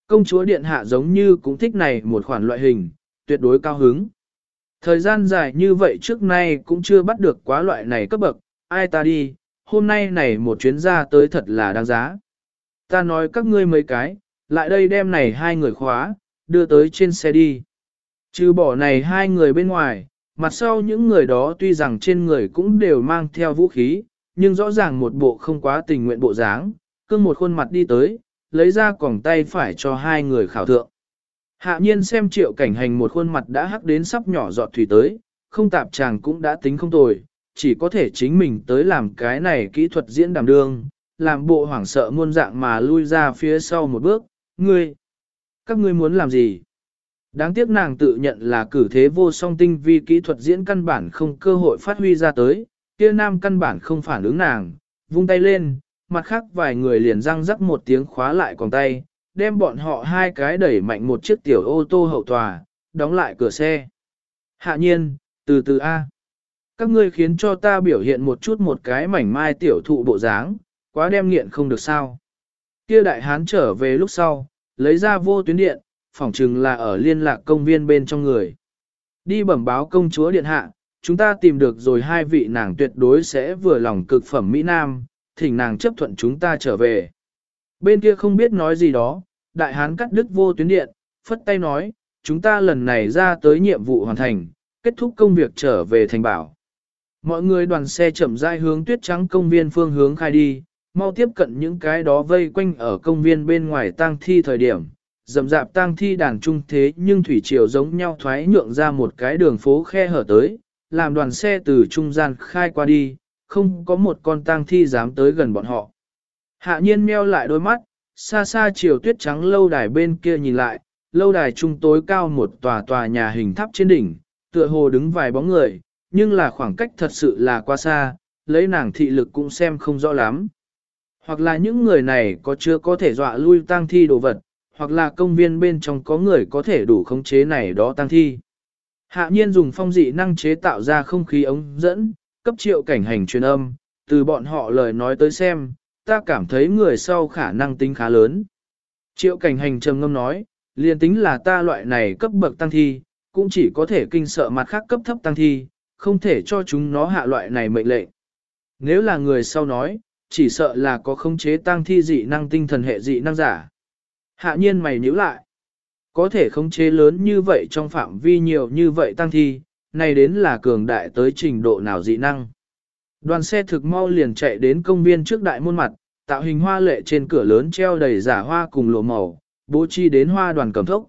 Công chúa điện hạ giống như cũng thích này một khoản loại hình, tuyệt đối cao hứng. Thời gian dài như vậy trước nay cũng chưa bắt được quá loại này cấp bậc, ai ta đi, hôm nay này một chuyến ra tới thật là đáng giá. Ta nói các ngươi mấy cái, lại đây đem này hai người khóa, đưa tới trên xe đi. Trừ bỏ này hai người bên ngoài, mặt sau những người đó tuy rằng trên người cũng đều mang theo vũ khí, nhưng rõ ràng một bộ không quá tình nguyện bộ dáng, cưng một khuôn mặt đi tới, lấy ra còng tay phải cho hai người khảo thượng. Hạ nhiên xem triệu cảnh hành một khuôn mặt đã hắc đến sắp nhỏ giọt thủy tới, không tạp chàng cũng đã tính không tồi, chỉ có thể chính mình tới làm cái này kỹ thuật diễn đàm đương, làm bộ hoảng sợ muôn dạng mà lui ra phía sau một bước, ngươi, các ngươi muốn làm gì? Đáng tiếc nàng tự nhận là cử thế vô song tinh vi kỹ thuật diễn căn bản không cơ hội phát huy ra tới, kia nam căn bản không phản ứng nàng, vung tay lên, mặt khác vài người liền răng rắc một tiếng khóa lại còn tay, đem bọn họ hai cái đẩy mạnh một chiếc tiểu ô tô hậu tòa, đóng lại cửa xe. Hạ nhiên, từ từ A. Các ngươi khiến cho ta biểu hiện một chút một cái mảnh mai tiểu thụ bộ dáng, quá đem nghiện không được sao. Kia đại hán trở về lúc sau, lấy ra vô tuyến điện, phỏng chừng là ở liên lạc công viên bên trong người. Đi bẩm báo công chúa điện hạ, chúng ta tìm được rồi hai vị nàng tuyệt đối sẽ vừa lòng cực phẩm Mỹ Nam, thỉnh nàng chấp thuận chúng ta trở về. Bên kia không biết nói gì đó, đại hán cắt đứt vô tuyến điện, phất tay nói, chúng ta lần này ra tới nhiệm vụ hoàn thành, kết thúc công việc trở về thành bảo. Mọi người đoàn xe chậm rãi hướng tuyết trắng công viên phương hướng khai đi, mau tiếp cận những cái đó vây quanh ở công viên bên ngoài tang thi thời điểm. Dầm dạp tang thi đàn trung thế nhưng thủy triều giống nhau thoái nhượng ra một cái đường phố khe hở tới, làm đoàn xe từ trung gian khai qua đi, không có một con tang thi dám tới gần bọn họ. Hạ nhiên meo lại đôi mắt, xa xa chiều tuyết trắng lâu đài bên kia nhìn lại, lâu đài trung tối cao một tòa tòa nhà hình tháp trên đỉnh, tựa hồ đứng vài bóng người, nhưng là khoảng cách thật sự là quá xa, lấy nàng thị lực cũng xem không rõ lắm. Hoặc là những người này có chưa có thể dọa lui tang thi đồ vật, hoặc là công viên bên trong có người có thể đủ khống chế này đó tang thi. Hạ nhiên dùng phong dị năng chế tạo ra không khí ống dẫn, cấp triệu cảnh hành truyền âm, từ bọn họ lời nói tới xem, ta cảm thấy người sau khả năng tính khá lớn. Triệu cảnh hành trầm ngâm nói, liền tính là ta loại này cấp bậc tăng thi, cũng chỉ có thể kinh sợ mặt khác cấp thấp tăng thi, không thể cho chúng nó hạ loại này mệnh lệnh. Nếu là người sau nói, chỉ sợ là có khống chế tăng thi dị năng tinh thần hệ dị năng giả. Hạ nhiên mày nhíu lại. Có thể khống chế lớn như vậy trong phạm vi nhiều như vậy tăng thi, này đến là cường đại tới trình độ nào dị năng. Đoàn xe thực mau liền chạy đến công viên trước đại môn mặt, tạo hình hoa lệ trên cửa lớn treo đầy giả hoa cùng lụa màu, bố trí đến hoa đoàn cầm thốc.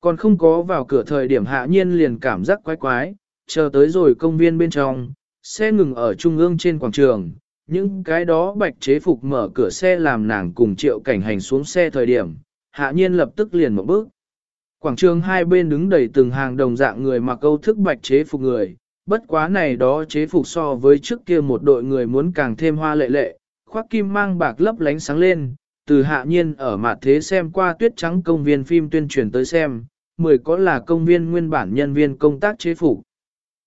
Còn không có vào cửa thời điểm hạ nhiên liền cảm giác quái quái, chờ tới rồi công viên bên trong, xe ngừng ở trung ương trên quảng trường, những cái đó bạch chế phục mở cửa xe làm nàng cùng triệu cảnh hành xuống xe thời điểm, hạ nhiên lập tức liền một bước. Quảng trường hai bên đứng đầy từng hàng đồng dạng người mặc câu thức bạch chế phục người, bất quá này đó chế phục so với trước kia một đội người muốn càng thêm hoa lệ lệ, khoác kim mang bạc lấp lánh sáng lên, từ hạ nhiên ở mặt thế xem qua tuyết trắng công viên phim tuyên truyền tới xem, mười có là công viên nguyên bản nhân viên công tác chế phục.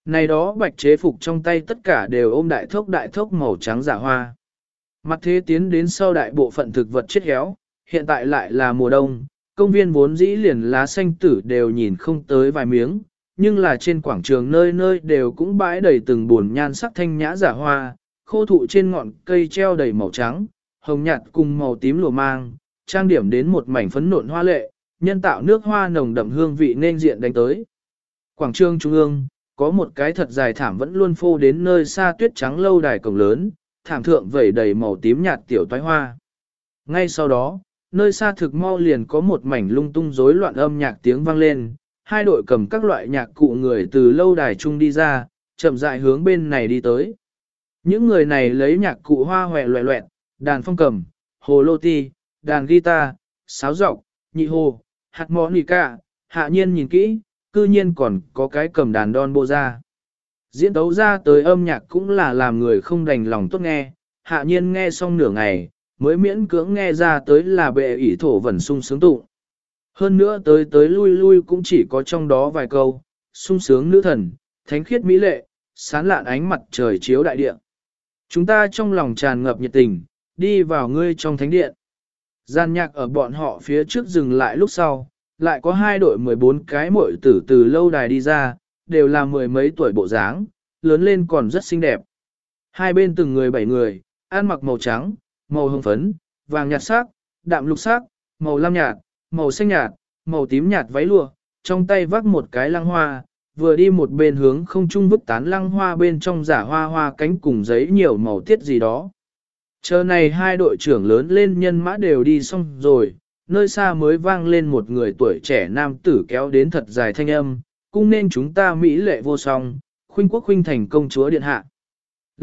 Này đó bạch chế phục trong tay tất cả đều ôm đại thốc đại thốc màu trắng giả hoa. Mặt thế tiến đến sau đại bộ phận thực vật chết héo, hiện tại lại là mùa đông, công viên vốn dĩ liền lá xanh tử đều nhìn không tới vài miếng, nhưng là trên quảng trường nơi nơi đều cũng bãi đầy từng buồn nhan sắc thanh nhã giả hoa, khô thụ trên ngọn cây treo đầy màu trắng, hồng nhạt cùng màu tím lùa mang, trang điểm đến một mảnh phấn nộn hoa lệ, nhân tạo nước hoa nồng đậm hương vị nên diện đánh tới. Quảng trường trung ương, có một cái thật dài thảm vẫn luôn phô đến nơi xa tuyết trắng lâu đài cổng lớn, thảm thượng vẩy đầy màu tím nhạt tiểu toái hoa. Ngay sau đó, nơi xa thực mau liền có một mảnh lung tung rối loạn âm nhạc tiếng vang lên, hai đội cầm các loại nhạc cụ người từ lâu đài chung đi ra, chậm rãi hướng bên này đi tới. Những người này lấy nhạc cụ hoa hòe loẹ loẹt, đàn phong cầm, hồ lô ti, đàn guitar, sáo dọc, nhị hồ, hạt mõ nì ca, hạ nhiên nhìn kỹ, cư nhiên còn có cái cầm đàn đon bô ra. Diễn tấu ra tới âm nhạc cũng là làm người không đành lòng tốt nghe, hạ nhiên nghe xong nửa ngày, mới miễn cưỡng nghe ra tới là bệ ỷ thổ vẩn sung sướng tụ. Hơn nữa tới tới lui lui cũng chỉ có trong đó vài câu, sung sướng nữ thần, thánh khiết mỹ lệ, sán lạn ánh mặt trời chiếu đại địa. Chúng ta trong lòng tràn ngập nhiệt tình, đi vào ngươi trong thánh điện. Gian nhạc ở bọn họ phía trước dừng lại lúc sau, lại có hai đội 14 cái muội tử từ lâu đài đi ra, đều là mười mấy tuổi bộ dáng, lớn lên còn rất xinh đẹp. Hai bên từng người bảy người, ăn mặc màu trắng, màu hồng phấn, vàng nhạt sắc, đạm lục sắc, màu lam nhạt, màu xanh nhạt, màu tím nhạt váy lụa, trong tay vác một cái lăng hoa, vừa đi một bên hướng không trung vứt tán lăng hoa bên trong giả hoa hoa cánh cùng giấy nhiều màu tiết gì đó. Chờ này hai đội trưởng lớn lên nhân mã đều đi xong rồi, nơi xa mới vang lên một người tuổi trẻ nam tử kéo đến thật dài thanh âm, cung nên chúng ta mỹ lệ vô song, khuynh quốc khuynh thành công chúa điện hạ.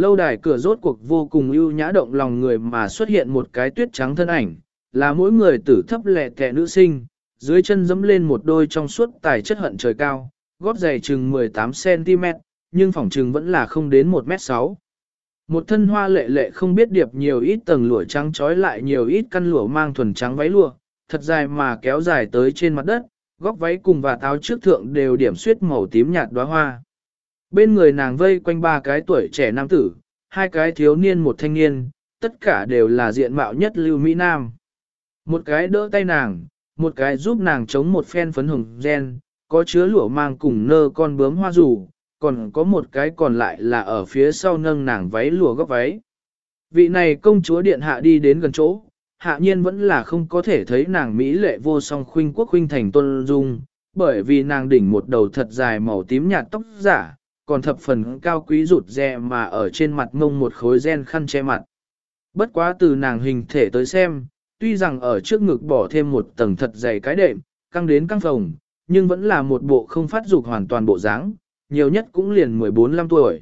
Lâu đài cửa rốt cuộc vô cùng ưu nhã động lòng người mà xuất hiện một cái tuyết trắng thân ảnh, là mỗi người tử thấp lẹ kẻ nữ sinh, dưới chân dẫm lên một đôi trong suốt tài chất hận trời cao, gót dày chừng 18cm, nhưng phòng chừng vẫn là không đến 1m6. Một thân hoa lệ lệ không biết điệp nhiều ít tầng lụa trắng trói lại nhiều ít căn lụa mang thuần trắng váy lụa, thật dài mà kéo dài tới trên mặt đất, góc váy cùng và táo trước thượng đều điểm suyết màu tím nhạt đóa hoa. Bên người nàng vây quanh ba cái tuổi trẻ nam tử, hai cái thiếu niên một thanh niên, tất cả đều là diện mạo nhất lưu Mỹ Nam. Một cái đỡ tay nàng, một cái giúp nàng chống một phen phấn hồng gen, có chứa lụa mang cùng nơ con bướm hoa rủ, còn có một cái còn lại là ở phía sau nâng nàng váy lụa góc váy. Vị này công chúa điện hạ đi đến gần chỗ, hạ nhiên vẫn là không có thể thấy nàng Mỹ lệ vô song khuynh quốc khuynh thành tôn dung, bởi vì nàng đỉnh một đầu thật dài màu tím nhạt tóc giả, còn thập phần cao quý rụt rè mà ở trên mặt ngông một khối gen khăn che mặt. Bất quá từ nàng hình thể tới xem, tuy rằng ở trước ngực bỏ thêm một tầng thật dày cái đệm, căng đến căng phồng, nhưng vẫn là một bộ không phát dục hoàn toàn bộ dáng, nhiều nhất cũng liền 14-15 tuổi.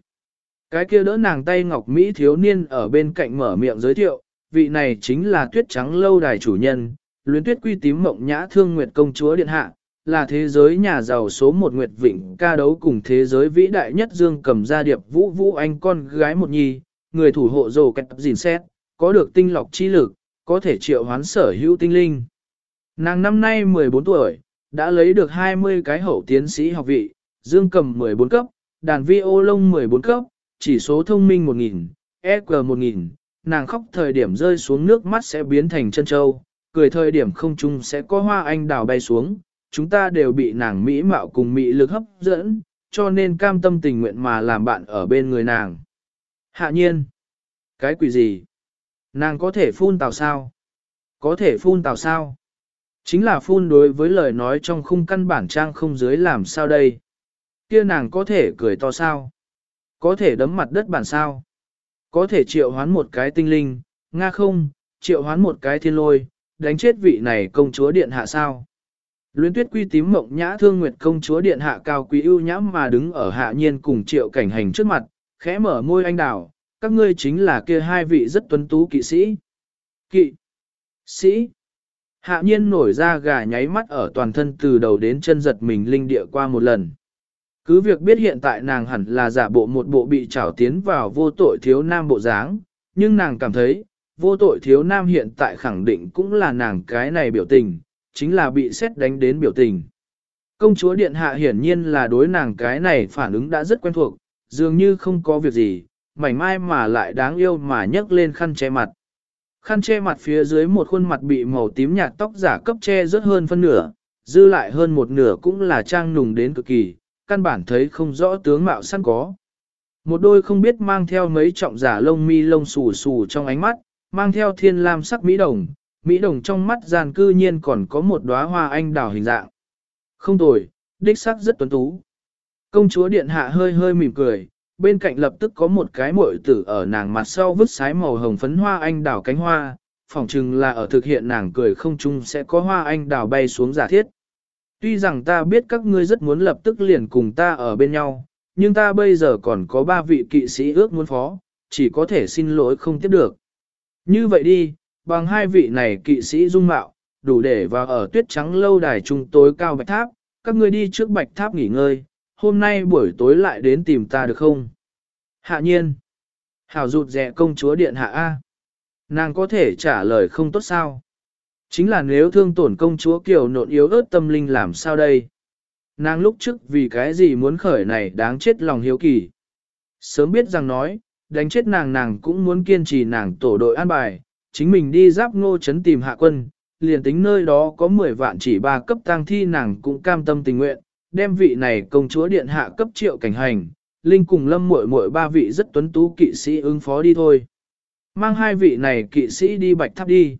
Cái kia đỡ nàng tay ngọc Mỹ thiếu niên ở bên cạnh mở miệng giới thiệu, vị này chính là tuyết trắng lâu đài chủ nhân, luyến tuyết quy tím mộng nhã thương nguyệt công chúa điện hạ, là thế giới nhà giàu số một nguyệt vịnh ca đấu cùng thế giới vĩ đại nhất dương cầm gia điệp vũ vũ anh con gái một nhi, người thủ hộ rồ kẹt gìn xét, có được tinh lọc chi lực, có thể triệu hoán sở hữu tinh linh. Nàng năm nay 14 tuổi, đã lấy được 20 cái hậu tiến sĩ học vị, dương cầm 14 cấp, đàn vi ô lông 14 cấp, chỉ số thông minh 1000, EQ 1000, nàng khóc thời điểm rơi xuống nước mắt sẽ biến thành chân châu, cười thời điểm không trung sẽ có hoa anh đào bay xuống, chúng ta đều bị nàng mỹ mạo cùng mỹ lực hấp dẫn, cho nên cam tâm tình nguyện mà làm bạn ở bên người nàng. Hạ nhiên, cái quỷ gì? Nàng có thể phun tào sao? Có thể phun tào sao? Chính là phun đối với lời nói trong khung căn bản trang không dưới làm sao đây? Kia nàng có thể cười to sao? Có thể đấm mặt đất bản sao? Có thể triệu hoán một cái tinh linh, nga không, triệu hoán một cái thiên lôi, đánh chết vị này công chúa điện hạ sao? Luyến tuyết quy tím mộng nhã thương nguyệt công chúa điện hạ cao quý ưu nhã mà đứng ở hạ nhiên cùng triệu cảnh hành trước mặt, khẽ mở môi anh đào, các ngươi chính là kia hai vị rất tuấn tú kỵ sĩ. Kỵ sĩ Hạ nhiên nổi ra gà nháy mắt ở toàn thân từ đầu đến chân giật mình linh địa qua một lần. Cứ việc biết hiện tại nàng hẳn là giả bộ một bộ bị trảo tiến vào vô tội thiếu nam bộ dáng, nhưng nàng cảm thấy, vô tội thiếu nam hiện tại khẳng định cũng là nàng cái này biểu tình, chính là bị xét đánh đến biểu tình. Công chúa Điện Hạ hiển nhiên là đối nàng cái này phản ứng đã rất quen thuộc, dường như không có việc gì, mảnh mai mà lại đáng yêu mà nhấc lên khăn che mặt. Khăn che mặt phía dưới một khuôn mặt bị màu tím nhạt tóc giả cấp che rất hơn phân nửa, dư lại hơn một nửa cũng là trang nùng đến cực kỳ, căn bản thấy không rõ tướng mạo săn có. Một đôi không biết mang theo mấy trọng giả lông mi lông xù xù trong ánh mắt, mang theo thiên lam sắc mỹ đồng, mỹ đồng trong mắt gian cư nhiên còn có một đóa hoa anh đào hình dạng. Không tồi, đích sắc rất tuấn tú. Công chúa điện hạ hơi hơi mỉm cười, bên cạnh lập tức có một cái muội tử ở nàng mặt sau vứt sái màu hồng phấn hoa anh đào cánh hoa, phỏng chừng là ở thực hiện nàng cười không chung sẽ có hoa anh đào bay xuống giả thiết. Tuy rằng ta biết các ngươi rất muốn lập tức liền cùng ta ở bên nhau, nhưng ta bây giờ còn có ba vị kỵ sĩ ước muốn phó, chỉ có thể xin lỗi không tiếp được. Như vậy đi, bằng hai vị này kỵ sĩ dung mạo, đủ để vào ở tuyết trắng lâu đài trung tối cao bạch tháp, các ngươi đi trước bạch tháp nghỉ ngơi, hôm nay buổi tối lại đến tìm ta được không? Hạ nhiên. Hảo rụt rẻ công chúa điện hạ A. Nàng có thể trả lời không tốt sao? Chính là nếu thương tổn công chúa kiều nộn yếu ớt tâm linh làm sao đây? Nàng lúc trước vì cái gì muốn khởi này đáng chết lòng hiếu kỳ. Sớm biết rằng nói, đánh chết nàng nàng cũng muốn kiên trì nàng tổ đội an bài, chính mình đi giáp ngô chấn tìm hạ quân, liền tính nơi đó có 10 vạn chỉ ba cấp tang thi nàng cũng cam tâm tình nguyện, đem vị này công chúa điện hạ cấp triệu cảnh hành, Linh cùng lâm muội muội ba vị rất tuấn tú kỵ sĩ ứng phó đi thôi. Mang hai vị này kỵ sĩ đi bạch tháp đi.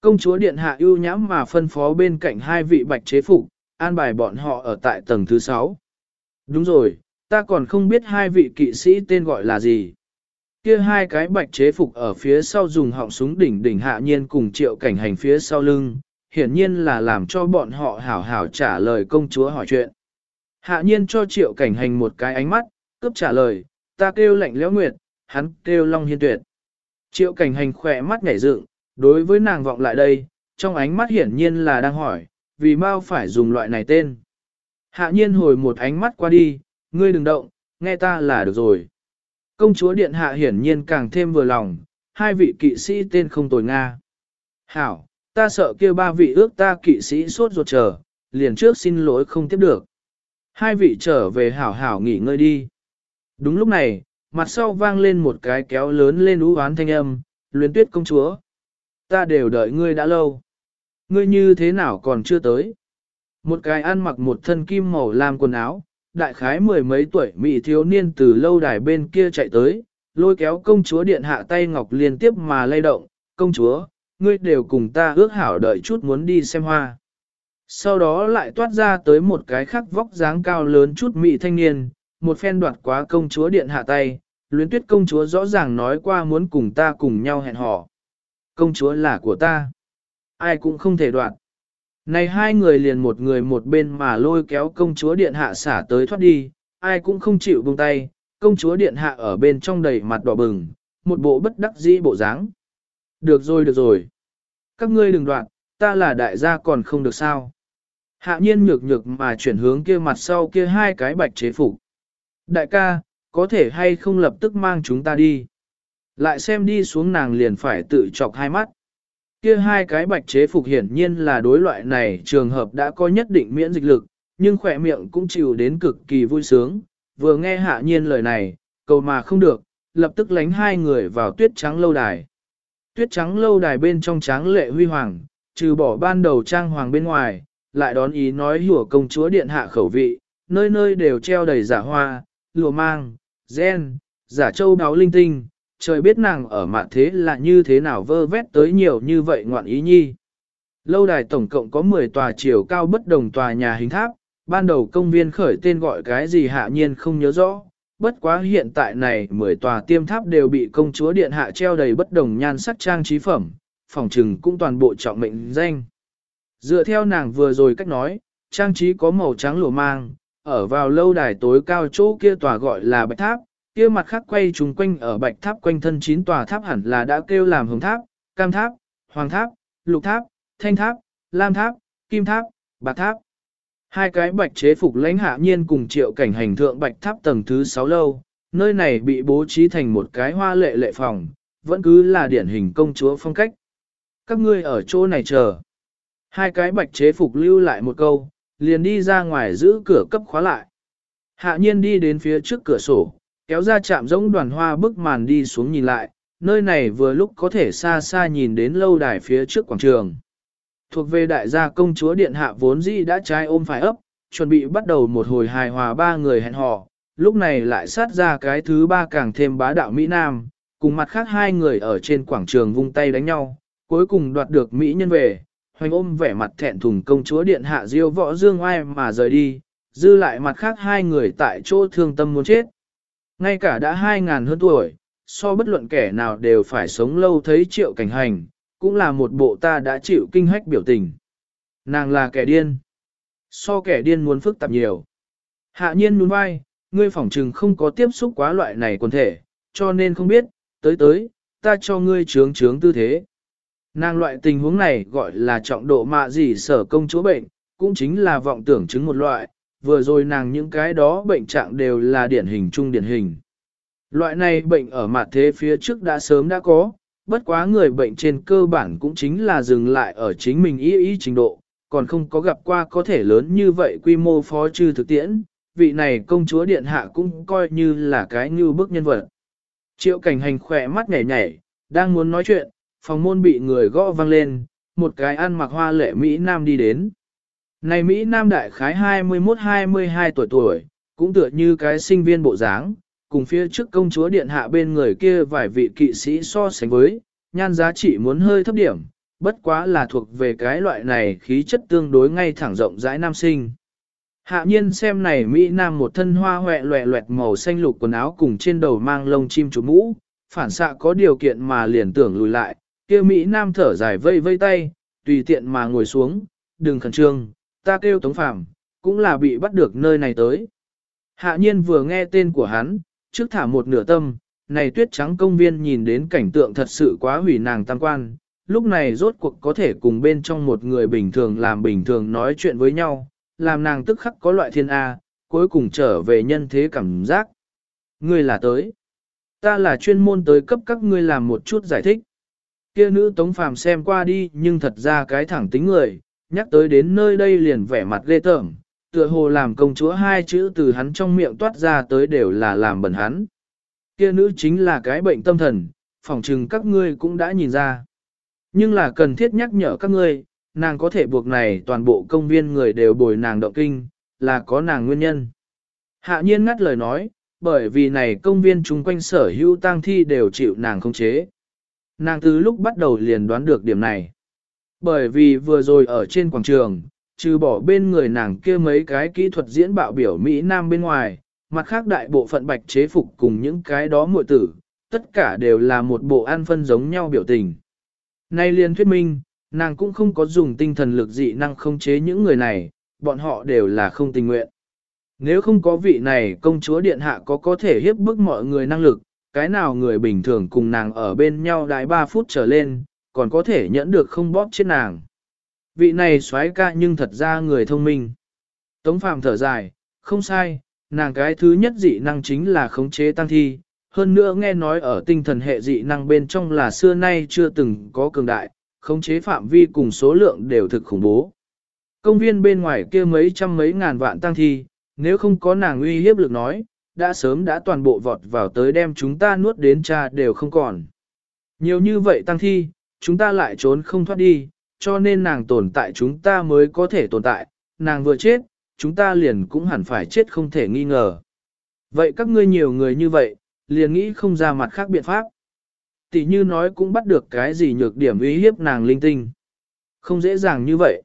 Công chúa điện hạ ưu nhãm mà phân phó bên cạnh hai vị bạch chế phục, an bài bọn họ ở tại tầng thứ sáu. Đúng rồi, ta còn không biết hai vị kỵ sĩ tên gọi là gì. Kia hai cái bạch chế phục ở phía sau dùng họng súng đỉnh đỉnh hạ nhiên cùng triệu cảnh hành phía sau lưng, hiển nhiên là làm cho bọn họ hảo hảo trả lời công chúa hỏi chuyện. Hạ nhiên cho triệu cảnh hành một cái ánh mắt, cướp trả lời, ta kêu lạnh lẽo nguyệt, hắn kêu long hiên tuyệt. Triệu cảnh hành khỏe mắt nhảy dựng, đối với nàng vọng lại đây, trong ánh mắt hiển nhiên là đang hỏi, vì mau phải dùng loại này tên. Hạ nhiên hồi một ánh mắt qua đi, ngươi đừng động, nghe ta là được rồi. Công chúa điện hạ hiển nhiên càng thêm vừa lòng, hai vị kỵ sĩ tên không tồi Nga. Hảo, ta sợ kia ba vị ước ta kỵ sĩ suốt ruột chờ, liền trước xin lỗi không tiếp được. Hai vị trở về hảo hảo nghỉ ngơi đi. Đúng lúc này, mặt sau vang lên một cái kéo lớn lên ú oán thanh âm, luyến tuyết công chúa. Ta đều đợi ngươi đã lâu. Ngươi như thế nào còn chưa tới? Một cái ăn mặc một thân kim màu làm quần áo, đại khái mười mấy tuổi mỹ thiếu niên từ lâu đài bên kia chạy tới, lôi kéo công chúa điện hạ tay ngọc liên tiếp mà lay động, công chúa, ngươi đều cùng ta ước hảo đợi chút muốn đi xem hoa. Sau đó lại toát ra tới một cái khắc vóc dáng cao lớn chút mỹ thanh niên, một phen đoạt quá công chúa điện hạ tay, luyến tuyết công chúa rõ ràng nói qua muốn cùng ta cùng nhau hẹn hò. Công chúa là của ta. Ai cũng không thể đoạt. Này hai người liền một người một bên mà lôi kéo công chúa điện hạ xả tới thoát đi, ai cũng không chịu buông tay, công chúa điện hạ ở bên trong đầy mặt đỏ bừng, một bộ bất đắc dĩ bộ dáng. Được rồi được rồi. Các ngươi đừng đoạn, ta là đại gia còn không được sao. Hạ nhiên nhược nhược mà chuyển hướng kia mặt sau kia hai cái bạch chế phục. Đại ca, có thể hay không lập tức mang chúng ta đi. Lại xem đi xuống nàng liền phải tự chọc hai mắt. Kia hai cái bạch chế phục hiển nhiên là đối loại này trường hợp đã có nhất định miễn dịch lực, nhưng khỏe miệng cũng chịu đến cực kỳ vui sướng. Vừa nghe hạ nhiên lời này, cầu mà không được, lập tức lánh hai người vào tuyết trắng lâu đài. Tuyết trắng lâu đài bên trong tráng lệ huy hoàng, trừ bỏ ban đầu trang hoàng bên ngoài, lại đón ý nói hủa công chúa điện hạ khẩu vị, nơi nơi đều treo đầy giả hoa, lùa mang, gen, giả châu đáo linh tinh, trời biết nàng ở mạn thế là như thế nào vơ vét tới nhiều như vậy ngoạn ý nhi. Lâu đài tổng cộng có 10 tòa chiều cao bất đồng tòa nhà hình tháp, ban đầu công viên khởi tên gọi cái gì hạ nhiên không nhớ rõ, bất quá hiện tại này 10 tòa tiêm tháp đều bị công chúa điện hạ treo đầy bất đồng nhan sắc trang trí phẩm, phòng trừng cũng toàn bộ trọng mệnh danh. Dựa theo nàng vừa rồi cách nói, trang trí có màu trắng lụa mang, ở vào lâu đài tối cao chỗ kia tòa gọi là bạch tháp, kia mặt khác quay trùng quanh ở bạch tháp quanh thân chín tòa tháp hẳn là đã kêu làm hồng tháp, cam tháp, hoàng tháp, lục tháp, thanh tháp, lam tháp, kim tháp, bạc tháp. Hai cái bạch chế phục lãnh hạ nhiên cùng triệu cảnh hành thượng bạch tháp tầng thứ 6 lâu, nơi này bị bố trí thành một cái hoa lệ lệ phòng, vẫn cứ là điển hình công chúa phong cách. Các ngươi ở chỗ này chờ. Hai cái bạch chế phục lưu lại một câu, liền đi ra ngoài giữ cửa cấp khóa lại. Hạ nhiên đi đến phía trước cửa sổ, kéo ra chạm giống đoàn hoa bức màn đi xuống nhìn lại, nơi này vừa lúc có thể xa xa nhìn đến lâu đài phía trước quảng trường. Thuộc về đại gia công chúa điện hạ vốn dĩ đã trái ôm phải ấp, chuẩn bị bắt đầu một hồi hài hòa ba người hẹn hò, lúc này lại sát ra cái thứ ba càng thêm bá đạo Mỹ Nam, cùng mặt khác hai người ở trên quảng trường vung tay đánh nhau, cuối cùng đoạt được Mỹ nhân về, hoành ôm vẻ mặt thẹn thùng công chúa điện hạ diêu võ dương oai mà rời đi, dư lại mặt khác hai người tại chỗ thương tâm muốn chết. Ngay cả đã hai ngàn hơn tuổi, so bất luận kẻ nào đều phải sống lâu thấy triệu cảnh hành, cũng là một bộ ta đã chịu kinh hách biểu tình. Nàng là kẻ điên. So kẻ điên muốn phức tạp nhiều. Hạ nhiên nhún vai, ngươi phỏng trừng không có tiếp xúc quá loại này quần thể, cho nên không biết, tới tới, ta cho ngươi trướng trướng tư thế. Nàng loại tình huống này gọi là trọng độ mạ gì sở công chúa bệnh, cũng chính là vọng tưởng chứng một loại, vừa rồi nàng những cái đó bệnh trạng đều là điển hình trung điển hình. Loại này bệnh ở mặt thế phía trước đã sớm đã có, bất quá người bệnh trên cơ bản cũng chính là dừng lại ở chính mình ý ý trình độ, còn không có gặp qua có thể lớn như vậy quy mô phó trừ thực tiễn, vị này công chúa điện hạ cũng coi như là cái như bức nhân vật. Triệu cảnh hành khỏe mắt nhảy nhảy, đang muốn nói chuyện, phòng môn bị người gõ vang lên, một cái ăn mặc hoa lệ Mỹ Nam đi đến. Này Mỹ Nam đại khái 21-22 tuổi tuổi, cũng tựa như cái sinh viên bộ dáng, cùng phía trước công chúa điện hạ bên người kia vài vị kỵ sĩ so sánh với, nhan giá trị muốn hơi thấp điểm, bất quá là thuộc về cái loại này khí chất tương đối ngay thẳng rộng rãi nam sinh. Hạ nhiên xem này Mỹ Nam một thân hoa hoẹ loẹ loẹt màu xanh lục quần áo cùng trên đầu mang lông chim chú mũ, phản xạ có điều kiện mà liền tưởng lùi lại, kia Mỹ Nam thở dài vây vây tay, tùy tiện mà ngồi xuống, đừng khẩn trương, ta kêu Tống Phàm, cũng là bị bắt được nơi này tới. Hạ nhiên vừa nghe tên của hắn, trước thả một nửa tâm, này tuyết trắng công viên nhìn đến cảnh tượng thật sự quá hủy nàng tam quan, lúc này rốt cuộc có thể cùng bên trong một người bình thường làm bình thường nói chuyện với nhau, làm nàng tức khắc có loại thiên A, cuối cùng trở về nhân thế cảm giác. Ngươi là tới. Ta là chuyên môn tới cấp các ngươi làm một chút giải thích. Kia nữ tống phàm xem qua đi nhưng thật ra cái thẳng tính người, nhắc tới đến nơi đây liền vẻ mặt ghê tởm, tựa hồ làm công chúa hai chữ từ hắn trong miệng toát ra tới đều là làm bẩn hắn. Kia nữ chính là cái bệnh tâm thần, phỏng chừng các ngươi cũng đã nhìn ra. Nhưng là cần thiết nhắc nhở các ngươi, nàng có thể buộc này toàn bộ công viên người đều bồi nàng động kinh, là có nàng nguyên nhân. Hạ nhiên ngắt lời nói, bởi vì này công viên chung quanh sở hữu tang thi đều chịu nàng không chế. Nàng từ lúc bắt đầu liền đoán được điểm này. Bởi vì vừa rồi ở trên quảng trường, trừ bỏ bên người nàng kia mấy cái kỹ thuật diễn bạo biểu Mỹ Nam bên ngoài, mặt khác đại bộ phận bạch chế phục cùng những cái đó muội tử, tất cả đều là một bộ an phân giống nhau biểu tình. Nay liền thuyết minh, nàng cũng không có dùng tinh thần lực dị năng khống chế những người này, bọn họ đều là không tình nguyện. Nếu không có vị này công chúa điện hạ có có thể hiếp bức mọi người năng lực, cái nào người bình thường cùng nàng ở bên nhau đại 3 phút trở lên, còn có thể nhẫn được không bóp chết nàng. Vị này xoái ca nhưng thật ra người thông minh. Tống Phạm thở dài, không sai, nàng cái thứ nhất dị năng chính là khống chế tăng thi, hơn nữa nghe nói ở tinh thần hệ dị năng bên trong là xưa nay chưa từng có cường đại, khống chế phạm vi cùng số lượng đều thực khủng bố. Công viên bên ngoài kia mấy trăm mấy ngàn vạn tăng thi, nếu không có nàng uy hiếp lực nói, đã sớm đã toàn bộ vọt vào tới đem chúng ta nuốt đến cha đều không còn. Nhiều như vậy tăng thi, chúng ta lại trốn không thoát đi, cho nên nàng tồn tại chúng ta mới có thể tồn tại, nàng vừa chết, chúng ta liền cũng hẳn phải chết không thể nghi ngờ. Vậy các ngươi nhiều người như vậy, liền nghĩ không ra mặt khác biện pháp. Tỷ như nói cũng bắt được cái gì nhược điểm uy hiếp nàng linh tinh. Không dễ dàng như vậy.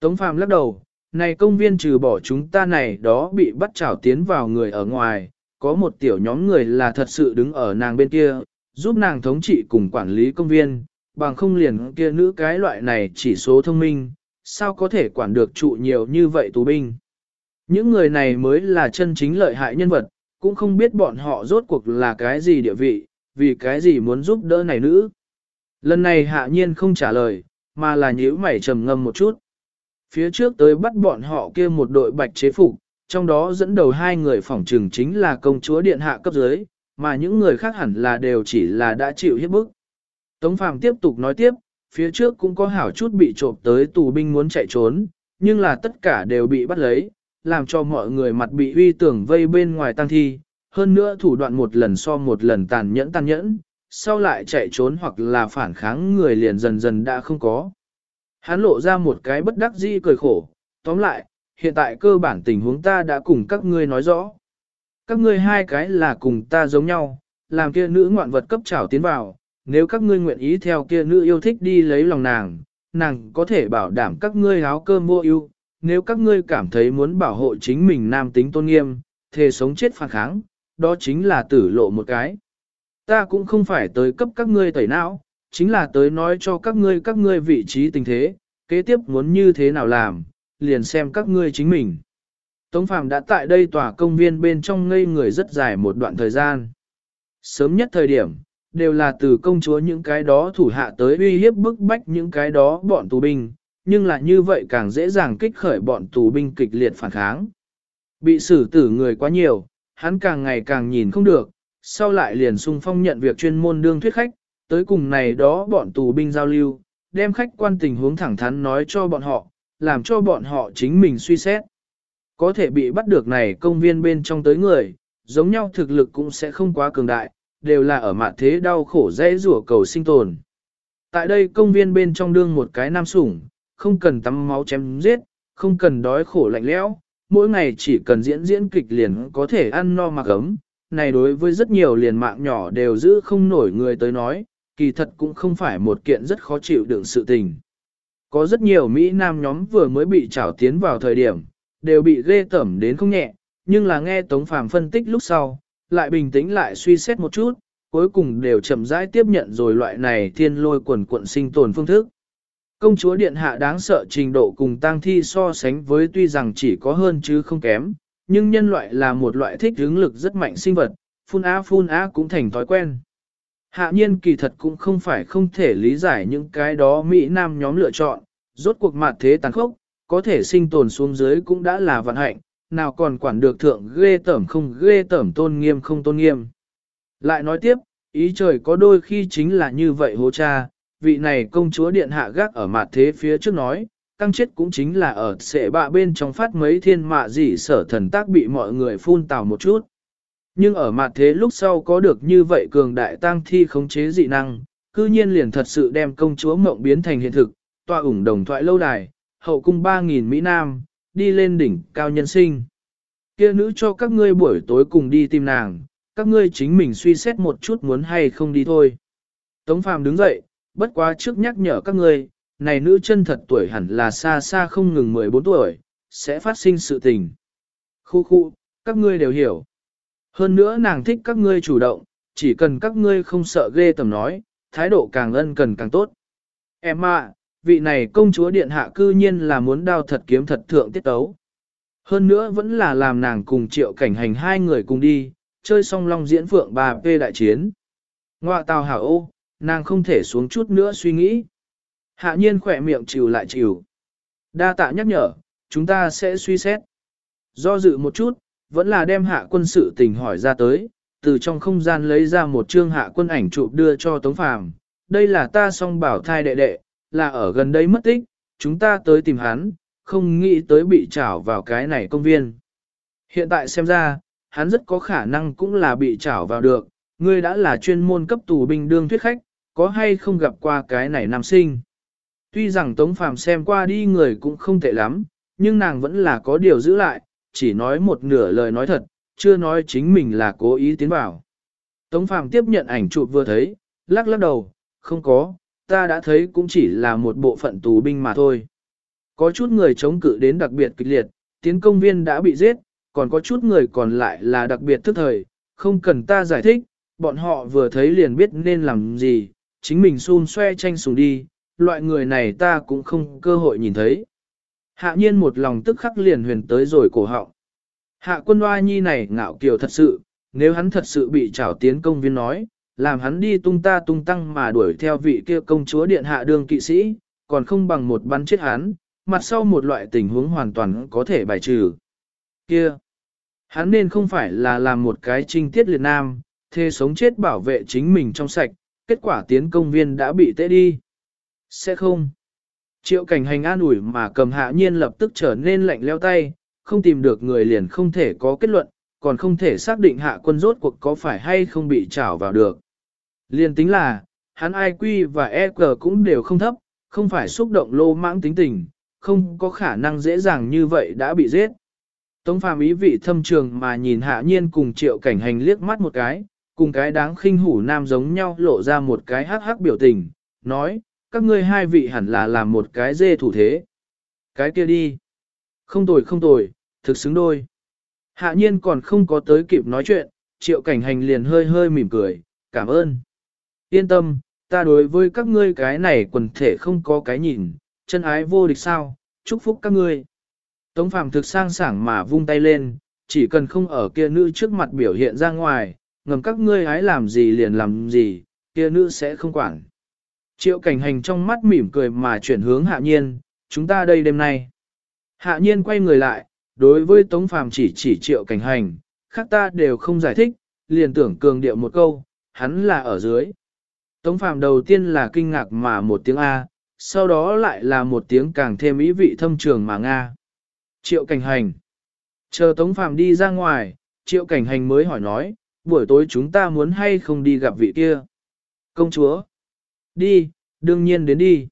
Tống Phàm lắc đầu, này công viên trừ bỏ chúng ta này đó bị bắt trảo tiến vào người ở ngoài, có một tiểu nhóm người là thật sự đứng ở nàng bên kia, giúp nàng thống trị cùng quản lý công viên, bằng không liền kia nữ cái loại này chỉ số thông minh, sao có thể quản được trụ nhiều như vậy tù binh. Những người này mới là chân chính lợi hại nhân vật, cũng không biết bọn họ rốt cuộc là cái gì địa vị, vì cái gì muốn giúp đỡ này nữ. Lần này hạ nhiên không trả lời, mà là nhíu mày trầm ngâm một chút. Phía trước tới bắt bọn họ kia một đội bạch chế phục, trong đó dẫn đầu hai người phỏng trừng chính là công chúa điện hạ cấp dưới, mà những người khác hẳn là đều chỉ là đã chịu hiếp bức. Tống Phàm tiếp tục nói tiếp, phía trước cũng có hảo chút bị trộm tới tù binh muốn chạy trốn, nhưng là tất cả đều bị bắt lấy, làm cho mọi người mặt bị uy tưởng vây bên ngoài tăng thi, hơn nữa thủ đoạn một lần so một lần tàn nhẫn tàn nhẫn, sau lại chạy trốn hoặc là phản kháng người liền dần dần đã không có. Hắn lộ ra một cái bất đắc dĩ cười khổ, tóm lại, hiện tại cơ bản tình huống ta đã cùng các ngươi nói rõ. Các ngươi hai cái là cùng ta giống nhau, làm kia nữ ngoạn vật cấp trảo tiến vào, nếu các ngươi nguyện ý theo kia nữ yêu thích đi lấy lòng nàng, nàng có thể bảo đảm các ngươi áo cơm mua yêu, nếu các ngươi cảm thấy muốn bảo hộ chính mình nam tính tôn nghiêm, thề sống chết phản kháng, đó chính là tử lộ một cái. Ta cũng không phải tới cấp các ngươi tẩy não, chính là tới nói cho các ngươi các ngươi vị trí tình thế, kế tiếp muốn như thế nào làm, liền xem các ngươi chính mình. Tống Phạm đã tại đây tòa công viên bên trong ngây người rất dài một đoạn thời gian. Sớm nhất thời điểm, đều là từ công chúa những cái đó thủ hạ tới uy hiếp bức bách những cái đó bọn tù binh, nhưng là như vậy càng dễ dàng kích khởi bọn tù binh kịch liệt phản kháng. Bị xử tử người quá nhiều, hắn càng ngày càng nhìn không được, sau lại liền sung phong nhận việc chuyên môn đương thuyết khách, tới cùng này đó bọn tù binh giao lưu, đem khách quan tình huống thẳng thắn nói cho bọn họ, làm cho bọn họ chính mình suy xét. Có thể bị bắt được này công viên bên trong tới người, giống nhau thực lực cũng sẽ không quá cường đại, đều là ở mạn thế đau khổ dễ rủa cầu sinh tồn. Tại đây công viên bên trong đương một cái nam sủng, không cần tắm máu chém giết, không cần đói khổ lạnh lẽo, mỗi ngày chỉ cần diễn diễn kịch liền có thể ăn no mặc ấm. Này đối với rất nhiều liền mạng nhỏ đều giữ không nổi người tới nói, kỳ thật cũng không phải một kiện rất khó chịu đựng sự tình. Có rất nhiều Mỹ Nam nhóm vừa mới bị trảo tiến vào thời điểm, đều bị ghê tẩm đến không nhẹ, nhưng là nghe Tống Phàm phân tích lúc sau, lại bình tĩnh lại suy xét một chút, cuối cùng đều chậm rãi tiếp nhận rồi loại này thiên lôi quần quận sinh tồn phương thức. Công chúa điện hạ đáng sợ trình độ cùng tang thi so sánh với tuy rằng chỉ có hơn chứ không kém, nhưng nhân loại là một loại thích hướng lực rất mạnh sinh vật, phun á phun á cũng thành thói quen. Hạ nhiên kỳ thật cũng không phải không thể lý giải những cái đó Mỹ Nam nhóm lựa chọn, rốt cuộc mặt thế tàn khốc, có thể sinh tồn xuống dưới cũng đã là vận hạnh, nào còn quản được thượng ghê tẩm không ghê tẩm tôn nghiêm không tôn nghiêm. Lại nói tiếp, ý trời có đôi khi chính là như vậy hô cha, vị này công chúa điện hạ gác ở mặt thế phía trước nói, tăng chết cũng chính là ở sệ bạ bên trong phát mấy thiên mạ dị sở thần tác bị mọi người phun tào một chút. Nhưng ở mặt thế lúc sau có được như vậy cường đại tăng thi khống chế dị năng, cư nhiên liền thật sự đem công chúa mộng biến thành hiện thực, tòa ủng đồng thoại lâu đài, hậu cung 3.000 Mỹ Nam, đi lên đỉnh cao nhân sinh. Kia nữ cho các ngươi buổi tối cùng đi tìm nàng, các ngươi chính mình suy xét một chút muốn hay không đi thôi. Tống Phàm đứng dậy, bất quá trước nhắc nhở các ngươi, này nữ chân thật tuổi hẳn là xa xa không ngừng 14 tuổi, sẽ phát sinh sự tình. Khu khu, các ngươi đều hiểu. Hơn nữa nàng thích các ngươi chủ động, chỉ cần các ngươi không sợ ghê tầm nói, thái độ càng ân cần càng tốt. Em ạ, vị này công chúa điện hạ cư nhiên là muốn đao thật kiếm thật thượng tiết tấu. Hơn nữa vẫn là làm nàng cùng triệu cảnh hành hai người cùng đi, chơi song long diễn phượng bà p đại chiến. Ngoạ tào hảo ô, nàng không thể xuống chút nữa suy nghĩ. Hạ nhiên khỏe miệng chịu lại chịu. Đa tạ nhắc nhở, chúng ta sẽ suy xét. Do dự một chút, vẫn là đem hạ quân sự tình hỏi ra tới, từ trong không gian lấy ra một chương hạ quân ảnh chụp đưa cho Tống Phàm. Đây là ta song bảo thai đệ đệ, là ở gần đây mất tích, chúng ta tới tìm hắn, không nghĩ tới bị trảo vào cái này công viên. Hiện tại xem ra, hắn rất có khả năng cũng là bị trảo vào được, ngươi đã là chuyên môn cấp tù binh đương thuyết khách, có hay không gặp qua cái này nam sinh. Tuy rằng Tống Phàm xem qua đi người cũng không tệ lắm, nhưng nàng vẫn là có điều giữ lại, chỉ nói một nửa lời nói thật, chưa nói chính mình là cố ý tiến vào. Tống Phàm tiếp nhận ảnh chụp vừa thấy, lắc lắc đầu, không có, ta đã thấy cũng chỉ là một bộ phận tù binh mà thôi. Có chút người chống cự đến đặc biệt kịch liệt, tiến công viên đã bị giết, còn có chút người còn lại là đặc biệt thức thời, không cần ta giải thích, bọn họ vừa thấy liền biết nên làm gì, chính mình xun xoe tranh sùng đi, loại người này ta cũng không cơ hội nhìn thấy. Hạ nhiên một lòng tức khắc liền huyền tới rồi cổ họng. Hạ quân hoa nhi này ngạo kiều thật sự, nếu hắn thật sự bị trảo tiến công viên nói, làm hắn đi tung ta tung tăng mà đuổi theo vị kia công chúa điện hạ đương kỵ sĩ, còn không bằng một bắn chết hắn, mặt sau một loại tình huống hoàn toàn có thể bài trừ. Kia, hắn nên không phải là làm một cái trinh tiết liệt nam, thê sống chết bảo vệ chính mình trong sạch, kết quả tiến công viên đã bị tê đi. Sẽ không. Triệu cảnh hành an ủi mà cầm hạ nhiên lập tức trở nên lạnh leo tay, không tìm được người liền không thể có kết luận, còn không thể xác định hạ quân rốt cuộc có phải hay không bị trảo vào được. Liền tính là, hắn IQ và EQ cũng đều không thấp, không phải xúc động lô mãng tính tình, không có khả năng dễ dàng như vậy đã bị giết. Tống phàm ý vị thâm trường mà nhìn hạ nhiên cùng triệu cảnh hành liếc mắt một cái, cùng cái đáng khinh hủ nam giống nhau lộ ra một cái hắc hắc biểu tình, nói, các ngươi hai vị hẳn là làm một cái dê thủ thế. Cái kia đi. Không tồi không tồi, thực xứng đôi. Hạ nhiên còn không có tới kịp nói chuyện, triệu cảnh hành liền hơi hơi mỉm cười, cảm ơn. Yên tâm, ta đối với các ngươi cái này quần thể không có cái nhìn, chân ái vô địch sao, chúc phúc các ngươi. Tống Phạm thực sang sảng mà vung tay lên, chỉ cần không ở kia nữ trước mặt biểu hiện ra ngoài, ngầm các ngươi ái làm gì liền làm gì, kia nữ sẽ không quản. Triệu cảnh hành trong mắt mỉm cười mà chuyển hướng hạ nhiên, chúng ta đây đêm nay. Hạ nhiên quay người lại, đối với Tống Phàm chỉ chỉ triệu cảnh hành, khác ta đều không giải thích, liền tưởng cường điệu một câu, hắn là ở dưới. Tống Phạm đầu tiên là kinh ngạc mà một tiếng A, sau đó lại là một tiếng càng thêm ý vị thâm trường mà Nga. Triệu cảnh hành. Chờ Tống Phạm đi ra ngoài, triệu cảnh hành mới hỏi nói, buổi tối chúng ta muốn hay không đi gặp vị kia. Công chúa. Đi, đương nhiên đến đi.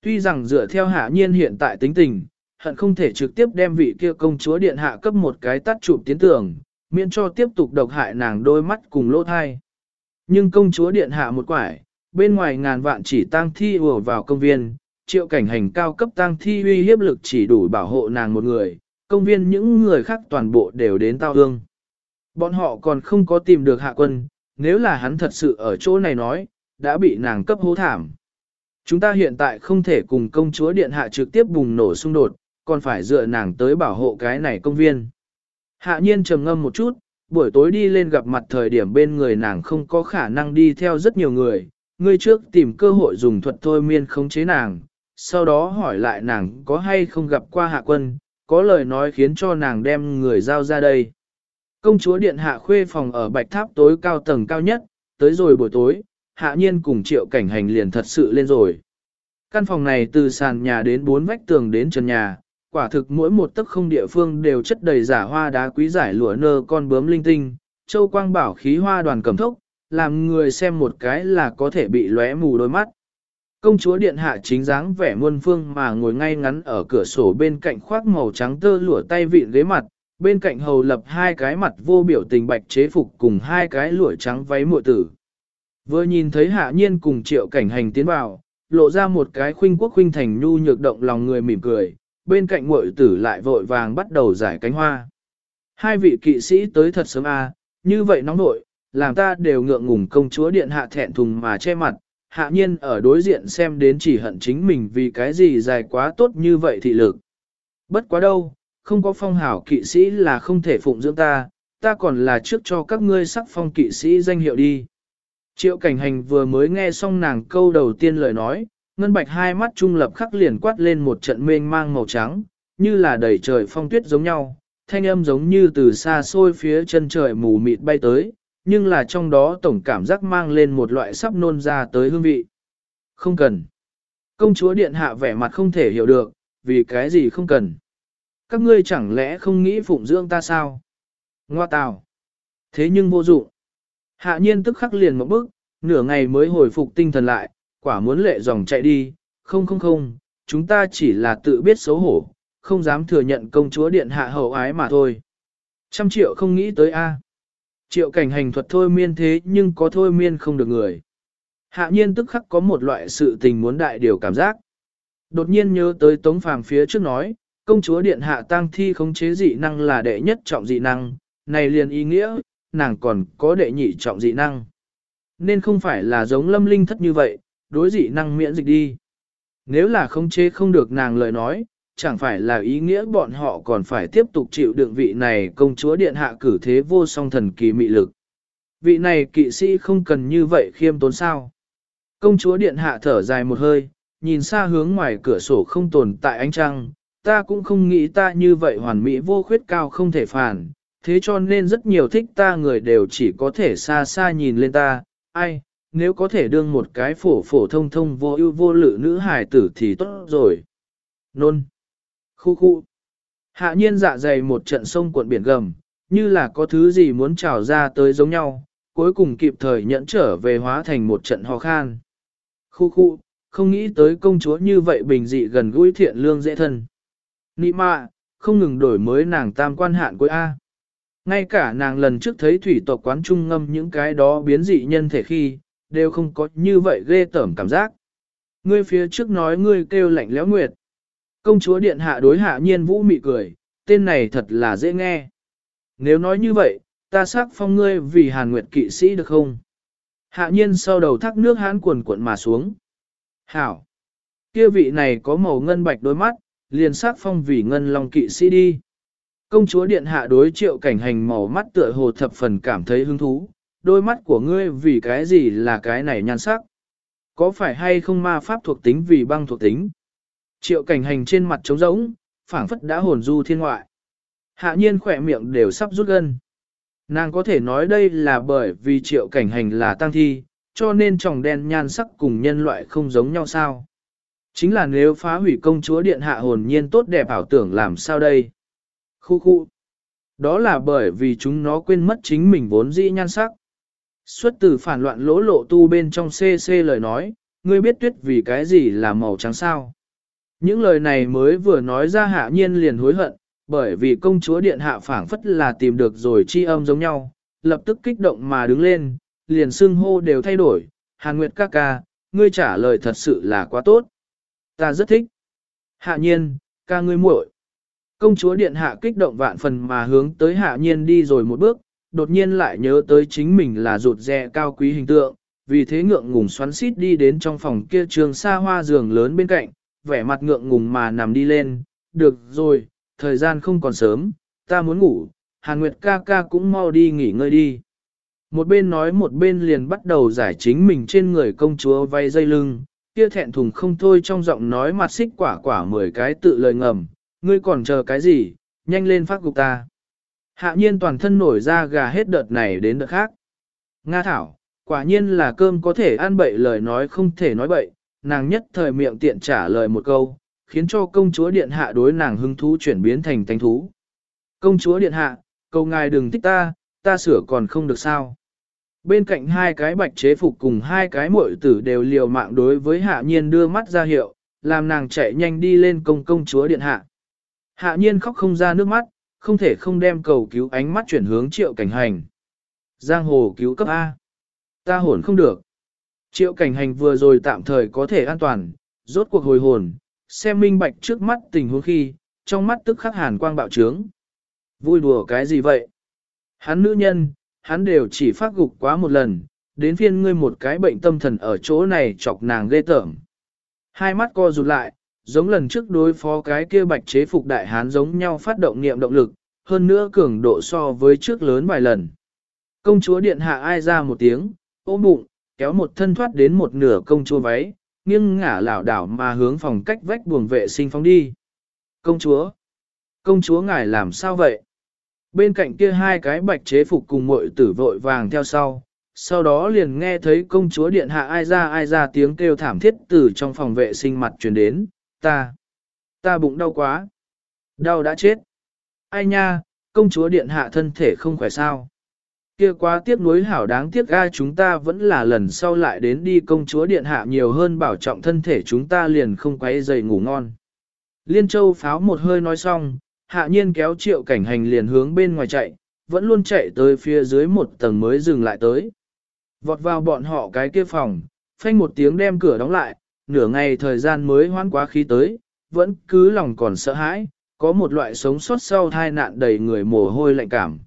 Tuy rằng dựa theo hạ nhiên hiện tại tính tình, hận không thể trực tiếp đem vị kia công chúa điện hạ cấp một cái tắt chụp tiến tưởng, miễn cho tiếp tục độc hại nàng đôi mắt cùng lỗ thai. Nhưng công chúa điện hạ một quải, bên ngoài ngàn vạn chỉ tang thi ùa vào công viên, triệu cảnh hành cao cấp tang thi uy hiếp lực chỉ đủ bảo hộ nàng một người, công viên những người khác toàn bộ đều đến tao ương. Bọn họ còn không có tìm được hạ quân, nếu là hắn thật sự ở chỗ này nói, đã bị nàng cấp hố thảm. Chúng ta hiện tại không thể cùng công chúa điện hạ trực tiếp bùng nổ xung đột, còn phải dựa nàng tới bảo hộ cái này công viên. Hạ nhiên trầm ngâm một chút, buổi tối đi lên gặp mặt thời điểm bên người nàng không có khả năng đi theo rất nhiều người, ngươi trước tìm cơ hội dùng thuật thôi miên khống chế nàng, sau đó hỏi lại nàng có hay không gặp qua hạ quân, có lời nói khiến cho nàng đem người giao ra đây. Công chúa điện hạ khuê phòng ở bạch tháp tối cao tầng cao nhất, tới rồi buổi tối, hạ nhiên cùng triệu cảnh hành liền thật sự lên rồi. Căn phòng này từ sàn nhà đến bốn vách tường đến trần nhà, quả thực mỗi một tấc không địa phương đều chất đầy giả hoa đá quý giải lụa nơ con bướm linh tinh, châu quang bảo khí hoa đoàn cầm thốc, làm người xem một cái là có thể bị lóe mù đôi mắt. Công chúa điện hạ chính dáng vẻ muôn phương mà ngồi ngay ngắn ở cửa sổ bên cạnh khoác màu trắng tơ lụa tay vịn ghế mặt, bên cạnh hầu lập hai cái mặt vô biểu tình bạch chế phục cùng hai cái lụa trắng váy muội tử. Vừa nhìn thấy hạ nhiên cùng triệu cảnh hành tiến vào, lộ ra một cái khuynh quốc khuynh thành nhu nhược động lòng người mỉm cười, bên cạnh muội tử lại vội vàng bắt đầu giải cánh hoa. Hai vị kỵ sĩ tới thật sớm à, như vậy nóng nội, làm ta đều ngượng ngùng công chúa điện hạ thẹn thùng mà che mặt, hạ nhiên ở đối diện xem đến chỉ hận chính mình vì cái gì dài quá tốt như vậy thị lực. Bất quá đâu, không có phong hảo kỵ sĩ là không thể phụng dưỡng ta, ta còn là trước cho các ngươi sắc phong kỵ sĩ danh hiệu đi. Triệu cảnh hành vừa mới nghe xong nàng câu đầu tiên lời nói, ngân bạch hai mắt trung lập khắc liền quát lên một trận mênh mang màu trắng, như là đầy trời phong tuyết giống nhau, thanh âm giống như từ xa xôi phía chân trời mù mịt bay tới, nhưng là trong đó tổng cảm giác mang lên một loại sắp nôn ra tới hương vị. Không cần. Công chúa điện hạ vẻ mặt không thể hiểu được, vì cái gì không cần. Các ngươi chẳng lẽ không nghĩ phụng dưỡng ta sao? Ngoa tào. Thế nhưng vô dụng. Hạ nhiên tức khắc liền một bước, nửa ngày mới hồi phục tinh thần lại, quả muốn lệ dòng chạy đi, không không không, chúng ta chỉ là tự biết xấu hổ, không dám thừa nhận công chúa điện hạ hậu ái mà thôi. Trăm triệu không nghĩ tới a. Triệu cảnh hành thuật thôi miên thế nhưng có thôi miên không được người. Hạ nhiên tức khắc có một loại sự tình muốn đại điều cảm giác. Đột nhiên nhớ tới Tống Phàm phía trước nói, công chúa điện hạ tang thi khống chế dị năng là đệ nhất trọng dị năng, này liền ý nghĩa, nàng còn có đệ nhị trọng dị năng. Nên không phải là giống lâm linh thất như vậy, đối dị năng miễn dịch đi. Nếu là không chế không được nàng lời nói, chẳng phải là ý nghĩa bọn họ còn phải tiếp tục chịu đựng vị này công chúa điện hạ cử thế vô song thần kỳ mị lực. Vị này kỵ sĩ không cần như vậy khiêm tốn sao. Công chúa điện hạ thở dài một hơi, nhìn xa hướng ngoài cửa sổ không tồn tại ánh trăng, ta cũng không nghĩ ta như vậy hoàn mỹ vô khuyết cao không thể phản, thế cho nên rất nhiều thích ta người đều chỉ có thể xa xa nhìn lên ta, ai, nếu có thể đương một cái phổ phổ thông thông vô ưu vô lự nữ hài tử thì tốt rồi. Nôn. Khu khu. Hạ nhiên dạ dày một trận sông cuộn biển gầm, như là có thứ gì muốn trào ra tới giống nhau, cuối cùng kịp thời nhẫn trở về hóa thành một trận ho khan. Khu khu, không nghĩ tới công chúa như vậy bình dị gần gũi thiện lương dễ thân. Nị mạ, không ngừng đổi mới nàng tam quan hạn cuối A. Ngay cả nàng lần trước thấy thủy tộc quán trung ngâm những cái đó biến dị nhân thể khi, đều không có như vậy ghê tởm cảm giác. Ngươi phía trước nói ngươi kêu lạnh lẽo nguyệt. Công chúa điện hạ đối hạ nhiên vũ mị cười, tên này thật là dễ nghe. Nếu nói như vậy, ta xác phong ngươi vì hàn nguyệt kỵ sĩ được không? Hạ nhiên sau đầu thác nước hán cuồn cuộn mà xuống. Hảo! Kia vị này có màu ngân bạch đôi mắt, liền xác phong vì ngân long kỵ sĩ đi. Công chúa điện hạ đối triệu cảnh hành màu mắt tựa hồ thập phần cảm thấy hứng thú, đôi mắt của ngươi vì cái gì là cái này nhan sắc? Có phải hay không ma pháp thuộc tính vì băng thuộc tính? Triệu cảnh hành trên mặt trống rỗng, phảng phất đã hồn du thiên ngoại. Hạ nhiên khỏe miệng đều sắp rút gân. Nàng có thể nói đây là bởi vì triệu cảnh hành là tăng thi, cho nên tròng đen nhan sắc cùng nhân loại không giống nhau sao. Chính là nếu phá hủy công chúa điện hạ hồn nhiên tốt đẹp ảo tưởng làm sao đây? Khu khu. Đó là bởi vì chúng nó quên mất chính mình vốn dĩ nhan sắc. Xuất từ phản loạn lỗ lộ tu bên trong CC lời nói, ngươi biết tuyết vì cái gì là màu trắng sao. Những lời này mới vừa nói ra hạ nhiên liền hối hận, bởi vì công chúa điện hạ phảng phất là tìm được rồi chi âm giống nhau, lập tức kích động mà đứng lên, liền xưng hô đều thay đổi, Hàn Nguyệt ca ca, ngươi trả lời thật sự là quá tốt. Ta rất thích. Hạ nhiên, ca ngươi muội. Công chúa điện hạ kích động vạn phần mà hướng tới hạ nhiên đi rồi một bước, đột nhiên lại nhớ tới chính mình là rụt rè cao quý hình tượng, vì thế ngượng ngùng xoắn xít đi đến trong phòng kia trường xa hoa giường lớn bên cạnh, vẻ mặt ngượng ngùng mà nằm đi lên, được rồi, thời gian không còn sớm, ta muốn ngủ, Hàn Nguyệt ca ca cũng mau đi nghỉ ngơi đi. Một bên nói một bên liền bắt đầu giải chính mình trên người công chúa vay dây lưng, kia thẹn thùng không thôi trong giọng nói mặt xích quả quả mười cái tự lời ngầm, ngươi còn chờ cái gì, nhanh lên phát gục ta. Hạ nhiên toàn thân nổi ra gà hết đợt này đến đợt khác. Nga thảo, quả nhiên là cơm có thể ăn bậy lời nói không thể nói bậy, nàng nhất thời miệng tiện trả lời một câu, khiến cho công chúa điện hạ đối nàng hứng thú chuyển biến thành tánh thú. Công chúa điện hạ, cầu ngài đừng thích ta, ta sửa còn không được sao. Bên cạnh hai cái bạch chế phục cùng hai cái muội tử đều liều mạng đối với hạ nhiên đưa mắt ra hiệu, làm nàng chạy nhanh đi lên công công chúa điện hạ. Hạ nhiên khóc không ra nước mắt, không thể không đem cầu cứu ánh mắt chuyển hướng triệu cảnh hành. Giang hồ cứu cấp A. Ta hồn không được. Triệu cảnh hành vừa rồi tạm thời có thể an toàn, rốt cuộc hồi hồn, xem minh bạch trước mắt tình huống khi, trong mắt tức khắc hàn quang bạo trướng. Vui đùa cái gì vậy? Hắn nữ nhân, hắn đều chỉ phát gục quá một lần, đến phiên ngươi một cái bệnh tâm thần ở chỗ này chọc nàng ghê tởm. Hai mắt co rụt lại, giống lần trước đối phó cái kia bạch chế phục đại hán giống nhau phát động niệm động lực, hơn nữa cường độ so với trước lớn vài lần. Công chúa điện hạ ai ra một tiếng, ôm bụng, kéo một thân thoát đến một nửa công chúa váy, nghiêng ngả lảo đảo mà hướng phòng cách vách buồng vệ sinh phóng đi. Công chúa! Công chúa ngài làm sao vậy? Bên cạnh kia hai cái bạch chế phục cùng mội tử vội vàng theo sau, sau đó liền nghe thấy công chúa điện hạ ai ra ai ra tiếng kêu thảm thiết từ trong phòng vệ sinh mặt truyền đến, ta, ta bụng đau quá, đau đã chết. Ai nha, công chúa điện hạ thân thể không khỏe sao. Kia quá tiếc nuối hảo đáng tiếc ga chúng ta vẫn là lần sau lại đến đi công chúa điện hạ nhiều hơn bảo trọng thân thể chúng ta liền không quấy dậy ngủ ngon. Liên châu pháo một hơi nói xong, hạ nhiên kéo triệu cảnh hành liền hướng bên ngoài chạy, vẫn luôn chạy tới phía dưới một tầng mới dừng lại tới. Vọt vào bọn họ cái kia phòng, phanh một tiếng đem cửa đóng lại, nửa ngày thời gian mới hoãn quá khí tới, vẫn cứ lòng còn sợ hãi, có một loại sống sót sau tai nạn đầy người mồ hôi lạnh cảm.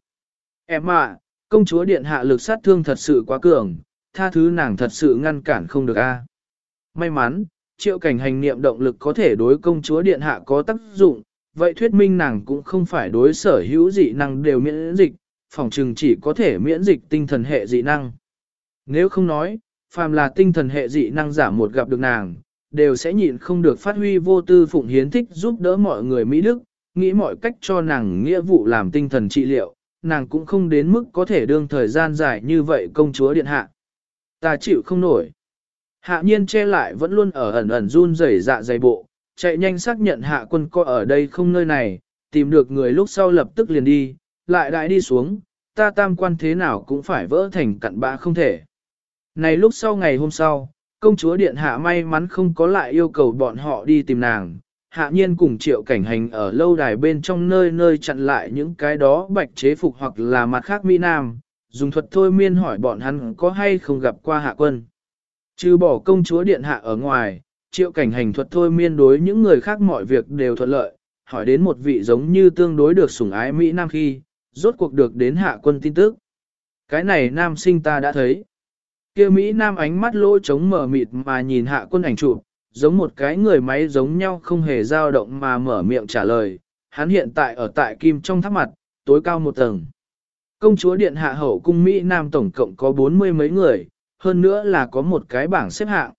Em ạ, công chúa điện hạ lực sát thương thật sự quá cường, tha thứ nàng thật sự ngăn cản không được a. À. May mắn, triệu cảnh hành niệm động lực có thể đối công chúa điện hạ có tác dụng, vậy thuyết minh nàng cũng không phải đối sở hữu dị năng đều miễn dịch, phòng trừng chỉ có thể miễn dịch tinh thần hệ dị năng. Nếu không nói, phàm là tinh thần hệ dị năng giả một gặp được nàng, đều sẽ nhịn không được phát huy vô tư phụng hiến thích giúp đỡ mọi người Mỹ Đức, nghĩ mọi cách cho nàng nghĩa vụ làm tinh thần trị liệu, nàng cũng không đến mức có thể đương thời gian dài như vậy công chúa điện hạ. Ta chịu không nổi. Hạ nhiên che lại vẫn luôn ở ẩn ẩn run rẩy dạ dày bộ, chạy nhanh xác nhận hạ quân có ở đây không nơi này, tìm được người lúc sau lập tức liền đi, lại đại đi xuống, ta tam quan thế nào cũng phải vỡ thành cặn bã không thể. Này lúc sau ngày hôm sau, công chúa điện hạ may mắn không có lại yêu cầu bọn họ đi tìm nàng, hạ nhiên cùng triệu cảnh hành ở lâu đài bên trong nơi nơi chặn lại những cái đó bạch chế phục hoặc là mặt khác Mỹ Nam, dùng thuật thôi miên hỏi bọn hắn có hay không gặp qua hạ quân. Trừ bỏ công chúa điện hạ ở ngoài, triệu cảnh hành thuật thôi miên đối những người khác mọi việc đều thuận lợi, hỏi đến một vị giống như tương đối được sủng ái Mỹ Nam khi, rốt cuộc được đến hạ quân tin tức. Cái này nam sinh ta đã thấy kia Mỹ Nam ánh mắt lỗ trống mở mịt mà nhìn hạ quân ảnh chụp, giống một cái người máy giống nhau không hề dao động mà mở miệng trả lời, hắn hiện tại ở tại kim trong tháp mặt, tối cao một tầng. Công chúa điện hạ hậu cung Mỹ Nam tổng cộng có bốn mươi mấy người, hơn nữa là có một cái bảng xếp hạng.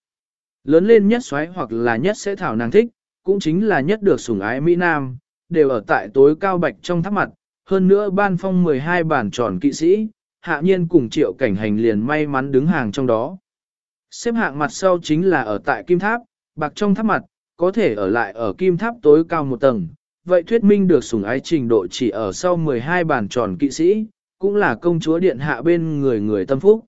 Lớn lên nhất xoáy hoặc là nhất sẽ thảo nàng thích, cũng chính là nhất được sủng ái Mỹ Nam, đều ở tại tối cao bạch trong tháp mặt, hơn nữa ban phong 12 bản tròn kỵ sĩ, hạ nhiên cùng triệu cảnh hành liền may mắn đứng hàng trong đó. Xếp hạng mặt sau chính là ở tại kim tháp, bạc trong tháp mặt, có thể ở lại ở kim tháp tối cao một tầng, vậy thuyết minh được sủng ái trình độ chỉ ở sau 12 bản tròn kỵ sĩ, cũng là công chúa điện hạ bên người người tâm phúc.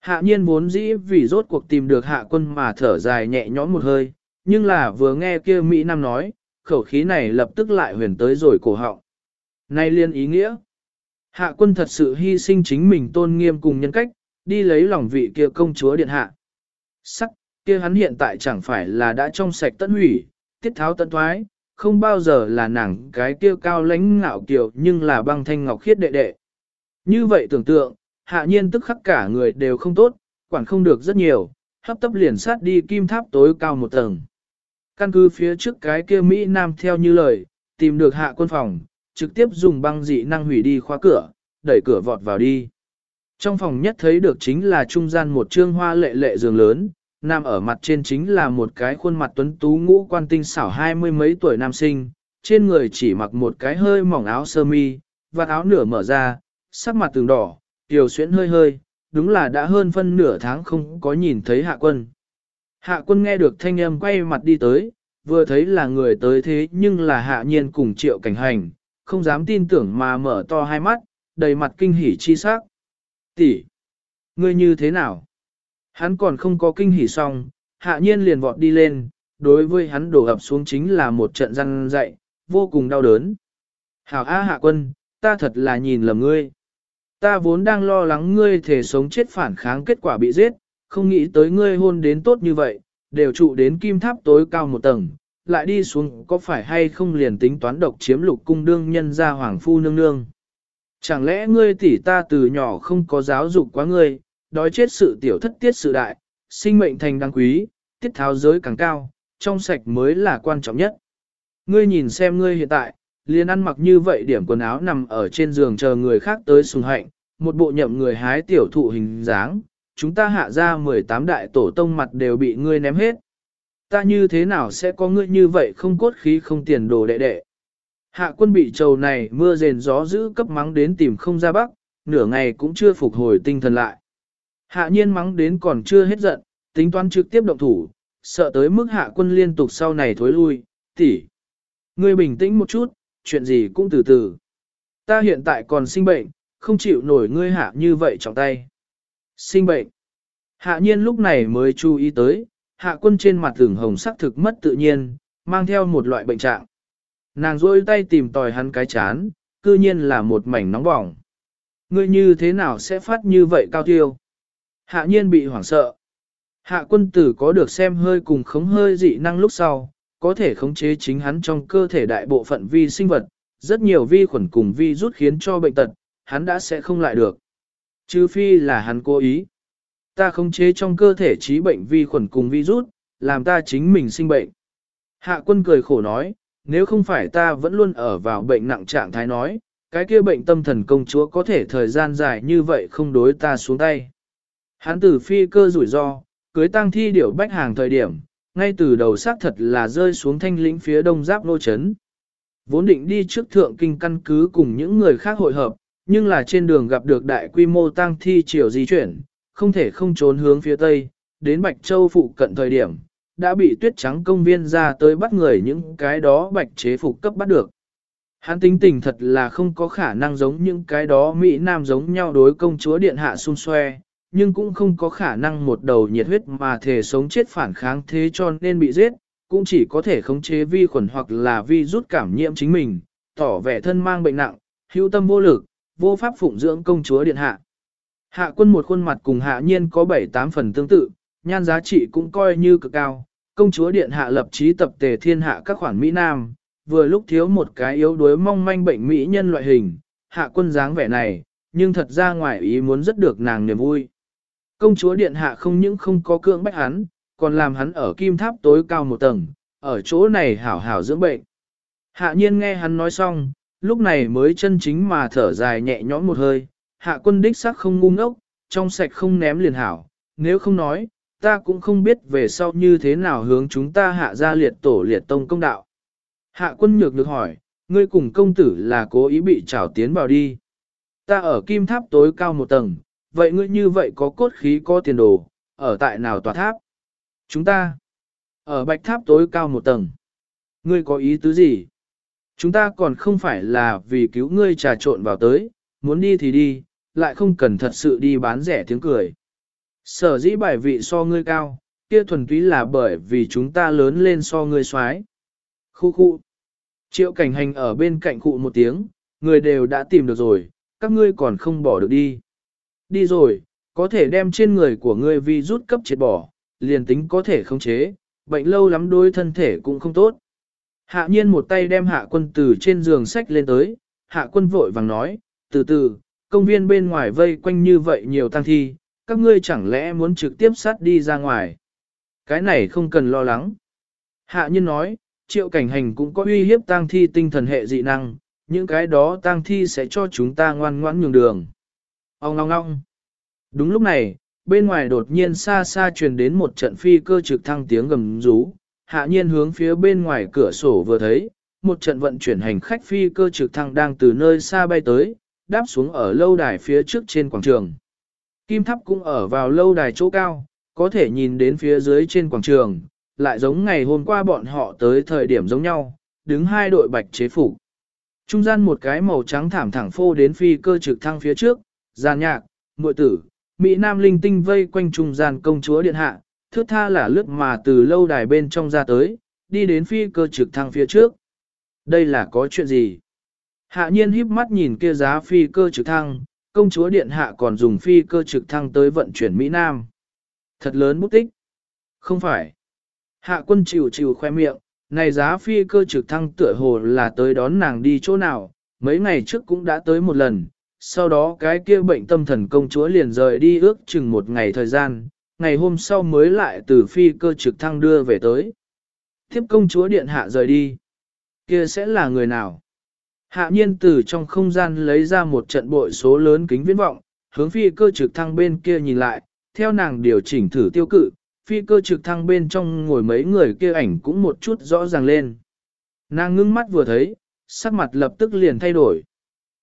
Hạ nhiên vốn dĩ vì rốt cuộc tìm được hạ quân mà thở dài nhẹ nhõm một hơi, nhưng là vừa nghe kia Mỹ Nam nói, khẩu khí này lập tức lại huyền tới rồi cổ họng. Nay liên ý nghĩa. Hạ quân thật sự hy sinh chính mình tôn nghiêm cùng nhân cách, đi lấy lòng vị kia công chúa điện hạ. Sắc, kia hắn hiện tại chẳng phải là đã trong sạch tận hủy, tiết tháo tận thoái, không bao giờ là nàng cái kia cao lãnh ngạo kiều nhưng là băng thanh ngọc khiết đệ đệ. Như vậy tưởng tượng, hạ nhiên tức khắc cả người đều không tốt, quản không được rất nhiều, hấp tấp liền sát đi kim tháp tối cao một tầng. Căn cứ phía trước cái kia Mỹ Nam theo như lời, tìm được hạ quân phòng, trực tiếp dùng băng dị năng hủy đi khóa cửa, đẩy cửa vọt vào đi. Trong phòng nhất thấy được chính là trung gian một trương hoa lệ lệ giường lớn, nằm ở mặt trên chính là một cái khuôn mặt tuấn tú ngũ quan tinh xảo hai mươi mấy tuổi nam sinh, trên người chỉ mặc một cái hơi mỏng áo sơ mi, và áo nửa mở ra, sắc mặt tường đỏ, tiểu xuyễn hơi hơi, đúng là đã hơn phân nửa tháng không có nhìn thấy hạ quân. Hạ quân nghe được thanh âm quay mặt đi tới, vừa thấy là người tới thế nhưng là hạ nhiên cùng triệu cảnh hành, không dám tin tưởng mà mở to hai mắt, đầy mặt kinh hỉ chi sắc. Tỷ, ngươi như thế nào? Hắn còn không có kinh hỉ xong, hạ nhiên liền vọt đi lên, đối với hắn đổ ập xuống chính là một trận răng dậy, vô cùng đau đớn. Hảo A hạ quân, ta thật là nhìn lầm ngươi. Ta vốn đang lo lắng ngươi thể sống chết phản kháng kết quả bị giết, không nghĩ tới ngươi hôn đến tốt như vậy, đều trụ đến kim tháp tối cao một tầng, lại đi xuống có phải hay không liền tính toán độc chiếm lục cung đương nhân ra hoàng phu nương nương. Chẳng lẽ ngươi tỷ ta từ nhỏ không có giáo dục quá ngươi, đói chết sự tiểu thất tiết sự đại, sinh mệnh thành đáng quý, tiết tháo giới càng cao, trong sạch mới là quan trọng nhất. Ngươi nhìn xem ngươi hiện tại, liền ăn mặc như vậy điểm quần áo nằm ở trên giường chờ người khác tới sùng hạnh, một bộ nhậm người hái tiểu thụ hình dáng, chúng ta hạ ra 18 đại tổ tông mặt đều bị ngươi ném hết. Ta như thế nào sẽ có ngươi như vậy không cốt khí không tiền đồ đệ đệ. Hạ quân bị trầu này mưa rền gió giữ cấp mắng đến tìm không ra bắc, nửa ngày cũng chưa phục hồi tinh thần lại. Hạ nhiên mắng đến còn chưa hết giận, tính toán trực tiếp động thủ, sợ tới mức hạ quân liên tục sau này thối lui, tỷ. Ngươi bình tĩnh một chút, chuyện gì cũng từ từ. Ta hiện tại còn sinh bệnh, không chịu nổi ngươi hạ như vậy trong tay. Sinh bệnh. Hạ nhiên lúc này mới chú ý tới, hạ quân trên mặt tưởng hồng sắc thực mất tự nhiên, mang theo một loại bệnh trạng. Nàng rôi tay tìm tòi hắn cái chán, cư nhiên là một mảnh nóng bỏng. Ngươi như thế nào sẽ phát như vậy cao tiêu? Hạ nhiên bị hoảng sợ. Hạ quân tử có được xem hơi cùng khống hơi dị năng lúc sau, có thể khống chế chính hắn trong cơ thể đại bộ phận vi sinh vật, rất nhiều vi khuẩn cùng vi rút khiến cho bệnh tật, hắn đã sẽ không lại được. Trừ phi là hắn cố ý. Ta khống chế trong cơ thể trí bệnh vi khuẩn cùng virus, làm ta chính mình sinh bệnh. Hạ quân cười khổ nói, nếu không phải ta vẫn luôn ở vào bệnh nặng trạng thái nói, cái kia bệnh tâm thần công chúa có thể thời gian dài như vậy không đối ta xuống tay. Hán tử phi cơ rủi ro, cưới tăng thi điểu bách hàng thời điểm, ngay từ đầu xác thật là rơi xuống thanh lĩnh phía đông giáp nô chấn. Vốn định đi trước thượng kinh căn cứ cùng những người khác hội hợp, nhưng là trên đường gặp được đại quy mô tăng thi chiều di chuyển, không thể không trốn hướng phía tây, đến Bạch Châu phụ cận thời điểm, đã bị tuyết trắng công viên ra tới bắt người những cái đó bạch chế phục cấp bắt được. Hắn tính tình thật là không có khả năng giống những cái đó Mỹ Nam giống nhau đối công chúa điện hạ xung xoe, nhưng cũng không có khả năng một đầu nhiệt huyết mà thể sống chết phản kháng thế cho nên bị giết, cũng chỉ có thể khống chế vi khuẩn hoặc là vi rút cảm nhiễm chính mình, tỏ vẻ thân mang bệnh nặng, hữu tâm vô lực, vô pháp phụng dưỡng công chúa điện hạ. Hạ quân một khuôn mặt cùng hạ nhiên có 7-8 phần tương tự, nhan giá trị cũng coi như cực cao, công chúa điện hạ lập trí tập tề thiên hạ các khoản Mỹ Nam, vừa lúc thiếu một cái yếu đuối mong manh bệnh Mỹ nhân loại hình, hạ quân dáng vẻ này, nhưng thật ra ngoài ý muốn rất được nàng niềm vui. Công chúa điện hạ không những không có cưỡng bách hắn, còn làm hắn ở kim tháp tối cao một tầng, ở chỗ này hảo hảo dưỡng bệnh. Hạ nhiên nghe hắn nói xong, lúc này mới chân chính mà thở dài nhẹ nhõm một hơi, hạ quân đích xác không ngu ngốc, trong sạch không ném liền hảo, nếu không nói, ta cũng không biết về sau như thế nào hướng chúng ta hạ ra liệt tổ liệt tông công đạo. Hạ quân nhược được hỏi, ngươi cùng công tử là cố ý bị trảo tiến vào đi. Ta ở kim tháp tối cao một tầng, vậy ngươi như vậy có cốt khí có tiền đồ, ở tại nào tòa tháp? Chúng ta, ở bạch tháp tối cao một tầng. Ngươi có ý tứ gì? Chúng ta còn không phải là vì cứu ngươi trà trộn vào tới, muốn đi thì đi, lại không cần thật sự đi bán rẻ tiếng cười. Sở dĩ bài vị so ngươi cao, kia thuần túy là bởi vì chúng ta lớn lên so ngươi xoái. Khu khu. Triệu cảnh hành ở bên cạnh cụ một tiếng, người đều đã tìm được rồi, các ngươi còn không bỏ được đi. Đi rồi, có thể đem trên người của ngươi vi rút cấp triệt bỏ, liền tính có thể khống chế, bệnh lâu lắm đôi thân thể cũng không tốt. Hạ nhiên một tay đem hạ quân từ trên giường sách lên tới, hạ quân vội vàng nói, từ từ, công viên bên ngoài vây quanh như vậy nhiều tăng thi, các ngươi chẳng lẽ muốn trực tiếp sát đi ra ngoài. Cái này không cần lo lắng. Hạ nhiên nói, triệu cảnh hành cũng có uy hiếp tăng thi tinh thần hệ dị năng, những cái đó tăng thi sẽ cho chúng ta ngoan ngoãn nhường đường. Ông ngong ngong. Đúng lúc này, bên ngoài đột nhiên xa xa truyền đến một trận phi cơ trực thăng tiếng gầm rú, hạ nhiên hướng phía bên ngoài cửa sổ vừa thấy, một trận vận chuyển hành khách phi cơ trực thăng đang từ nơi xa bay tới, đáp xuống ở lâu đài phía trước trên quảng trường. Kim tháp cũng ở vào lâu đài chỗ cao, có thể nhìn đến phía dưới trên quảng trường, lại giống ngày hôm qua bọn họ tới thời điểm giống nhau, đứng hai đội bạch chế phủ, Trung gian một cái màu trắng thảm thẳng phô đến phi cơ trực thăng phía trước, gian nhạc, muội tử, Mỹ Nam linh tinh vây quanh trung gian công chúa điện hạ, thước tha là lướt mà từ lâu đài bên trong ra tới, đi đến phi cơ trực thăng phía trước. Đây là có chuyện gì? Hạ nhiên híp mắt nhìn kia giá phi cơ trực thăng, công chúa điện hạ còn dùng phi cơ trực thăng tới vận chuyển Mỹ Nam. Thật lớn bút tích. Không phải. Hạ quân chịu chịu khoe miệng, này giá phi cơ trực thăng tựa hồ là tới đón nàng đi chỗ nào, mấy ngày trước cũng đã tới một lần, sau đó cái kia bệnh tâm thần công chúa liền rời đi ước chừng một ngày thời gian, ngày hôm sau mới lại từ phi cơ trực thăng đưa về tới. Tiếp công chúa điện hạ rời đi. Kia sẽ là người nào? Hạ nhiên từ trong không gian lấy ra một trận bội số lớn kính viễn vọng, hướng phi cơ trực thăng bên kia nhìn lại, theo nàng điều chỉnh thử tiêu cự, phi cơ trực thăng bên trong ngồi mấy người kia ảnh cũng một chút rõ ràng lên. Nàng ngưng mắt vừa thấy, sắc mặt lập tức liền thay đổi.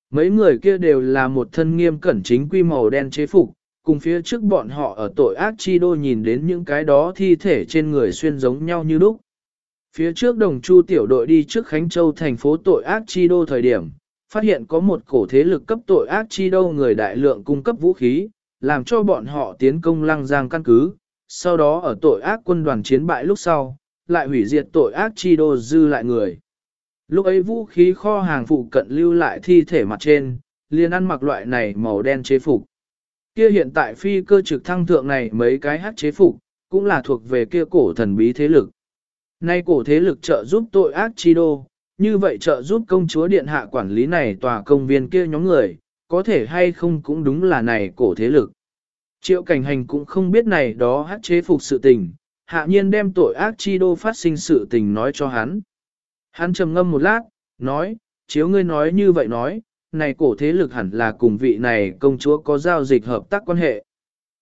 Mấy người kia đều là một thân nghiêm cẩn chính quy màu đen chế phục, cùng phía trước bọn họ ở tội ác chi đô nhìn đến những cái đó thi thể trên người xuyên giống nhau như lúc. Phía trước đồng chu tiểu đội đi trước Khánh Châu thành phố tội ác chi đô thời điểm, phát hiện có một cổ thế lực cấp tội ác chi đô người đại lượng cung cấp vũ khí, làm cho bọn họ tiến công lăng giang căn cứ, sau đó ở tội ác quân đoàn chiến bại lúc sau, lại hủy diệt tội ác chi đô dư lại người. Lúc ấy vũ khí kho hàng phụ cận lưu lại thi thể mặt trên, liền ăn mặc loại này màu đen chế phục. Kia hiện tại phi cơ trực thăng thượng này mấy cái hát chế phục, cũng là thuộc về kia cổ thần bí thế lực. Nay cổ thế lực trợ giúp tội ác chi đô, như vậy trợ giúp công chúa điện hạ quản lý này tòa công viên kia nhóm người, có thể hay không cũng đúng là này cổ thế lực. Triệu cảnh hành cũng không biết này đó hát chế phục sự tình, hạ nhiên đem tội ác chi đô phát sinh sự tình nói cho hắn. Hắn trầm ngâm một lát, nói, chiếu ngươi nói như vậy nói, này cổ thế lực hẳn là cùng vị này công chúa có giao dịch hợp tác quan hệ.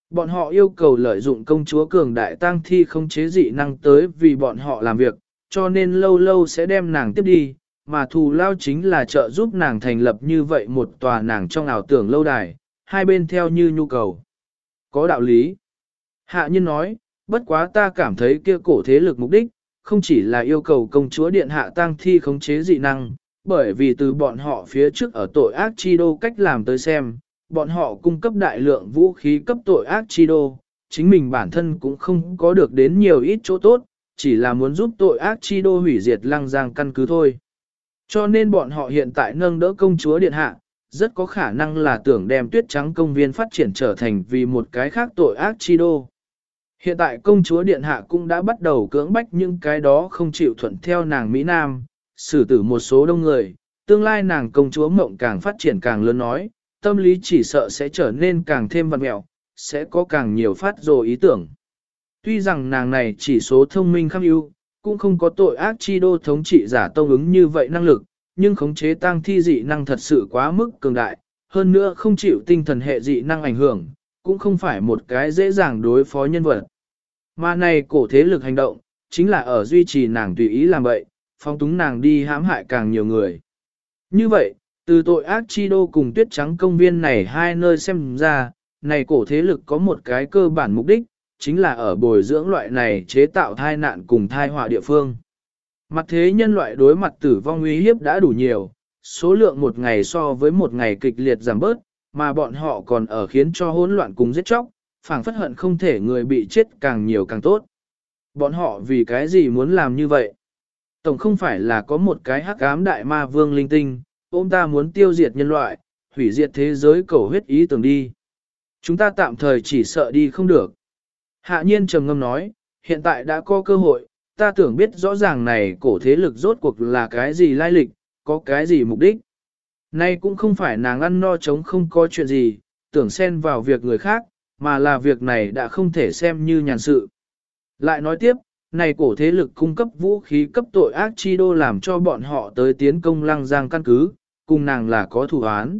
Bọn họ yêu cầu lợi dụng công chúa cường đại tăng thi không chế dị năng tới vì bọn họ làm việc, cho nên lâu lâu sẽ đem nàng tiếp đi, mà thù lao chính là trợ giúp nàng thành lập như vậy một tòa nàng trong ảo tưởng lâu đài, hai bên theo như nhu cầu. Có đạo lý. Hạ nhân nói, bất quá ta cảm thấy kia cổ thế lực mục đích, không chỉ là yêu cầu công chúa điện hạ tăng thi khống chế dị năng, bởi vì từ bọn họ phía trước ở tội ác chi đô cách làm tới xem, bọn họ cung cấp đại lượng vũ khí cấp tội ác chi đô, chính mình bản thân cũng không có được đến nhiều ít chỗ tốt, chỉ là muốn giúp tội ác chi đô hủy diệt lăng giang căn cứ thôi. Cho nên bọn họ hiện tại nâng đỡ công chúa điện hạ, rất có khả năng là tưởng đem tuyết trắng công viên phát triển trở thành vì một cái khác tội ác chi đô. Hiện tại công chúa điện hạ cũng đã bắt đầu cưỡng bách những cái đó không chịu thuận theo nàng Mỹ Nam, xử tử một số đông người, tương lai nàng công chúa mộng càng phát triển càng lớn nói, tâm lý chỉ sợ sẽ trở nên càng thêm vặn mẹo, sẽ có càng nhiều phát rồ ý tưởng. Tuy rằng nàng này chỉ số thông minh khắc ưu, cũng không có tội ác chi đô thống trị giả tông ứng như vậy năng lực, nhưng khống chế tăng thi dị năng thật sự quá mức cường đại, hơn nữa không chịu tinh thần hệ dị năng ảnh hưởng, cũng không phải một cái dễ dàng đối phó nhân vật. Mà này cổ thế lực hành động, chính là ở duy trì nàng tùy ý làm vậy, phong túng nàng đi hãm hại càng nhiều người. Như vậy, từ tội ác chi đô cùng tuyết trắng công viên này hai nơi xem ra, này cổ thế lực có một cái cơ bản mục đích, chính là ở bồi dưỡng loại này chế tạo thai nạn cùng thai họa địa phương. Mặt thế nhân loại đối mặt tử vong uy hiếp đã đủ nhiều, số lượng một ngày so với một ngày kịch liệt giảm bớt, mà bọn họ còn ở khiến cho hỗn loạn cùng giết chóc, phảng phất hận không thể người bị chết càng nhiều càng tốt. Bọn họ vì cái gì muốn làm như vậy? Tổng không phải là có một cái hắc ám đại ma vương linh tinh, ôm ta muốn tiêu diệt nhân loại, hủy diệt thế giới cầu huyết ý tưởng đi. Chúng ta tạm thời chỉ sợ đi không được. Hạ nhiên trầm ngâm nói, hiện tại đã có cơ hội, ta tưởng biết rõ ràng này cổ thế lực rốt cuộc là cái gì lai lịch, có cái gì mục đích. Nay cũng không phải nàng ăn no chống không có chuyện gì, tưởng xen vào việc người khác, mà là việc này đã không thể xem như nhàn sự. Lại nói tiếp, này cổ thế lực cung cấp vũ khí cấp tội ác chi đô làm cho bọn họ tới tiến công lăng giang căn cứ, cùng nàng là có thủ án.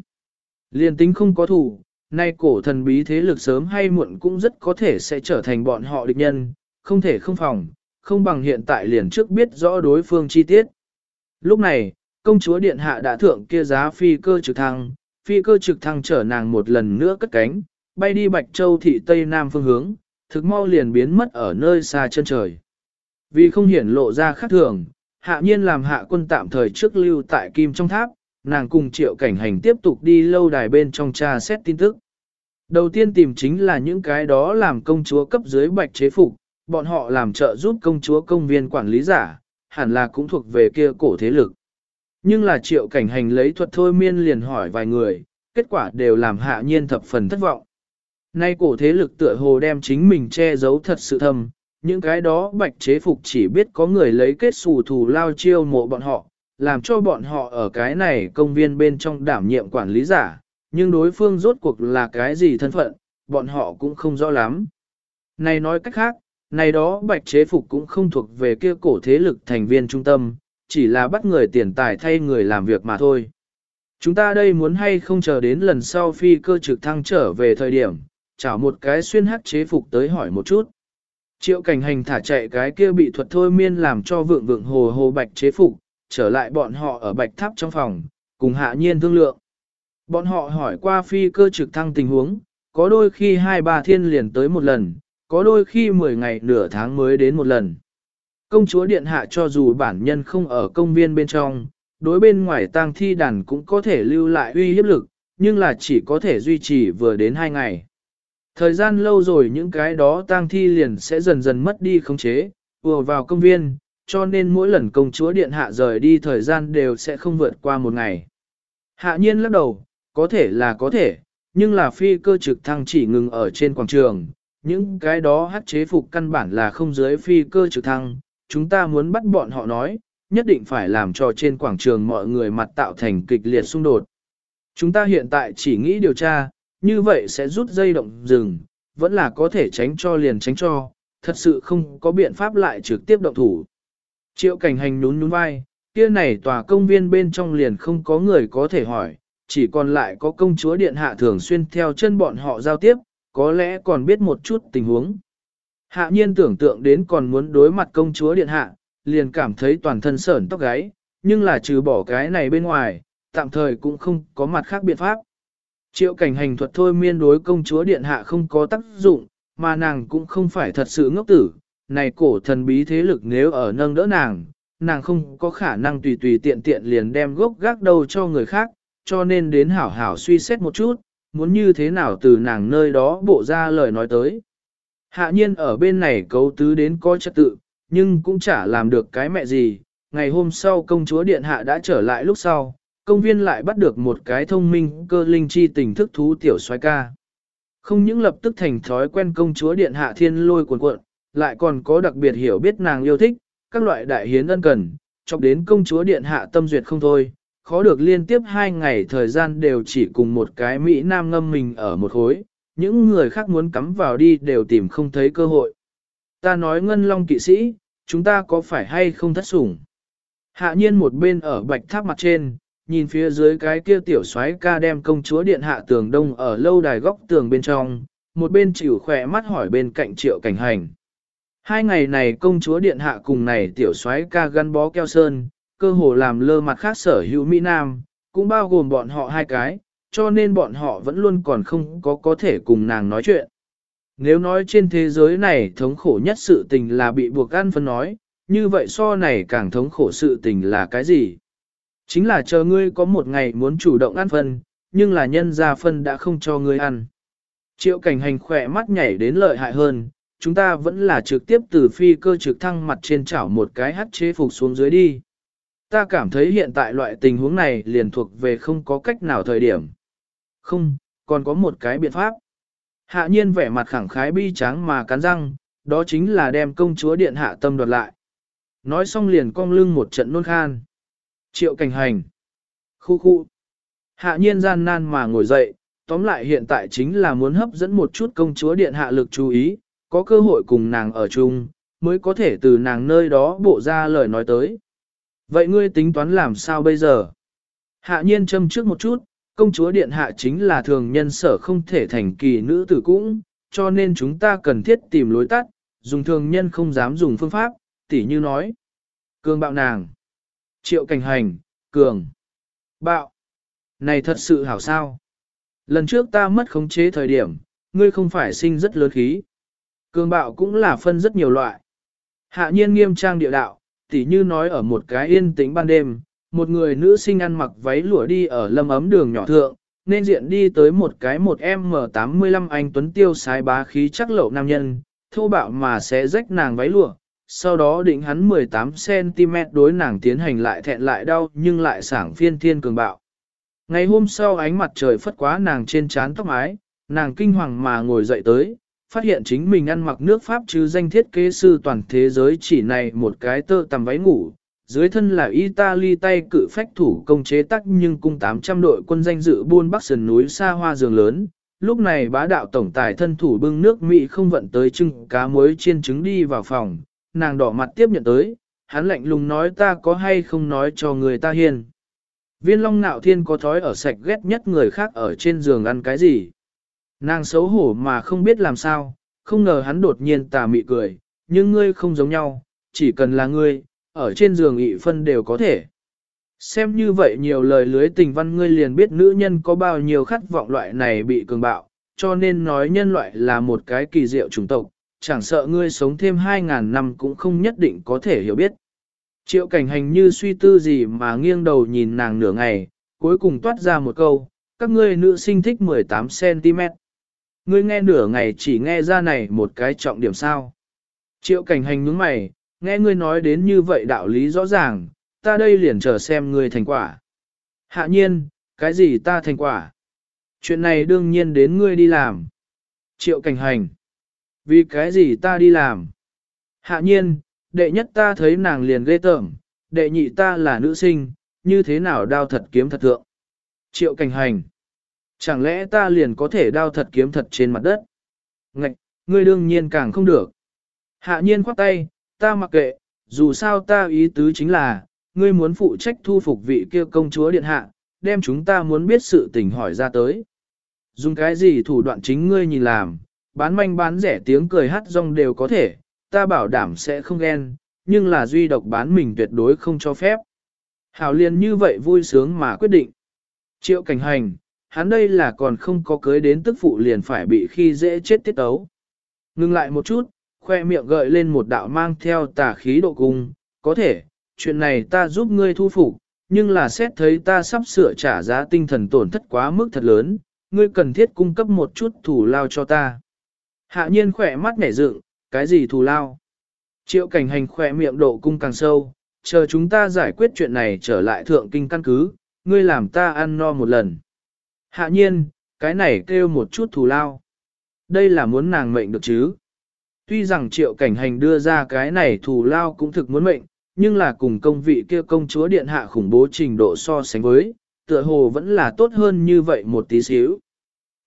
Liên tính không có thủ, nay cổ thần bí thế lực sớm hay muộn cũng rất có thể sẽ trở thành bọn họ địch nhân, không thể không phòng, không bằng hiện tại liền trước biết rõ đối phương chi tiết. Lúc này, công chúa điện hạ đã thượng kia giá phi cơ trực thăng, phi cơ trực thăng chở nàng một lần nữa cất cánh, bay đi Bạch Châu thị Tây Nam phương hướng, thực mau liền biến mất ở nơi xa chân trời. Vì không hiển lộ ra khác thường, hạ nhiên làm hạ quân tạm thời trước lưu tại Kim trong tháp, nàng cùng triệu cảnh hành tiếp tục đi lâu đài bên trong tra xét tin tức. Đầu tiên tìm chính là những cái đó làm công chúa cấp dưới bạch chế phục, bọn họ làm trợ giúp công chúa công viên quản lý giả, hẳn là cũng thuộc về kia cổ thế lực. Nhưng là triệu cảnh hành lấy thuật thôi miên liền hỏi vài người, kết quả đều làm hạ nhiên thập phần thất vọng. Nay cổ thế lực tựa hồ đem chính mình che giấu thật sự thầm những cái đó bạch chế phục chỉ biết có người lấy kết xù thù lao chiêu mộ bọn họ, làm cho bọn họ ở cái này công viên bên trong đảm nhiệm quản lý giả, nhưng đối phương rốt cuộc là cái gì thân phận, bọn họ cũng không rõ lắm. Này nói cách khác, này đó bạch chế phục cũng không thuộc về kia cổ thế lực thành viên trung tâm, chỉ là bắt người tiền tài thay người làm việc mà thôi. Chúng ta đây muốn hay không chờ đến lần sau phi cơ trực thăng trở về thời điểm, chảo một cái xuyên hắc chế phục tới hỏi một chút. Triệu cảnh hành thả chạy cái kia bị thuật thôi miên làm cho vượng vượng hồ hồ bạch chế phục, trở lại bọn họ ở bạch tháp trong phòng, cùng hạ nhiên thương lượng. Bọn họ hỏi qua phi cơ trực thăng tình huống, có đôi khi hai ba thiên liền tới một lần, có đôi khi 10 ngày nửa tháng mới đến một lần. Công chúa điện hạ cho dù bản nhân không ở công viên bên trong, đối bên ngoài tang thi đàn cũng có thể lưu lại uy hiếp lực, nhưng là chỉ có thể duy trì vừa đến hai ngày. Thời gian lâu rồi những cái đó tang thi liền sẽ dần dần mất đi khống chế, vừa vào công viên, cho nên mỗi lần công chúa điện hạ rời đi thời gian đều sẽ không vượt qua một ngày. Hạ nhiên lắc đầu, có thể là có thể, nhưng là phi cơ trực thăng chỉ ngừng ở trên quảng trường, những cái đó hát chế phục căn bản là không dưới phi cơ trực thăng, chúng ta muốn bắt bọn họ nói, nhất định phải làm cho trên quảng trường mọi người mặt tạo thành kịch liệt xung đột. Chúng ta hiện tại chỉ nghĩ điều tra, như vậy sẽ rút dây động rừng, vẫn là có thể tránh cho liền tránh cho, thật sự không có biện pháp lại trực tiếp động thủ. Triệu cảnh hành nhún nhún vai, kia này tòa công viên bên trong liền không có người có thể hỏi, chỉ còn lại có công chúa điện hạ thường xuyên theo chân bọn họ giao tiếp, có lẽ còn biết một chút tình huống. Hạ nhiên tưởng tượng đến còn muốn đối mặt công chúa điện hạ, liền cảm thấy toàn thân sởn tóc gáy, nhưng là trừ bỏ cái này bên ngoài, tạm thời cũng không có mặt khác biện pháp. Triệu cảnh hành thuật thôi miên đối công chúa điện hạ không có tác dụng, mà nàng cũng không phải thật sự ngốc tử, này cổ thần bí thế lực nếu ở nâng đỡ nàng, nàng không có khả năng tùy tùy tiện tiện liền đem gốc gác đầu cho người khác, cho nên đến hảo hảo suy xét một chút, muốn như thế nào từ nàng nơi đó bộ ra lời nói tới. Hạ nhiên ở bên này cấu tứ đến coi trật tự, nhưng cũng chả làm được cái mẹ gì. Ngày hôm sau công chúa Điện Hạ đã trở lại lúc sau, công viên lại bắt được một cái thông minh cơ linh chi tình thức thú tiểu xoay ca. Không những lập tức thành thói quen công chúa Điện Hạ thiên lôi cuộn cuộn, lại còn có đặc biệt hiểu biết nàng yêu thích, các loại đại hiến ân cần, chọc đến công chúa Điện Hạ tâm duyệt không thôi, khó được liên tiếp hai ngày thời gian đều chỉ cùng một cái Mỹ Nam ngâm mình ở một khối, những người khác muốn cắm vào đi đều tìm không thấy cơ hội. Ta nói ngân long kỵ sĩ, chúng ta có phải hay không thất sủng? Hạ nhiên một bên ở bạch tháp mặt trên, nhìn phía dưới cái kia tiểu soái ca đem công chúa điện hạ tường đông ở lâu đài góc tường bên trong, một bên chịu khỏe mắt hỏi bên cạnh triệu cảnh hành. Hai ngày này công chúa điện hạ cùng này tiểu soái ca gắn bó keo sơn, cơ hồ làm lơ mặt khác sở hữu Mỹ Nam, cũng bao gồm bọn họ hai cái, cho nên bọn họ vẫn luôn còn không có có thể cùng nàng nói chuyện. Nếu nói trên thế giới này thống khổ nhất sự tình là bị buộc ăn phân nói, như vậy so này càng thống khổ sự tình là cái gì? Chính là chờ ngươi có một ngày muốn chủ động ăn phân, nhưng là nhân gia phân đã không cho ngươi ăn. Triệu cảnh hành khỏe mắt nhảy đến lợi hại hơn, chúng ta vẫn là trực tiếp từ phi cơ trực thăng mặt trên chảo một cái hắt chế phục xuống dưới đi. Ta cảm thấy hiện tại loại tình huống này liền thuộc về không có cách nào thời điểm. Không, còn có một cái biện pháp. Hạ nhiên vẻ mặt khẳng khái bi tráng mà cắn răng, đó chính là đem công chúa điện hạ tâm đoạt lại. Nói xong liền cong lưng một trận nôn khan. Triệu cảnh hành. Khu khu. Hạ nhiên gian nan mà ngồi dậy, tóm lại hiện tại chính là muốn hấp dẫn một chút công chúa điện hạ lực chú ý, có cơ hội cùng nàng ở chung, mới có thể từ nàng nơi đó bộ ra lời nói tới. Vậy ngươi tính toán làm sao bây giờ? Hạ nhiên châm trước một chút, công chúa điện hạ chính là thường nhân sở không thể thành kỳ nữ tử cũng, cho nên chúng ta cần thiết tìm lối tắt, dùng thường nhân không dám dùng phương pháp, tỉ như nói. Cường bạo nàng. Triệu cảnh hành, cường. Bạo. Này thật sự hảo sao. Lần trước ta mất khống chế thời điểm, ngươi không phải sinh rất lớn khí. Cường bạo cũng là phân rất nhiều loại. Hạ nhiên nghiêm trang địa đạo, tỉ như nói ở một cái yên tĩnh ban đêm, một người nữ sinh ăn mặc váy lụa đi ở lâm ấm đường nhỏ thượng, nên diện đi tới một cái một M85 anh Tuấn Tiêu sái bá khí chắc lậu nam nhân, thô bạo mà sẽ rách nàng váy lụa, sau đó định hắn 18cm đối nàng tiến hành lại thẹn lại đau nhưng lại sảng phiên thiên cường bạo. Ngày hôm sau ánh mặt trời phất quá nàng trên trán tóc mái, nàng kinh hoàng mà ngồi dậy tới, phát hiện chính mình ăn mặc nước Pháp chứ danh thiết kế sư toàn thế giới chỉ này một cái tơ tầm váy ngủ, dưới thân là Italy tay cự phách thủ công chế tắc nhưng cung 800 đội quân danh dự buôn bắc sườn núi xa hoa giường lớn. Lúc này bá đạo tổng tài thân thủ bưng nước Mỹ không vận tới trưng cá muối chiên trứng đi vào phòng, nàng đỏ mặt tiếp nhận tới, hắn lạnh lùng nói ta có hay không nói cho người ta hiền. Viên long nạo thiên có thói ở sạch ghét nhất người khác ở trên giường ăn cái gì. Nàng xấu hổ mà không biết làm sao, không ngờ hắn đột nhiên tà mị cười, nhưng ngươi không giống nhau, chỉ cần là ngươi, ở trên giường ị phân đều có thể. Xem như vậy nhiều lời lưới tình văn ngươi liền biết nữ nhân có bao nhiêu khát vọng loại này bị cường bạo, cho nên nói nhân loại là một cái kỳ diệu chủng tộc, chẳng sợ ngươi sống thêm 2.000 năm cũng không nhất định có thể hiểu biết. Triệu cảnh hành như suy tư gì mà nghiêng đầu nhìn nàng nửa ngày, cuối cùng toát ra một câu, các ngươi nữ sinh thích 18cm. Ngươi nghe nửa ngày chỉ nghe ra này một cái trọng điểm sao. Triệu cảnh hành nhướng mày, nghe ngươi nói đến như vậy đạo lý rõ ràng, ta đây liền chờ xem ngươi thành quả. Hạ nhiên, cái gì ta thành quả? Chuyện này đương nhiên đến ngươi đi làm. Triệu cảnh hành. Vì cái gì ta đi làm? Hạ nhiên, đệ nhất ta thấy nàng liền ghê tởm, đệ nhị ta là nữ sinh, như thế nào đao thật kiếm thật thượng. Triệu cảnh hành. Chẳng lẽ ta liền có thể đao thật kiếm thật trên mặt đất? Ngạch, ngươi đương nhiên càng không được. Hạ nhiên khoát tay, ta mặc kệ, dù sao ta ý tứ chính là, ngươi muốn phụ trách thu phục vị kia công chúa điện hạ, đem chúng ta muốn biết sự tình hỏi ra tới. Dùng cái gì thủ đoạn chính ngươi nhìn làm, bán manh bán rẻ tiếng cười hát rong đều có thể, ta bảo đảm sẽ không ghen, nhưng là duy độc bán mình tuyệt đối không cho phép. Hảo liền như vậy vui sướng mà quyết định. Triệu cảnh hành, hắn đây là còn không có cưới đến tức phụ liền phải bị khi dễ chết tiết ấu. Ngưng lại một chút, khoe miệng gợi lên một đạo mang theo tà khí độ cung, có thể, chuyện này ta giúp ngươi thu phục, nhưng là xét thấy ta sắp sửa trả giá tinh thần tổn thất quá mức thật lớn, ngươi cần thiết cung cấp một chút thủ lao cho ta. Hạ nhiên khỏe mắt nhảy dựng, cái gì thù lao? Triệu cảnh hành khỏe miệng độ cung càng sâu, chờ chúng ta giải quyết chuyện này trở lại thượng kinh căn cứ, ngươi làm ta ăn no một lần. Hạ nhiên, cái này kêu một chút thù lao. Đây là muốn nàng mệnh được chứ. Tuy rằng triệu cảnh hành đưa ra cái này thù lao cũng thực muốn mệnh, nhưng là cùng công vị kia công chúa điện hạ khủng bố trình độ so sánh với, tựa hồ vẫn là tốt hơn như vậy một tí xíu.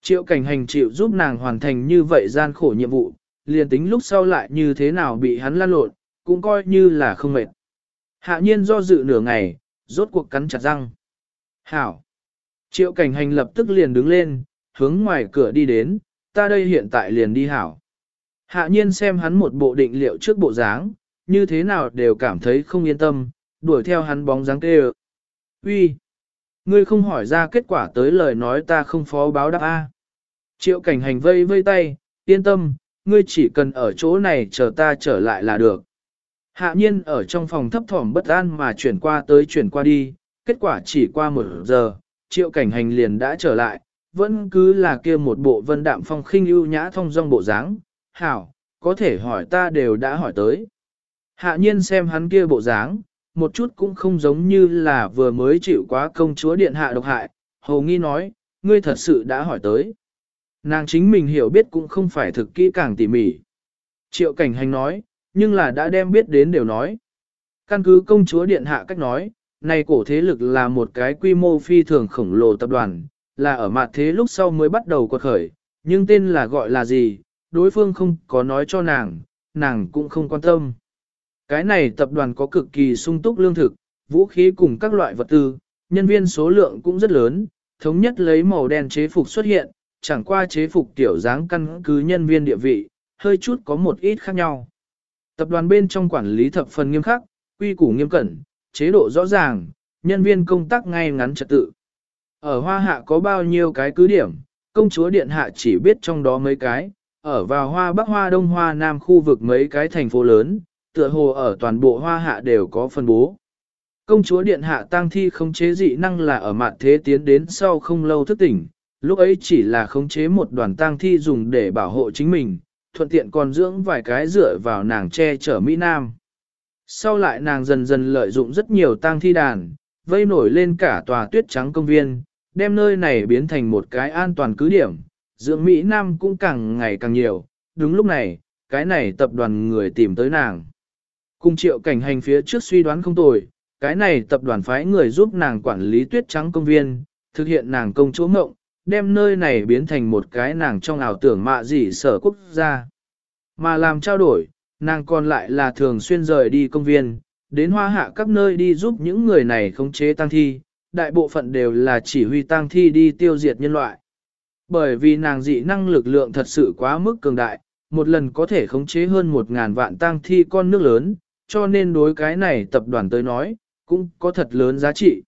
Triệu cảnh hành chịu giúp nàng hoàn thành như vậy gian khổ nhiệm vụ, liền tính lúc sau lại như thế nào bị hắn lan lộn, cũng coi như là không mệt. Hạ nhiên do dự nửa ngày, rốt cuộc cắn chặt răng. Hảo! Triệu cảnh hành lập tức liền đứng lên, hướng ngoài cửa đi đến, ta đây hiện tại liền đi hảo. Hạ nhiên xem hắn một bộ định liệu trước bộ dáng, như thế nào đều cảm thấy không yên tâm, đuổi theo hắn bóng dáng kêu. Uy, Ngươi không hỏi ra kết quả tới lời nói ta không phó báo đáp A. Triệu cảnh hành vây vây tay, yên tâm, ngươi chỉ cần ở chỗ này chờ ta trở lại là được. Hạ nhiên ở trong phòng thấp thỏm bất an mà chuyển qua tới chuyển qua đi, kết quả chỉ qua một giờ, triệu cảnh hành liền đã trở lại, vẫn cứ là kia một bộ vân đạm phong khinh ưu nhã thông dong bộ dáng. Hảo, có thể hỏi ta đều đã hỏi tới. Hạ nhiên xem hắn kia bộ dáng, một chút cũng không giống như là vừa mới chịu quá công chúa điện hạ độc hại, hầu nghi nói, ngươi thật sự đã hỏi tới. Nàng chính mình hiểu biết cũng không phải thực kỹ càng tỉ mỉ. Triệu cảnh hành nói, nhưng là đã đem biết đến đều nói. Căn cứ công chúa điện hạ cách nói, này cổ thế lực là một cái quy mô phi thường khổng lồ tập đoàn, là ở mặt thế lúc sau mới bắt đầu quật khởi, nhưng tên là gọi là gì, đối phương không có nói cho nàng, nàng cũng không quan tâm. Cái này tập đoàn có cực kỳ sung túc lương thực, vũ khí cùng các loại vật tư, nhân viên số lượng cũng rất lớn, thống nhất lấy màu đen chế phục xuất hiện, chẳng qua chế phục tiểu dáng căn cứ nhân viên địa vị, hơi chút có một ít khác nhau. Tập đoàn bên trong quản lý thập phần nghiêm khắc, quy củ nghiêm cẩn, chế độ rõ ràng, nhân viên công tác ngay ngắn trật tự. Ở Hoa Hạ có bao nhiêu cái cứ điểm, công chúa Điện Hạ chỉ biết trong đó mấy cái, ở vào Hoa Bắc Hoa Đông Hoa Nam khu vực mấy cái thành phố lớn, tựa hồ ở toàn bộ Hoa Hạ đều có phân bố. Công chúa Điện Hạ tăng thi khống chế dị năng là ở mạn thế tiến đến sau không lâu thức tỉnh, lúc ấy chỉ là khống chế một đoàn tang thi dùng để bảo hộ chính mình, thuận tiện còn dưỡng vài cái dựa vào nàng che chở Mỹ Nam. Sau lại nàng dần dần lợi dụng rất nhiều tang thi đàn, vây nổi lên cả tòa tuyết trắng công viên, đem nơi này biến thành một cái an toàn cứ điểm, dưỡng Mỹ Nam cũng càng ngày càng nhiều, đúng lúc này, cái này tập đoàn người tìm tới nàng. Cùng triệu cảnh hành phía trước suy đoán không tồi, cái này tập đoàn phái người giúp nàng quản lý tuyết trắng công viên, thực hiện nàng công chỗ ngộng, đem nơi này biến thành một cái nàng trong ảo tưởng mạ dị sở quốc gia. Mà làm trao đổi, nàng còn lại là thường xuyên rời đi công viên, đến hoa hạ các nơi đi giúp những người này khống chế tăng thi, đại bộ phận đều là chỉ huy tăng thi đi tiêu diệt nhân loại. Bởi vì nàng dị năng lực lượng thật sự quá mức cường đại, một lần có thể khống chế hơn một ngàn vạn tăng thi con nước lớn, cho nên đối cái này tập đoàn tới nói, cũng có thật lớn giá trị.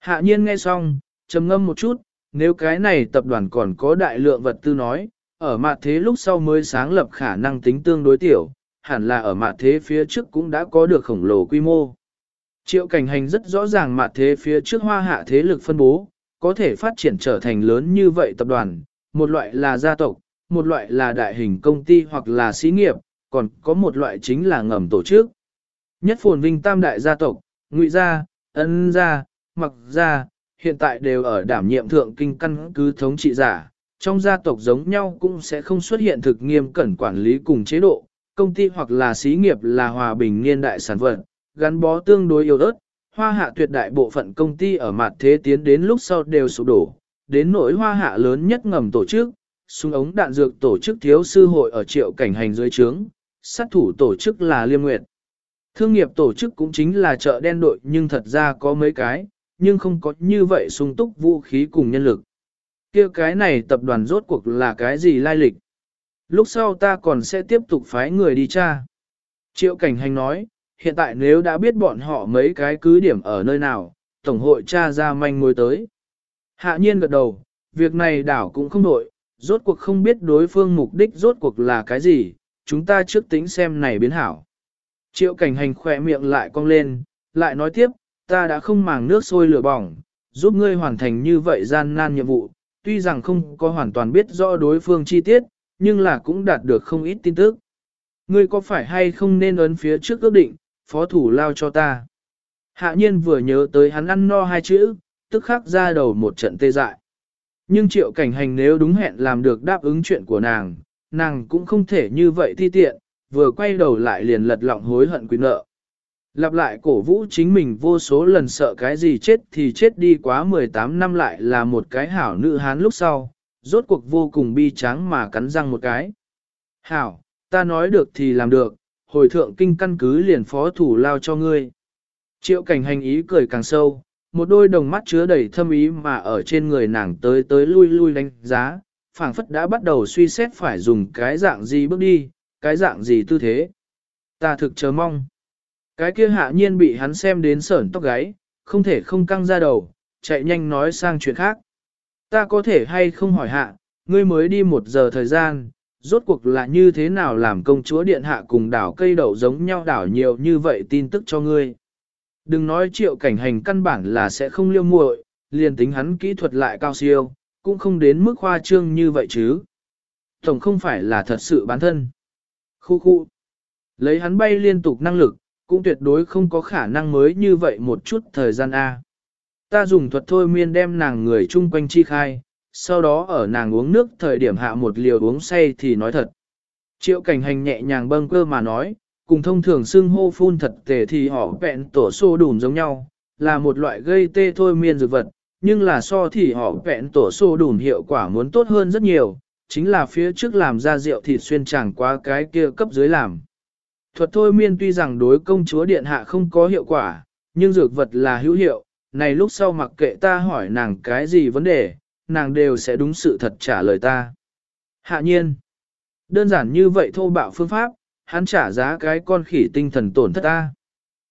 Hạ nhiên nghe xong, trầm ngâm một chút, nếu cái này tập đoàn còn có đại lượng vật tư nói, ở mặt thế lúc sau mới sáng lập khả năng tính tương đối tiểu, hẳn là ở mặt thế phía trước cũng đã có được khổng lồ quy mô. Triệu cảnh hành rất rõ ràng mặt thế phía trước hoa hạ thế lực phân bố, có thể phát triển trở thành lớn như vậy tập đoàn, một loại là gia tộc, một loại là đại hình công ty hoặc là xí nghiệp, còn có một loại chính là ngầm tổ chức. Nhất phồn vinh tam đại gia tộc, ngụy gia, ân gia, mặc gia, hiện tại đều ở đảm nhiệm thượng kinh căn cứ thống trị giả. Trong gia tộc giống nhau cũng sẽ không xuất hiện thực nghiêm cẩn quản lý cùng chế độ, công ty hoặc là xí nghiệp là hòa bình niên đại sản vật, gắn bó tương đối yếu ớt, hoa hạ tuyệt đại bộ phận công ty ở mặt thế tiến đến lúc sau đều sụp đổ, đến nỗi hoa hạ lớn nhất ngầm tổ chức, súng ống đạn dược tổ chức thiếu sư hội ở triệu cảnh hành dưới trướng, sát thủ tổ chức là liêm nguyệt. Thương nghiệp tổ chức cũng chính là chợ đen đội nhưng thật ra có mấy cái, nhưng không có như vậy sung túc vũ khí cùng nhân lực. kia cái này tập đoàn rốt cuộc là cái gì lai lịch? Lúc sau ta còn sẽ tiếp tục phái người đi tra. Triệu cảnh hành nói, hiện tại nếu đã biết bọn họ mấy cái cứ điểm ở nơi nào, Tổng hội tra ra manh mối tới. Hạ nhiên gật đầu, việc này đảo cũng không đổi, rốt cuộc không biết đối phương mục đích rốt cuộc là cái gì, chúng ta trước tính xem này biến hảo. Triệu cảnh hành khỏe miệng lại cong lên, lại nói tiếp, ta đã không màng nước sôi lửa bỏng, giúp ngươi hoàn thành như vậy gian nan nhiệm vụ, tuy rằng không có hoàn toàn biết rõ đối phương chi tiết, nhưng là cũng đạt được không ít tin tức. Ngươi có phải hay không nên ấn phía trước ước định, phó thủ lao cho ta. Hạ nhiên vừa nhớ tới hắn ăn no hai chữ, tức khắc ra đầu một trận tê dại. Nhưng triệu cảnh hành nếu đúng hẹn làm được đáp ứng chuyện của nàng, nàng cũng không thể như vậy thi tiện, vừa quay đầu lại liền lật lọng hối hận quyền nợ. Lặp lại cổ vũ chính mình vô số lần sợ cái gì chết thì chết đi quá 18 năm lại là một cái hảo nữ hán lúc sau, rốt cuộc vô cùng bi tráng mà cắn răng một cái. Hảo, ta nói được thì làm được, hồi thượng kinh căn cứ liền phó thủ lao cho ngươi. Triệu cảnh hành ý cười càng sâu, một đôi đồng mắt chứa đầy thâm ý mà ở trên người nàng tới tới lui lui đánh giá, phảng phất đã bắt đầu suy xét phải dùng cái dạng gì bước đi, cái dạng gì tư thế. Ta thực chờ mong. Cái kia hạ nhiên bị hắn xem đến sởn tóc gáy, không thể không căng ra đầu, chạy nhanh nói sang chuyện khác. Ta có thể hay không hỏi hạ, ngươi mới đi một giờ thời gian, rốt cuộc là như thế nào làm công chúa điện hạ cùng đảo cây đậu giống nhau đảo nhiều như vậy tin tức cho ngươi. Đừng nói triệu cảnh hành căn bản là sẽ không liêu muội, liền tính hắn kỹ thuật lại cao siêu, cũng không đến mức khoa trương như vậy chứ. Tổng không phải là thật sự bán thân. Khu khu. Lấy hắn bay liên tục năng lực, cũng tuyệt đối không có khả năng mới như vậy một chút thời gian A. Ta dùng thuật thôi miên đem nàng người chung quanh chi khai, sau đó ở nàng uống nước thời điểm hạ một liều uống say thì nói thật. Triệu cảnh hành nhẹ nhàng bâng cơ mà nói, cùng thông thường xưng hô phun thật tề thì họ vẹn tổ xô đùm giống nhau, là một loại gây tê thôi miên dược vật, nhưng là so thì họ vẹn tổ xô đùm hiệu quả muốn tốt hơn rất nhiều, chính là phía trước làm ra rượu thịt xuyên chẳng qua cái kia cấp dưới làm. Thuật thôi miên tuy rằng đối công chúa điện hạ không có hiệu quả, nhưng dược vật là hữu hiệu, này lúc sau mặc kệ ta hỏi nàng cái gì vấn đề, nàng đều sẽ đúng sự thật trả lời ta. Hạ nhiên, đơn giản như vậy thô bạo phương pháp, hắn trả giá cái con khỉ tinh thần tổn thất ta.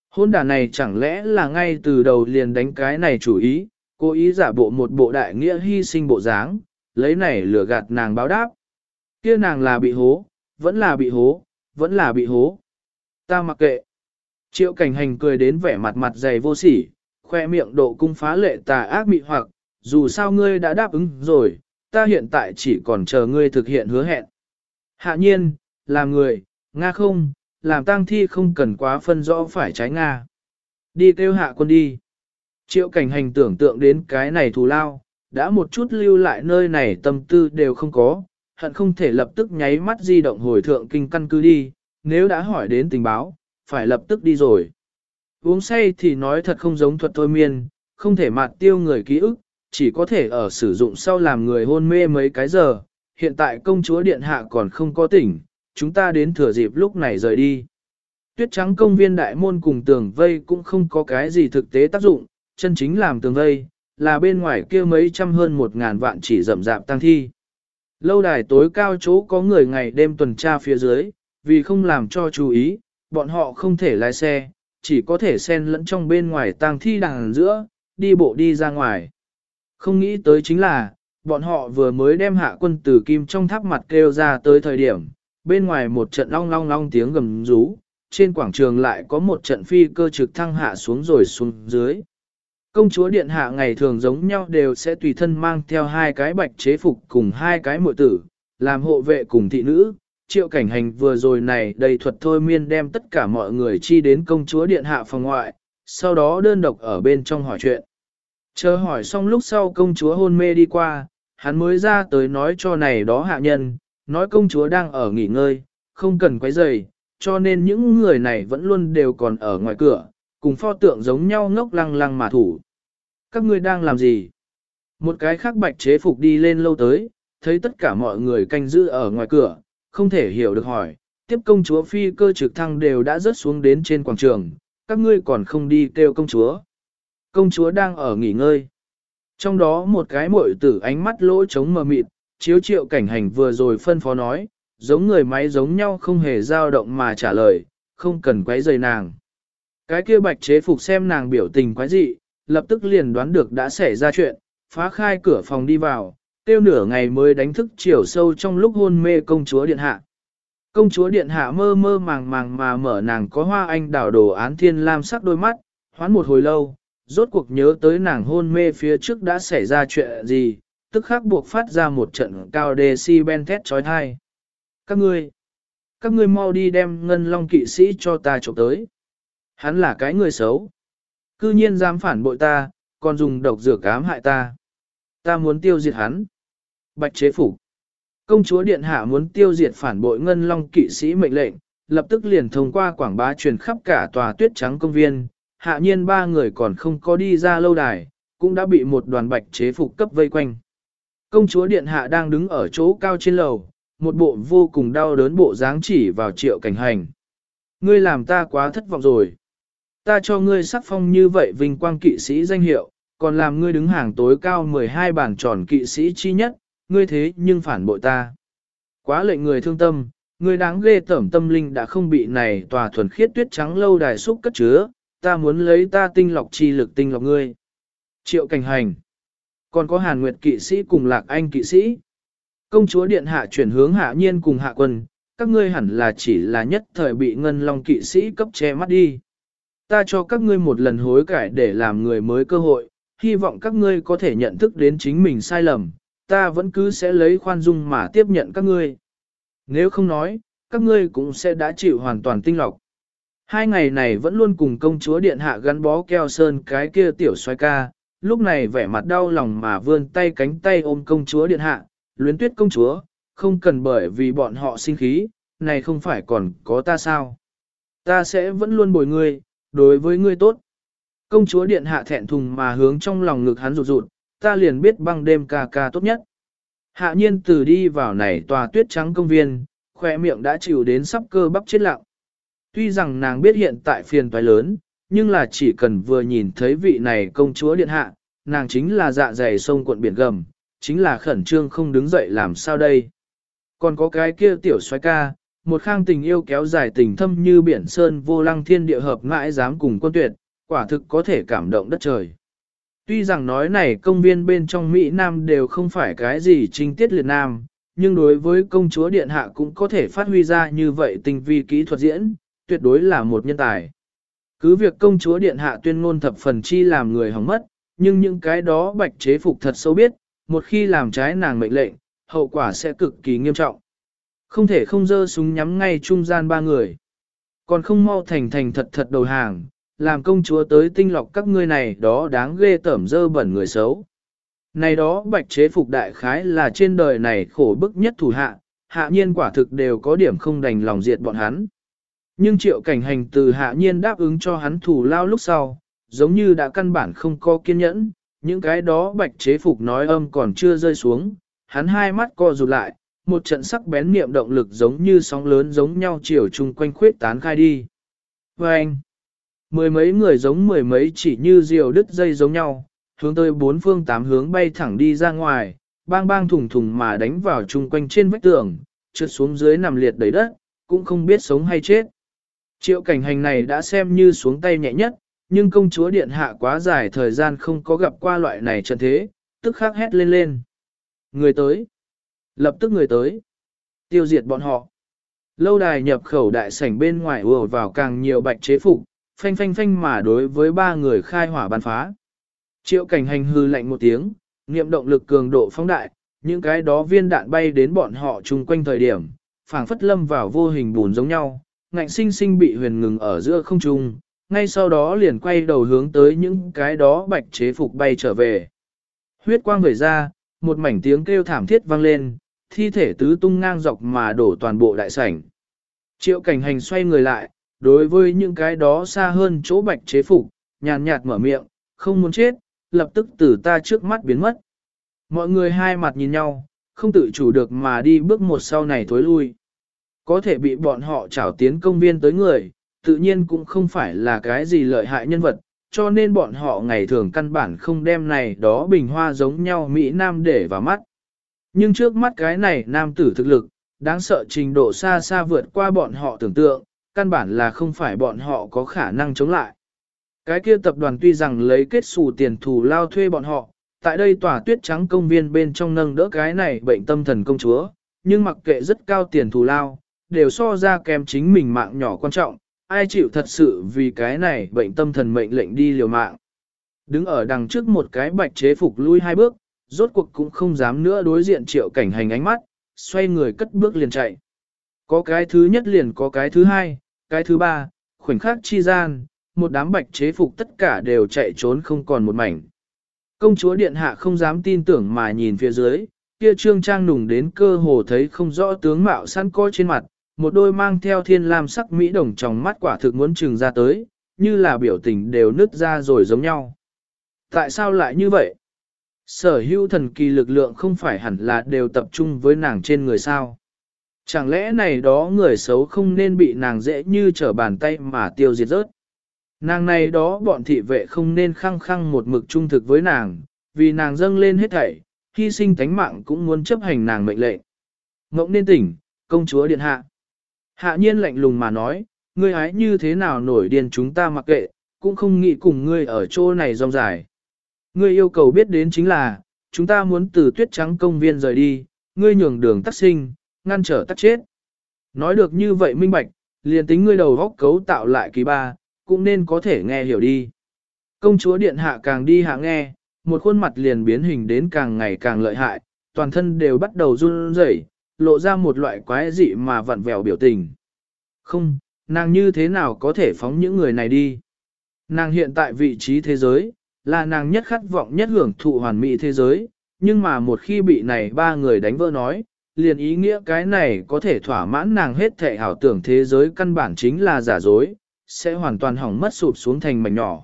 Hôn đả này chẳng lẽ là ngay từ đầu liền đánh cái này chủ ý, cố ý giả bộ một bộ đại nghĩa hy sinh bộ dáng, lấy này lừa gạt nàng báo đáp. kia nàng là bị hố, vẫn là bị hố, vẫn là bị hố. Ta mặc kệ. Triệu cảnh hành cười đến vẻ mặt mặt dày vô sỉ, khoe miệng độ cung phá lệ tà ác mị hoặc, dù sao ngươi đã đáp ứng rồi, ta hiện tại chỉ còn chờ ngươi thực hiện hứa hẹn. Hạ nhiên, làm người, Nga không, làm tang thi không cần quá phân rõ phải trái Nga. Đi kêu hạ quân đi. Triệu cảnh hành tưởng tượng đến cái này thù lao, đã một chút lưu lại nơi này tâm tư đều không có, hận không thể lập tức nháy mắt di động hồi thượng kinh căn cứ đi, nếu đã hỏi đến tình báo, phải lập tức đi rồi. Uống say thì nói thật không giống thuật thôi miên, không thể mạt tiêu người ký ức, chỉ có thể ở sử dụng sau làm người hôn mê mấy cái giờ. Hiện tại công chúa điện hạ còn không có tỉnh, chúng ta đến thừa dịp lúc này rời đi. Tuyết trắng công viên đại môn cùng tường vây cũng không có cái gì thực tế tác dụng, chân chính làm tường vây, là bên ngoài kia mấy trăm hơn một ngàn vạn chỉ rậm rạp tăng thi. Lâu đài tối cao chỗ có người ngày đêm tuần tra phía dưới, vì không làm cho chú ý, bọn họ không thể lái xe, chỉ có thể xen lẫn trong bên ngoài tang thi đằng giữa, đi bộ đi ra ngoài. Không nghĩ tới chính là, bọn họ vừa mới đem hạ quân tử kim trong tháp mặt kêu ra tới thời điểm, bên ngoài một trận long long long tiếng gầm rú, trên quảng trường lại có một trận phi cơ trực thăng hạ xuống rồi xuống dưới. Công chúa điện hạ ngày thường giống nhau đều sẽ tùy thân mang theo hai cái bạch chế phục cùng hai cái muội tử, làm hộ vệ cùng thị nữ. Triệu cảnh hành vừa rồi này đầy thuật thôi miên đem tất cả mọi người chi đến công chúa điện hạ phòng ngoại, sau đó đơn độc ở bên trong hỏi chuyện. Chờ hỏi xong lúc sau công chúa hôn mê đi qua, hắn mới ra tới nói cho này đó hạ nhân, nói công chúa đang ở nghỉ ngơi, không cần quấy rầy, cho nên những người này vẫn luôn đều còn ở ngoài cửa, cùng pho tượng giống nhau ngốc lăng lăng mà thủ. Các ngươi đang làm gì? Một cái khác bạch chế phục đi lên lâu tới, thấy tất cả mọi người canh giữ ở ngoài cửa, không thể hiểu được hỏi, tiếp công chúa phi cơ trực thăng đều đã rớt xuống đến trên quảng trường, các ngươi còn không đi kêu công chúa. Công chúa đang ở nghỉ ngơi. Trong đó một cái muội tử ánh mắt lỗ trống mờ mịt, chiếu triệu cảnh hành vừa rồi phân phó nói, giống người máy giống nhau không hề dao động mà trả lời, không cần quấy rầy nàng. Cái kia bạch chế phục xem nàng biểu tình quái dị, lập tức liền đoán được đã xảy ra chuyện, phá khai cửa phòng đi vào, tiêu nửa ngày mới đánh thức chiều sâu trong lúc hôn mê công chúa điện hạ. Công chúa điện hạ mơ mơ màng màng mà mở nàng có hoa anh đảo đồ án thiên lam sắc đôi mắt, hoán một hồi lâu, rốt cuộc nhớ tới nàng hôn mê phía trước đã xảy ra chuyện gì, tức khắc buộc phát ra một trận cao đề si ben thét trói thai. Các ngươi, các ngươi mau đi đem ngân long kỵ sĩ cho ta trộm tới. Hắn là cái người xấu. Cư nhiên dám phản bội ta, còn dùng độc dược ám hại ta. Ta muốn tiêu diệt hắn. Bạch chế phủ. Công chúa Điện Hạ muốn tiêu diệt phản bội ngân long kỵ sĩ mệnh lệnh, lập tức liền thông qua quảng bá truyền khắp cả tòa tuyết trắng công viên. Hạ nhiên ba người còn không có đi ra lâu đài, cũng đã bị một đoàn bạch chế phục cấp vây quanh. Công chúa Điện Hạ đang đứng ở chỗ cao trên lầu, một bộ vô cùng đau đớn bộ dáng chỉ vào triệu cảnh hành. Ngươi làm ta quá thất vọng rồi. Ta cho ngươi sắc phong như vậy vinh quang kỵ sĩ danh hiệu, còn làm ngươi đứng hàng tối cao 12 bản tròn kỵ sĩ chi nhất, ngươi thế nhưng phản bội ta. Quá lệnh người thương tâm, ngươi đáng ghê tẩm tâm linh đã không bị này tòa thuần khiết tuyết trắng lâu đài xúc cất chứa, ta muốn lấy ta tinh lọc chi lực tinh lọc ngươi. Triệu cảnh hành. Còn có hàn nguyệt kỵ sĩ cùng lạc anh kỵ sĩ. Công chúa điện hạ chuyển hướng hạ nhiên cùng hạ quân, các ngươi hẳn là chỉ là nhất thời bị ngân long kỵ sĩ cấp che mắt đi. Ta cho các ngươi một lần hối cải để làm người mới cơ hội, hy vọng các ngươi có thể nhận thức đến chính mình sai lầm, ta vẫn cứ sẽ lấy khoan dung mà tiếp nhận các ngươi. Nếu không nói, các ngươi cũng sẽ đã chịu hoàn toàn tinh lọc. Hai ngày này vẫn luôn cùng công chúa điện hạ gắn bó keo sơn cái kia tiểu xoay ca, lúc này vẻ mặt đau lòng mà vươn tay cánh tay ôm công chúa điện hạ, luyến tuyết công chúa, không cần bởi vì bọn họ sinh khí, này không phải còn có ta sao. Ta sẽ vẫn luôn bồi ngươi, đối với ngươi tốt. Công chúa điện hạ thẹn thùng mà hướng trong lòng ngực hắn rụt rụt, ta liền biết băng đêm ca ca tốt nhất. Hạ nhiên từ đi vào này tòa tuyết trắng công viên, khỏe miệng đã chịu đến sắp cơ bắp chết lặng. Tuy rằng nàng biết hiện tại phiền toái lớn, nhưng là chỉ cần vừa nhìn thấy vị này công chúa điện hạ, nàng chính là dạ dày sông cuộn biển gầm, chính là khẩn trương không đứng dậy làm sao đây. Còn có cái kia tiểu xoay ca, một khang tình yêu kéo dài tình thâm như biển sơn vô lăng thiên địa hợp ngãi dám cùng quân tuyệt, quả thực có thể cảm động đất trời. Tuy rằng nói này công viên bên trong Mỹ Nam đều không phải cái gì trinh tiết liệt Nam, nhưng đối với công chúa Điện Hạ cũng có thể phát huy ra như vậy tình vi kỹ thuật diễn, tuyệt đối là một nhân tài. Cứ việc công chúa Điện Hạ tuyên ngôn thập phần chi làm người hỏng mất, nhưng những cái đó bạch chế phục thật sâu biết, một khi làm trái nàng mệnh lệnh, hậu quả sẽ cực kỳ nghiêm trọng. Không thể không dơ súng nhắm ngay trung gian ba người. Còn không mau thành thành thật thật đầu hàng, làm công chúa tới tinh lọc các ngươi này đó đáng ghê tởm dơ bẩn người xấu. Này đó bạch chế phục đại khái là trên đời này khổ bức nhất thủ hạ, hạ nhiên quả thực đều có điểm không đành lòng diệt bọn hắn. Nhưng triệu cảnh hành từ hạ nhiên đáp ứng cho hắn thủ lao lúc sau, giống như đã căn bản không có kiên nhẫn, những cái đó bạch chế phục nói âm còn chưa rơi xuống, hắn hai mắt co rụt lại, một trận sắc bén niệm động lực giống như sóng lớn giống nhau chiều chung quanh khuyết tán khai đi. Và anh, mười mấy người giống mười mấy chỉ như diều đứt dây giống nhau, hướng tới bốn phương tám hướng bay thẳng đi ra ngoài, bang bang thùng thùng mà đánh vào chung quanh trên vách tường, trượt xuống dưới nằm liệt đầy đất, cũng không biết sống hay chết. Triệu cảnh hành này đã xem như xuống tay nhẹ nhất, nhưng công chúa điện hạ quá dài thời gian không có gặp qua loại này trận thế, tức khắc hét lên lên. Người tới. Lập tức người tới. Tiêu diệt bọn họ. Lâu đài nhập khẩu đại sảnh bên ngoài ùa vào càng nhiều bạch chế phục, phanh phanh phanh mà đối với ba người khai hỏa bắn phá. Triệu cảnh hành hư lạnh một tiếng, niệm động lực cường độ phóng đại, những cái đó viên đạn bay đến bọn họ chung quanh thời điểm, phảng phất lâm vào vô hình bùn giống nhau, ngạnh sinh sinh bị huyền ngừng ở giữa không trung, ngay sau đó liền quay đầu hướng tới những cái đó bạch chế phục bay trở về. Huyết quang vẩy ra, một mảnh tiếng kêu thảm thiết vang lên, thi thể tứ tung ngang dọc mà đổ toàn bộ đại sảnh. Triệu cảnh hành xoay người lại, đối với những cái đó xa hơn chỗ bạch chế phục, nhàn nhạt mở miệng, không muốn chết, lập tức từ ta trước mắt biến mất. Mọi người hai mặt nhìn nhau, không tự chủ được mà đi bước một sau này thối lui. Có thể bị bọn họ trảo tiến công viên tới người, tự nhiên cũng không phải là cái gì lợi hại nhân vật, cho nên bọn họ ngày thường căn bản không đem này đó bình hoa giống nhau Mỹ Nam để vào mắt. Nhưng trước mắt cái này nam tử thực lực, đáng sợ trình độ xa xa vượt qua bọn họ tưởng tượng, căn bản là không phải bọn họ có khả năng chống lại. Cái kia tập đoàn tuy rằng lấy kết xù tiền thù lao thuê bọn họ, tại đây tòa tuyết trắng công viên bên trong nâng đỡ cái này bệnh tâm thần công chúa, nhưng mặc kệ rất cao tiền thù lao, đều so ra kèm chính mình mạng nhỏ quan trọng, ai chịu thật sự vì cái này bệnh tâm thần mệnh lệnh đi liều mạng. Đứng ở đằng trước một cái bạch chế phục lui hai bước, rốt cuộc cũng không dám nữa đối diện triệu cảnh hành ánh mắt, xoay người cất bước liền chạy. Có cái thứ nhất liền có cái thứ hai, cái thứ ba, khoảnh khắc chi gian, một đám bạch chế phục tất cả đều chạy trốn không còn một mảnh. Công chúa điện hạ không dám tin tưởng mà nhìn phía dưới, kia trương trang nùng đến cơ hồ thấy không rõ tướng mạo săn coi trên mặt, một đôi mang theo thiên lam sắc mỹ đồng trong mắt quả thực muốn trừng ra tới, như là biểu tình đều nứt ra rồi giống nhau. Tại sao lại như vậy? Sở hữu thần kỳ lực lượng không phải hẳn là đều tập trung với nàng trên người sao? Chẳng lẽ này đó người xấu không nên bị nàng dễ như trở bàn tay mà tiêu diệt rớt? Nàng này đó bọn thị vệ không nên khăng khăng một mực trung thực với nàng, vì nàng dâng lên hết thảy, hy sinh tánh mạng cũng muốn chấp hành nàng mệnh lệnh. Ngỗng nên tỉnh, công chúa điện hạ. Hạ nhiên lạnh lùng mà nói, ngươi hái như thế nào nổi điên chúng ta mặc kệ, cũng không nghĩ cùng ngươi ở chỗ này rong dài. Ngươi yêu cầu biết đến chính là, chúng ta muốn từ tuyết trắng công viên rời đi, ngươi nhường đường tắc sinh, ngăn trở tắc chết. Nói được như vậy minh bạch, liền tính ngươi đầu góc cấu tạo lại kỳ ba, cũng nên có thể nghe hiểu đi. Công chúa điện hạ càng đi hạ nghe, một khuôn mặt liền biến hình đến càng ngày càng lợi hại, toàn thân đều bắt đầu run rẩy, lộ ra một loại quái dị mà vặn vẹo biểu tình. Không, nàng như thế nào có thể phóng những người này đi? Nàng hiện tại vị trí thế giới, là nàng nhất khát vọng nhất hưởng thụ hoàn mỹ thế giới, nhưng mà một khi bị này ba người đánh vỡ nói, liền ý nghĩa cái này có thể thỏa mãn nàng hết thệ hảo tưởng thế giới căn bản chính là giả dối, sẽ hoàn toàn hỏng mất sụp xuống thành mảnh nhỏ.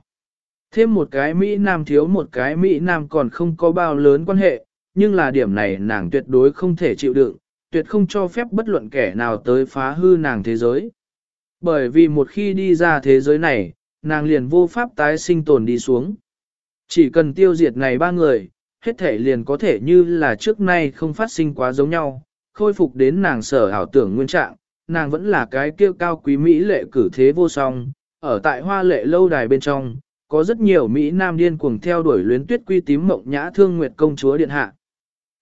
Thêm một cái Mỹ Nam thiếu một cái Mỹ Nam còn không có bao lớn quan hệ, nhưng là điểm này nàng tuyệt đối không thể chịu đựng, tuyệt không cho phép bất luận kẻ nào tới phá hư nàng thế giới. Bởi vì một khi đi ra thế giới này, nàng liền vô pháp tái sinh tồn đi xuống. Chỉ cần tiêu diệt này ba người, hết thể liền có thể như là trước nay không phát sinh quá giống nhau, khôi phục đến nàng sở ảo tưởng nguyên trạng, nàng vẫn là cái kêu cao quý Mỹ lệ cử thế vô song, ở tại hoa lệ lâu đài bên trong, có rất nhiều Mỹ Nam điên cuồng theo đuổi luyến tuyết quy tím mộng nhã thương nguyệt công chúa điện hạ.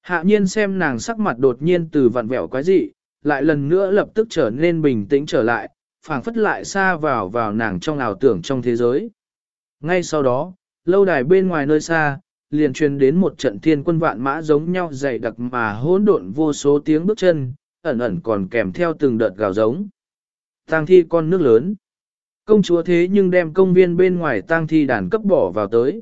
Hạ nhiên xem nàng sắc mặt đột nhiên từ vặn vẹo quái dị, lại lần nữa lập tức trở nên bình tĩnh trở lại, phảng phất lại xa vào vào nàng trong ảo tưởng trong thế giới. Ngay sau đó, lâu đài bên ngoài nơi xa, liền truyền đến một trận thiên quân vạn mã giống nhau dày đặc mà hỗn độn vô số tiếng bước chân, ẩn ẩn còn kèm theo từng đợt gào giống. Tang thi con nước lớn. Công chúa thế nhưng đem công viên bên ngoài tang thi đàn cấp bỏ vào tới.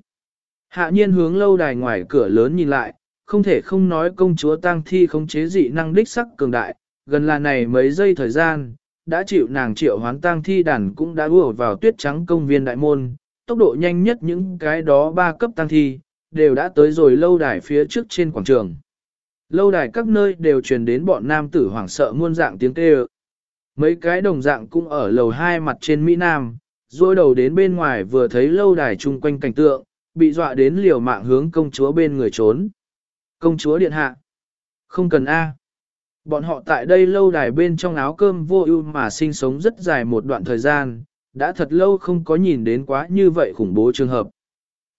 Hạ nhiên hướng lâu đài ngoài cửa lớn nhìn lại, không thể không nói công chúa tang thi không chế dị năng đích sắc cường đại, gần là này mấy giây thời gian, đã chịu nàng triệu hoán tang thi đàn cũng đã ùa vào tuyết trắng công viên đại môn, tốc độ nhanh nhất những cái đó ba cấp tăng thi, đều đã tới rồi lâu đài phía trước trên quảng trường. Lâu đài các nơi đều truyền đến bọn nam tử hoảng sợ muôn dạng tiếng kêu. Mấy cái đồng dạng cũng ở lầu hai mặt trên Mỹ Nam, rồi đầu đến bên ngoài vừa thấy lâu đài chung quanh cảnh tượng, bị dọa đến liều mạng hướng công chúa bên người trốn. Công chúa điện hạ. Không cần A. Bọn họ tại đây lâu đài bên trong áo cơm vô ưu mà sinh sống rất dài một đoạn thời gian, đã thật lâu không có nhìn đến quá như vậy khủng bố trường hợp.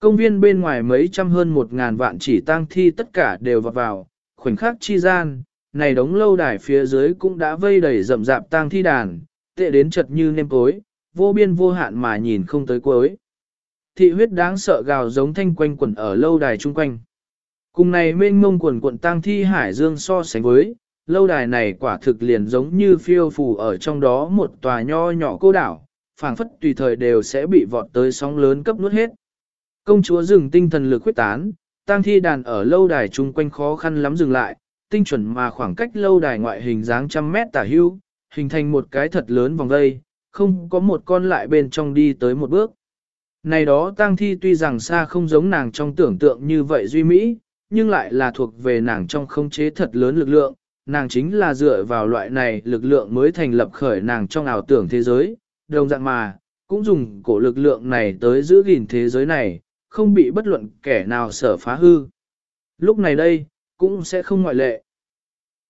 Công viên bên ngoài mấy trăm hơn một ngàn vạn chỉ tang thi tất cả đều vọt vào, khoảnh khắc chi gian, này đống lâu đài phía dưới cũng đã vây đầy rậm rạp tang thi đàn, tệ đến chật như nêm tối, vô biên vô hạn mà nhìn không tới cuối. Thị huyết đáng sợ gào giống thanh quanh quẩn ở lâu đài chung quanh. Cùng này mênh mông quần quận tang thi hải dương so sánh với, lâu đài này quả thực liền giống như phiêu phù ở trong đó một tòa nho nhỏ cô đảo, phảng phất tùy thời đều sẽ bị vọt tới sóng lớn cấp nuốt hết. Công chúa dừng tinh thần lực quyết tán, tang thi đàn ở lâu đài chung quanh khó khăn lắm dừng lại, tinh chuẩn mà khoảng cách lâu đài ngoại hình dáng trăm mét tả hưu, hình thành một cái thật lớn vòng dây, không có một con lại bên trong đi tới một bước. Này đó tang thi tuy rằng xa không giống nàng trong tưởng tượng như vậy duy mỹ, nhưng lại là thuộc về nàng trong không chế thật lớn lực lượng, nàng chính là dựa vào loại này lực lượng mới thành lập khởi nàng trong ảo tưởng thế giới, đồng dạng mà, cũng dùng cổ lực lượng này tới giữ gìn thế giới này, không bị bất luận kẻ nào sở phá hư. Lúc này đây, cũng sẽ không ngoại lệ.